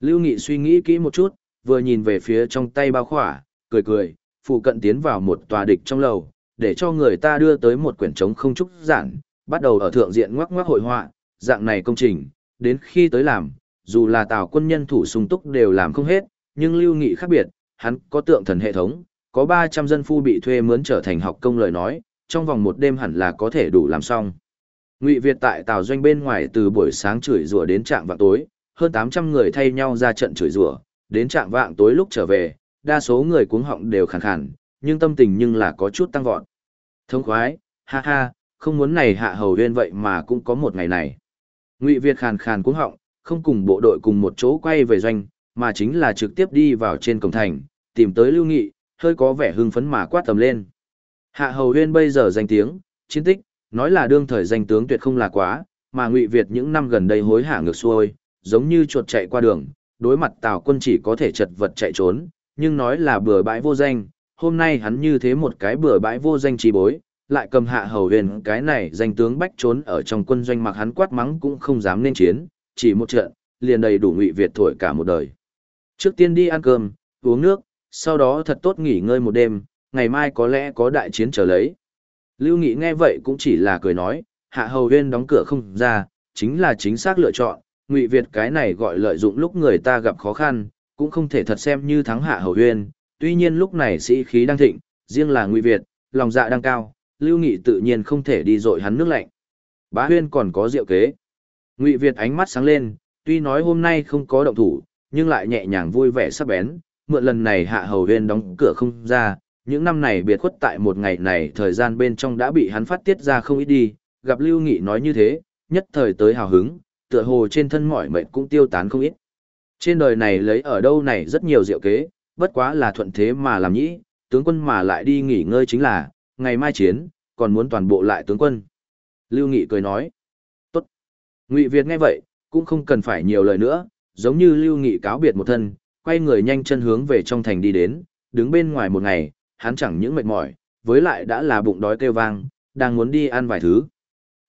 Lưu Nghị suy nghĩ kỹ một chút, vừa nhìn về phía trong tay bao khỏa, cười cười, phụ cận tiến vào một tòa địch trong lầu, để cho người ta đưa tới một quyển trống không trúc giản, bắt đầu ở thượng diện ngoắc ngoắc hội họa, dạng này công trình, đến khi tới làm, dù là tào quân nhân thủ sung túc đều làm không hết, nhưng lưu nghị khác biệt, hắn có tượng thần hệ thống, có 300 dân phu bị thuê mướn trở thành học công lời nói, trong vòng một đêm hẳn là có thể đủ làm xong. Ngụy Việt tại tào doanh bên ngoài từ buổi sáng chửi rủa đến trạng vạng tối, hơn 800 người thay nhau ra trận chửi rủa, đến trạng vạng tối lúc trở về, đa số người cuống họng đều khàn khàn, nhưng tâm tình nhưng là có chút tăng vọt. Thông khoái, ha ha, không muốn này hạ hầu huyên vậy mà cũng có một ngày này. Ngụy Việt khàn khàn cuống họng, không cùng bộ đội cùng một chỗ quay về doanh, mà chính là trực tiếp đi vào trên cổng thành, tìm tới Lưu Nghị, hơi có vẻ hưng phấn mà quát tầm lên. Hạ Hầu Huyên bây giờ danh tiếng, chiến tích, nói là đương thời danh tướng tuyệt không là quá, mà Ngụy Việt những năm gần đây hối hả ngược xuôi, giống như chuột chạy qua đường, đối mặt Tào quân chỉ có thể chật vật chạy trốn, nhưng nói là bừa bãi vô danh, hôm nay hắn như thế một cái bừa bãi vô danh trí bối, lại cầm hạ hầu huyền cái này danh tướng bách trốn ở trong quân doanh mặc hắn quát mắng cũng không dám nên chiến, chỉ một trận, liền đầy đủ ngụy Việt thổi cả một đời. Trước tiên đi ăn cơm, uống nước, sau đó thật tốt nghỉ ngơi một đêm, ngày mai có lẽ có đại chiến trở lấy. Lưu Nghị nghe vậy cũng chỉ là cười nói, hạ hầu huyên đóng cửa không ra, chính là chính xác lựa chọn, ngụy Việt cái này gọi lợi dụng lúc người ta gặp khó khăn, cũng không thể thật xem như thắng hạ hầu huyên, tuy nhiên lúc này sĩ khí đang thịnh, riêng là ngụy Việt, lòng dạ đang cao, Lưu Nghị tự nhiên không thể đi dội hắn nước lạnh. Bá huyên còn có diệu kế. Ngụy Việt ánh mắt sáng lên, tuy nói hôm nay không có động thủ, nhưng lại nhẹ nhàng vui vẻ sắp bén, mượn lần này hạ hầu huyên đóng cửa không ra, những năm này biệt khuất tại một ngày này thời gian bên trong đã bị hắn phát tiết ra không ít đi, gặp Lưu Nghị nói như thế, nhất thời tới hào hứng, tựa hồ trên thân mỏi mệt cũng tiêu tán không ít. Trên đời này lấy ở đâu này rất nhiều diệu kế, bất quá là thuận thế mà làm nhĩ, tướng quân mà lại đi nghỉ ngơi chính là, ngày mai chiến, còn muốn toàn bộ lại tướng quân. Lưu Nghị cười nói. Ngụy Việt nghe vậy, cũng không cần phải nhiều lời nữa, giống như Lưu Nghị cáo biệt một thân, quay người nhanh chân hướng về trong thành đi đến, đứng bên ngoài một ngày, hắn chẳng những mệt mỏi, với lại đã là bụng đói kêu vang, đang muốn đi ăn vài thứ.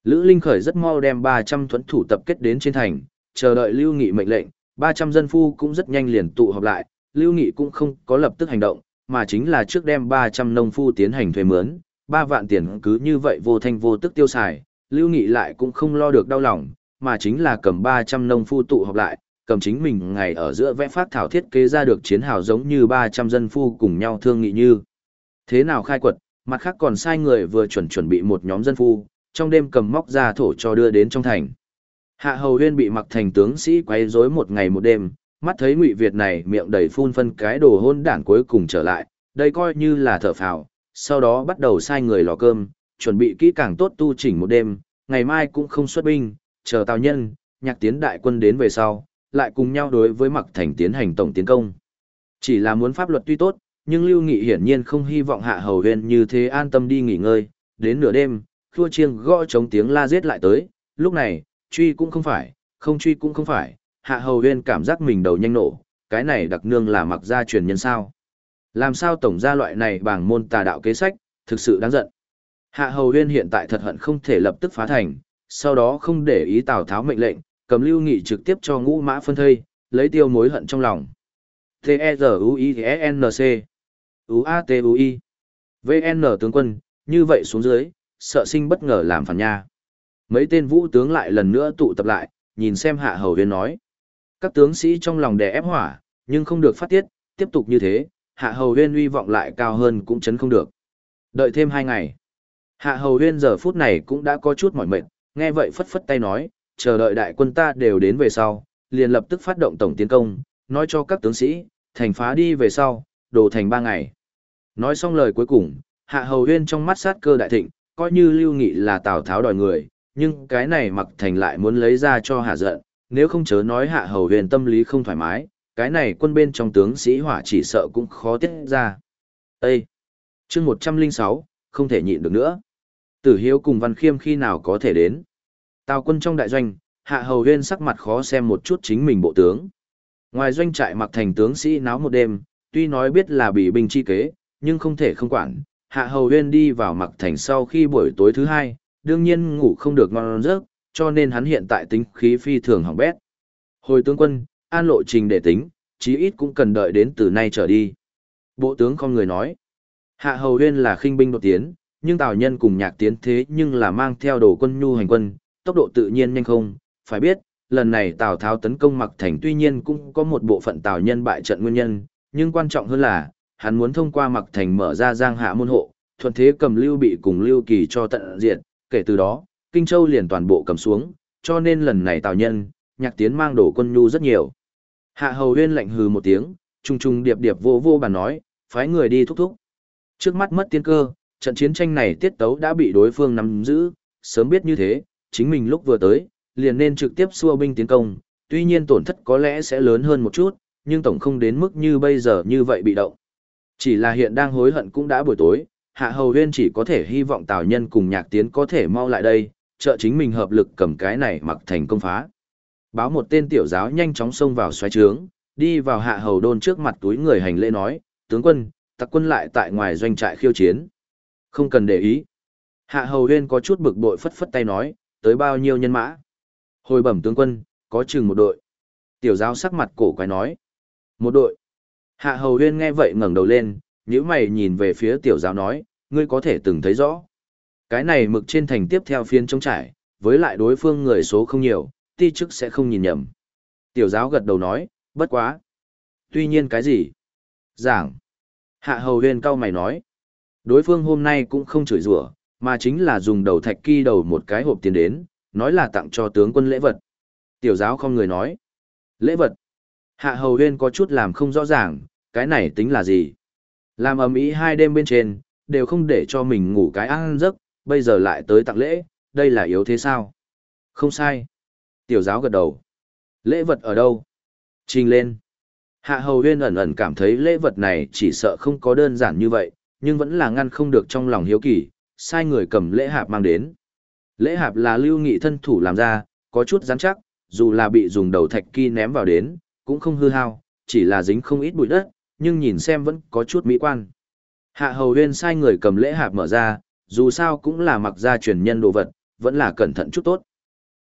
Lữ Linh Khởi rất mau đem 300 thuẫn thủ tập kết đến trên thành, chờ đợi Lưu Nghị mệnh lệnh, 300 dân phu cũng rất nhanh liền tụ họp lại, Lưu Nghị cũng không có lập tức hành động, mà chính là trước đem 300 nông phu tiến hành thuê mướn, 3 vạn tiền cứ như vậy vô thanh vô tức tiêu xài, Lưu Nghị lại cũng không lo được đau lòng, mà chính là cầm 300 nông phu tụ họp lại, cầm chính mình ngày ở giữa vẽ phát thảo thiết kế ra được chiến hào giống như 300 dân phu cùng nhau thương nghị như. Thế nào khai quật, mặt khác còn sai người vừa chuẩn chuẩn bị một nhóm dân phu, trong đêm cầm móc ra thổ cho đưa đến trong thành. Hạ Hầu Huyên bị mặc thành tướng sĩ quấy rối một ngày một đêm, mắt thấy Ngụy Việt này miệng đầy phun phân cái đồ hôn đảng cuối cùng trở lại, đây coi như là thở phào, sau đó bắt đầu sai người lò cơm, chuẩn bị kỹ càng tốt tu chỉnh một đêm, ngày mai cũng không xuất binh, chờ Tào Nhân, nhạc tiến đại quân đến về sau, lại cùng nhau đối với Mặc Thành tiến hành tổng tiến công. Chỉ là muốn pháp luật tuy tốt, nhưng Lưu Nghị hiển nhiên không hy vọng Hạ Hầu huyền như thế an tâm đi nghỉ ngơi, đến nửa đêm, khua chiêng gõ chống tiếng la giết lại tới, lúc này, truy cũng không phải, không truy cũng không phải, Hạ Hầu huyền cảm giác mình đầu nhanh nổ, cái này đặc nương là mặc gia truyền nhân sao. Làm sao tổng gia loại này bằng môn tà đạo kế sách, thực sự đáng giận. Hạ Hầu Huyên hiện tại thật hận không thể lập tức phá thành, sau đó không để ý Tào Tháo mệnh lệnh, cầm Lưu Nghị trực tiếp cho ngũ mã phân thây, lấy tiêu mối hận trong lòng. T-E-Z-U-I-N-C U-A-T-U-I VN tướng quân, như vậy xuống dưới, sợ sinh bất ngờ làm phản nha. Mấy tên vũ tướng lại lần nữa tụ tập lại, nhìn xem Hạ Hầu Huyên nói. Các tướng sĩ trong lòng đè ép hỏa, nhưng không được phát tiết, tiếp tục như thế, Hạ Hầu Huyên uy vọng lại cao hơn cũng chấn không được. Đợi thêm hai ngày. Hạ Hầu Huyên giờ phút này cũng đã có chút mỏi mệt, nghe vậy phất phất tay nói, chờ đợi đại quân ta đều đến về sau, liền lập tức phát động tổng tiến công, nói cho các tướng sĩ, thành phá đi về sau, đổ thành ba ngày. Nói xong lời cuối cùng, Hạ Hầu Huyên trong mắt sát cơ đại thịnh, coi như Lưu Nghị là Tào Tháo đòi người, nhưng cái này mặc thành lại muốn lấy ra cho hạ giận, nếu không chớ nói Hạ Hầu Huyên tâm lý không thoải mái, cái này quân bên trong tướng sĩ hỏa chỉ sợ cũng khó tiết ra. Ê! chương 106, không thể nhịn được nữa. Tử Hiếu cùng Văn Khiêm khi nào có thể đến? Tào quân trong đại doanh, Hạ Hầu Huyên sắc mặt khó xem một chút chính mình bộ tướng. Ngoài doanh trại mặc thành tướng sĩ náo một đêm, tuy nói biết là bị binh chi kế, nhưng không thể không quản. Hạ Hầu Huyên đi vào mặc thành sau khi buổi tối thứ hai, đương nhiên ngủ không được ngon giấc, cho nên hắn hiện tại tính khí phi thường hỏng bét. Hồi tướng quân, an lộ trình để tính, chí ít cũng cần đợi đến từ nay trở đi. Bộ tướng không người nói. Hạ Hầu Huyên là khinh binh đột tiến, nhưng Tào Nhân cùng nhạc tiến thế nhưng là mang theo đồ quân nhu hành quân, tốc độ tự nhiên nhanh không, phải biết, lần này Tào Tháo tấn công Mặc Thành tuy nhiên cũng có một bộ phận Tào nhân bại trận nguyên nhân, nhưng quan trọng hơn là, hắn muốn thông qua Mặc Thành mở ra giang hạ môn hộ, thuận thế cầm Lưu Bị cùng Lưu Kỳ cho tận diệt kể từ đó, Kinh Châu liền toàn bộ cầm xuống, cho nên lần này Tào nhân, nhạc tiến mang đổ quân nhu rất nhiều. Hạ Hầu Huyên lạnh hừ một tiếng, trung trung điệp điệp vô vô bàn nói, phái người đi thúc thúc. Trước mắt mất tiên cơ, trận chiến tranh này tiết tấu đã bị đối phương nắm giữ, sớm biết như thế, chính mình lúc vừa tới, liền nên trực tiếp xua binh tiến công, tuy nhiên tổn thất có lẽ sẽ lớn hơn một chút, nhưng tổng không đến mức như bây giờ như vậy bị động. Chỉ là hiện đang hối hận cũng đã buổi tối, Hạ Hầu Huyên chỉ có thể hy vọng Tào Nhân cùng Nhạc Tiến có thể mau lại đây, trợ chính mình hợp lực cầm cái này mặc thành công phá. Báo một tên tiểu giáo nhanh chóng xông vào xoáy trướng, đi vào Hạ Hầu Đôn trước mặt túi người hành lễ nói, tướng quân, tặc quân lại tại ngoài doanh trại khiêu chiến. Không cần để ý. Hạ Hầu Huyên có chút bực bội phất phất tay nói, tới bao nhiêu nhân mã. Hồi bẩm tướng quân, có chừng một đội. Tiểu giáo sắc mặt cổ quái nói. Một đội. Hạ Hầu Huyên nghe vậy ngẩng đầu lên, nhíu mày nhìn về phía tiểu giáo nói, ngươi có thể từng thấy rõ. Cái này mực trên thành tiếp theo phiên trống trải, với lại đối phương người số không nhiều, ti chức sẽ không nhìn nhầm. Tiểu giáo gật đầu nói, bất quá. Tuy nhiên cái gì? Giảng. Hạ Hầu Huyên cau mày nói. Đối phương hôm nay cũng không chửi rủa, mà chính là dùng đầu thạch kỳ đầu một cái hộp tiền đến, nói là tặng cho tướng quân lễ vật. Tiểu giáo không người nói. Lễ vật. Hạ hầu huyên có chút làm không rõ ràng, cái này tính là gì? Làm ầm ĩ hai đêm bên trên, đều không để cho mình ngủ cái ăn giấc, bây giờ lại tới tặng lễ, đây là yếu thế sao? Không sai. Tiểu giáo gật đầu. Lễ vật ở đâu? Trình lên. Hạ hầu huyên ẩn ẩn cảm thấy lễ vật này chỉ sợ không có đơn giản như vậy, nhưng vẫn là ngăn không được trong lòng hiếu kỳ, sai người cầm lễ hạp mang đến. Lễ hạp là lưu nghị thân thủ làm ra, có chút rắn chắc, dù là bị dùng đầu thạch kỳ ném vào đến, cũng không hư hao, chỉ là dính không ít bụi đất, nhưng nhìn xem vẫn có chút mỹ quan. Hạ hầu huyên sai người cầm lễ hạp mở ra, dù sao cũng là mặc ra truyền nhân đồ vật, vẫn là cẩn thận chút tốt.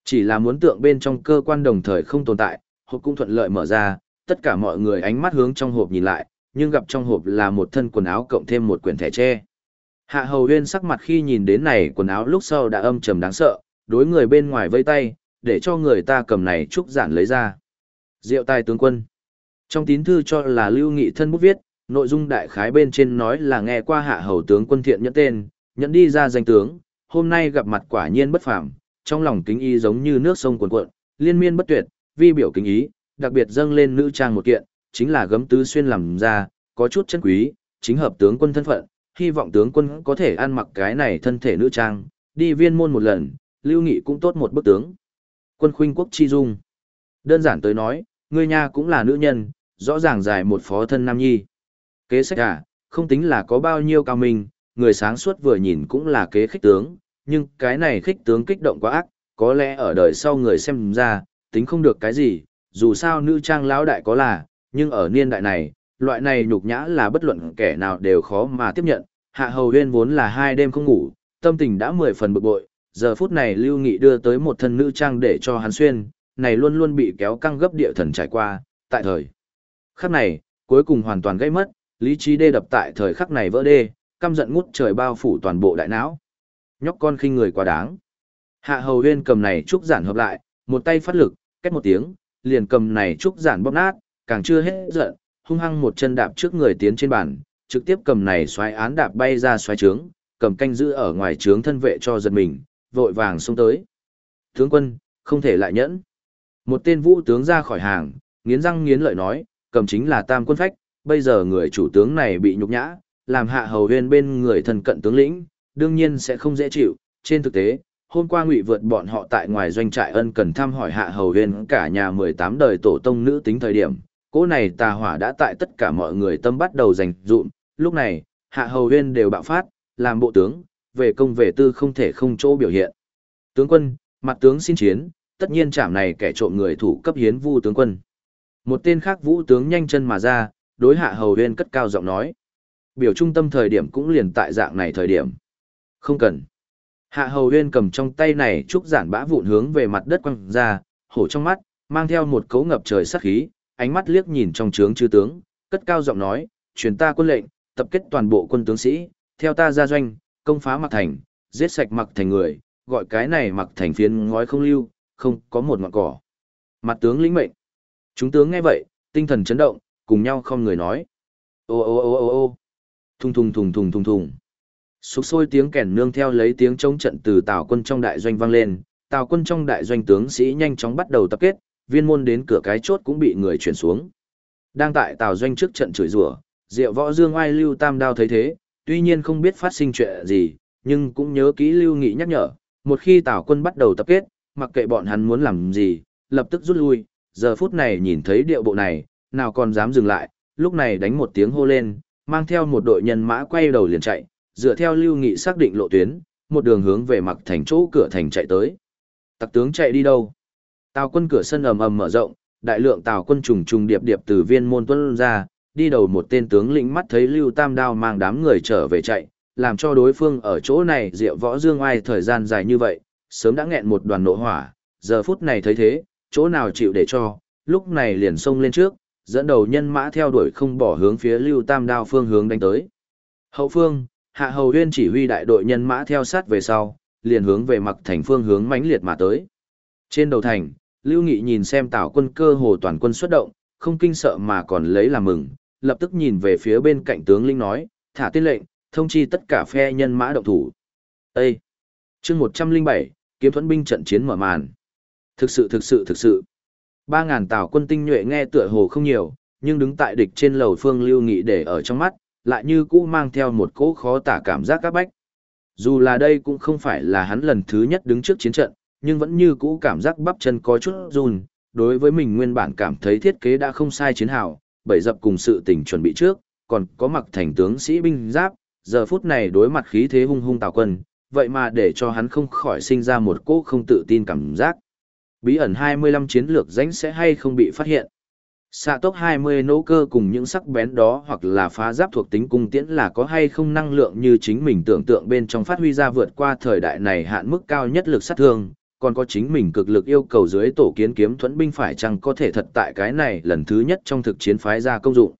Chỉ là muốn tượng bên trong cơ quan đồng thời không tồn tại, hộp cũng thuận lợi mở ra, tất cả mọi người ánh mắt hướng trong hộp nhìn lại, nhưng gặp trong hộp là một thân quần áo cộng thêm một quyển thẻ tre. Hạ hầu huyên sắc mặt khi nhìn đến này quần áo lúc sau đã âm trầm đáng sợ, đối người bên ngoài vây tay, để cho người ta cầm này trúc giản lấy ra. Diệu tài tướng quân. Trong tín thư cho là lưu nghị thân bút viết, nội dung đại khái bên trên nói là nghe qua hạ hầu tướng quân thiện nhẫn tên, nhận đi ra danh tướng, hôm nay gặp mặt quả nhiên bất phàm, trong lòng kính ý giống như nước sông cuồn cuộn, liên miên bất tuyệt, vi biểu kính ý, đặc biệt dâng lên nữ trang một kiện, chính là gấm tứ xuyên làm ra, có chút chân quý, chính hợp tướng quân thân phận, hy vọng tướng quân có thể ăn mặc cái này thân thể nữ trang, đi viên môn một lần, lưu nghị cũng tốt một bức tướng. Quân khuynh quốc chi dung. Đơn giản tới nói, ngươi nha cũng là nữ nhân, rõ ràng dài một phó thân nam nhi. Kế sách à, không tính là có bao nhiêu cao minh, người sáng suốt vừa nhìn cũng là kế khích tướng, nhưng cái này khích tướng kích động quá ác, có lẽ ở đời sau người xem ra, tính không được cái gì, dù sao nữ trang lão đại có là, nhưng ở niên đại này, loại này nhục nhã là bất luận kẻ nào đều khó mà tiếp nhận. Hạ Hầu Huyên vốn là hai đêm không ngủ, tâm tình đã mười phần bực bội, giờ phút này Lưu Nghị đưa tới một thân nữ trang để cho hắn xuyên, này luôn luôn bị kéo căng gấp địa thần trải qua, tại thời. Khắc này, cuối cùng hoàn toàn gây mất, lý trí đê đập tại thời khắc này vỡ đê, căm giận ngút trời bao phủ toàn bộ đại não. Nhóc con khinh người quá đáng. Hạ Hầu Huyên cầm này trúc giản hợp lại, một tay phát lực, cách một tiếng, liền cầm này trúc giản bóp nát, càng chưa hết giận, hung hăng một chân đạp trước người tiến trên bàn, trực tiếp cầm này xoáy án đạp bay ra xoáy trướng, cầm canh giữ ở ngoài trướng thân vệ cho giật mình, vội vàng xông tới. Tướng quân, không thể lại nhẫn. Một tên vũ tướng ra khỏi hàng, nghiến răng nghiến lợi nói, cầm chính là tam quân phách, bây giờ người chủ tướng này bị nhục nhã, làm hạ hầu huyên bên người thần cận tướng lĩnh, đương nhiên sẽ không dễ chịu. Trên thực tế, hôm qua ngụy vượt bọn họ tại ngoài doanh trại ân cần thăm hỏi hạ hầu huyên cả nhà 18 đời tổ tông nữ tính thời điểm, cỗ này tà hỏa đã tại tất cả mọi người tâm bắt đầu giành dụm, lúc này, hạ hầu huyên đều bạo phát, làm bộ tướng, về công về tư không thể không chỗ biểu hiện. Tướng quân, mặt tướng xin chiến, tất nhiên chạm này kẻ trộm người thủ cấp hiến vu tướng quân. Một tên khác vũ tướng nhanh chân mà ra, đối hạ hầu huyên cất cao giọng nói. Biểu trung tâm thời điểm cũng liền tại dạng này thời điểm. Không cần. Hạ hầu huyên cầm trong tay này trúc giản bã vụn hướng về mặt đất quăng ra, hổ trong mắt, mang theo một cấu ngập trời sát khí, ánh mắt liếc nhìn trong trướng chư tướng, cất cao giọng nói, truyền ta quân lệnh, tập kết toàn bộ quân tướng sĩ, theo ta ra doanh, công phá mặc thành, giết sạch mặc thành người, gọi cái này mặc thành phiến ngói không lưu, không có một ngọn cỏ. Mặt tướng lĩnh mệnh. Chúng tướng nghe vậy, tinh thần chấn động, cùng nhau không người nói. Ô ô ô ô ô thùng thùng thùng thùng thùng thùng. Sục sôi tiếng kèn nương theo lấy tiếng chống trận từ tào quân trong đại doanh vang lên, tào quân trong đại doanh tướng sĩ nhanh chóng bắt đầu tập kết, viên môn đến cửa cái chốt cũng bị người chuyển xuống. Đang tại tào doanh trước trận chửi rủa, Diệu Võ Dương Oai Lưu Tam Đao thấy thế, tuy nhiên không biết phát sinh chuyện gì, nhưng cũng nhớ kỹ Lưu Nghị nhắc nhở, một khi Tào quân bắt đầu tập kết, mặc kệ bọn hắn muốn làm gì, lập tức rút lui, giờ phút này nhìn thấy điệu bộ này, nào còn dám dừng lại, lúc này đánh một tiếng hô lên, mang theo một đội nhân mã quay đầu liền chạy, dựa theo Lưu Nghị xác định lộ tuyến, một đường hướng về mặc thành chỗ cửa thành chạy tới. Tặc tướng chạy đi đâu? Tào quân cửa sân ầm ầm mở rộng, đại lượng tào quân trùng trùng điệp điệp từ viên môn tuân ra, đi đầu một tên tướng lĩnh mắt thấy Lưu Tam Đao mang đám người trở về chạy, làm cho đối phương ở chỗ này diệu võ dương ai thời gian dài như vậy, sớm đã nghẹn một đoàn nộ hỏa, giờ phút này thấy thế, chỗ nào chịu để cho, lúc này liền xông lên trước, dẫn đầu nhân mã theo đuổi không bỏ hướng phía Lưu Tam Đao phương hướng đánh tới. Hậu phương, Hạ Hầu Huyên chỉ huy đại đội nhân mã theo sát về sau, liền hướng về mặc thành phương hướng mãnh liệt mà tới. Trên đầu thành, Lưu Nghị nhìn xem Tào quân cơ hồ toàn quân xuất động, không kinh sợ mà còn lấy làm mừng, lập tức nhìn về phía bên cạnh tướng lĩnh nói, thả tiên lệnh, thông chi tất cả phe nhân mã động thủ. Ê! chương 107, kiếm thuẫn binh trận chiến mở màn. Thực sự thực sự thực sự. Ba ngàn tào quân tinh nhuệ nghe tựa hồ không nhiều, nhưng đứng tại địch trên lầu phương lưu nghị để ở trong mắt, lại như cũ mang theo một cỗ khó tả cảm giác các bách. Dù là đây cũng không phải là hắn lần thứ nhất đứng trước chiến trận, nhưng vẫn như cũ cảm giác bắp chân có chút run, đối với mình nguyên bản cảm thấy thiết kế đã không sai chiến hào, bảy dập cùng sự tình chuẩn bị trước, còn có mặc thành tướng sĩ binh giáp, giờ phút này đối mặt khí thế hung hung tào quân, vậy mà để cho hắn không khỏi sinh ra một cỗ không tự tin cảm giác. Bí ẩn 25 chiến lược danh sẽ hay không bị phát hiện. Xạ tốc 20 nỗ cơ cùng những sắc bén đó hoặc là phá giáp thuộc tính cung tiễn là có hay không năng lượng như chính mình tưởng tượng bên trong phát huy ra vượt qua thời đại này hạn mức cao nhất lực sát thương, còn có chính mình cực lực yêu cầu dưới tổ kiến kiếm thuẫn binh phải chăng có thể thật tại cái này lần thứ nhất trong thực chiến phái ra công dụng.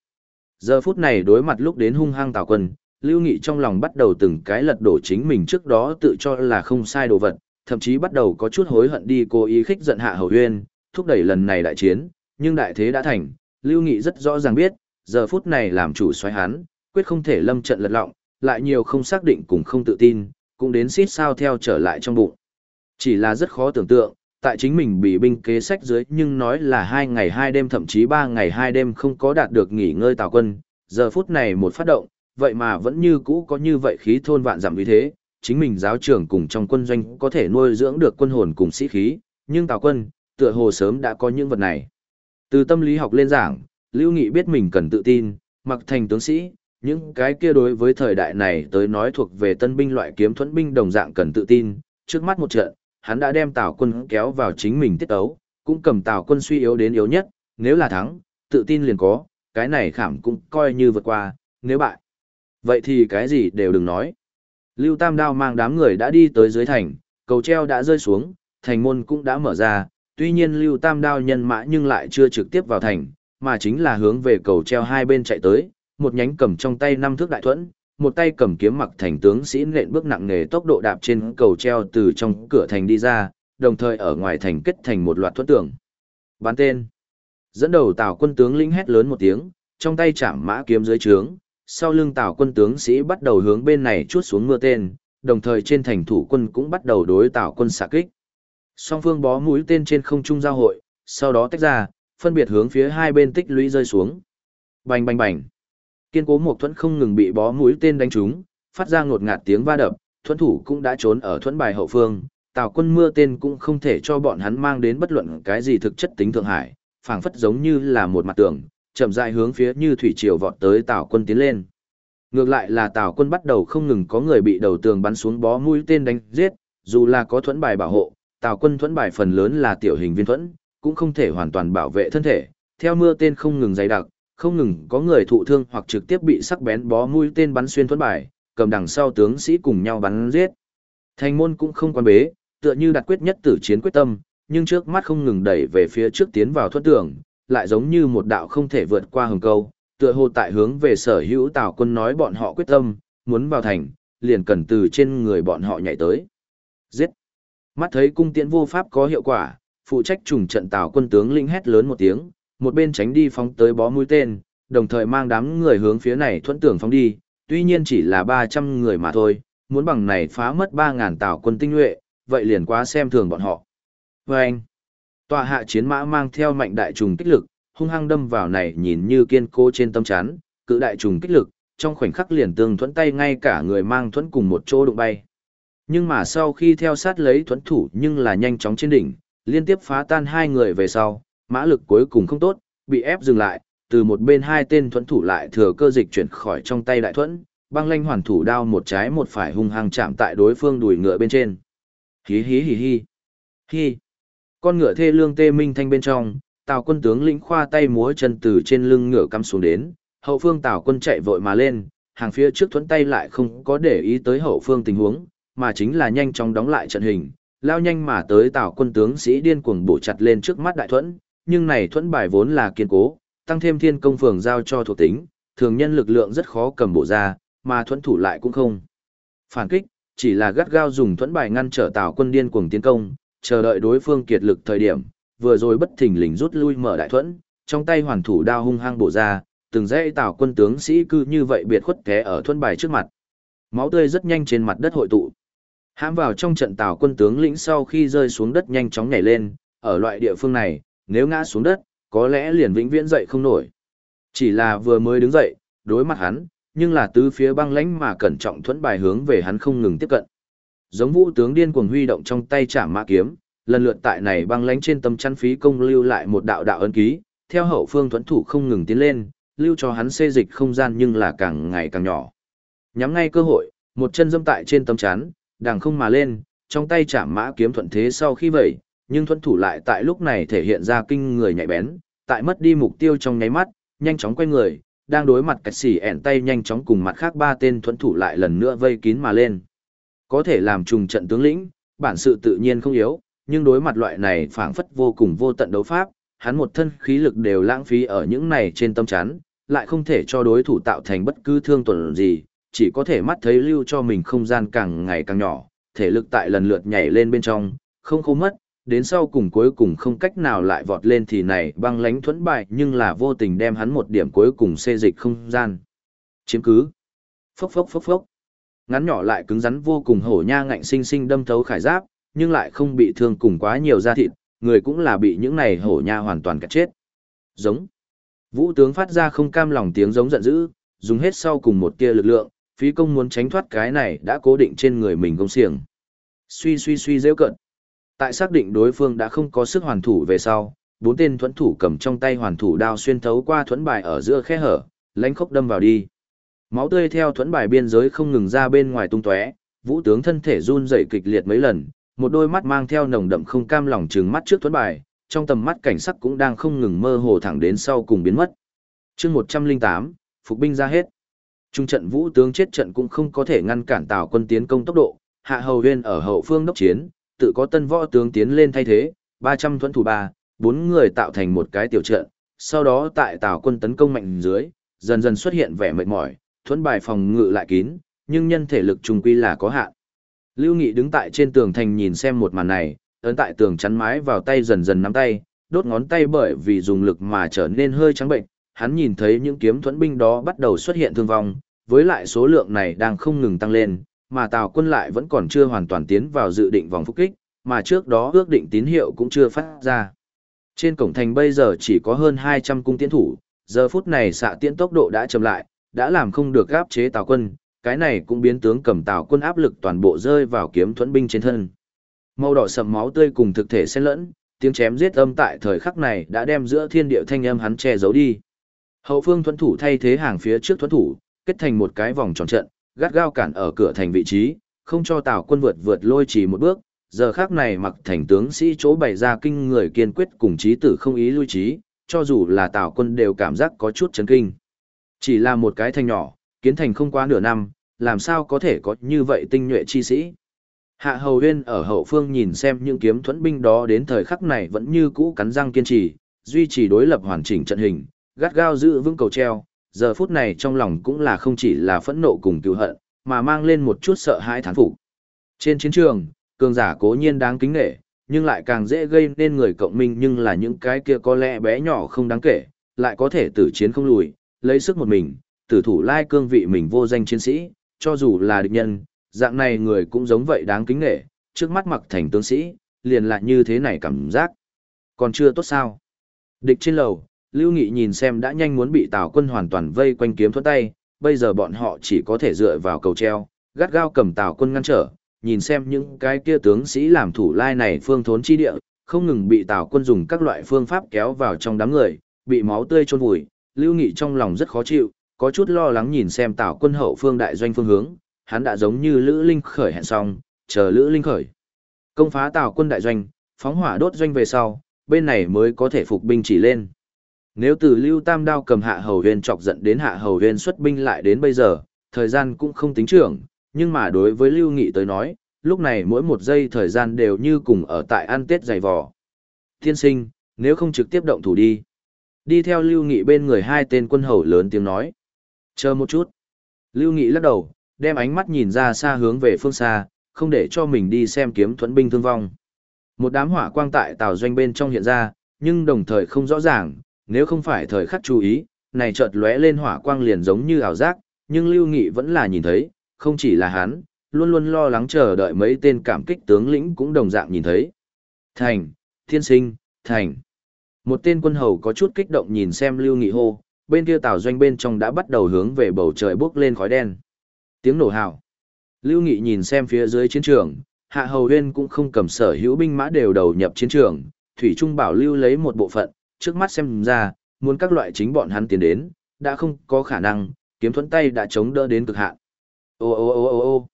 Giờ phút này đối mặt lúc đến hung hăng tào quân, Lưu Nghị trong lòng bắt đầu từng cái lật đổ chính mình trước đó tự cho là không sai đồ vật, thậm chí bắt đầu có chút hối hận đi cố ý khích giận Hạ Hầu Huyên, thúc đẩy lần này đại chiến, nhưng đại thế đã thành, Lưu Nghị rất rõ ràng biết, giờ phút này làm chủ xoáy hắn, quyết không thể lâm trận lật lọng, lại nhiều không xác định cùng không tự tin, cũng đến xít sao theo trở lại trong bụng. Chỉ là rất khó tưởng tượng, tại chính mình bị binh kế sách dưới nhưng nói là hai ngày hai đêm thậm chí ba ngày hai đêm không có đạt được nghỉ ngơi tào quân, giờ phút này một phát động, vậy mà vẫn như cũ có như vậy khí thôn vạn giảm như thế, chính mình giáo trưởng cùng trong quân doanh có thể nuôi dưỡng được quân hồn cùng sĩ khí, nhưng tào quân, tựa hồ sớm đã có những vật này. Từ tâm lý học lên giảng, Lưu Nghị biết mình cần tự tin, mặc thành tướng sĩ, những cái kia đối với thời đại này tới nói thuộc về tân binh loại kiếm thuẫn binh đồng dạng cần tự tin, trước mắt một trận, hắn đã đem Tào quân kéo vào chính mình tiết ấu, cũng cầm Tào quân suy yếu đến yếu nhất, nếu là thắng, tự tin liền có, cái này khảm cũng coi như vượt qua, nếu bại. Vậy thì cái gì đều đừng nói. Lưu Tam Đao mang đám người đã đi tới dưới thành, cầu treo đã rơi xuống, thành môn cũng đã mở ra, tuy nhiên Lưu Tam Đao nhân mã nhưng lại chưa trực tiếp vào thành, mà chính là hướng về cầu treo hai bên chạy tới, một nhánh cầm trong tay năm thước đại thuẫn, một tay cầm kiếm mặc thành tướng sĩ nện bước nặng nề tốc độ đạp trên cầu treo từ trong cửa thành đi ra, đồng thời ở ngoài thành kết thành một loạt thuẫn tường. Bán tên. Dẫn đầu Tào quân tướng lĩnh hét lớn một tiếng, trong tay chạm mã kiếm dưới trướng, sau lưng Tào quân tướng sĩ bắt đầu hướng bên này chuốt xuống mưa tên, đồng thời trên thành thủ quân cũng bắt đầu đối Tào quân xạ kích. Song phương bó mũi tên trên không trung giao hội, sau đó tách ra, phân biệt hướng phía hai bên tích lũy rơi xuống. Bành bành bành. Kiên cố một thuẫn không ngừng bị bó mũi tên đánh trúng, phát ra ngột ngạt tiếng va đập, thuẫn thủ cũng đã trốn ở thuẫn bài hậu phương, tào quân mưa tên cũng không thể cho bọn hắn mang đến bất luận cái gì thực chất tính thượng hải, phảng phất giống như là một mặt tường, chậm rãi hướng phía như thủy triều vọt tới tào quân tiến lên. Ngược lại là tào quân bắt đầu không ngừng có người bị đầu tường bắn xuống bó mũi tên đánh giết, dù là có thuẫn bài bảo hộ, tào quân thuẫn bài phần lớn là tiểu hình viên thuẫn, cũng không thể hoàn toàn bảo vệ thân thể, theo mưa tên không ngừng dày đặc, không ngừng có người thụ thương hoặc trực tiếp bị sắc bén bó mũi tên bắn xuyên thuẫn bài, cầm đằng sau tướng sĩ cùng nhau bắn giết. Thành môn cũng không quan bế, tựa như đặt quyết nhất tử chiến quyết tâm, nhưng trước mắt không ngừng đẩy về phía trước tiến vào thuẫn tường, lại giống như một đạo không thể vượt qua hừng câu, tựa hồ tại hướng về sở hữu tào quân nói bọn họ quyết tâm, muốn vào thành, liền cần từ trên người bọn họ nhảy tới. Giết! Mắt thấy cung tiễn vô pháp có hiệu quả, phụ trách trùng trận tào quân tướng linh hét lớn một tiếng, một bên tránh đi phóng tới bó mũi tên, đồng thời mang đám người hướng phía này thuận tưởng phóng đi, tuy nhiên chỉ là 300 người mà thôi, muốn bằng này phá mất 3.000 tào quân tinh nhuệ, vậy liền quá xem thường bọn họ. Vâng! tòa hạ chiến mã mang theo mạnh đại trùng kích lực, hung hăng đâm vào này nhìn như kiên cố trên tâm chán, cự đại trùng kích lực, trong khoảnh khắc liền tương thuẫn tay ngay cả người mang thuẫn cùng một chỗ đụng bay. Nhưng mà sau khi theo sát lấy thuẫn thủ nhưng là nhanh chóng trên đỉnh, liên tiếp phá tan hai người về sau, mã lực cuối cùng không tốt, bị ép dừng lại, từ một bên hai tên thuẫn thủ lại thừa cơ dịch chuyển khỏi trong tay đại thuẫn, băng lanh hoàn thủ đao một trái một phải hung hăng chạm tại đối phương đùi ngựa bên trên. Hí hí hí hí. Hí. Con ngựa thê lương tê minh thanh bên trong, Tào quân tướng lĩnh khoa tay múa chân từ trên lưng ngựa cắm xuống đến, hậu phương Tào quân chạy vội mà lên, hàng phía trước thuẫn tay lại không có để ý tới hậu phương tình huống, mà chính là nhanh chóng đóng lại trận hình, lao nhanh mà tới Tào quân tướng sĩ điên cuồng bổ chặt lên trước mắt đại thuẫn, nhưng này thuẫn bài vốn là kiên cố, tăng thêm thiên công phường giao cho thuộc tính, thường nhân lực lượng rất khó cầm bộ ra, mà thuẫn thủ lại cũng không. Phản kích, chỉ là gắt gao dùng thuẫn bài ngăn trở Tào quân điên cuồng tiến công, chờ đợi đối phương kiệt lực thời điểm, vừa rồi bất thình lình rút lui mở đại thuẫn, trong tay hoàn thủ đao hung hăng bổ ra, từng dãy Tào quân tướng sĩ cư như vậy biệt khuất té ở thuẫn bài trước mặt. Máu tươi rất nhanh trên mặt đất hội tụ. Hãm vào trong trận Tào quân tướng lĩnh sau khi rơi xuống đất nhanh chóng nhảy lên, ở loại địa phương này, nếu ngã xuống đất, có lẽ liền vĩnh viễn dậy không nổi. Chỉ là vừa mới đứng dậy, đối mặt hắn, nhưng là tứ phía băng lãnh mà cẩn trọng thuẫn bài hướng về hắn không ngừng tiếp cận. Giống vũ tướng điên cuồng huy động trong tay chạm mã kiếm, lần lượt tại này băng lãnh trên tâm chăn phí công lưu lại một đạo đạo ấn ký, theo hậu phương thuẫn thủ không ngừng tiến lên, lưu cho hắn xê dịch không gian nhưng là càng ngày càng nhỏ. Nhắm ngay cơ hội, một chân dâm tại trên tâm chắn, đằng không mà lên, trong tay chạm mã kiếm thuận thế sau khi vậy nhưng thuẫn thủ lại tại lúc này thể hiện ra kinh người nhạy bén, tại mất đi mục tiêu trong nháy mắt, nhanh chóng quay người, đang đối mặt cạch xỉ ẻn tay nhanh chóng cùng mặt khác ba tên thuẫn thủ lại lần nữa vây kín mà lên. Có thể làm trùng trận tướng lĩnh, bản sự tự nhiên không yếu, nhưng đối mặt loại này phảng phất vô cùng vô tận đấu pháp, hắn một thân khí lực đều lãng phí ở những này trên tâm chán, lại không thể cho đối thủ tạo thành bất cứ thương tổn gì, chỉ có thể mắt thấy lưu cho mình không gian càng ngày càng nhỏ, thể lực tại lần lượt nhảy lên bên trong, không khô mất, đến sau cùng cuối cùng không cách nào lại vọt lên thì này băng lánh thuẫn bại nhưng là vô tình đem hắn một điểm cuối cùng xê dịch không gian. Chiếm cứ. Phốc phốc phốc phốc. Ngắn nhỏ lại cứng rắn vô cùng hổ nha ngạnh sinh sinh đâm thấu khải giáp, nhưng lại không bị thương cùng quá nhiều da thịt, người cũng là bị những này hổ nha hoàn toàn cắt chết. Giống. Vũ tướng phát ra không cam lòng tiếng giống giận dữ, dùng hết sau cùng một tia lực lượng, phí công muốn tránh thoát cái này đã cố định trên người mình công xiềng. Suy suy suy dễ cận. Tại xác định đối phương đã không có sức hoàn thủ về sau, bốn tên thuẫn thủ cầm trong tay hoàn thủ đao xuyên thấu qua thuẫn bài ở giữa khe hở, lánh khốc đâm vào đi. Máu tươi theo thuẫn bài biên giới không ngừng ra bên ngoài tung tóe, vũ tướng thân thể run rẩy kịch liệt mấy lần, một đôi mắt mang theo nồng đậm không cam lòng trừng mắt trước thuẫn bài, trong tầm mắt cảnh sắc cũng đang không ngừng mơ hồ thẳng đến sau cùng biến mất. Chương 108, phục binh ra hết. Trung trận vũ tướng chết trận cũng không có thể ngăn cản Tào quân tiến công tốc độ, Hạ Hầu Huyên ở hậu phương đốc chiến, tự có tân võ tướng tiến lên thay thế, 300 thuẫn thủ ba, bốn người tạo thành một cái tiểu trận, sau đó tại Tào quân tấn công mạnh dưới, dần dần xuất hiện vẻ mệt mỏi, thuẫn bài phòng ngự lại kín, nhưng nhân thể lực trùng quy là có hạn. Lưu Nghị đứng tại trên tường thành nhìn xem một màn này, ấn tại tường chắn mái vào tay dần dần nắm tay, đốt ngón tay bởi vì dùng lực mà trở nên hơi trắng bệnh, hắn nhìn thấy những kiếm thuẫn binh đó bắt đầu xuất hiện thương vong, với lại số lượng này đang không ngừng tăng lên, mà Tào quân lại vẫn còn chưa hoàn toàn tiến vào dự định vòng phục kích, mà trước đó ước định tín hiệu cũng chưa phát ra. Trên cổng thành bây giờ chỉ có hơn 200 cung tiến thủ, giờ phút này xạ tiễn tốc độ đã chậm lại, đã làm không được áp chế Tào quân, cái này cũng biến tướng cầm Tào quân áp lực toàn bộ rơi vào kiếm thuẫn binh trên thân. Màu đỏ sầm máu tươi cùng thực thể xen lẫn, tiếng chém giết âm tại thời khắc này đã đem giữa thiên địa thanh âm hắn che giấu đi. Hậu phương thuẫn thủ thay thế hàng phía trước thuẫn thủ, kết thành một cái vòng tròn trận, gắt gao cản ở cửa thành vị trí, không cho Tào quân vượt vượt lôi chỉ một bước. Giờ khắc này mặc thành tướng sĩ chỗ bày ra kinh người kiên quyết cùng trí tử không ý lui trí, cho dù là Tào quân đều cảm giác có chút chấn kinh. Chỉ là một cái thành nhỏ, kiến thành không quá nửa năm, làm sao có thể có như vậy tinh nhuệ chi sĩ. Hạ Hầu Huyên ở hậu phương nhìn xem những kiếm thuẫn binh đó đến thời khắc này vẫn như cũ cắn răng kiên trì, duy trì đối lập hoàn chỉnh trận hình, gắt gao giữ vững cầu treo, giờ phút này trong lòng cũng là không chỉ là phẫn nộ cùng cựu hận, mà mang lên một chút sợ hãi thán phục. Trên chiến trường, cường giả cố nhiên đáng kính nể, nhưng lại càng dễ gây nên người cộng minh nhưng là những cái kia có lẽ bé nhỏ không đáng kể, lại có thể tử chiến không lùi, lấy sức một mình, tử thủ lai cương vị mình vô danh chiến sĩ, cho dù là địch nhân, dạng này người cũng giống vậy đáng kính nể, trước mắt mặc thành tướng sĩ, liền lại như thế này cảm giác. Còn chưa tốt sao? Địch trên lầu, Lưu Nghị nhìn xem đã nhanh muốn bị Tào quân hoàn toàn vây quanh kiếm thuẫn tay, bây giờ bọn họ chỉ có thể dựa vào cầu treo, gắt gao cầm Tào quân ngăn trở, nhìn xem những cái kia tướng sĩ làm thủ lai này phương thốn chi địa, không ngừng bị Tào quân dùng các loại phương pháp kéo vào trong đám người, bị máu tươi chôn vùi, Lưu Nghị trong lòng rất khó chịu, có chút lo lắng nhìn xem Tào quân hậu phương đại doanh phương hướng, hắn đã giống như Lữ Linh khởi hẹn xong, chờ Lữ Linh khởi. Công phá Tào quân đại doanh, phóng hỏa đốt doanh về sau, bên này mới có thể phục binh chỉ lên. Nếu từ Lưu Tam Đao cầm Hạ Hầu Huyên chọc giận đến Hạ Hầu Huyên xuất binh lại đến bây giờ, thời gian cũng không tính trưởng, nhưng mà đối với Lưu Nghị tới nói, lúc này mỗi một giây thời gian đều như cùng ở tại ăn tết dày vò. Thiên sinh, nếu không trực tiếp động thủ đi. Đi theo Lưu Nghị bên người hai tên quân hầu lớn tiếng nói. Chờ một chút. Lưu Nghị lắc đầu, đem ánh mắt nhìn ra xa hướng về phương xa, không để cho mình đi xem kiếm thuẫn binh thương vong. Một đám hỏa quang tại tàu doanh bên trong hiện ra, nhưng đồng thời không rõ ràng, nếu không phải thời khắc chú ý, này chợt lóe lên hỏa quang liền giống như ảo giác, nhưng Lưu Nghị vẫn là nhìn thấy, không chỉ là hắn, luôn luôn lo lắng chờ đợi mấy tên cảm kích tướng lĩnh cũng đồng dạng nhìn thấy. Thành, thiên sinh, thành. Một tên quân hầu có chút kích động nhìn xem Lưu Nghị hô, bên kia tàu doanh bên trong đã bắt đầu hướng về bầu trời bốc lên khói đen. Tiếng nổ hào. Lưu Nghị nhìn xem phía dưới chiến trường, Hạ Hầu Huyên cũng không cầm sở hữu binh mã đều đầu nhập chiến trường, Thủy Trung bảo lưu lấy một bộ phận, trước mắt xem ra, muốn các loại chính bọn hắn tiến đến, đã không có khả năng, kiếm thuẫn tay đã chống đỡ đến cực hạn. Ô ô ô ô ô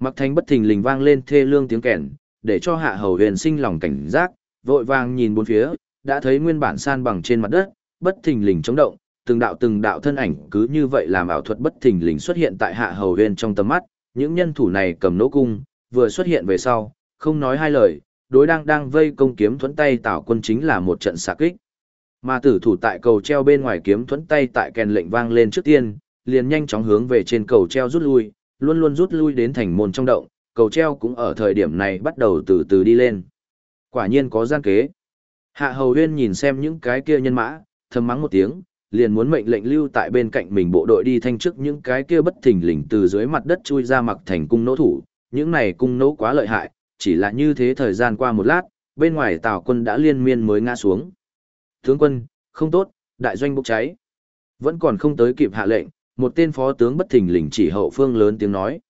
Mặc thanh bất thình lình vang lên thê lương tiếng kèn, để cho Hạ Hầu Huyền sinh lòng cảnh giác, vội vàng nhìn bốn phía, đã thấy nguyên bản san bằng trên mặt đất, bất thình lình chống động, từng đạo từng đạo thân ảnh cứ như vậy làm ảo thuật bất thình lình xuất hiện tại Hạ Hầu Huyền trong tầm mắt, những nhân thủ này cầm nỗ cung, vừa xuất hiện về sau, không nói hai lời, đối đang đang vây công kiếm thuẫn tay tạo quân chính là một trận xạ kích. Mà tử thủ tại cầu treo bên ngoài kiếm thuẫn tay tại kèn lệnh vang lên trước tiên, liền nhanh chóng hướng về trên cầu treo rút lui, luôn luôn rút lui đến thành môn trong động, cầu treo cũng ở thời điểm này bắt đầu từ từ đi lên. Quả nhiên có gian kế. Hạ Hầu Huyên nhìn xem những cái kia nhân mã, thầm mắng một tiếng, liền muốn mệnh lệnh lưu tại bên cạnh mình bộ đội đi thanh chức những cái kia bất thình lình từ dưới mặt đất chui ra mặc thành cung nỗ thủ, những này cung nỗ quá lợi hại, chỉ là như thế thời gian qua một lát, bên ngoài Tào quân đã liên miên mới ngã xuống. Tướng quân, không tốt, đại doanh bốc cháy. Vẫn còn không tới kịp hạ lệnh, một tên phó tướng bất thình lình chỉ hậu phương lớn tiếng nói.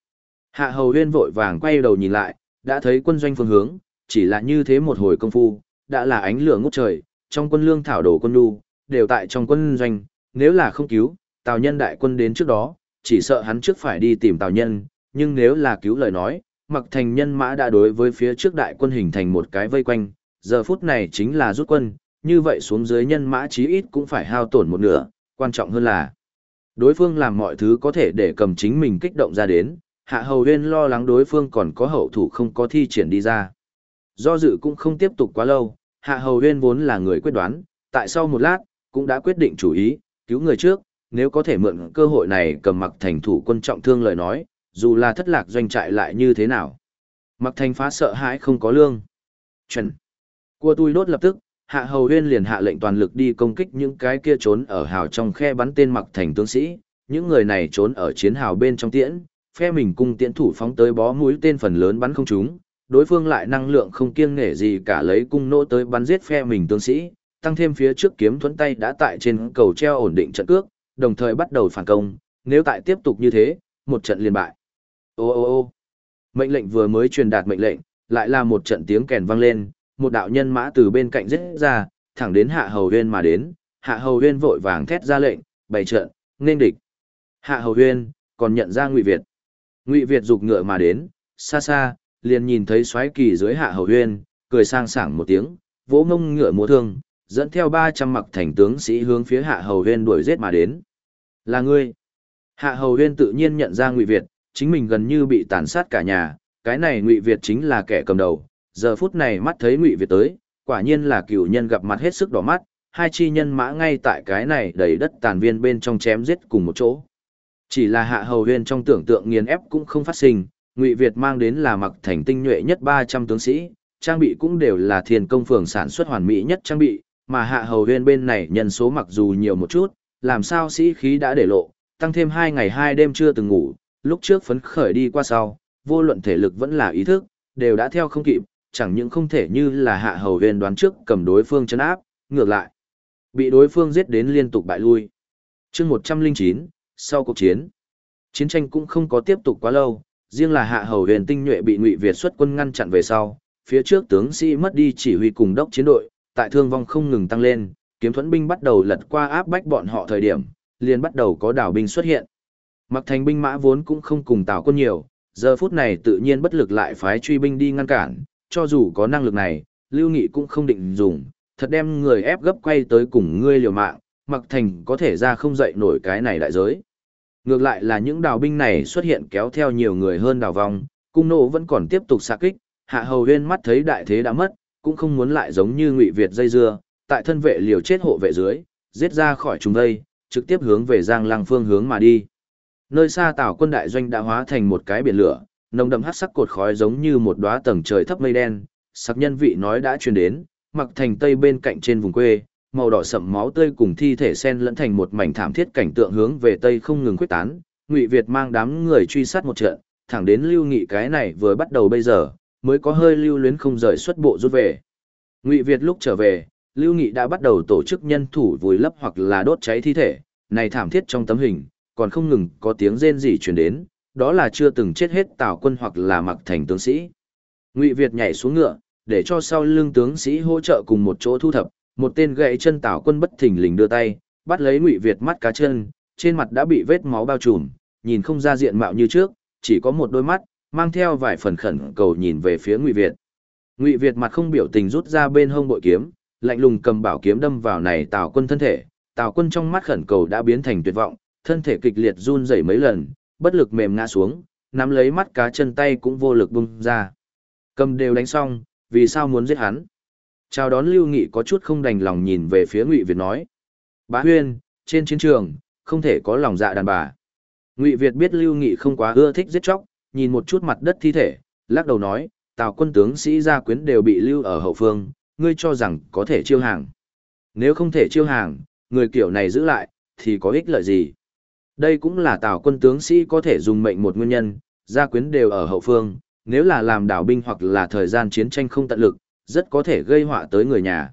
Hạ hầu huyên vội vàng quay đầu nhìn lại, đã thấy quân doanh phương hướng, chỉ là như thế một hồi công phu, đã là ánh lửa ngút trời, trong quân lương thảo đồ quân đu, đều tại trong quân doanh, nếu là không cứu, tào nhân đại quân đến trước đó, chỉ sợ hắn trước phải đi tìm tào nhân, nhưng nếu là cứu lời nói, mặc thành nhân mã đã đối với phía trước đại quân hình thành một cái vây quanh, giờ phút này chính là rút quân, như vậy xuống dưới nhân mã chí ít cũng phải hao tổn một nửa, quan trọng hơn là đối phương làm mọi thứ có thể để cầm chính mình kích động ra đến, hạ hầu huyên lo lắng đối phương còn có hậu thủ không có thi triển đi ra. Do dự cũng không tiếp tục quá lâu, hạ hầu huyên vốn là người quyết đoán, tại sau một lát, cũng đã quyết định chủ ý, cứu người trước, nếu có thể mượn cơ hội này cầm mặc thành thủ quân trọng thương lời nói, dù là thất lạc doanh trại lại như thế nào. Mặc thành phá sợ hãi không có lương. Chuẩn. Cua tôi đốt lập tức, hạ hầu huyên liền hạ lệnh toàn lực đi công kích những cái kia trốn ở hào trong khe bắn tên mặc thành tướng sĩ. Những người này trốn ở chiến hào bên trong tiễn, phe mình cung tiễn thủ phóng tới bó mũi tên phần lớn bắn không trúng, đối phương lại năng lượng không kiêng nể gì cả lấy cung nỗ tới bắn giết phe mình tướng sĩ, tăng thêm phía trước kiếm thuẫn tay đã tại trên cầu treo ổn định trận cước, đồng thời bắt đầu phản công, nếu tại tiếp tục như thế, một trận liền bại. Ô ô ô mệnh lệnh vừa mới truyền đạt mệnh lệnh, lại là một trận tiếng kèn vang lên, một đạo nhân mã từ bên cạnh giết ra, thẳng đến hạ hầu huyên mà đến, hạ hầu huyên vội vàng thét ra lệnh, bày trận, nên địch. Hạ hầu huyên, còn nhận ra ngụy Việt. Ngụy Việt dục ngựa mà đến, xa xa, liền nhìn thấy xoáy kỳ dưới hạ hầu huyên, cười sang sảng một tiếng, vỗ mông ngựa múa thương, dẫn theo 300 mặc thành tướng sĩ hướng phía hạ hầu huyên đuổi giết mà đến. Là ngươi. Hạ hầu huyên tự nhiên nhận ra ngụy Việt, chính mình gần như bị tàn sát cả nhà, cái này ngụy Việt chính là kẻ cầm đầu, giờ phút này mắt thấy ngụy Việt tới, quả nhiên là cựu nhân gặp mặt hết sức đỏ mắt, hai chi nhân mã ngay tại cái này đầy đất tàn viên bên trong chém giết cùng một chỗ. Chỉ là hạ hầu huyên trong tưởng tượng nghiền ép cũng không phát sinh, ngụy Việt mang đến là mặc thành tinh nhuệ nhất 300 tướng sĩ, trang bị cũng đều là thiên công phường sản xuất hoàn mỹ nhất trang bị, mà hạ hầu huyên bên này nhân số mặc dù nhiều một chút, làm sao sĩ khí đã để lộ, tăng thêm hai ngày hai đêm chưa từng ngủ, lúc trước phấn khởi đi qua sau, vô luận thể lực vẫn là ý thức, đều đã theo không kịp, chẳng những không thể như là hạ hầu huyền đoán trước cầm đối phương chấn áp, ngược lại. Bị đối phương giết đến liên tục bại lui. chương 109, sau cuộc chiến. Chiến tranh cũng không có tiếp tục quá lâu, riêng là hạ hầu huyền tinh nhuệ bị ngụy Việt xuất quân ngăn chặn về sau, phía trước tướng sĩ mất đi chỉ huy cùng đốc chiến đội, tại thương vong không ngừng tăng lên, kiếm thuẫn binh bắt đầu lật qua áp bách bọn họ thời điểm, liền bắt đầu có đảo binh xuất hiện. Mặc thành binh mã vốn cũng không cùng Tào quân nhiều, giờ phút này tự nhiên bất lực lại phái truy binh đi ngăn cản, cho dù có năng lực này, Lưu Nghị cũng không định dùng, thật đem người ép gấp quay tới cùng ngươi liều mạng, Mặc thành có thể ra không dậy nổi cái này đại giới. Ngược lại là những đào binh này xuất hiện kéo theo nhiều người hơn đào vong, cung nộ vẫn còn tiếp tục xạ kích, hạ hầu huyên mắt thấy đại thế đã mất, cũng không muốn lại giống như ngụy Việt dây dưa, tại thân vệ liều chết hộ vệ dưới, giết ra khỏi chúng đây, trực tiếp hướng về Giang Lăng phương hướng mà đi. Nơi xa Tào quân đại doanh đã hóa thành một cái biển lửa, nồng đậm hắc sắc cột khói giống như một đóa tầng trời thấp mây đen, sắc nhân vị nói đã truyền đến, mặc thành tây bên cạnh trên vùng quê, màu đỏ sậm máu tươi cùng thi thể xen lẫn thành một mảnh thảm thiết cảnh tượng hướng về tây không ngừng quyết tán. Ngụy Việt mang đám người truy sát một trận, thẳng đến lưu nghị cái này vừa bắt đầu bây giờ, mới có hơi lưu luyến không rời xuất bộ rút về. Ngụy Việt lúc trở về, Lưu Nghị đã bắt đầu tổ chức nhân thủ vùi lấp hoặc là đốt cháy thi thể, này thảm thiết trong tấm hình, còn không ngừng có tiếng rên rỉ truyền đến, đó là chưa từng chết hết Tào quân hoặc là mặc thành tướng sĩ. Ngụy Việt nhảy xuống ngựa, để cho sau lưng tướng sĩ hỗ trợ cùng một chỗ thu thập, một tên gậy chân Tào quân bất thình lình đưa tay, bắt lấy Ngụy Việt mắt cá chân, trên mặt đã bị vết máu bao trùm, nhìn không ra diện mạo như trước, chỉ có một đôi mắt, mang theo vài phần khẩn cầu nhìn về phía Ngụy Việt. Ngụy Việt mặt không biểu tình rút ra bên hông bội kiếm, lạnh lùng cầm bảo kiếm đâm vào này Tào Quân thân thể, Tào Quân trong mắt khẩn cầu đã biến thành tuyệt vọng, thân thể kịch liệt run rẩy mấy lần, bất lực mềm ngã xuống, nắm lấy mắt cá chân tay cũng vô lực bung ra. Cầm đều đánh xong, vì sao muốn giết hắn? Chào đón Lưu Nghị có chút không đành lòng nhìn về phía Ngụy Việt nói: "Bá Huyên, trên chiến trường, không thể có lòng dạ đàn bà." Ngụy Việt biết Lưu Nghị không quá ưa thích giết chóc, nhìn một chút mặt đất thi thể, lắc đầu nói: "Tào quân tướng sĩ gia quyến đều bị lưu ở hậu phương, ngươi cho rằng có thể chiêu hàng. Nếu không thể chiêu hàng, người kiểu này giữ lại, thì có ích lợi gì? Đây cũng là tào quân tướng sĩ có thể dùng mệnh một nguyên nhân, gia quyến đều ở hậu phương, nếu là làm đảo binh hoặc là thời gian chiến tranh không tận lực, rất có thể gây họa tới người nhà.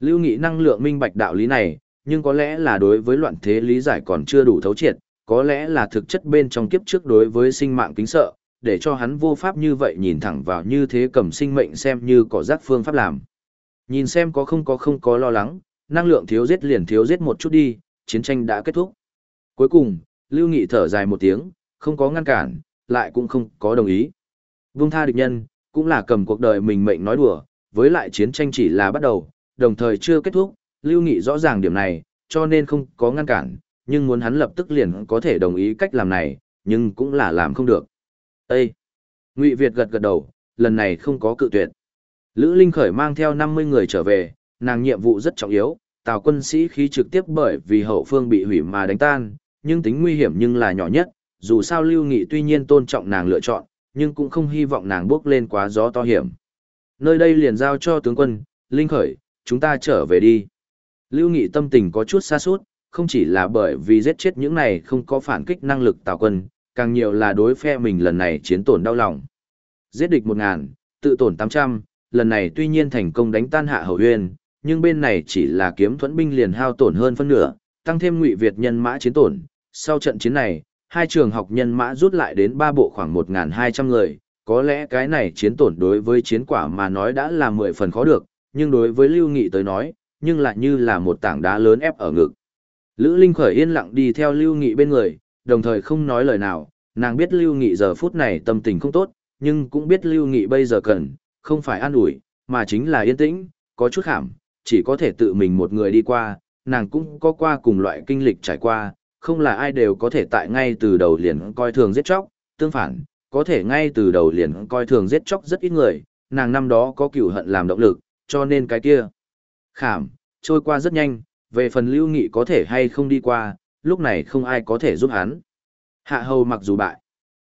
Lưu Nghị năng lượng minh bạch đạo lý này, nhưng có lẽ là đối với loạn thế lý giải còn chưa đủ thấu triệt, có lẽ là thực chất bên trong kiếp trước đối với sinh mạng kính sợ, để cho hắn vô pháp như vậy nhìn thẳng vào như thế cầm sinh mệnh xem như có giác phương pháp làm. Nhìn xem có không có không có lo lắng, năng lượng thiếu giết liền thiếu giết một chút đi, chiến tranh đã kết thúc. Cuối cùng, Lưu Nghị thở dài một tiếng, không có ngăn cản, lại cũng không có đồng ý. Vung tha địch nhân, cũng là cầm cuộc đời mình mệnh nói đùa, với lại chiến tranh chỉ là bắt đầu, đồng thời chưa kết thúc, Lưu Nghị rõ ràng điểm này, cho nên không có ngăn cản, nhưng muốn hắn lập tức liền có thể đồng ý cách làm này, nhưng cũng là làm không được. Ê! Ngụy Việt gật gật đầu, lần này không có cự tuyệt. Lữ Linh Khởi mang theo 50 người trở về, nàng nhiệm vụ rất trọng yếu, tào quân sĩ khí trực tiếp bởi vì hậu phương bị hủy mà đánh tan, nhưng tính nguy hiểm nhưng là nhỏ nhất, dù sao Lưu Nghị tuy nhiên tôn trọng nàng lựa chọn, nhưng cũng không hy vọng nàng bước lên quá gió to hiểm. Nơi đây liền giao cho tướng quân, Linh Khởi, chúng ta trở về đi. Lưu Nghị tâm tình có chút xa suốt, không chỉ là bởi vì giết chết những này không có phản kích năng lực tào quân, càng nhiều là đối phe mình lần này chiến tổn đau lòng. Giết địch 1.000, tự tổn 800, lần này tuy nhiên thành công đánh tan hạ hầu huyên, nhưng bên này chỉ là kiếm thuẫn binh liền hao tổn hơn phân nửa, tăng thêm ngụy Việt nhân mã chiến tổn. Sau trận chiến này, hai trường học nhân mã rút lại đến ba bộ khoảng 1.200 người, có lẽ cái này chiến tổn đối với chiến quả mà nói đã là 10 phần khó được, nhưng đối với Lưu Nghị tới nói, nhưng lại như là một tảng đá lớn ép ở ngực. Lữ Linh khởi yên lặng đi theo Lưu Nghị bên người, đồng thời không nói lời nào, nàng biết Lưu Nghị giờ phút này tâm tình không tốt, nhưng cũng biết Lưu Nghị bây giờ cần, không phải an ủi, mà chính là yên tĩnh, có chút khảm, chỉ có thể tự mình một người đi qua, nàng cũng có qua cùng loại kinh lịch trải qua, không là ai đều có thể tại ngay từ đầu liền coi thường giết chóc, tương phản, có thể ngay từ đầu liền coi thường giết chóc rất ít người, nàng năm đó có cửu hận làm động lực, cho nên cái kia. Khảm, trôi qua rất nhanh, về phần lưu nghị có thể hay không đi qua, lúc này không ai có thể giúp hắn. Hạ hầu mặc dù bại.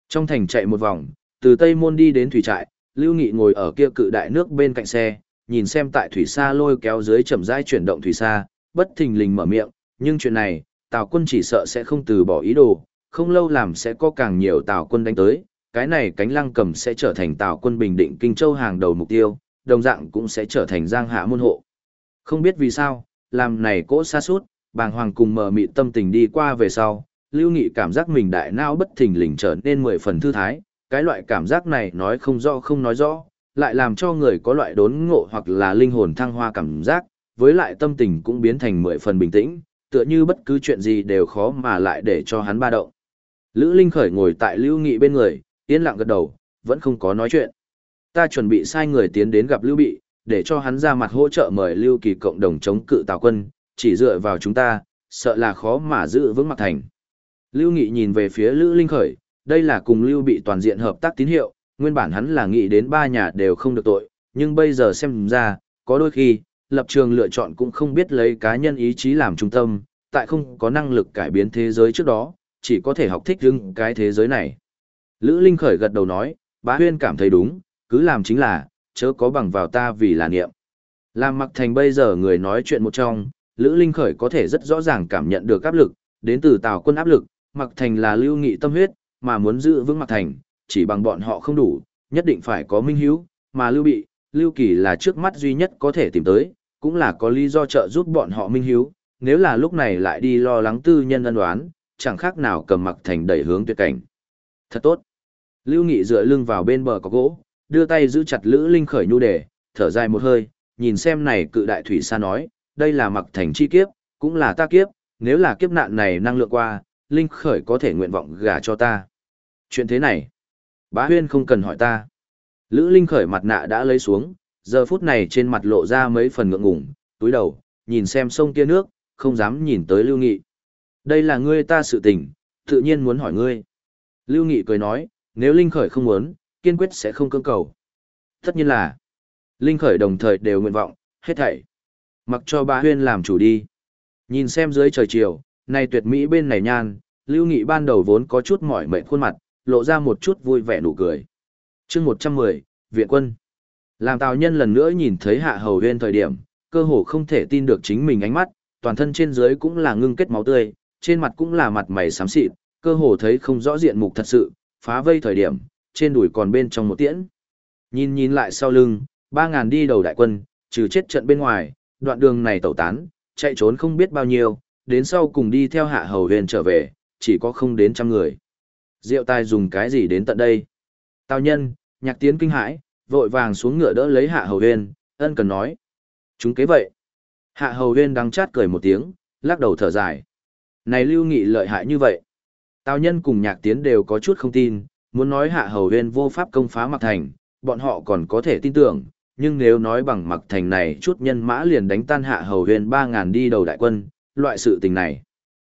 Trong thành chạy một vòng, từ Tây Môn đi đến Thủy Trại, Lưu Nghị ngồi ở kia cự đại nước bên cạnh xe, nhìn xem tại thủy xa lôi kéo dưới chậm rãi chuyển động thủy xa, bất thình lình mở miệng, nhưng chuyện này, Tào quân chỉ sợ sẽ không từ bỏ ý đồ, không lâu làm sẽ có càng nhiều Tào quân đánh tới, cái này cánh lăng cầm sẽ trở thành Tào quân bình định Kinh Châu hàng đầu mục tiêu, đồng dạng cũng sẽ trở thành giang hạ môn hộ. Không biết vì sao, làm này cỗ xa suốt, bàng hoàng cùng mở mị tâm tình đi qua về sau, Lưu Nghị cảm giác mình đại não bất thình lình trở nên mười phần thư thái, cái loại cảm giác này nói không rõ không nói rõ, lại làm cho người có loại đốn ngộ hoặc là linh hồn thăng hoa cảm giác, với lại tâm tình cũng biến thành mười phần bình tĩnh, tựa như bất cứ chuyện gì đều khó mà lại để cho hắn ba động. Lữ Linh khởi ngồi tại Lưu Nghị bên người, yên lặng gật đầu, vẫn không có nói chuyện. Ta chuẩn bị sai người tiến đến gặp Lưu Bị, để cho hắn ra mặt hỗ trợ mời Lưu Kỳ cộng đồng chống cự Tào quân, chỉ dựa vào chúng ta, sợ là khó mà giữ vững mặt thành. Lưu Nghị nhìn về phía Lữ Linh khởi, đây là cùng Lưu Bị toàn diện hợp tác tín hiệu, nguyên bản hắn là nghĩ đến ba nhà đều không được tội, nhưng bây giờ xem ra, có đôi khi, lập trường lựa chọn cũng không biết lấy cá nhân ý chí làm trung tâm, tại không có năng lực cải biến thế giới trước đó, chỉ có thể học thích ứng cái thế giới này. Lữ Linh khởi gật đầu nói, bá huyên cảm thấy đúng, cứ làm chính là, chớ có bằng vào ta vì là niệm. Làm mặc thành bây giờ người nói chuyện một trong, Lữ Linh khởi có thể rất rõ ràng cảm nhận được áp lực, đến từ tào quân áp lực, mặc thành là lưu nghị tâm huyết, mà muốn giữ vững mặc thành, chỉ bằng bọn họ không đủ, nhất định phải có minh hiếu, mà lưu bị, lưu kỳ là trước mắt duy nhất có thể tìm tới, cũng là có lý do trợ giúp bọn họ minh hiếu, nếu là lúc này lại đi lo lắng tư nhân ân đoán, chẳng khác nào cầm mặc thành đẩy hướng tuyệt cảnh. Thật tốt. Lưu Nghị dựa lưng vào bên bờ có gỗ, đưa tay giữ chặt Lữ Linh khởi nhu đề, thở dài một hơi, nhìn xem này cự đại thủy sa nói, đây là mặc thành chi kiếp, cũng là ta kiếp, nếu là kiếp nạn này năng lượng qua, Linh khởi có thể nguyện vọng gả cho ta. Chuyện thế này, bá huyên không cần hỏi ta. Lữ Linh khởi mặt nạ đã lấy xuống, giờ phút này trên mặt lộ ra mấy phần ngượng ngùng, túi đầu, nhìn xem sông kia nước, không dám nhìn tới Lưu Nghị. Đây là ngươi ta sự tình, tự nhiên muốn hỏi ngươi. Lưu Nghị cười nói, nếu Linh Khởi không muốn, kiên quyết sẽ không cưỡng cầu. Tất nhiên là, Linh Khởi đồng thời đều nguyện vọng, hết thảy. Mặc cho bà Huyên làm chủ đi. Nhìn xem dưới trời chiều, này tuyệt mỹ bên này nhan, Lưu Nghị ban đầu vốn có chút mỏi mệt khuôn mặt, lộ ra một chút vui vẻ nụ cười chương 110, Viện quân. Làm Tào Nhân lần nữa nhìn thấy Hạ Hầu Huyên thời điểm, cơ hồ không thể tin được chính mình ánh mắt, toàn thân trên dưới cũng là ngưng kết máu tươi, trên mặt cũng là mặt mày xám xịt, cơ hồ thấy không rõ diện mục thật sự, phá vây thời điểm, trên đùi còn bên trong một tiễn. Nhìn nhìn lại sau lưng, ba ngàn đi đầu đại quân, trừ chết trận bên ngoài, đoạn đường này tẩu tán, chạy trốn không biết bao nhiêu, đến sau cùng đi theo hạ hầu huyền trở về, chỉ có không đến trăm người. Diệu tài dùng cái gì đến tận đây? Tào nhân, nhạc tiến kinh hãi, vội vàng xuống ngựa đỡ lấy hạ hầu Huyên. ân cần nói. Chúng kế vậy. Hạ hầu Huyên đắng chát cười một tiếng, lắc đầu thở dài. Này lưu nghị lợi hại như vậy. Tào nhân cùng nhạc tiến đều có chút không tin, muốn nói hạ hầu huyên vô pháp công phá mặc thành, bọn họ còn có thể tin tưởng, nhưng nếu nói bằng mặc thành này chút nhân mã liền đánh tan hạ hầu huyên 3.000 đi đầu đại quân, loại sự tình này.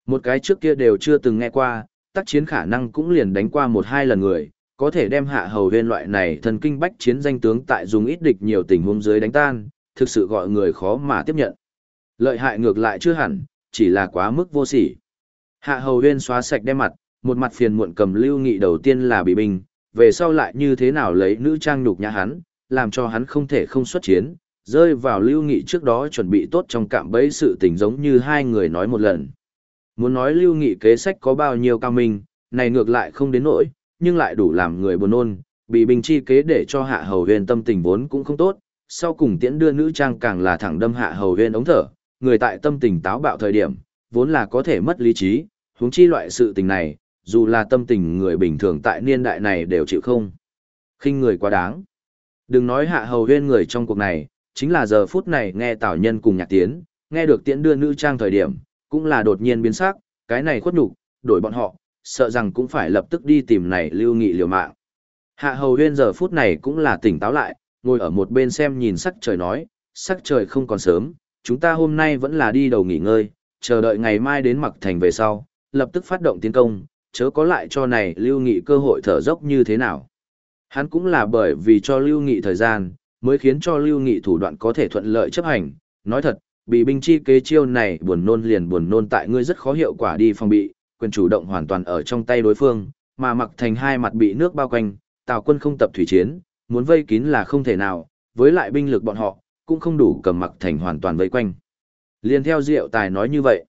Một cái trước kia đều chưa từng nghe qua, tác chiến khả năng cũng liền đánh qua một hai lần người, có thể đem hạ hầu huyên loại này thần kinh bách chiến danh tướng tại dùng ít địch nhiều tình huống dưới đánh tan, thực sự gọi người khó mà tiếp nhận. Lợi hại ngược lại chưa hẳn, chỉ là quá mức vô sỉ. Hạ hầu huyên xóa sạch đem mặt, một mặt phiền muộn cầm lưu nghị đầu tiên là bị bình về sau lại như thế nào lấy nữ trang nhục nhã hắn, làm cho hắn không thể không xuất chiến, rơi vào lưu nghị trước đó chuẩn bị tốt trong cạm bẫy sự tình giống như hai người nói một lần. Muốn nói lưu nghị kế sách có bao nhiêu cao minh, này ngược lại không đến nỗi, nhưng lại đủ làm người buồn nôn, bị binh chi kế để cho hạ hầu huyền tâm tình vốn cũng không tốt, sau cùng tiễn đưa nữ trang càng là thẳng đâm hạ hầu huyền ống thở, người tại tâm tình táo bạo thời điểm, vốn là có thể mất lý trí, huống chi loại sự tình này, dù là tâm tình người bình thường tại niên đại này đều chịu không. khinh người quá đáng. Đừng nói hạ hầu huyên người trong cuộc này, chính là giờ phút này nghe tảo nhân cùng nhạc tiến, nghe được tiễn đưa nữ trang thời điểm, cũng là đột nhiên biến sắc, cái này khuất nhục, đổi bọn họ, sợ rằng cũng phải lập tức đi tìm này lưu nghị liều mạng. Hạ hầu huyên giờ phút này cũng là tỉnh táo lại, ngồi ở một bên xem nhìn sắc trời nói, sắc trời không còn sớm, chúng ta hôm nay vẫn là đi đầu nghỉ ngơi, chờ đợi ngày mai đến mặc thành về sau, lập tức phát động tiến công, chớ có lại cho này lưu nghị cơ hội thở dốc như thế nào. Hắn cũng là bởi vì cho lưu nghị thời gian, mới khiến cho lưu nghị thủ đoạn có thể thuận lợi chấp hành. Nói thật, bị binh chi kế chiêu này buồn nôn liền buồn nôn tại ngươi rất khó hiệu quả đi phòng bị, quyền chủ động hoàn toàn ở trong tay đối phương, mà mặc thành hai mặt bị nước bao quanh, tào quân không tập thủy chiến, muốn vây kín là không thể nào, với lại binh lực bọn họ, cũng không đủ cầm mặc thành hoàn toàn vây quanh. Liên theo Diệu Tài nói như vậy.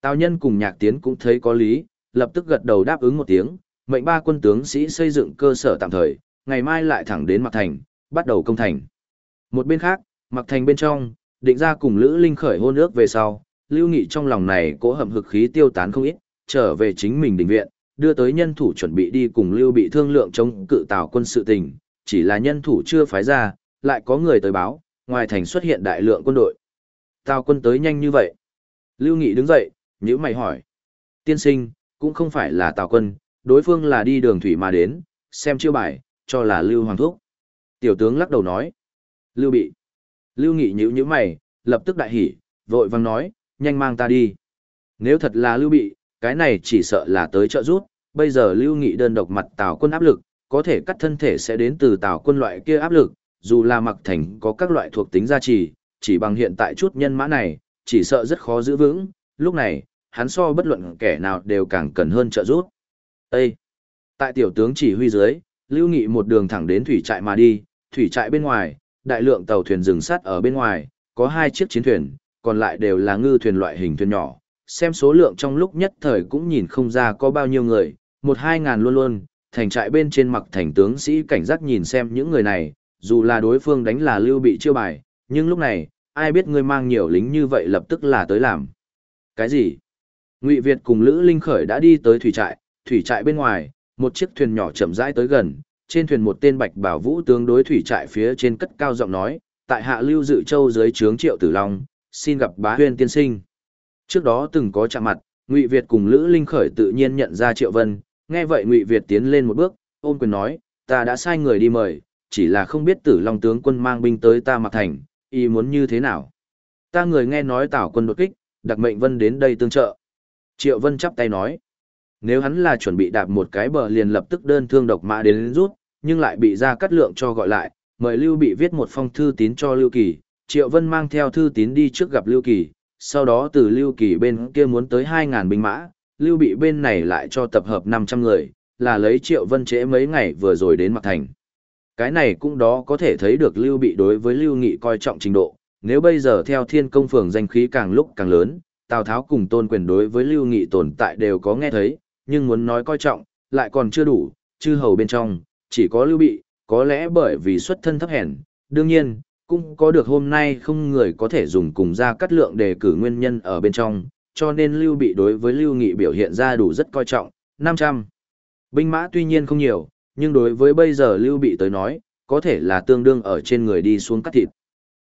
Tào nhân cùng nhạc tiến cũng thấy có lý, lập tức gật đầu đáp ứng một tiếng, mệnh ba quân tướng sĩ xây dựng cơ sở tạm thời, ngày mai lại thẳng đến Mặc Thành, bắt đầu công thành. Một bên khác, Mặc Thành bên trong, định ra cùng Lữ Linh khởi hôn ước về sau, Lưu Nghị trong lòng này cố hầm hực khí tiêu tán không ít, trở về chính mình đình viện, đưa tới nhân thủ chuẩn bị đi cùng Lưu bị thương lượng chống cự tào quân sự tình, chỉ là nhân thủ chưa phái ra, lại có người tới báo, ngoài thành xuất hiện đại lượng quân đội. Tào quân tới nhanh như vậy. Lưu Nghị đứng dậy, nhíu mày hỏi. Tiên sinh, cũng không phải là Tào quân, đối phương là đi đường thủy mà đến, xem chiêu bài, cho là Lưu Hoàng Thúc. Tiểu tướng lắc đầu nói. Lưu bị. Lưu Nghị nhíu nhíu mày, lập tức đại hỉ, vội vàng nói, nhanh mang ta đi. Nếu thật là Lưu bị, cái này chỉ sợ là tới trợ rút, bây giờ Lưu Nghị đơn độc mặt Tào quân áp lực, có thể cắt thân thể sẽ đến từ Tào quân loại kia áp lực, dù là mặc thành có các loại thuộc tính gia trì, chỉ bằng hiện tại chút nhân mã này, chỉ sợ rất khó giữ vững, lúc này, hắn so bất luận kẻ nào đều càng cần hơn trợ rút. Ê! Tại tiểu tướng chỉ huy dưới, Lưu Nghị một đường thẳng đến thủy trại mà đi, thủy trại bên ngoài, đại lượng tàu thuyền dừng sát ở bên ngoài, có hai chiếc chiến thuyền, còn lại đều là ngư thuyền loại hình thuyền nhỏ. Xem số lượng trong lúc nhất thời cũng nhìn không ra có bao nhiêu người, một hai ngàn luôn luôn, thành trại bên trên mặc thành tướng sĩ cảnh giác nhìn xem những người này, dù là đối phương đánh là lưu bị chiêu bài, nhưng lúc này, ai biết ngươi mang nhiều lính như vậy lập tức là tới làm. Cái gì? Ngụy Việt cùng Lữ Linh Khởi đã đi tới thủy trại, thủy trại bên ngoài, một chiếc thuyền nhỏ chậm rãi tới gần, trên thuyền một tên bạch bảo vũ tướng đối thủy trại phía trên cất cao giọng nói, tại hạ lưu dự châu dưới trướng triệu tử long, xin gặp bá huyên tiên sinh. Trước đó từng có chạm mặt, Ngụy Việt cùng Lữ Linh Khởi tự nhiên nhận ra Triệu Vân, nghe vậy Ngụy Việt tiến lên một bước, ôm quyền nói, ta đã sai người đi mời, chỉ là không biết tử long tướng quân mang binh tới ta Mạc thành, ý muốn như thế nào. Ta người nghe nói tảo quân đột kích, đặc mệnh vân đến đây tương trợ. Triệu vân chắp tay nói, nếu hắn là chuẩn bị đạp một cái bờ liền lập tức đơn thương độc mã đến rút, nhưng lại bị ra cắt lượng cho gọi lại, mời Lưu bị viết một phong thư tín cho Lưu Kỳ, Triệu Vân mang theo thư tín đi trước gặp Lưu Kỳ, sau đó từ Lưu Kỳ bên kia muốn tới 2.000 binh mã, Lưu bị bên này lại cho tập hợp 500 người, là lấy Triệu Vân trễ mấy ngày vừa rồi đến Mạc thành. Cái này cũng đó có thể thấy được Lưu Bị đối với Lưu Nghị coi trọng trình độ, nếu bây giờ theo thiên công phường danh khí càng lúc càng lớn, Tào Tháo cùng tôn quyền đối với Lưu Nghị tồn tại đều có nghe thấy, nhưng muốn nói coi trọng, lại còn chưa đủ, chư hầu bên trong, chỉ có Lưu Bị, có lẽ bởi vì xuất thân thấp hèn, đương nhiên, cũng có được hôm nay không người có thể dùng cùng ra cắt lượng để cử nguyên nhân ở bên trong, cho nên Lưu Bị đối với Lưu Nghị biểu hiện ra đủ rất coi trọng, 500. Binh mã tuy nhiên không nhiều, nhưng đối với bây giờ Lưu Bị tới nói, có thể là tương đương ở trên người đi xuống cắt thịt.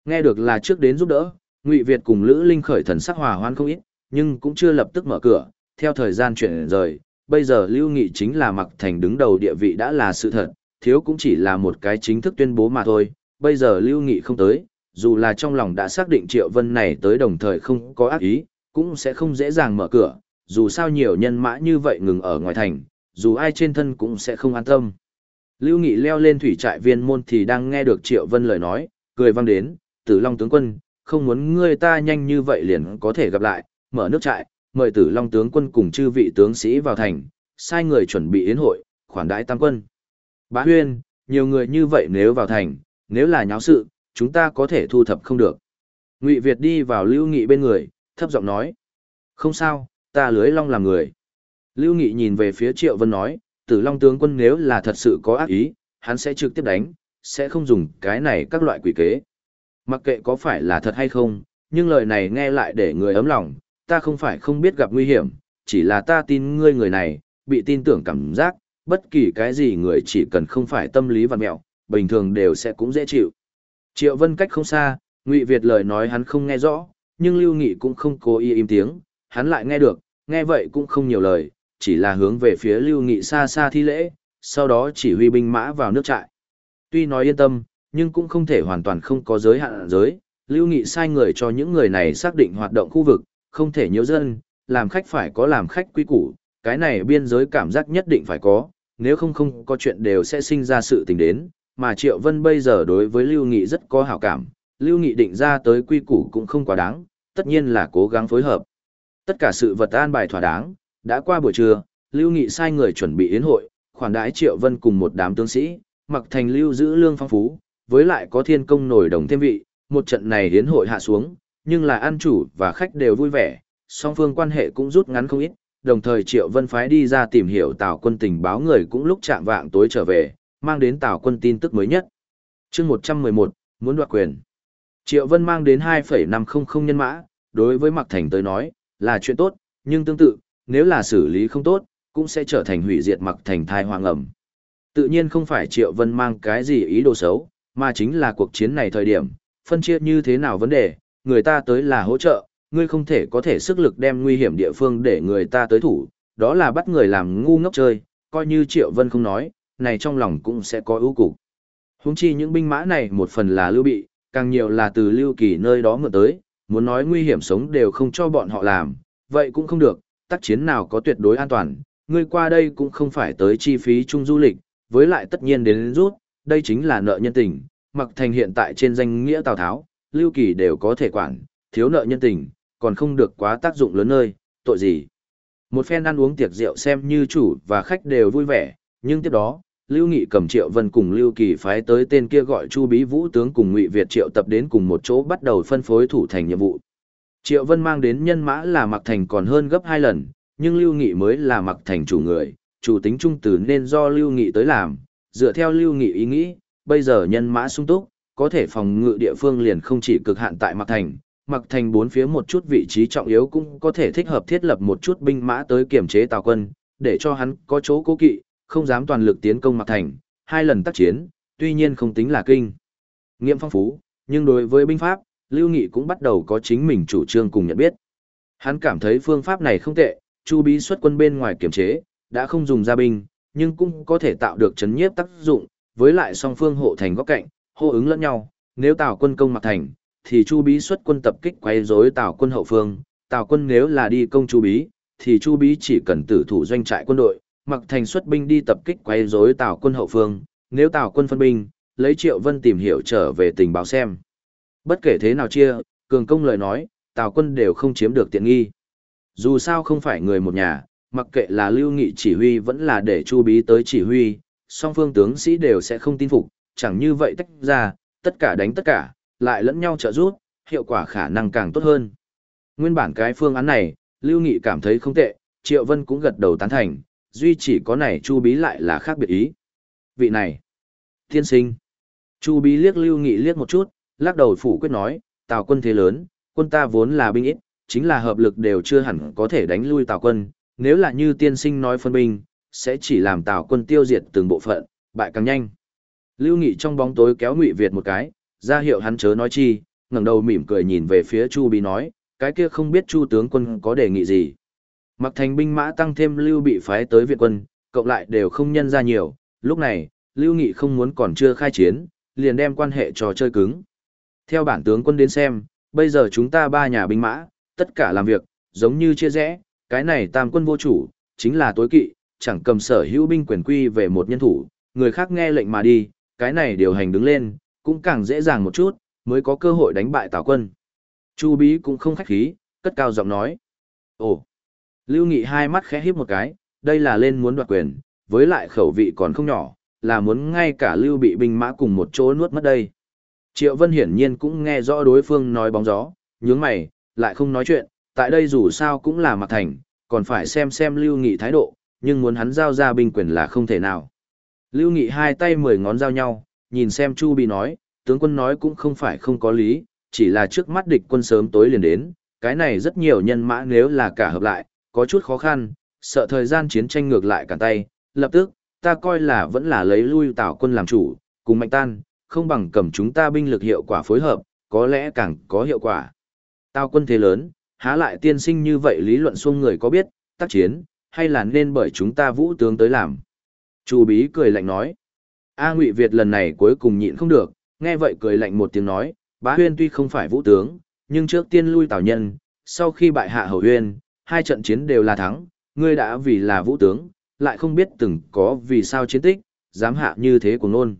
Nghe được là trước đến giúp đỡ, Ngụy Việt cùng Lữ Linh khởi thần sắc hòa hoan không ít, nhưng cũng chưa lập tức mở cửa, theo thời gian chuyển rời, bây giờ Lưu Nghị chính là mặc thành đứng đầu địa vị đã là sự thật, thiếu cũng chỉ là một cái chính thức tuyên bố mà thôi, bây giờ Lưu Nghị không tới, dù là trong lòng đã xác định Triệu Vân này tới đồng thời không có ác ý, cũng sẽ không dễ dàng mở cửa, dù sao nhiều nhân mã như vậy ngừng ở ngoài thành, dù ai trên thân cũng sẽ không an tâm. Lưu Nghị leo lên thủy trại viên môn thì đang nghe được Triệu Vân lời nói, cười vang đến, Tử Long tướng quân, không muốn ngươi ta nhanh như vậy liền có thể gặp lại, mở nước trại, mời Tử Long tướng quân cùng chư vị tướng sĩ vào thành, sai người chuẩn bị yến hội, khoản đãi tam quân. Bá Huyên, nhiều người như vậy nếu vào thành, nếu là nháo sự, chúng ta có thể thu thập không được. Ngụy Việt đi vào Lưu Nghị bên người, thấp giọng nói. Không sao, ta lưới long làm người. Lưu Nghị nhìn về phía Triệu Vân nói, tử long tướng quân nếu là thật sự có ác ý, hắn sẽ trực tiếp đánh, sẽ không dùng cái này các loại quỷ kế. Mặc kệ có phải là thật hay không, nhưng lời này nghe lại để người ấm lòng, ta không phải không biết gặp nguy hiểm, chỉ là ta tin ngươi người này, bị tin tưởng cảm giác, bất kỳ cái gì người chỉ cần không phải tâm lý vật mẹo, bình thường đều sẽ cũng dễ chịu. Triệu Vân cách không xa, Ngụy Việt lời nói hắn không nghe rõ, nhưng Lưu Nghị cũng không cố ý im tiếng, hắn lại nghe được, nghe vậy cũng không nhiều lời, chỉ là hướng về phía Lưu Nghị xa xa thi lễ, sau đó chỉ huy binh mã vào nước trại. Tuy nói yên tâm, nhưng cũng không thể hoàn toàn không có giới hạn giới, Lưu Nghị sai người cho những người này xác định hoạt động khu vực, không thể nhiễu dân, làm khách phải có làm khách quý củ, cái này biên giới cảm giác nhất định phải có, nếu không không có chuyện đều sẽ sinh ra sự tình đến, mà Triệu Vân bây giờ đối với Lưu Nghị rất có hảo cảm, Lưu Nghị định ra tới quy củ cũng không quá đáng, tất nhiên là cố gắng phối hợp. Tất cả sự vật an bài thỏa đáng, đã qua buổi trưa, Lưu Nghị sai người chuẩn bị yến hội, khoản đãi Triệu Vân cùng một đám tướng sĩ, mặc thành lưu giữ lương phong phú, với lại có thiên công nổi đồng thêm vị, một trận này yến hội hạ xuống, nhưng là an chủ và khách đều vui vẻ, song phương quan hệ cũng rút ngắn không ít, đồng thời Triệu Vân phái đi ra tìm hiểu Tào quân tình báo người cũng lúc chạm vạng tối trở về, mang đến Tào quân tin tức mới nhất. chương 111, muốn đoạt quyền. Triệu Vân mang đến 2,500 nhân mã, đối với Mạc Thành tới nói, là chuyện tốt, nhưng tương tự, nếu là xử lý không tốt, cũng sẽ trở thành hủy diệt mặc thành thai hoàng ẩm. Tự nhiên không phải Triệu Vân mang cái gì ý đồ xấu, mà chính là cuộc chiến này thời điểm, phân chia như thế nào vấn đề, người ta tới là hỗ trợ, ngươi không thể có thể sức lực đem nguy hiểm địa phương để người ta tới thủ, đó là bắt người làm ngu ngốc chơi, coi như Triệu Vân không nói, này trong lòng cũng sẽ có ưu cục. Húng chi những binh mã này một phần là lưu bị, càng nhiều là từ lưu kỳ nơi đó mượn tới, muốn nói nguy hiểm sống đều không cho bọn họ làm, vậy cũng không được, tác chiến nào có tuyệt đối an toàn, ngươi qua đây cũng không phải tới chi phí chung du lịch, với lại tất nhiên đến rút, đây chính là nợ nhân tình, mặc thành hiện tại trên danh nghĩa Tào Tháo, lưu kỳ đều có thể quản, thiếu nợ nhân tình, còn không được quá tác dụng lớn nơi, tội gì. Một phen ăn uống tiệc rượu xem như chủ và khách đều vui vẻ, nhưng tiếp đó, Lưu Nghị cầm Triệu Vân cùng Lưu Kỳ phái tới tên kia gọi Chu Bí Vũ tướng cùng Ngụy Việt Triệu tập đến cùng một chỗ bắt đầu phân phối thủ thành nhiệm vụ. Triệu Vân mang đến nhân mã là Mặc Thành còn hơn gấp hai lần, nhưng Lưu Nghị mới là Mặc Thành chủ người, chủ tính trung tử nên do Lưu Nghị tới làm, dựa theo Lưu Nghị ý nghĩ, bây giờ nhân mã sung túc, có thể phòng ngự địa phương liền không chỉ cực hạn tại Mặc Thành, Mặc Thành bốn phía một chút vị trí trọng yếu cũng có thể thích hợp thiết lập một chút binh mã tới kiểm chế Tào quân, để cho hắn có chỗ cố kỵ, không dám toàn lực tiến công Mạc Thành, hai lần tác chiến, tuy nhiên không tính là kinh. Nghiệm phong phú, nhưng đối với binh pháp, Lưu Nghị cũng bắt đầu có chính mình chủ trương cùng nhận biết. Hắn cảm thấy phương pháp này không tệ, chu bí xuất quân bên ngoài kiểm chế, đã không dùng gia binh, nhưng cũng có thể tạo được chấn nhiếp tác dụng, với lại song phương hộ thành góc cạnh, hô ứng lẫn nhau, nếu Tào quân công Mạc Thành, thì chu bí xuất quân tập kích quay rối Tào quân hậu phương, Tào quân nếu là đi công chu bí, thì chu bí chỉ cần tử thủ doanh trại quân đội, mặc thành xuất binh đi tập kích quấy rối Tào quân hậu phương, nếu Tào quân phân binh, lấy Triệu Vân tìm hiểu trở về tình báo xem. Bất kể thế nào chia, cường công lời nói, Tào quân đều không chiếm được tiện nghi. Dù sao không phải người một nhà, mặc kệ là Lưu Nghị chỉ huy vẫn là để Chu Bí tới chỉ huy, song phương tướng sĩ đều sẽ không tin phục, chẳng như vậy tách ra, tất cả đánh tất cả, lại lẫn nhau trợ giúp, hiệu quả khả năng càng tốt hơn. Nguyên bản cái phương án này, Lưu Nghị cảm thấy không tệ, Triệu Vân cũng gật đầu tán thành, duy chỉ có này Chu Bí lại là khác biệt ý. Vị này, tiên sinh. Chu Bí liếc Lưu Nghị liếc một chút, lắc đầu phủ quyết nói, Tào quân thế lớn, quân ta vốn là binh ít, chính là hợp lực đều chưa hẳn có thể đánh lui Tào quân, nếu là như tiên sinh nói phân binh, sẽ chỉ làm Tào quân tiêu diệt từng bộ phận, bại càng nhanh. Lưu Nghị trong bóng tối kéo Ngụy Việt một cái, ra hiệu hắn chớ nói chi, ngẩng đầu mỉm cười nhìn về phía Chu Bí nói, cái kia không biết Chu tướng quân có đề nghị gì. Mặc thành binh mã tăng thêm lưu bị phái tới viện quân, cộng lại đều không nhân ra nhiều, lúc này, lưu nghị không muốn còn chưa khai chiến, liền đem quan hệ trò chơi cứng. Theo bản tướng quân đến xem, bây giờ chúng ta ba nhà binh mã, tất cả làm việc, giống như chia rẽ, cái này tam quân vô chủ, chính là tối kỵ, chẳng cầm sở hữu binh quyền quy về một nhân thủ, người khác nghe lệnh mà đi, cái này điều hành đứng lên, cũng càng dễ dàng một chút, mới có cơ hội đánh bại tào quân. Chu Bí cũng không khách khí, cất cao giọng nói. Ồ, Lưu Nghị hai mắt khẽ híp một cái, đây là lên muốn đoạt quyền, với lại khẩu vị còn không nhỏ, là muốn ngay cả Lưu bị binh mã cùng một chỗ nuốt mất đây. Triệu Vân hiển nhiên cũng nghe rõ đối phương nói bóng gió, nhướng mày, lại không nói chuyện, tại đây dù sao cũng là mặt thành, còn phải xem xem Lưu Nghị thái độ, nhưng muốn hắn giao ra binh quyền là không thể nào. Lưu Nghị hai tay mười ngón giao nhau, nhìn xem Chu Bị nói, tướng quân nói cũng không phải không có lý, chỉ là trước mắt địch quân sớm tối liền đến, cái này rất nhiều nhân mã nếu là cả hợp lại, có chút khó khăn, sợ thời gian chiến tranh ngược lại cả tay, lập tức, ta coi là vẫn là lấy lui tảo quân làm chủ, cùng mạnh tan, không bằng cầm chúng ta binh lực hiệu quả phối hợp, có lẽ càng có hiệu quả. Tào quân thế lớn, há lại tiên sinh như vậy lý luận xuông người có biết, tác chiến, hay là nên bởi chúng ta vũ tướng tới làm. Chu bí cười lạnh nói. A Ngụy Việt lần này cuối cùng nhịn không được, nghe vậy cười lạnh một tiếng nói, bá huyên tuy không phải vũ tướng, nhưng trước tiên lui tào nhân, sau khi bại hạ hầu huyên, hai trận chiến đều là thắng, ngươi đã vì là vũ tướng, lại không biết từng có vì sao chiến tích, dám hạ như thế của nôn.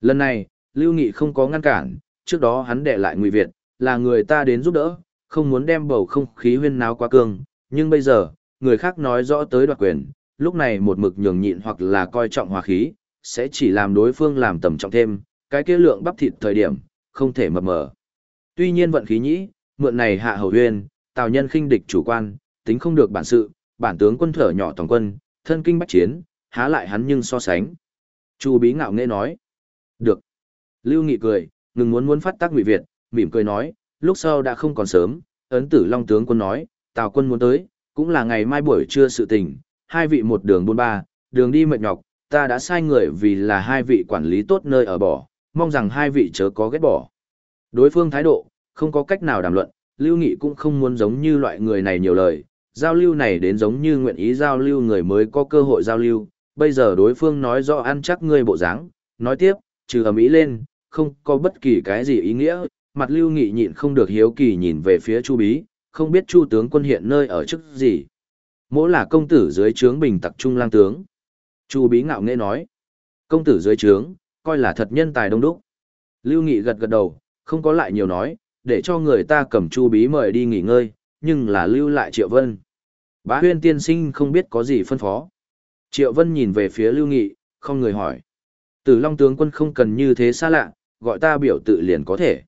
Lần này, Lưu Nghị không có ngăn cản, trước đó hắn đệ lại Ngụy Việt, là người ta đến giúp đỡ, không muốn đem bầu không khí huyên náo quá cường, nhưng bây giờ, người khác nói rõ tới đoạt quyền, lúc này một mực nhường nhịn hoặc là coi trọng hòa khí, sẽ chỉ làm đối phương làm tầm trọng thêm, cái kia lượng bắp thịt thời điểm, không thể mập mờ. Tuy nhiên vận khí nhĩ, mượn này hạ hầu huyên, tào nhân khinh địch chủ quan, tính không được bản sự, bản tướng quân thở nhỏ toàn quân, thân kinh bách chiến, há lại hắn nhưng so sánh. Chu bí ngạo nghễ nói. Được. Lưu Nghị cười, ngừng muốn muốn phát tác ngụy Việt, mỉm cười nói, lúc sau đã không còn sớm, ấn tử long tướng quân nói, tào quân muốn tới, cũng là ngày mai buổi trưa sự tình, hai vị một đường buôn ba, đường đi mệt nhọc, ta đã sai người vì là hai vị quản lý tốt nơi ở bỏ, mong rằng hai vị chớ có ghét bỏ. Đối phương thái độ, không có cách nào đàm luận, Lưu Nghị cũng không muốn giống như loại người này nhiều lời, giao lưu này đến giống như nguyện ý giao lưu người mới có cơ hội giao lưu, bây giờ đối phương nói rõ ăn chắc ngươi bộ dáng, nói tiếp, trừ ầm ĩ lên, không có bất kỳ cái gì ý nghĩa, mặt Lưu Nghị nhịn không được hiếu kỳ nhìn về phía Chu Bí, không biết Chu tướng quân hiện nơi ở chức gì. Mỗ là công tử dưới trướng bình tặc trung lang tướng. Chu Bí ngạo nghễ nói, công tử dưới trướng, coi là thật nhân tài đông đúc. Lưu Nghị gật gật đầu, không có lại nhiều nói, để cho người ta cầm Chu Bí mời đi nghỉ ngơi, nhưng là lưu lại Triệu Vân. Bá huyên tiên sinh không biết có gì phân phó. Triệu Vân nhìn về phía Lưu Nghị, không người hỏi. Tử Long tướng quân không cần như thế xa lạ, gọi ta biểu tự liền có thể.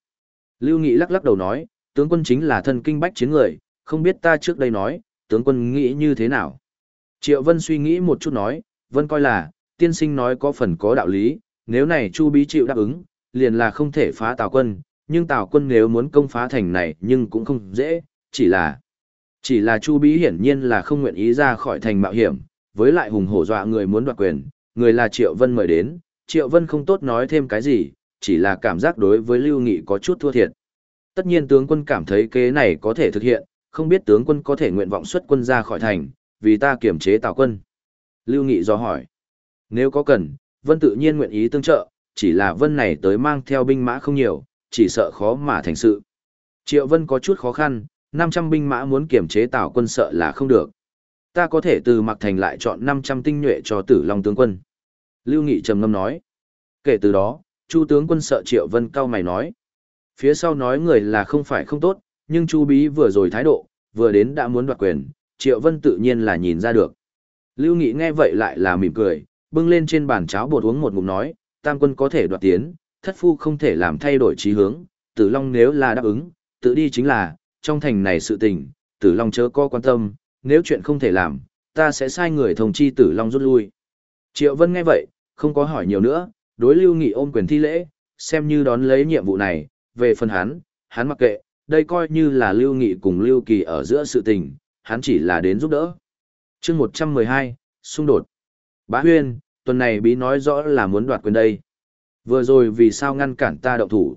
Lưu Nghị lắc lắc đầu nói, tướng quân chính là thân kinh bách chiến người, không biết ta trước đây nói, tướng quân nghĩ như thế nào. Triệu Vân suy nghĩ một chút nói, Vân coi là, tiên sinh nói có phần có đạo lý, nếu này Chu Bí chịu đáp ứng, liền là không thể phá Tào quân, nhưng Tào quân nếu muốn công phá thành này nhưng cũng không dễ, chỉ là chỉ là Chu Bí hiển nhiên là không nguyện ý ra khỏi thành mạo hiểm, với lại hùng hổ dọa người muốn đoạt quyền, người là Triệu Vân mời đến, Triệu Vân không tốt nói thêm cái gì, chỉ là cảm giác đối với Lưu Nghị có chút thua thiệt. Tất nhiên tướng quân cảm thấy kế này có thể thực hiện, không biết tướng quân có thể nguyện vọng xuất quân ra khỏi thành, vì ta kiểm chế Tào quân. Lưu Nghị do hỏi, nếu có cần, Vân tự nhiên nguyện ý tương trợ, chỉ là Vân này tới mang theo binh mã không nhiều, chỉ sợ khó mà thành sự. Triệu Vân có chút khó khăn, 500 binh mã muốn kiểm chế Tào quân sợ là không được. Ta có thể từ Mạc Thành lại chọn 500 tinh nhuệ cho Tử Long tướng quân. Lưu Nghị trầm ngâm nói. Kể từ đó, Chu tướng quân sợ Triệu Vân cao mày nói. Phía sau nói người là không phải không tốt, nhưng Chu Bí vừa rồi thái độ, vừa đến đã muốn đoạt quyền, Triệu Vân tự nhiên là nhìn ra được. Lưu Nghị nghe vậy lại là mỉm cười, bưng lên trên bàn cháo bột uống một ngụm nói, Tam quân có thể đoạt tiến, thất phu không thể làm thay đổi chí hướng, Tử Long nếu là đáp ứng, tự đi chính là, trong thành này sự tình, Tử Long chớ có quan tâm, nếu chuyện không thể làm, ta sẽ sai người thông chi Tử Long rút lui. Triệu Vân nghe vậy, không có hỏi nhiều nữa, đối Lưu Nghị ôm quyền thi lễ, xem như đón lấy nhiệm vụ này, về phần hắn, hắn mặc kệ, đây coi như là Lưu Nghị cùng Lưu Kỳ ở giữa sự tình, hắn chỉ là đến giúp đỡ. chương 112, xung đột. Bá Huyên, tuần này bí nói rõ là muốn đoạt quyền đây. Vừa rồi vì sao ngăn cản ta động thủ.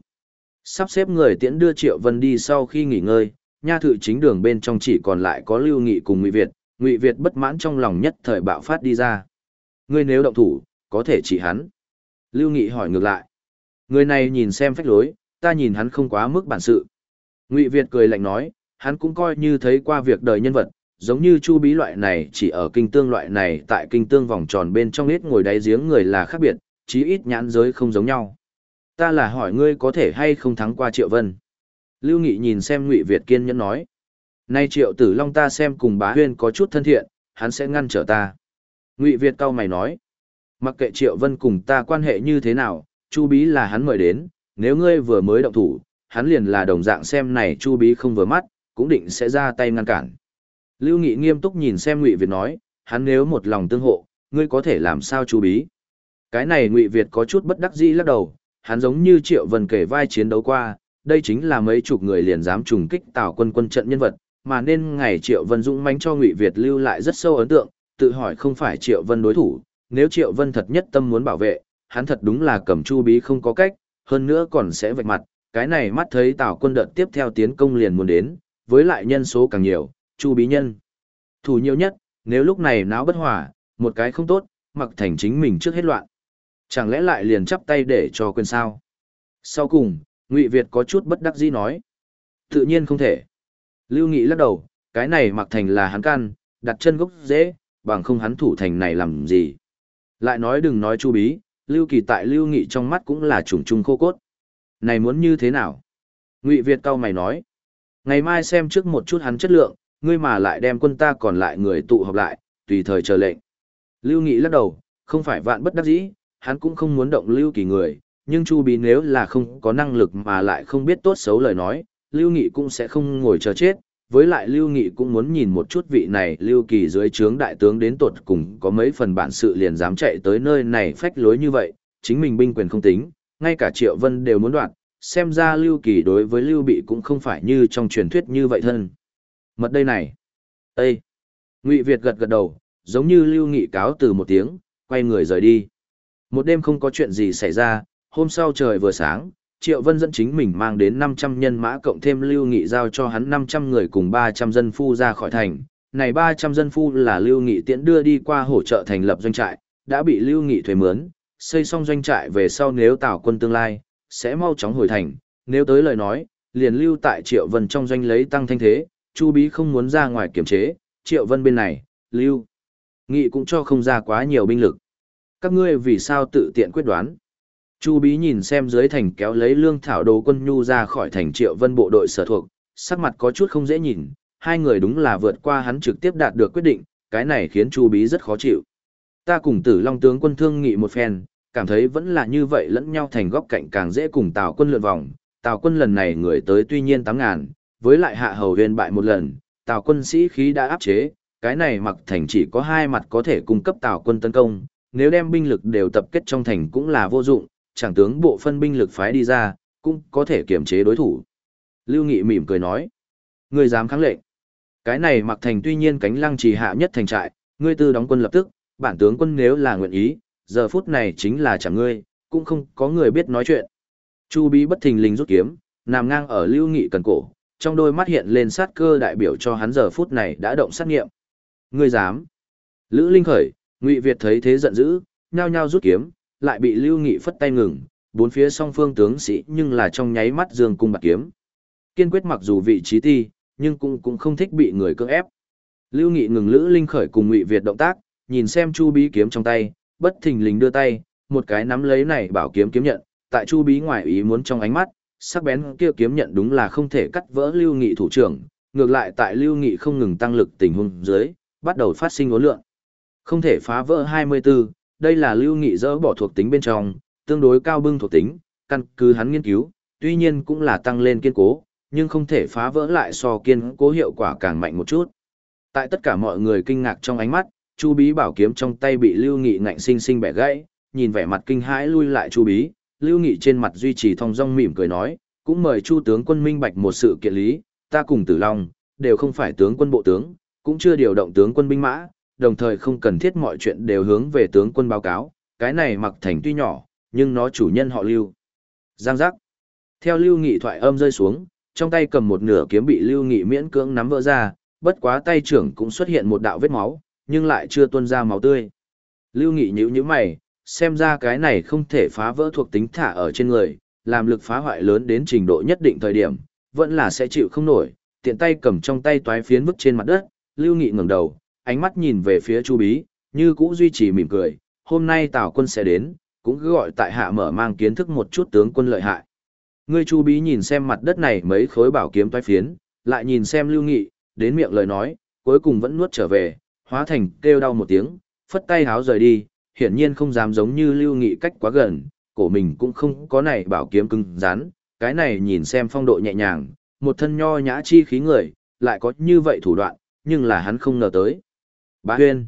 Sắp xếp người tiễn đưa Triệu Vân đi sau khi nghỉ ngơi, nha thự chính đường bên trong chỉ còn lại có Lưu Nghị cùng Ngụy Việt, Ngụy Việt bất mãn trong lòng nhất thời bạo phát đi ra. Ngươi nếu động thủ, có thể chỉ hắn. Lưu Nghị hỏi ngược lại. Người này nhìn xem phách lối, ta nhìn hắn không quá mức bản sự. Ngụy Việt cười lạnh nói, hắn cũng coi như thấy qua việc đời nhân vật, giống như Chu Bí loại này chỉ ở kinh tương loại này tại kinh tương vòng tròn bên trong ít ngồi đáy giếng người là khác biệt, chí ít nhãn giới không giống nhau. Ta là hỏi ngươi có thể hay không thắng qua Triệu Vân. Lưu Nghị nhìn xem Ngụy Việt kiên nhẫn nói. Nay Triệu Tử Long ta xem cùng bá huyên có chút thân thiện, hắn sẽ ngăn trở ta. Ngụy Việt cau mày nói. Mặc kệ Triệu Vân cùng ta quan hệ như thế nào, Chu Bí là hắn mời đến, nếu ngươi vừa mới động thủ, hắn liền là đồng dạng xem này Chu Bí không vừa mắt, cũng định sẽ ra tay ngăn cản. Lưu Nghị nghiêm túc nhìn xem Ngụy Việt nói, hắn nếu một lòng tương hộ, ngươi có thể làm sao Chu Bí? Cái này Ngụy Việt có chút bất đắc dĩ lắc đầu, hắn giống như Triệu Vân kể vai chiến đấu qua, đây chính là mấy chục người liền dám trùng kích Tào Quân quân trận nhân vật, mà nên ngày Triệu Vân dũng mãnh cho Ngụy Việt lưu lại rất sâu ấn tượng, tự hỏi không phải Triệu Vân đối thủ, nếu Triệu Vân thật nhất tâm muốn bảo vệ, hắn thật đúng là cầm Chu Bí không có cách, hơn nữa còn sẽ vạch mặt, cái này mắt thấy Tào quân đợt tiếp theo tiến công liền muốn đến, với lại nhân số càng nhiều, Chu Bí nhân. Thủ nhiều nhất, nếu lúc này náo bất hòa, một cái không tốt, mặc thành chính mình trước hết loạn. Chẳng lẽ lại liền chắp tay để cho quên sao? Sau cùng, Ngụy Việt có chút bất đắc dĩ nói. Tự nhiên không thể. Lưu Nghị lắc đầu, cái này mặc thành là hắn can, đặt chân gốc dễ, bằng không hắn thủ thành này làm gì. Lại nói đừng nói chu bí, Lưu Kỳ tại Lưu Nghị trong mắt cũng là trùng trùng khô cốt. Này muốn như thế nào? Ngụy Việt cao mày nói. Ngày mai xem trước một chút hắn chất lượng, ngươi mà lại đem quân ta còn lại người tụ họp lại, tùy thời chờ lệnh. Lưu Nghị lắc đầu, không phải vạn bất đắc dĩ, hắn cũng không muốn động Lưu Kỳ người, nhưng Chu Bí nếu là không có năng lực mà lại không biết tốt xấu lời nói, Lưu Nghị cũng sẽ không ngồi chờ chết, với lại Lưu Nghị cũng muốn nhìn một chút vị này Lưu Kỳ dưới trướng đại tướng đến tột cùng có mấy phần bản sự liền dám chạy tới nơi này phách lối như vậy, chính mình binh quyền không tính, ngay cả Triệu Vân đều muốn đoạt, xem ra Lưu Kỳ đối với Lưu Bị cũng không phải như trong truyền thuyết như vậy thân. Mật đây này. Ê! Ngụy Việt gật gật đầu, giống như Lưu Nghị cáo từ một tiếng, quay người rời đi. Một đêm không có chuyện gì xảy ra, hôm sau trời vừa sáng, Triệu Vân dẫn chính mình mang đến 500 nhân mã cộng thêm Lưu Nghị giao cho hắn 500 người cùng 300 dân phu ra khỏi thành. Này 300 dân phu là Lưu Nghị tiễn đưa đi qua hỗ trợ thành lập doanh trại, đã bị Lưu Nghị thuê mướn, xây xong doanh trại về sau nếu tạo quân tương lai, sẽ mau chóng hồi thành, nếu tới lời nói, liền lưu tại Triệu Vân trong doanh lấy tăng thanh thế, Chu Bí không muốn ra ngoài kiểm chế, Triệu Vân bên này, lưu. Nghị cũng cho không ra quá nhiều binh lực. Các ngươi vì sao tự tiện quyết đoán? Chu Bí nhìn xem dưới thành kéo lấy lương thảo đồ quân nhu ra khỏi thành Triệu Vân bộ đội sở thuộc, sắc mặt có chút không dễ nhìn, hai người đúng là vượt qua hắn trực tiếp đạt được quyết định, cái này khiến Chu Bí rất khó chịu. Ta cùng Tử Long tướng quân thương nghị một phen, cảm thấy vẫn là như vậy lẫn nhau thành góc cạnh càng dễ cùng Tào quân lượn vòng. Tào quân lần này người tới tuy nhiên tám ngàn, với lại hạ hầu huyền bại một lần, Tào quân sĩ khí đã áp chế, cái này mặc thành chỉ có hai mặt có thể cung cấp Tào quân tấn công, nếu đem binh lực đều tập kết trong thành cũng là vô dụng, chẳng tướng bộ phân binh lực phái đi ra, cũng có thể kiểm chế đối thủ. Lưu Nghị mỉm cười nói, ngươi dám kháng lệnh. Cái này mặc thành tuy nhiên cánh lăng trì hạ nhất thành trại, ngươi tư đóng quân lập tức, bản tướng quân nếu là nguyện ý, giờ phút này chính là chẳng ngươi, cũng không có người biết nói chuyện. Chu Bí bất thình lình rút kiếm, nằm ngang ở Lưu Nghị cần cổ, trong đôi mắt hiện lên sát cơ đại biểu cho hắn giờ phút này đã động sát nghiệm. Ngươi dám? Lữ Linh khởi, Ngụy Việt thấy thế giận dữ, nhao nhao rút kiếm, lại bị Lưu Nghị phất tay ngừng, bốn phía song phương tướng sĩ nhưng là trong nháy mắt dương cung bạc kiếm. Kiên quyết mặc dù vị trí ti, nhưng cũng cũng không thích bị người cưỡng ép. Lưu Nghị ngừng Lữ Linh khởi cùng Ngụy Việt động tác, nhìn xem Chu Bí kiếm trong tay, bất thình lình đưa tay, một cái nắm lấy này bảo kiếm kiếm nhận, tại Chu Bí ngoài ý muốn trong ánh mắt, sắc bén kia kiếm nhận đúng là không thể cắt vỡ Lưu Nghị thủ trưởng, ngược lại tại Lưu Nghị không ngừng tăng lực tình huống dưới, bắt đầu phát sinh ố lượng. Không thể phá vỡ 24, đây là Lưu Nghị dỡ bỏ thuộc tính bên trong, tương đối cao bưng thuộc tính, căn cứ hắn nghiên cứu, tuy nhiên cũng là tăng lên kiên cố, nhưng không thể phá vỡ lại so kiên cố hiệu quả càng mạnh một chút. Tại tất cả mọi người kinh ngạc trong ánh mắt, Chu Bí bảo kiếm trong tay bị Lưu Nghị ngạnh sinh sinh bẻ gãy, nhìn vẻ mặt kinh hãi lui lại Chu Bí, Lưu Nghị trên mặt duy trì thong dong mỉm cười nói, cũng mời Chu tướng quân minh bạch một sự kiện lý, ta cùng Tử Long đều không phải tướng quân bộ tướng, cũng chưa điều động tướng quân binh mã, đồng thời không cần thiết mọi chuyện đều hướng về tướng quân báo cáo, cái này mặc thành tuy nhỏ, nhưng nó chủ nhân họ Lưu. Giang giác. Theo Lưu Nghị thoại âm rơi xuống, trong tay cầm một nửa kiếm bị Lưu Nghị miễn cưỡng nắm vỡ ra, bất quá tay trưởng cũng xuất hiện một đạo vết máu, nhưng lại chưa tuôn ra máu tươi. Lưu Nghị nhíu nhíu mày, xem ra cái này không thể phá vỡ thuộc tính thả ở trên người, làm lực phá hoại lớn đến trình độ nhất định thời điểm, vẫn là sẽ chịu không nổi, tiện tay cầm trong tay toái phiến vứt trên mặt đất, Lưu Nghị ngẩng đầu, ánh mắt nhìn về phía Chu Bí, như cũ duy trì mỉm cười, hôm nay Tào quân sẽ đến, cũng cứ gọi tại hạ mở mang kiến thức một chút tướng quân lợi hại. Ngươi Chu Bí nhìn xem mặt đất này mấy khối bảo kiếm toái phiến, lại nhìn xem Lưu Nghị, đến miệng lời nói, cuối cùng vẫn nuốt trở về, hóa thành kêu đau một tiếng, phất tay háo rời đi, hiển nhiên không dám giống như lưu nghị cách quá gần, cổ mình cũng không có này bảo kiếm cứng rắn, cái này nhìn xem phong độ nhẹ nhàng, một thân nho nhã chi khí người, lại có như vậy thủ đoạn, nhưng là hắn không ngờ tới. Bá Huyên.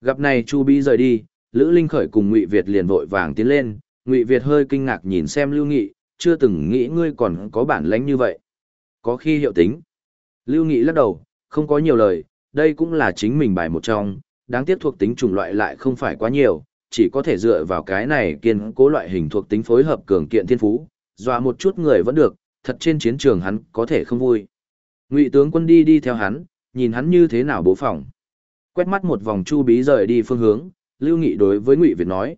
Gặp này Chu Bí rời đi, Lữ Linh Khởi cùng Ngụy Việt liền vội vàng tiến lên, Ngụy Việt hơi kinh ngạc nhìn xem Lưu Nghị, chưa từng nghĩ ngươi còn có bản lãnh như vậy. Có khi hiệu tính. Lưu Nghị lắc đầu, không có nhiều lời, đây cũng là chính mình bài một trong, đáng tiếc thuộc tính chủng loại lại không phải quá nhiều, chỉ có thể dựa vào cái này kiên cố loại hình thuộc tính phối hợp cường kiện thiên phú, dọa một chút người vẫn được, thật trên chiến trường hắn có thể không vui. Ngụy tướng quân đi đi theo hắn, nhìn hắn như thế nào bố phòng. Quét mắt một vòng Chu Bí rời đi phương hướng, Lưu Nghị đối với Ngụy Việt nói: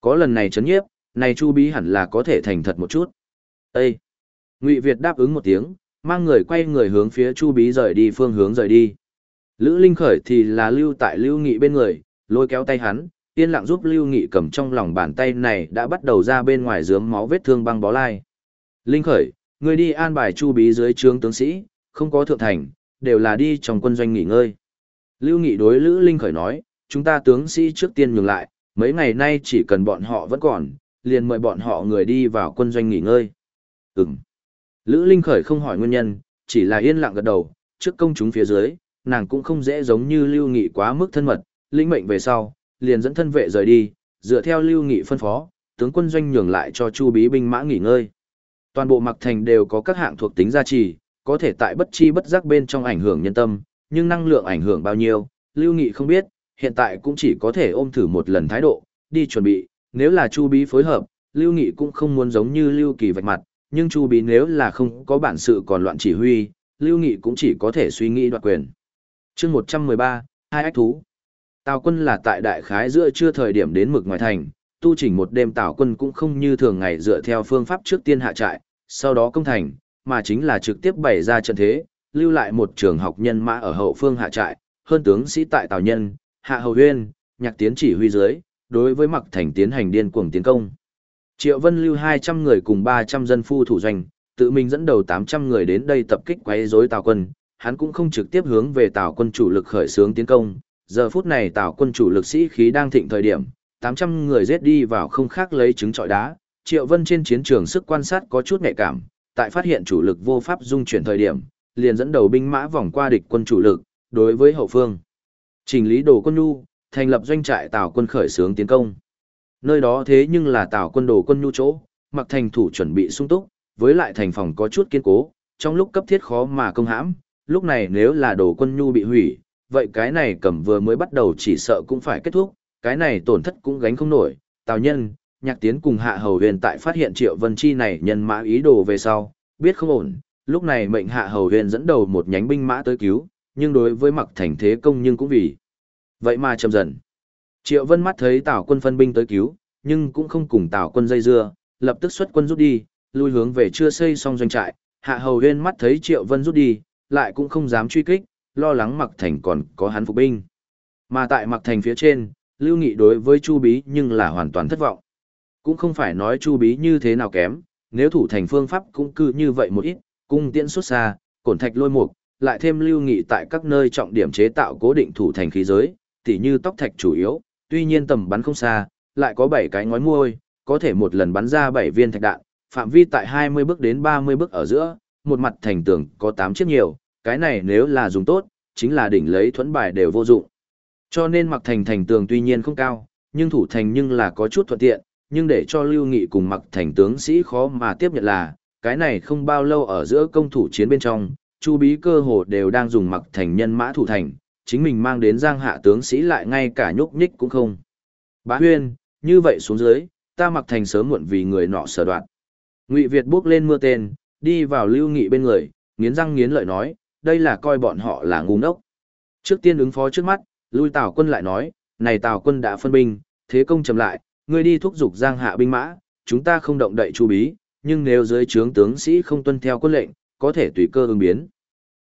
"Có lần này chấn nhiếp, này Chu Bí hẳn là có thể thành thật một chút." Ê! Ngụy Việt đáp ứng một tiếng, mang người quay người hướng phía Chu Bí rời đi phương hướng rời đi. Lữ Linh Khởi thì là lưu tại Lưu Nghị bên người, lôi kéo tay hắn, yên lặng giúp Lưu Nghị cầm trong lòng bàn tay này đã bắt đầu ra bên ngoài dướng máu vết thương băng bó lai. Linh Khởi, người đi an bài chu bí dưới trướng tướng sĩ, không có thượng thành, đều là đi trong quân doanh nghỉ ngơi. Lưu Nghị đối Lữ Linh Khởi nói, chúng ta tướng sĩ trước tiên nhường lại, mấy ngày nay chỉ cần bọn họ vẫn còn, liền mời bọn họ người đi vào quân doanh nghỉ ngơi. Ừm. Lữ Linh Khởi không hỏi nguyên nhân, chỉ là yên lặng gật đầu, trước công chúng phía dưới, nàng cũng không dễ giống như Lưu Nghị quá mức thân mật, linh mệnh về sau, liền dẫn thân vệ rời đi, dựa theo Lưu Nghị phân phó, tướng quân doanh nhường lại cho Chu Bí binh mã nghỉ ngơi. Toàn bộ Mặc Thành đều có các hạng thuộc tính gia trì, có thể tại bất chi bất giác bên trong ảnh hưởng nhân tâm, nhưng năng lượng ảnh hưởng bao nhiêu, Lưu Nghị không biết, hiện tại cũng chỉ có thể ôm thử một lần thái độ, đi chuẩn bị, nếu là Chu Bí phối hợp, Lưu Nghị cũng không muốn giống như Lưu Kỳ vạch mặt, nhưng Chu Bí nếu là không có bản sự còn loạn chỉ huy, Lưu Nghị cũng chỉ có thể suy nghĩ đoạt quyền. chương 113, hai ách thú. Tào quân là tại đại khái giữa trưa thời điểm đến mực ngoài thành, tu chỉnh một đêm Tào quân cũng không như thường ngày dựa theo phương pháp trước tiên hạ trại, sau đó công thành, mà chính là trực tiếp bày ra trận thế, lưu lại một trường học nhân mã ở hậu phương hạ trại, hơn tướng sĩ tại Tào Nhân, Hạ Hầu Huyên, nhạc tiến chỉ huy dưới, đối với mặc thành tiến hành điên cuồng tiến công. Triệu Vân lưu 200 người cùng 300 dân phu thủ doanh, tự mình dẫn đầu 800 người đến đây tập kích quấy rối Tào quân, hắn cũng không trực tiếp hướng về Tào quân chủ lực khởi xướng tiến công. Giờ phút này Tào quân chủ lực sĩ khí đang thịnh thời điểm, 800 người giết đi vào không khác lấy trứng trọi đá. Triệu Vân trên chiến trường sức quan sát có chút nhạy cảm, tại phát hiện chủ lực vô pháp dung chuyển thời điểm, liền dẫn đầu binh mã vòng qua địch quân chủ lực, đối với hậu phương. Trình lý đồ quân nhu, thành lập doanh trại Tào quân khởi xướng tiến công. Nơi đó thế nhưng là Tào quân đồ quân nhu chỗ, mặc thành thủ chuẩn bị sung túc, với lại thành phòng có chút kiên cố, trong lúc cấp thiết khó mà công hãm, lúc này nếu là đồ quân nhu bị hủy, vậy cái này cầm vừa mới bắt đầu chỉ sợ cũng phải kết thúc, cái này tổn thất cũng gánh không nổi. Tào nhân, nhạc tiến cùng hạ hầu huyền tại phát hiện triệu vân chi này nhân mã ý đồ về sau, biết không ổn, lúc này mệnh hạ hầu huyền dẫn đầu một nhánh binh mã tới cứu, nhưng đối với mặc thành thế công nhưng cũng vì. Vậy mà chậm dần. Triệu vân mắt thấy tào quân phân binh tới cứu, nhưng cũng không cùng tào quân dây dưa, lập tức xuất quân rút đi, lui hướng về chưa xây xong doanh trại, hạ hầu huyên mắt thấy triệu vân rút đi, lại cũng không dám truy kích, lo lắng mặc thành còn có hắn phục binh. Mà tại mặc thành phía trên, lưu nghị đối với chu bí nhưng là hoàn toàn thất vọng. Cũng không phải nói chu bí như thế nào kém, nếu thủ thành phương pháp cũng cứ như vậy một ít, cung tiễn xuất xa, cổn thạch lôi mục, lại thêm lưu nghị tại các nơi trọng điểm chế tạo cố định thủ thành khí giới, tỉ như tóc thạch chủ yếu, tuy nhiên tầm bắn không xa, lại có 7 cái ngói muôi, có thể một lần bắn ra 7 viên thạch đạn, phạm vi tại 20 bước đến 30 bước ở giữa, một mặt thành tường có 8 chiếc nhiều, cái này nếu là dùng tốt, chính là đỉnh lấy thuẫn bài đều vô dụng. Cho nên mặc thành thành tường tuy nhiên không cao, nhưng thủ thành nhưng là có chút thuận tiện, nhưng để cho Lưu Nghị cùng mặc thành tướng sĩ khó mà tiếp nhận là, cái này không bao lâu ở giữa công thủ chiến bên trong, Chu Bí cơ hồ đều đang dùng mặc thành nhân mã thủ thành, chính mình mang đến giang hạ tướng sĩ lại ngay cả nhúc nhích cũng không. Bá Huyên, như vậy xuống dưới, ta mặc thành sớm muộn vì người nọ sở đoạn. Ngụy Việt bước lên mưa tên, đi vào Lưu Nghị bên người, nghiến răng nghiến lợi nói, đây là coi bọn họ là ngu ngốc. Trước tiên ứng phó trước mắt, lui Tào quân lại nói, này Tào quân đã phân binh, thế công chậm lại, ngươi đi thúc giục giang hạ binh mã, chúng ta không động đậy chu bí, nhưng nếu dưới trướng tướng sĩ không tuân theo quân lệnh, có thể tùy cơ ứng biến.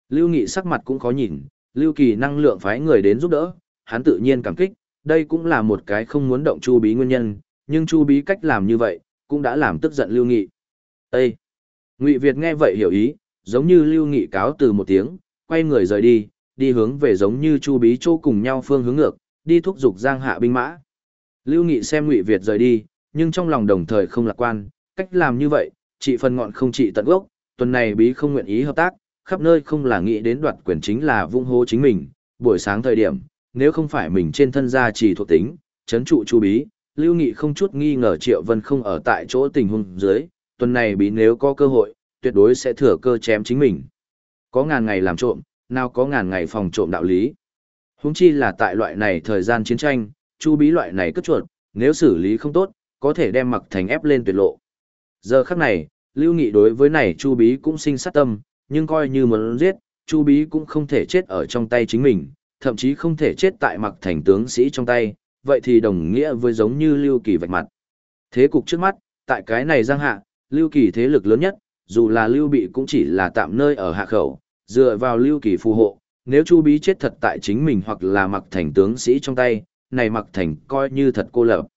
Lưu Nghị sắc mặt cũng khó nhìn, Lưu Kỳ năng lượng phái người đến giúp đỡ, hắn tự nhiên cảm kích, đây cũng là một cái không muốn động chu bí nguyên nhân, nhưng chu bí cách làm như vậy, cũng đã làm tức giận Lưu Nghị. Ê! Ngụy Việt nghe vậy hiểu ý, giống như Lưu Nghị cáo từ một tiếng, quay người rời đi, đi hướng về giống như Chu Bí Châu cùng nhau phương hướng ngược, đi thúc giục giang hạ binh mã. Lưu Nghị xem Ngụy Việt rời đi, nhưng trong lòng đồng thời không lạc quan, cách làm như vậy, trị phần ngọn không trị tận gốc, tuần này Bí không nguyện ý hợp tác, khắp nơi không là nghĩ đến đoạt quyền chính là vung hô chính mình, buổi sáng thời điểm, nếu không phải mình trên thân gia chỉ thuộc tính, chấn trụ Chu Bí, Lưu Nghị không chút nghi ngờ Triệu Vân không ở tại chỗ tình huống dưới, tuần này bí nếu có cơ hội, tuyệt đối sẽ thừa cơ chém chính mình. Có ngàn ngày làm trộm, nào có ngàn ngày phòng trộm đạo lý. Húng chi là tại loại này thời gian chiến tranh, chu bí loại này cất chuột, nếu xử lý không tốt, có thể đem mặc thành ép lên tuyệt lộ. Giờ khắc này, Lưu Nghị đối với này chu bí cũng sinh sát tâm, nhưng coi như muốn giết, chu bí cũng không thể chết ở trong tay chính mình, thậm chí không thể chết tại mặc thành tướng sĩ trong tay, vậy thì đồng nghĩa với giống như Lưu Kỳ vạch mặt. Thế cục trước mắt, tại cái này giang hạ, Lưu Kỳ thế lực lớn nhất, dù là Lưu Bị cũng chỉ là tạm nơi ở hạ khẩu, dựa vào Lưu Kỳ phù hộ, nếu Chu Bí chết thật tại chính mình hoặc là mặc thành tướng sĩ trong tay, này mặc thành coi như thật cô lập.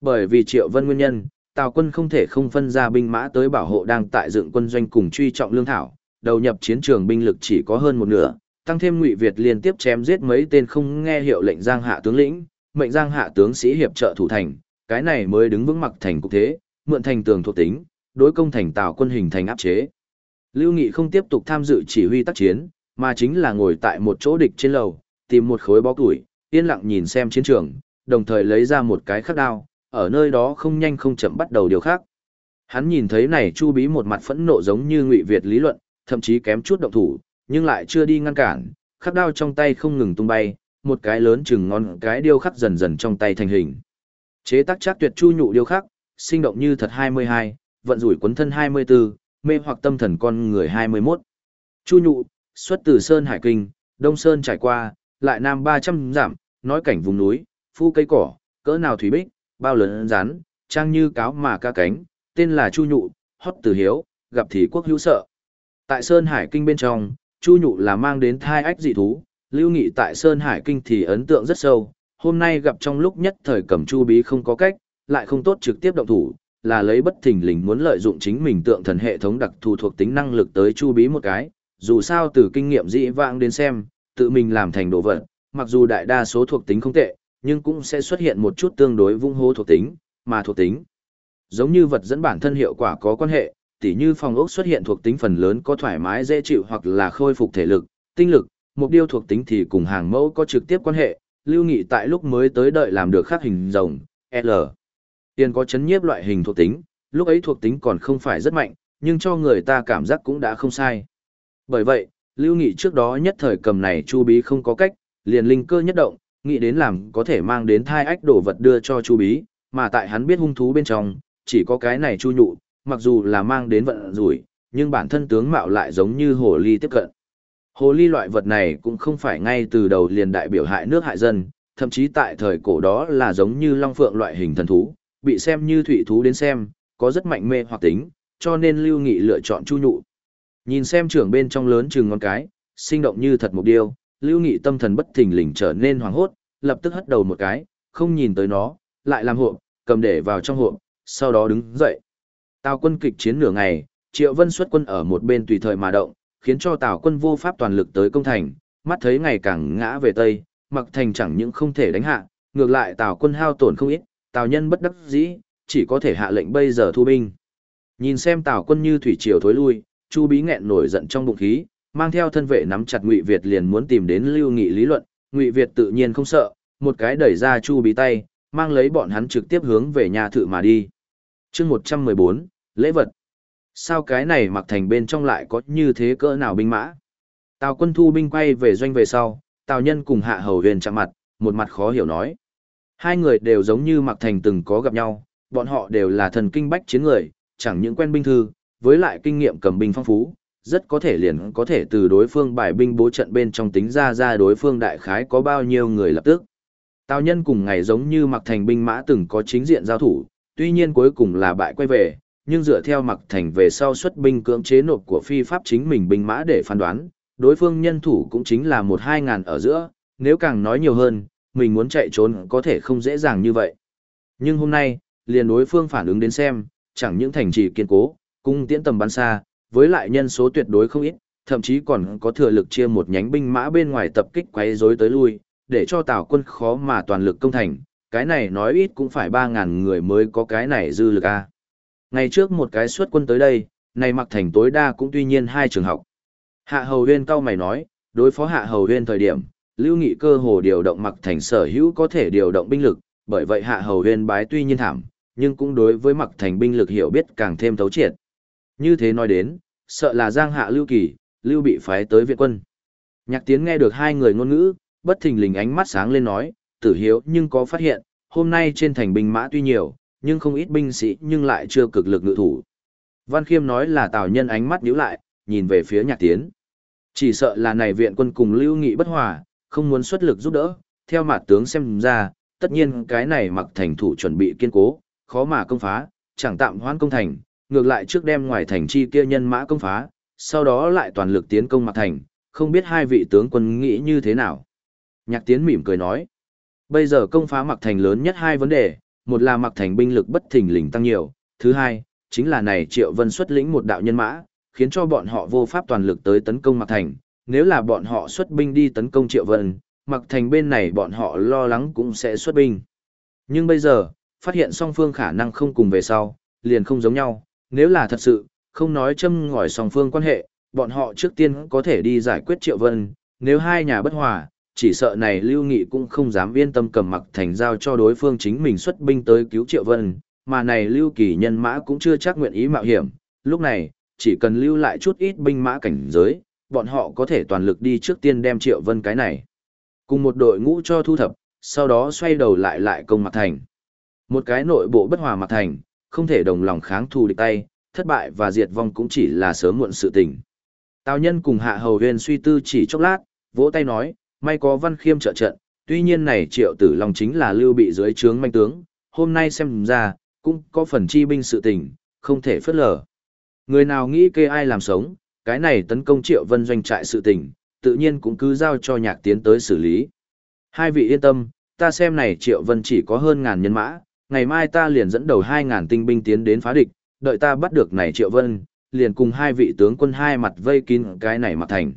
Bởi vì Triệu Vân nguyên nhân, Tào quân không thể không phân ra binh mã tới bảo hộ đang tại dựng quân doanh cùng truy trọng lương thảo, đầu nhập chiến trường binh lực chỉ có hơn một nửa, tăng thêm Ngụy Việt liên tiếp chém giết mấy tên không nghe hiệu lệnh Giang hạ tướng lĩnh, mệnh Giang hạ tướng sĩ hiệp trợ thủ thành, cái này mới đứng vững mặc thành cục thế, mượn thành tường thuộc tính, đối công thành tào quân hình thành áp chế. Lưu Nghị không tiếp tục tham dự chỉ huy tác chiến, mà chính là ngồi tại một chỗ địch trên lầu, tìm một khối bó củi, yên lặng nhìn xem chiến trường, đồng thời lấy ra một cái khắc đao, ở nơi đó không nhanh không chậm bắt đầu điều khác. Hắn nhìn thấy này Chu Bí một mặt phẫn nộ giống như Ngụy Việt lý luận, thậm chí kém chút động thủ, nhưng lại chưa đi ngăn cản, khắc đao trong tay không ngừng tung bay, một cái lớn chừng ngón cái điêu khắc dần dần trong tay thành hình. Chế tác chắc tuyệt chu nhụ điêu khắc, sinh động như thật 22, vận rủi quấn thân 24, mê hoặc tâm thần con người 21. Chu nhụ, xuất từ Sơn Hải Kinh, Đông Sơn trải qua, lại Nam 300 giảm, nói cảnh vùng núi, phu cây cỏ, cỡ nào thủy bích, bao lớn rán, trang như cáo mà ca cánh, tên là Chu nhụ, hót từ hiếu, gặp thì quốc hữu sợ. Tại Sơn Hải Kinh bên trong, Chu nhụ là mang đến thai ách dị thú, lưu nghị tại Sơn Hải Kinh thì ấn tượng rất sâu, hôm nay gặp trong lúc nhất thời cầm chu bí không có cách, lại không tốt trực tiếp động thủ, là lấy bất thình lình muốn lợi dụng chính mình tượng thần hệ thống đặc thù thuộc tính năng lực tới chu bí một cái, dù sao từ kinh nghiệm dị vãng đến xem, tự mình làm thành đồ vật, mặc dù đại đa số thuộc tính không tệ, nhưng cũng sẽ xuất hiện một chút tương đối vung hô thuộc tính, mà thuộc tính. Giống như vật dẫn bản thân hiệu quả có quan hệ, tỉ như phòng ốc xuất hiện thuộc tính phần lớn có thoải mái dễ chịu hoặc là khôi phục thể lực, tinh lực, mục điêu thuộc tính thì cùng hàng mẫu có trực tiếp quan hệ, lưu nghị tại lúc mới tới đợi làm được khắc hình rồng, L. Tiền có chấn nhiếp loại hình thuộc tính, lúc ấy thuộc tính còn không phải rất mạnh, nhưng cho người ta cảm giác cũng đã không sai. Bởi vậy, lưu nghị trước đó nhất thời cầm này chu bí không có cách, liền linh cơ nhất động, nghĩ đến làm có thể mang đến thai ách đồ vật đưa cho chu bí, mà tại hắn biết hung thú bên trong, chỉ có cái này chu nhụ, mặc dù là mang đến vận rủi, nhưng bản thân tướng mạo lại giống như hồ ly tiếp cận. Hồ ly loại vật này cũng không phải ngay từ đầu liền đại biểu hại nước hại dân, thậm chí tại thời cổ đó là giống như long phượng loại hình thần thú, bị xem như thủy thú đến xem, có rất mạnh mê hoặc tính, cho nên Lưu Nghị lựa chọn chu nhụ. Nhìn xem trưởng bên trong lớn chừng ngón cái, sinh động như thật một điều, Lưu Nghị tâm thần bất thình lình trở nên hoảng hốt, lập tức hất đầu một cái, không nhìn tới nó, lại làm hộp, cầm để vào trong hộp, sau đó đứng dậy. Tào quân kịch chiến nửa ngày, Triệu Vân xuất quân ở một bên tùy thời mà động, khiến cho Tào quân vô pháp toàn lực tới công thành, mắt thấy ngày càng ngã về Tây, mặc thành chẳng những không thể đánh hạ, ngược lại Tào quân hao tổn không ít, Tào nhân bất đắc dĩ, chỉ có thể hạ lệnh bây giờ thu binh. Nhìn xem Tào quân như thủy triều thối lui, Chu Bí nghẹn nổi giận trong bụng khí, mang theo thân vệ nắm chặt Ngụy Việt liền muốn tìm đến Lưu Nghị lý luận, Ngụy Việt tự nhiên không sợ, một cái đẩy ra Chu Bí tay, mang lấy bọn hắn trực tiếp hướng về nhà thự mà đi. Chương 114, lễ vật. Sao cái này mặc thành bên trong lại có như thế cỡ nào binh mã? Tào quân thu binh quay về doanh về sau, Tào nhân cùng hạ hầu huyền chạm mặt, một mặt khó hiểu nói. Hai người đều giống như mặc thành từng có gặp nhau, bọn họ đều là thần kinh bách chiến người, chẳng những quen binh thư, với lại kinh nghiệm cầm binh phong phú, rất có thể liền có thể từ đối phương bài binh bố trận bên trong tính ra ra đối phương đại khái có bao nhiêu người lập tức. Tào nhân cùng ngày giống như mặc thành binh mã từng có chính diện giao thủ, tuy nhiên cuối cùng là bại quay về, nhưng dựa theo mặc thành về sau xuất binh cưỡng chế nộp của phi pháp chính mình binh mã để phán đoán, đối phương nhân thủ cũng chính là một hai ngàn ở giữa, nếu càng nói nhiều hơn, mình muốn chạy trốn có thể không dễ dàng như vậy. Nhưng hôm nay, liền đối phương phản ứng đến xem, chẳng những thành trì kiên cố, cung tiễn tầm bắn xa, với lại nhân số tuyệt đối không ít, thậm chí còn có thừa lực chia một nhánh binh mã bên ngoài tập kích quấy rối tới lui, để cho Tào quân khó mà toàn lực công thành, cái này nói ít cũng phải 3.000 người mới có cái này dư lực a. Ngày trước một cái xuất quân tới đây, này mặc thành tối đa cũng tuy nhiên hai trường học. Hạ Hầu Huyên cao mày nói, đối phó Hạ Hầu Huyên thời điểm, Lưu Nghị cơ hồ điều động mặc thành sở hữu có thể điều động binh lực, bởi vậy Hạ Hầu Huyên bái tuy nhiên thảm, nhưng cũng đối với mặc thành binh lực hiểu biết càng thêm thấu triệt. Như thế nói đến, sợ là Giang Hạ Lưu Kỳ, Lưu bị phái tới viện quân. Nhạc Tiến nghe được hai người ngôn ngữ, bất thình lình ánh mắt sáng lên nói, tử hiếu nhưng có phát hiện, hôm nay trên thành binh mã tuy nhiều, nhưng không ít binh sĩ nhưng lại chưa cực lực ngự thủ. Văn Khiêm nói là Tào Nhân ánh mắt nhíu lại, nhìn về phía Nhạc Tiến. Chỉ sợ là này viện quân cùng Lưu Nghị bất hòa, không muốn xuất lực giúp đỡ, theo mặt tướng xem ra, tất nhiên cái này mặc thành thủ chuẩn bị kiên cố, khó mà công phá, chẳng tạm hoãn công thành, ngược lại trước đem ngoài thành chi kia nhân mã công phá, sau đó lại toàn lực tiến công mặt thành, không biết hai vị tướng quân nghĩ như thế nào. Nhạc Tiến mỉm cười nói, bây giờ công phá mặt thành lớn nhất hai vấn đề, một là mặt thành binh lực bất thình lình tăng nhiều, thứ hai, chính là này Triệu Vân xuất lĩnh một đạo nhân mã, khiến cho bọn họ vô pháp toàn lực tới tấn công mặt thành, nếu là bọn họ xuất binh đi tấn công Triệu Vân, mặc thành bên này bọn họ lo lắng cũng sẽ xuất binh. Nhưng bây giờ, phát hiện song phương khả năng không cùng về sau, liền không giống nhau, nếu là thật sự, không nói châm ngòi song phương quan hệ, bọn họ trước tiên có thể đi giải quyết Triệu Vân, nếu hai nhà bất hòa, chỉ sợ này Lưu Nghị cũng không dám yên tâm cầm mặc thành giao cho đối phương chính mình xuất binh tới cứu Triệu Vân, mà này Lưu Kỳ nhân mã cũng chưa chắc nguyện ý mạo hiểm, lúc này, chỉ cần lưu lại chút ít binh mã cảnh giới, bọn họ có thể toàn lực đi trước tiên đem Triệu Vân cái này. Cùng một đội ngũ cho thu thập, sau đó xoay đầu lại lại công mặc thành. Một cái nội bộ bất hòa mặc thành, không thể đồng lòng kháng thù địch tay, thất bại và diệt vong cũng chỉ là sớm muộn sự tình. Tào nhân cùng hạ hầu huyền suy tư chỉ chốc lát, vỗ tay nói, may có văn khiêm trợ trận, tuy nhiên này triệu tử long chính là lưu bị dưới trướng manh tướng, hôm nay xem ra, cũng có phần chi binh sự tình, không thể phớt lờ. Người nào nghĩ kê ai làm sống, cái này tấn công triệu vân doanh trại sự tình, tự nhiên cũng cứ giao cho nhạc tiến tới xử lý. Hai vị yên tâm, ta xem này triệu vân chỉ có hơn ngàn nhân mã, ngày mai ta liền dẫn đầu hai ngàn tinh binh tiến đến phá địch, đợi ta bắt được này triệu vân, liền cùng hai vị tướng quân hai mặt vây kín cái này mặt thành.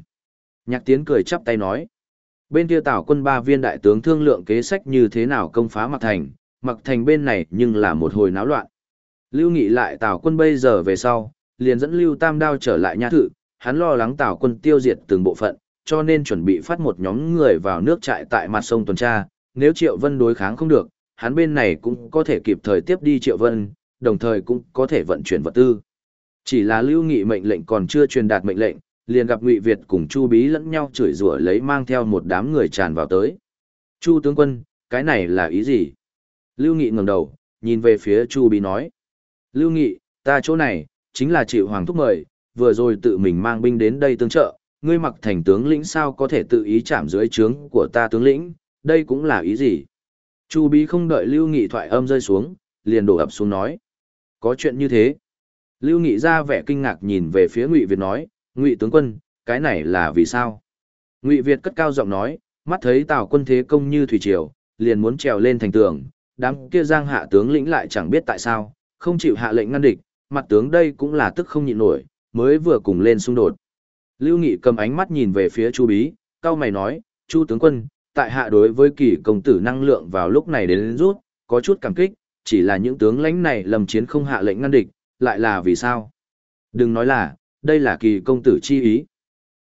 Nhạc tiến cười chắp tay nói. Bên kia tảo quân ba viên đại tướng thương lượng kế sách như thế nào công phá mặt thành, mặt thành bên này nhưng là một hồi náo loạn. Lưu Nghị lại tảo quân bây giờ về sau, liền dẫn Lưu Tam Đao trở lại nha thự, hắn lo lắng tảo quân tiêu diệt từng bộ phận, cho nên chuẩn bị phát một nhóm người vào nước trại tại mặt sông tuần tra, nếu Triệu Vân đối kháng không được, hắn bên này cũng có thể kịp thời tiếp đi Triệu Vân, đồng thời cũng có thể vận chuyển vật tư. Chỉ là Lưu Nghị mệnh lệnh còn chưa truyền đạt mệnh lệnh, liền gặp Ngụy Việt cùng Chu Bí lẫn nhau chửi rủa lấy mang theo một đám người tràn vào tới. Chu tướng quân, cái này là ý gì? Lưu Nghị ngẩng đầu, nhìn về phía Chu Bí nói. Lưu Nghị, ta chỗ này, chính là chịu hoàng thúc mời, vừa rồi tự mình mang binh đến đây tương trợ, ngươi mặc thành tướng lĩnh sao có thể tự ý chạm dưới trướng của ta tướng lĩnh, đây cũng là ý gì? Chu Bí không đợi Lưu Nghị thoại âm rơi xuống, liền đổ ập xuống nói. Có chuyện như thế. Lưu Nghị ra vẻ kinh ngạc nhìn về phía Ngụy Việt nói, Ngụy tướng quân, cái này là vì sao? Ngụy Việt cất cao giọng nói, mắt thấy Tào quân thế công như thủy triều, liền muốn trèo lên thành tường, đám kia giang hạ tướng lĩnh lại chẳng biết tại sao, không chịu hạ lệnh ngăn địch, mặt tướng đây cũng là tức không nhịn nổi, mới vừa cùng lên xung đột. Lưu Nghị cầm ánh mắt nhìn về phía Chu Bí, cao mày nói, Chu tướng quân, tại hạ đối với kỳ công tử năng lượng vào lúc này đến rút, có chút cảm kích, chỉ là những tướng lãnh này lầm chiến không hạ lệnh ngăn địch, lại là vì sao? Đừng nói là, đây là kỳ công tử chi ý.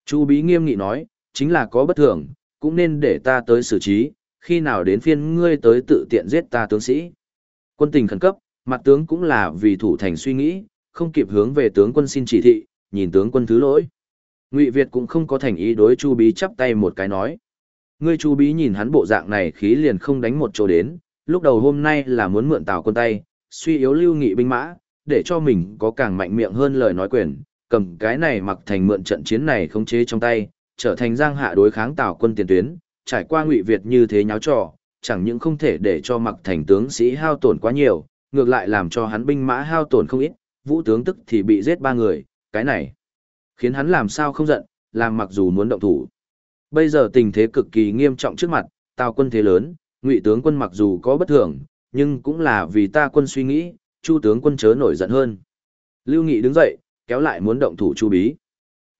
Chu Bí nghiêm nghị nói, chính là có bất thường, cũng nên để ta tới xử trí, khi nào đến phiên ngươi tới tự tiện giết ta tướng sĩ. Quân tình khẩn cấp, mặt tướng cũng là vì thủ thành suy nghĩ, không kịp hướng về tướng quân xin chỉ thị, nhìn tướng quân thứ lỗi. Ngụy Việt cũng không có thành ý đối Chu Bí chắp tay một cái nói. Ngươi chú Bí nhìn hắn bộ dạng này khí liền không đánh một chỗ đến, lúc đầu hôm nay là muốn mượn Tào quân tay, suy yếu lưu nghị binh mã, để cho mình có càng mạnh miệng hơn lời nói quyền, cầm cái này mặc thành mượn trận chiến này khống chế trong tay, trở thành giang hạ đối kháng Tào quân tiền tuyến, trải qua Ngụy Việt như thế nháo trò, chẳng những không thể để cho mặc thành tướng sĩ hao tổn quá nhiều, ngược lại làm cho hắn binh mã hao tổn không ít, vũ tướng tức thì bị giết ba người, cái này khiến hắn làm sao không giận, làm mặc dù muốn động thủ. Bây giờ tình thế cực kỳ nghiêm trọng trước mặt, tào quân thế lớn, ngụy tướng quân mặc dù có bất thường, nhưng cũng là vì ta quân suy nghĩ, chu tướng quân chớ nổi giận hơn. Lưu Nghị đứng dậy, kéo lại muốn động thủ chu bí.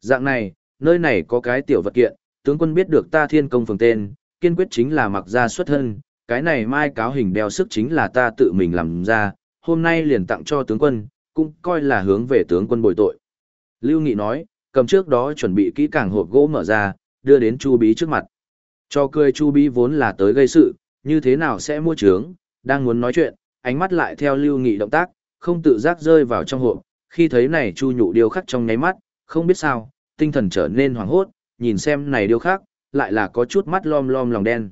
Dạng này, nơi này có cái tiểu vật kiện, tướng quân biết được ta thiên công phường tên, kiên quyết chính là mặc ra xuất thân, cái này mai cáo hình đeo sức chính là ta tự mình làm ra, hôm nay liền tặng cho tướng quân, cũng coi là hướng về tướng quân bồi tội. Lưu Nghị nói, cầm trước đó chuẩn bị kỹ càng hộp gỗ mở ra, đưa đến Chu Bí trước mặt. Cho cười Chu Bí vốn là tới gây sự, như thế nào sẽ mua trướng, đang muốn nói chuyện, ánh mắt lại theo Lưu Nghị động tác, không tự giác rơi vào trong hộp, khi thấy này Chu nhụ điêu khắc trong nháy mắt, không biết sao, tinh thần trở nên hoảng hốt, nhìn xem này điêu khắc, lại là có chút mắt lom lom lòng đen.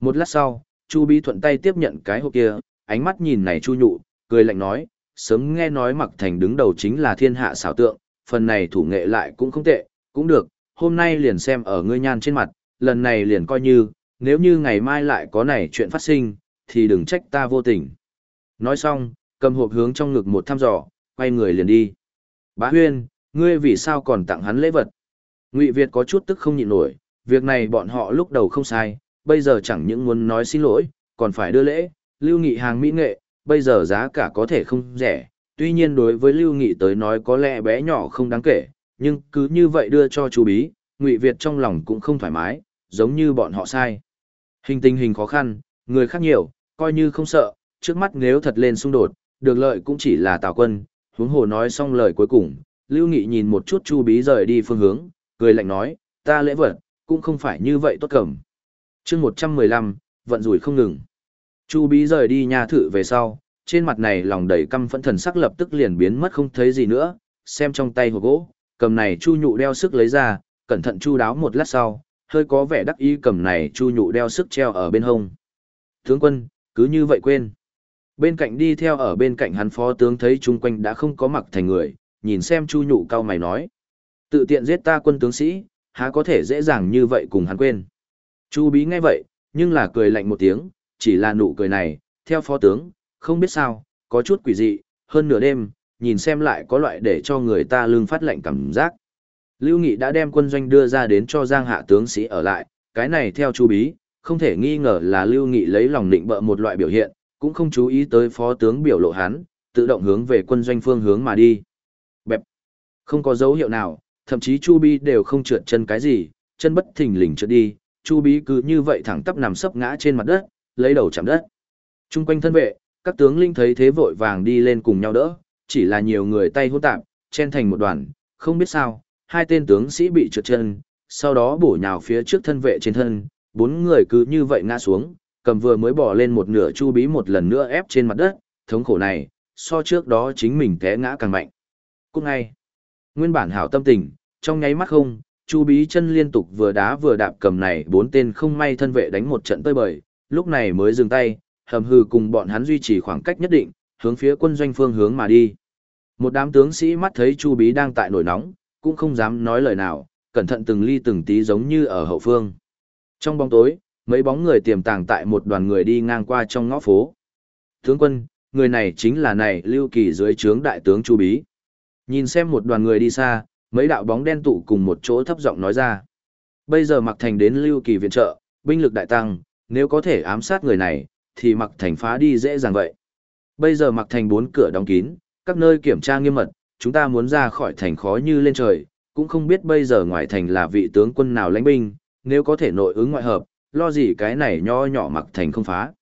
Một lát sau, Chu Bí thuận tay tiếp nhận cái hộp kia, ánh mắt nhìn này Chu nhụ, cười lạnh nói, sớm nghe nói mặc thành đứng đầu chính là thiên hạ xảo tượng, phần này thủ nghệ lại cũng không tệ, cũng được, hôm nay liền xem ở ngươi nhan trên mặt, lần này liền coi như, nếu như ngày mai lại có này chuyện phát sinh, thì đừng trách ta vô tình. Nói xong, cầm hộp hướng trong ngực một thăm dò, quay người liền đi. Bá Huyên, ngươi vì sao còn tặng hắn lễ vật? Ngụy Việt có chút tức không nhịn nổi, việc này bọn họ lúc đầu không sai, bây giờ chẳng những muốn nói xin lỗi, còn phải đưa lễ, lưu nghị hàng mỹ nghệ, bây giờ giá cả có thể không rẻ, tuy nhiên đối với Lưu Nghị tới nói có lẽ bé nhỏ không đáng kể, nhưng cứ như vậy đưa cho chú bí, Ngụy Việt trong lòng cũng không thoải mái, giống như bọn họ sai. Hình tình hình khó khăn, người khác nhiều, coi như không sợ, trước mắt nếu thật lên xung đột, được lợi cũng chỉ là Tào Quân, huống hồ nói xong lời cuối cùng, Lưu Nghị nhìn một chút Chu Bí rời đi phương hướng, cười lạnh nói, ta lễ vật, cũng không phải như vậy tốt cẩm chương 115, vận rủi không ngừng. Chu Bí rời đi nhà thử về sau, trên mặt này lòng đầy căm phẫn thần sắc lập tức liền biến mất không thấy gì nữa, xem trong tay hộp gỗ, cầm này chu nhụ đeo sức lấy ra, cẩn thận chu đáo một lát sau, hơi có vẻ đắc ý cầm này chu nhụ đeo sức treo ở bên hông. Tướng quân, cứ như vậy quên. Bên cạnh đi theo ở bên cạnh hắn phó tướng thấy chung quanh đã không có mặc thành người, nhìn xem Chu Nhụ cao mày nói. Tự tiện giết ta quân tướng sĩ, há có thể dễ dàng như vậy cùng hắn quên. Chu Bí nghe vậy, nhưng là cười lạnh một tiếng, chỉ là nụ cười này, theo phó tướng, không biết sao, có chút quỷ dị, hơn nửa đêm, nhìn xem lại có loại để cho người ta lương phát lệnh cảm giác. Lưu Nghị đã đem quân doanh đưa ra đến cho Giang Hạ tướng sĩ ở lại, cái này theo Chu Bí, không thể nghi ngờ là Lưu Nghị lấy lòng định bợ một loại biểu hiện, cũng không chú ý tới phó tướng biểu lộ hắn, tự động hướng về quân doanh phương hướng mà đi. Bẹp. Không có dấu hiệu nào, thậm chí Chu Bí đều không trượt chân cái gì, chân bất thình lình trượt đi, Chu Bí cứ như vậy thẳng tắp nằm sấp ngã trên mặt đất, lấy đầu chạm đất. Trung quanh thân vệ, các tướng linh thấy thế vội vàng đi lên cùng nhau đỡ, chỉ là nhiều người tay hỗn tạp, chen thành một đoàn, không biết sao, hai tên tướng sĩ bị trượt chân, sau đó bổ nhào phía trước thân vệ trên thân, bốn người cứ như vậy ngã xuống, cầm vừa mới bỏ lên một nửa chu bí một lần nữa ép trên mặt đất, thống khổ này, so trước đó chính mình té ngã càng mạnh. Cũng ngay, nguyên bản hảo tâm tình, trong nháy mắt không, chu bí chân liên tục vừa đá vừa đạp cầm này bốn tên không may thân vệ đánh một trận tơi bời, lúc này mới dừng tay, hầm hừ cùng bọn hắn duy trì khoảng cách nhất định, hướng phía quân doanh phương hướng mà đi. Một đám tướng sĩ mắt thấy chu bí đang tại nổi nóng, cũng không dám nói lời nào, cẩn thận từng ly từng tí giống như ở hậu phương. Trong bóng tối, mấy bóng người tiềm tàng tại một đoàn người đi ngang qua trong ngõ phố. Tướng quân, người này chính là này lưu kỳ dưới trướng đại tướng Chu Bí. Nhìn xem một đoàn người đi xa, mấy đạo bóng đen tụ cùng một chỗ thấp giọng nói ra. Bây giờ mặc thành đến lưu kỳ viện trợ, binh lực đại tăng, nếu có thể ám sát người này, thì mặc thành phá đi dễ dàng vậy. Bây giờ mặc thành bốn cửa đóng kín, các nơi kiểm tra nghiêm mật, chúng ta muốn ra khỏi thành khó như lên trời, cũng không biết bây giờ ngoài thành là vị tướng quân nào lãnh binh, nếu có thể nội ứng ngoại hợp, lo gì cái này nho nhỏ mặc thành không phá.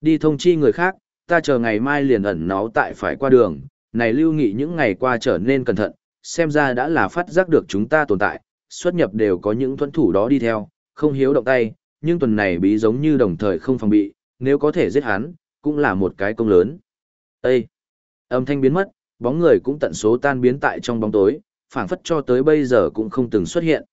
Đi thông chi người khác, ta chờ ngày mai liền ẩn náu tại phải qua đường, này lưu nghị những ngày qua trở nên cẩn thận, xem ra đã là phát giác được chúng ta tồn tại, xuất nhập đều có những thuẫn thủ đó đi theo, không hiếu động tay, nhưng tuần này bí giống như đồng thời không phòng bị, nếu có thể giết hắn, cũng là một cái công lớn. Ê! Âm thanh biến mất, bóng người cũng tận số tan biến tại trong bóng tối, phảng phất cho tới bây giờ cũng không từng xuất hiện.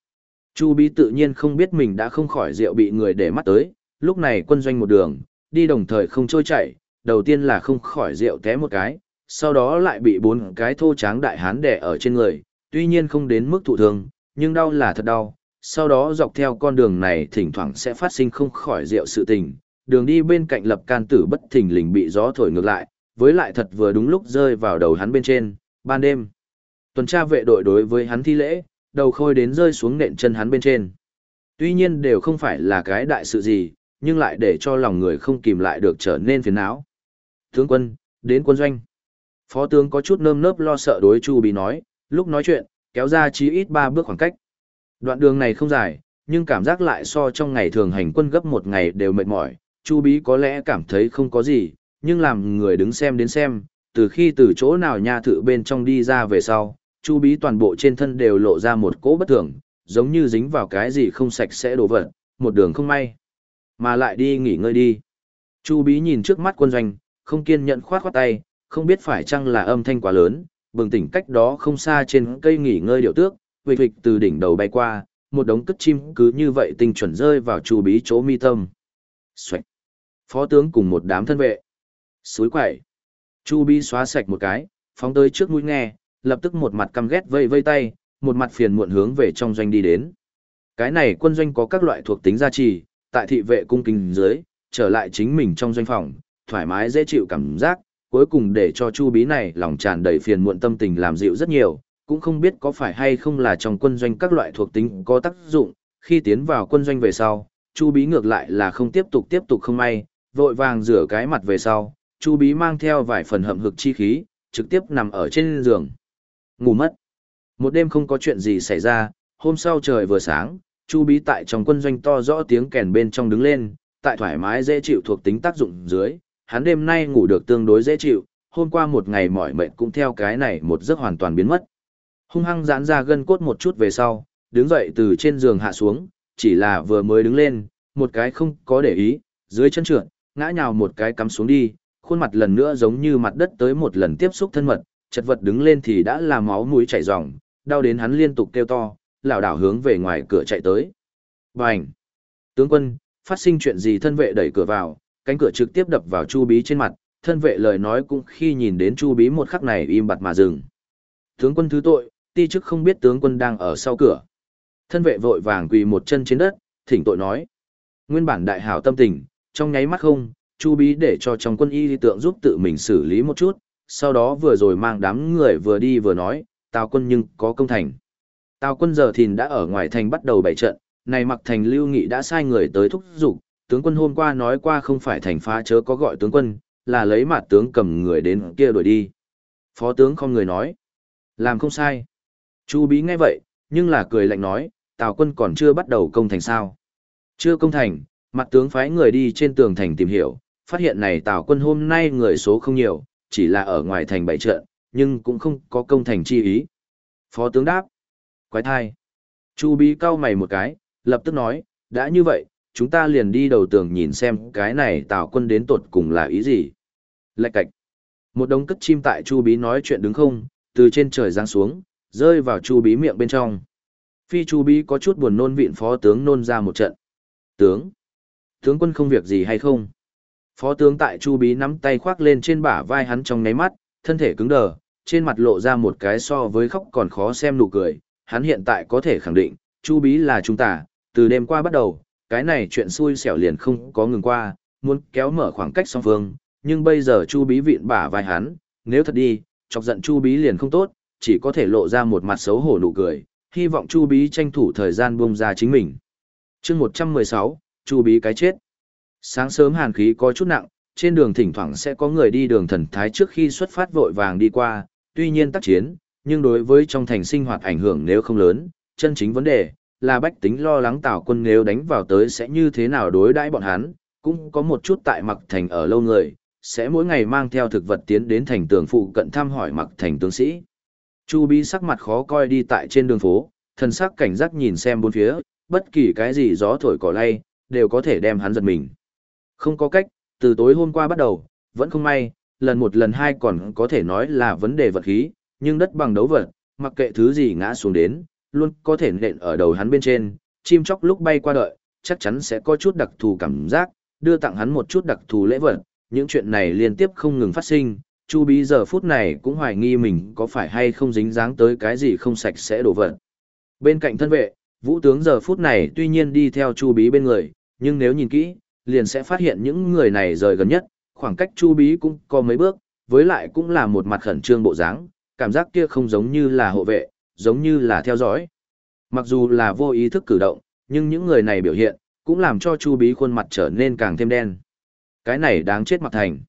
Chu Bí tự nhiên không biết mình đã không khỏi rượu bị người để mắt tới, lúc này quân doanh một đường, đi đồng thời không trôi chảy, đầu tiên là không khỏi rượu té một cái, sau đó lại bị bốn cái thô tráng đại hán đè ở trên người, tuy nhiên không đến mức thụ thương, nhưng đau là thật đau. Sau đó dọc theo con đường này thỉnh thoảng sẽ phát sinh không khỏi rượu sự tình, đường đi bên cạnh lập can tử bất thình lình bị gió thổi ngược lại, với lại thật vừa đúng lúc rơi vào đầu hắn bên trên, ban đêm. Tuần tra vệ đội đối với hắn thi lễ, đầu khôi đến rơi xuống nện chân hắn bên trên. Tuy nhiên đều không phải là cái đại sự gì, nhưng lại để cho lòng người không kìm lại được trở nên phiền não. Tướng quân, đến quân doanh. Phó tướng có chút nơm nớp lo sợ đối Chu Bí nói, lúc nói chuyện, kéo ra chí ít ba bước khoảng cách. Đoạn đường này không dài, nhưng cảm giác lại so trong ngày thường hành quân gấp một ngày đều mệt mỏi. Chu Bí có lẽ cảm thấy không có gì, nhưng làm người đứng xem đến xem, từ khi từ chỗ nào nha thự bên trong đi ra về sau, Chu Bí toàn bộ trên thân đều lộ ra một cỗ bất thường, giống như dính vào cái gì không sạch sẽ đổ vật, một đường không may. Mà lại đi nghỉ ngơi đi. Chu Bí nhìn trước mắt quân doanh, không kiên nhẫn khoát khoát tay, không biết phải chăng là âm thanh quá lớn, bừng tỉnh cách đó không xa trên cây nghỉ ngơi điệu tước, huỵch huỵch từ đỉnh đầu bay qua, một đống cất chim cứ như vậy tinh chuẩn rơi vào Chu Bí chỗ mi tâm. Xoạch. Phó tướng cùng một đám thân vệ. Suối quậy. Chu Bí xóa sạch một cái, phóng tới trước mũi nghe, lập tức một mặt căm ghét vây vây tay, một mặt phiền muộn hướng về trong doanh đi đến. Cái này quân doanh có các loại thuộc tính gia trì, tại thị vệ cung kính dưới, trở lại chính mình trong doanh phòng, thoải mái dễ chịu cảm giác, cuối cùng để cho Chu Bí này lòng tràn đầy phiền muộn tâm tình làm dịu rất nhiều, cũng không biết có phải hay không là trong quân doanh các loại thuộc tính có tác dụng, khi tiến vào quân doanh về sau, Chu Bí ngược lại là không tiếp tục tiếp tục không may, vội vàng rửa cái mặt về sau, Chu Bí mang theo vài phần hậm hực chi khí, trực tiếp nằm ở trên giường. Ngủ mất. Một đêm không có chuyện gì xảy ra, hôm sau trời vừa sáng, Chu Bí tại trong quân doanh to rõ tiếng kèn bên trong đứng lên, tại thoải mái dễ chịu thuộc tính tác dụng dưới, hắn đêm nay ngủ được tương đối dễ chịu, hôm qua một ngày mỏi mệt cũng theo cái này một giấc hoàn toàn biến mất. Hung hăng giãn ra gân cốt một chút về sau, đứng dậy từ trên giường hạ xuống, chỉ là vừa mới đứng lên, một cái không có để ý, dưới chân trượt, ngã nhào một cái cắm xuống đi, khuôn mặt lần nữa giống như mặt đất tới một lần tiếp xúc thân mật, chật vật đứng lên thì đã là máu mũi chảy ròng, đau đến hắn liên tục kêu to, lảo đảo hướng về ngoài cửa chạy tới. Bành! Tướng quân, phát sinh chuyện gì thân vệ đẩy cửa vào, cánh cửa trực tiếp đập vào Chu Bí trên mặt, thân vệ lời nói cũng khi nhìn đến Chu Bí một khắc này im bặt mà dừng. Tướng quân thứ tội, ti chức không biết tướng quân đang ở sau cửa. Thân vệ vội vàng quỳ một chân trên đất, thỉnh tội nói. Nguyên bản đại hảo tâm tình, trong nháy mắt không, Chu Bí để cho trong quân y tượng giúp tự mình xử lý một chút, sau đó vừa rồi mang đám người vừa đi vừa nói, Tào quân nhưng có công thành. Tào quân giờ thìn đã ở ngoài thành bắt đầu bày trận, này mặc thành lưu nghị đã sai người tới thúc giục, tướng quân hôm qua nói qua không phải thành phá chớ có gọi tướng quân, là lấy mặt tướng cầm người đến kia đuổi đi. Phó tướng không người nói, làm không sai. Chu bí nghe vậy, nhưng là cười lạnh nói, Tào quân còn chưa bắt đầu công thành sao. Chưa công thành, mặt tướng phái người đi trên tường thành tìm hiểu, phát hiện này Tào quân hôm nay người số không nhiều, chỉ là ở ngoài thành bảy trận, nhưng cũng không có công thành chi ý. Phó tướng đáp, quái thai. Chu bí cau mày một cái, lập tức nói, đã như vậy, chúng ta liền đi đầu tường nhìn xem cái này Tào quân đến tột cùng là ý gì. Lạch cạch. Một đống cất chim tại Chu bí nói chuyện đứng không, từ trên trời giáng xuống, rơi vào Chu bí miệng bên trong. Phi Chu bí có chút buồn nôn vịn phó tướng nôn ra một trận. Tướng. Tướng quân không việc gì hay không? Phó tướng tại Chu bí nắm tay khoác lên trên bả vai hắn trong nháy mắt, thân thể cứng đờ, trên mặt lộ ra một cái so với khóc còn khó xem nụ cười. Hắn hiện tại có thể khẳng định, Chu bí là chúng ta, từ đêm qua bắt đầu, cái này chuyện xui xẻo liền không có ngừng qua, muốn kéo mở khoảng cách song phương, nhưng bây giờ Chu Bí vịn bả vai hắn, nếu thật đi, chọc giận Chu Bí liền không tốt, chỉ có thể lộ ra một mặt xấu hổ nụ cười, hy vọng Chu Bí tranh thủ thời gian buông ra chính mình. chương 116, Chu Bí cái chết. Sáng sớm hàn khí có chút nặng, trên đường thỉnh thoảng sẽ có người đi đường thần thái trước khi xuất phát vội vàng đi qua, tuy nhiên tác chiến, nhưng đối với trong thành sinh hoạt ảnh hưởng nếu không lớn, chân chính vấn đề là bách tính lo lắng Tào quân nếu đánh vào tới sẽ như thế nào đối đãi bọn hắn, cũng có một chút tại mặc thành ở lâu người, sẽ mỗi ngày mang theo thực vật tiến đến thành tường phụ cận thăm hỏi mặc thành tướng sĩ. Chu Bí sắc mặt khó coi đi tại trên đường phố, thần sắc cảnh giác nhìn xem bốn phía, bất kỳ cái gì gió thổi cỏ lay, đều có thể đem hắn giật mình. Không có cách, từ tối hôm qua bắt đầu, vẫn không may, lần một lần hai còn có thể nói là vấn đề vật khí, nhưng đất bằng đấu vật, mặc kệ thứ gì ngã xuống đến, luôn có thể nện ở đầu hắn bên trên, chim chóc lúc bay qua đợi, chắc chắn sẽ có chút đặc thù cảm giác, đưa tặng hắn một chút đặc thù lễ vật, những chuyện này liên tiếp không ngừng phát sinh, Chu Bí giờ phút này cũng hoài nghi mình có phải hay không dính dáng tới cái gì không sạch sẽ đổ vật. Bên cạnh thân vệ, vũ tướng giờ phút này tuy nhiên đi theo Chu Bí bên người, nhưng nếu nhìn kỹ, liền sẽ phát hiện những người này rời gần nhất, khoảng cách Chu Bí cũng có mấy bước, với lại cũng là một mặt khẩn trương bộ dáng, cảm giác kia không giống như là hộ vệ, giống như là theo dõi. Mặc dù là vô ý thức cử động, nhưng những người này biểu hiện, cũng làm cho Chu Bí khuôn mặt trở nên càng thêm đen. Cái này đáng chết mặt thành.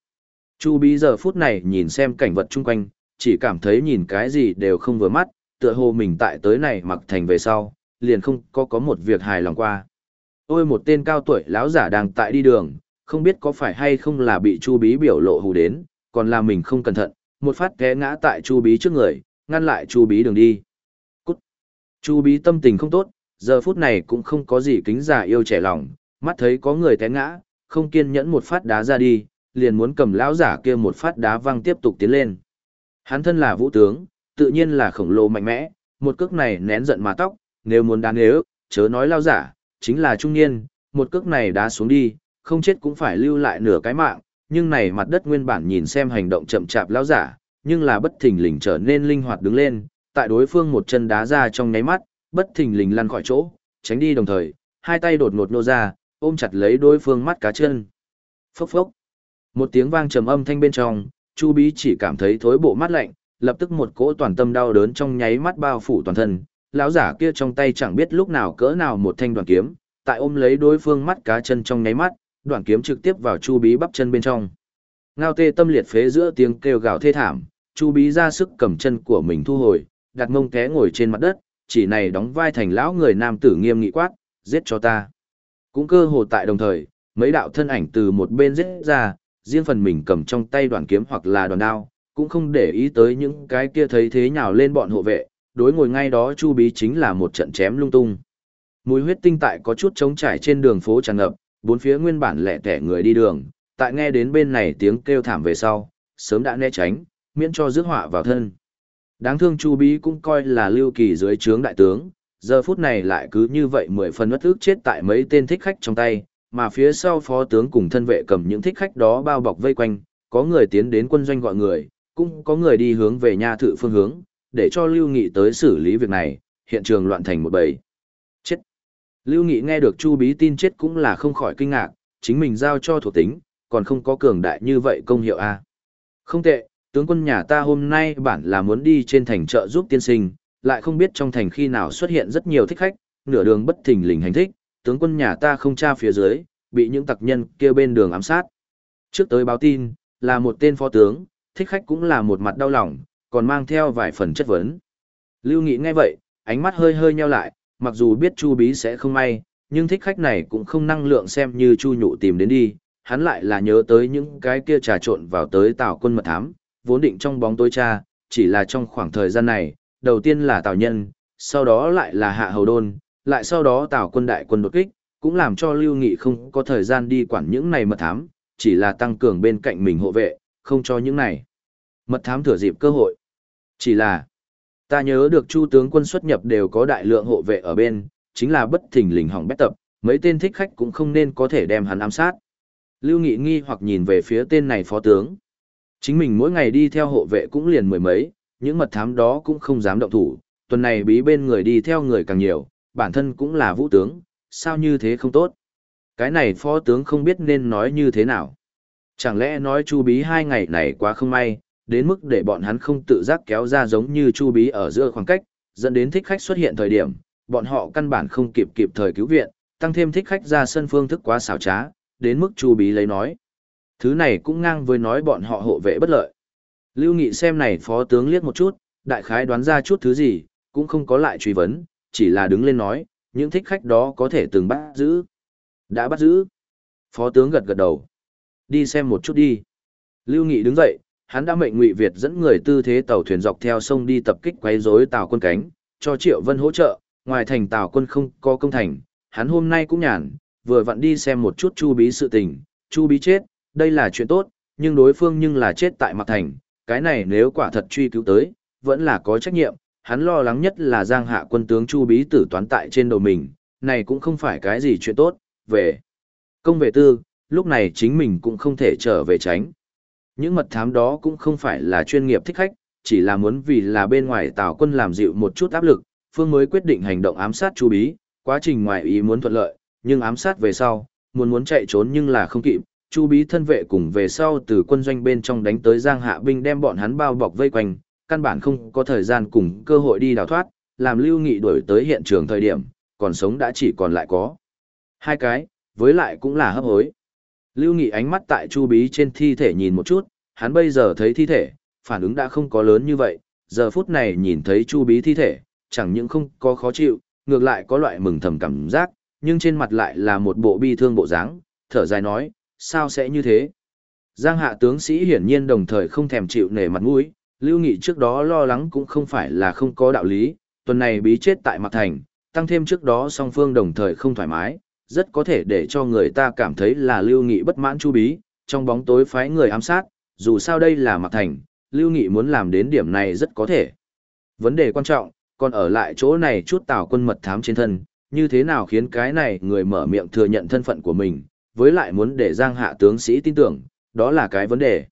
Chu Bí giờ phút này nhìn xem cảnh vật chung quanh, chỉ cảm thấy nhìn cái gì đều không vừa mắt, tựa hồ mình tại tới này mặc thành về sau, liền không có có một việc hài lòng qua. Ôi một tên cao tuổi lão giả đang tại đi đường, không biết có phải hay không là bị Chu Bí biểu lộ hù đến, còn là mình không cẩn thận, một phát té ngã tại Chu Bí trước người, ngăn lại Chu Bí đường đi. Cút! Chu Bí tâm tình không tốt, giờ phút này cũng không có gì kính giả yêu trẻ lòng, mắt thấy có người té ngã, không kiên nhẫn một phát đá ra đi, liền muốn cầm lão giả kia một phát đá văng tiếp tục tiến lên. Hắn thân là vũ tướng, tự nhiên là khổng lồ mạnh mẽ, một cước này nén giận mà tóc, nếu muốn đáng nếu, chớ nói lão giả, chính là trung niên, một cước này đá xuống đi, không chết cũng phải lưu lại nửa cái mạng, nhưng này mặt đất nguyên bản nhìn xem hành động chậm chạp lão giả, nhưng là bất thình lình trở nên linh hoạt đứng lên, tại đối phương một chân đá ra trong nháy mắt, bất thình lình lăn khỏi chỗ, tránh đi đồng thời, hai tay đột ngột nô ra, ôm chặt lấy đối phương mắt cá chân. Phốc phốc. Một tiếng vang trầm âm thanh bên trong, Chu Bí chỉ cảm thấy thối bộ mắt lạnh, lập tức một cỗ toàn tâm đau đớn trong nháy mắt bao phủ toàn thân. Lão giả kia trong tay chẳng biết lúc nào cỡ nào một thanh đoàn kiếm, tại ôm lấy đối phương mắt cá chân trong nháy mắt, đoàn kiếm trực tiếp vào Chu Bí bắp chân bên trong. Ngao tê tâm liệt phế giữa tiếng kêu gào thê thảm, Chu Bí ra sức cầm chân của mình thu hồi, đặt mông té ngồi trên mặt đất, chỉ này đóng vai thành lão người nam tử nghiêm nghị quát, giết cho ta. Cũng cơ hồ tại đồng thời, mấy đạo thân ảnh từ một bên giết ra, riêng phần mình cầm trong tay đoàn kiếm hoặc là đoàn đao, cũng không để ý tới những cái kia thấy thế nhào lên bọn hộ vệ, đối ngồi ngay đó Chu Bí chính là một trận chém lung tung. Mùi huyết tinh tại có chút trống trải trên đường phố tràn ngập, bốn phía nguyên bản lẻ tẻ người đi đường, tại nghe đến bên này tiếng kêu thảm về sau, sớm đã né tránh, miễn cho rước họa vào thân. Đáng thương Chu Bí cũng coi là lưu kỳ dưới trướng đại tướng, giờ phút này lại cứ như vậy mười phần bất thức chết tại mấy tên thích khách trong tay, mà phía sau phó tướng cùng thân vệ cầm những thích khách đó bao bọc vây quanh, có người tiến đến quân doanh gọi người, cũng có người đi hướng về nha thự phương hướng, để cho Lưu Nghị tới xử lý việc này, hiện trường loạn thành một bầy. Chết! Lưu Nghị nghe được Chu Bí tin chết cũng là không khỏi kinh ngạc, chính mình giao cho thuộc tính, còn không có cường đại như vậy công hiệu A. Không tệ, tướng quân nhà ta hôm nay bản là muốn đi trên thành chợ giúp tiên sinh, lại không biết trong thành khi nào xuất hiện rất nhiều thích khách, nửa đường bất thình lình hành thích, tướng quân nhà ta không tra phía dưới, bị những tặc nhân kia bên đường ám sát. Trước tới báo tin, là một tên phó tướng, thích khách cũng là một mặt đau lòng, còn mang theo vài phần chất vấn. Lưu Nghị nghe vậy, ánh mắt hơi hơi nheo lại, mặc dù biết Chu Bí sẽ không may, nhưng thích khách này cũng không năng lượng xem như Chu Nhụ tìm đến đi, hắn lại là nhớ tới những cái kia trà trộn vào tới Tào quân mật thám, vốn định trong bóng tối cha, chỉ là trong khoảng thời gian này, đầu tiên là Tào Nhân, sau đó lại là Hạ Hầu Đôn, lại sau đó Tào quân đại quân đột kích, cũng làm cho Lưu Nghị không có thời gian đi quản những này mật thám, chỉ là tăng cường bên cạnh mình hộ vệ, không cho những này. Mật thám thừa dịp cơ hội. Chỉ là, ta nhớ được Chu tướng quân xuất nhập đều có đại lượng hộ vệ ở bên, chính là bất thình lình hỏng bét tập, mấy tên thích khách cũng không nên có thể đem hắn ám sát. Lưu Nghị nghi hoặc nhìn về phía tên này phó tướng. Chính mình mỗi ngày đi theo hộ vệ cũng liền mười mấy, những mật thám đó cũng không dám động thủ, tuần này bí bên người đi theo người càng nhiều, bản thân cũng là vũ tướng, sao như thế không tốt. Cái này phó tướng không biết nên nói như thế nào. Chẳng lẽ nói chu bí hai ngày này quá không may, đến mức để bọn hắn không tự giác kéo ra giống như chu bí ở giữa khoảng cách, dẫn đến thích khách xuất hiện thời điểm, bọn họ căn bản không kịp kịp thời cứu viện, tăng thêm thích khách ra sân phương thức quá xảo trá, đến mức chu bí lấy nói. Thứ này cũng ngang với nói bọn họ hộ vệ bất lợi. Lưu Nghị xem này phó tướng liếc một chút, đại khái đoán ra chút thứ gì, cũng không có lại truy vấn, chỉ là đứng lên nói, những thích khách đó có thể từng bắt giữ. Đã bắt giữ. Phó tướng gật gật đầu. Đi xem một chút đi. Lưu Nghị đứng dậy, hắn đã mệnh Ngụy Việt dẫn người tư thế tàu thuyền dọc theo sông đi tập kích quấy rối tàu quân cánh, cho Triệu Vân hỗ trợ, ngoài thành tàu quân không có công thành, hắn hôm nay cũng nhàn, vừa vặn đi xem một chút Chu Bí sự tình, Chu Bí chết, đây là chuyện tốt, nhưng đối phương nhưng là chết tại Mạc Thành, cái này nếu quả thật truy cứu tới, vẫn là có trách nhiệm, hắn lo lắng nhất là Giang Hạ quân tướng Chu Bí tử toán tại trên đầu mình, này cũng không phải cái gì chuyện tốt, về công về tư, lúc này chính mình cũng không thể trở về tránh. Những mật thám đó cũng không phải là chuyên nghiệp thích khách, chỉ là muốn vì là bên ngoài Tào quân làm dịu một chút áp lực, Phương mới quyết định hành động ám sát Chu Bí, quá trình ngoài ý muốn thuận lợi, nhưng ám sát về sau, muốn muốn chạy trốn nhưng là không kịp, Chu Bí thân vệ cùng về sau từ quân doanh bên trong đánh tới Giang Hạ binh đem bọn hắn bao bọc vây quanh, căn bản không có thời gian cùng cơ hội đi đào thoát, làm Lưu Nghị đuổi tới hiện trường thời điểm, còn sống đã chỉ còn lại có hai cái, với lại cũng là hấp hối. Lưu Nghị ánh mắt tại Chu Bí trên thi thể nhìn một chút, hắn bây giờ thấy thi thể, phản ứng đã không có lớn như vậy, giờ phút này nhìn thấy Chu Bí thi thể, chẳng những không có khó chịu, ngược lại có loại mừng thầm cảm giác, nhưng trên mặt lại là một bộ bi thương bộ dáng, thở dài nói, sao sẽ như thế? Giang hạ tướng sĩ hiển nhiên đồng thời không thèm chịu nể mặt mũi, Lưu Nghị trước đó lo lắng cũng không phải là không có đạo lý, tuần này bí chết tại Mạc Thành, tăng thêm trước đó song phương đồng thời không thoải mái, rất có thể để cho người ta cảm thấy là Lưu Nghị bất mãn chu bí, trong bóng tối phái người ám sát, dù sao đây là Mạc Thành, Lưu Nghị muốn làm đến điểm này rất có thể. Vấn đề quan trọng, còn ở lại chỗ này chút tào quân mật thám trên thân, như thế nào khiến cái này người mở miệng thừa nhận thân phận của mình, với lại muốn để giang hạ tướng sĩ tin tưởng, đó là cái vấn đề.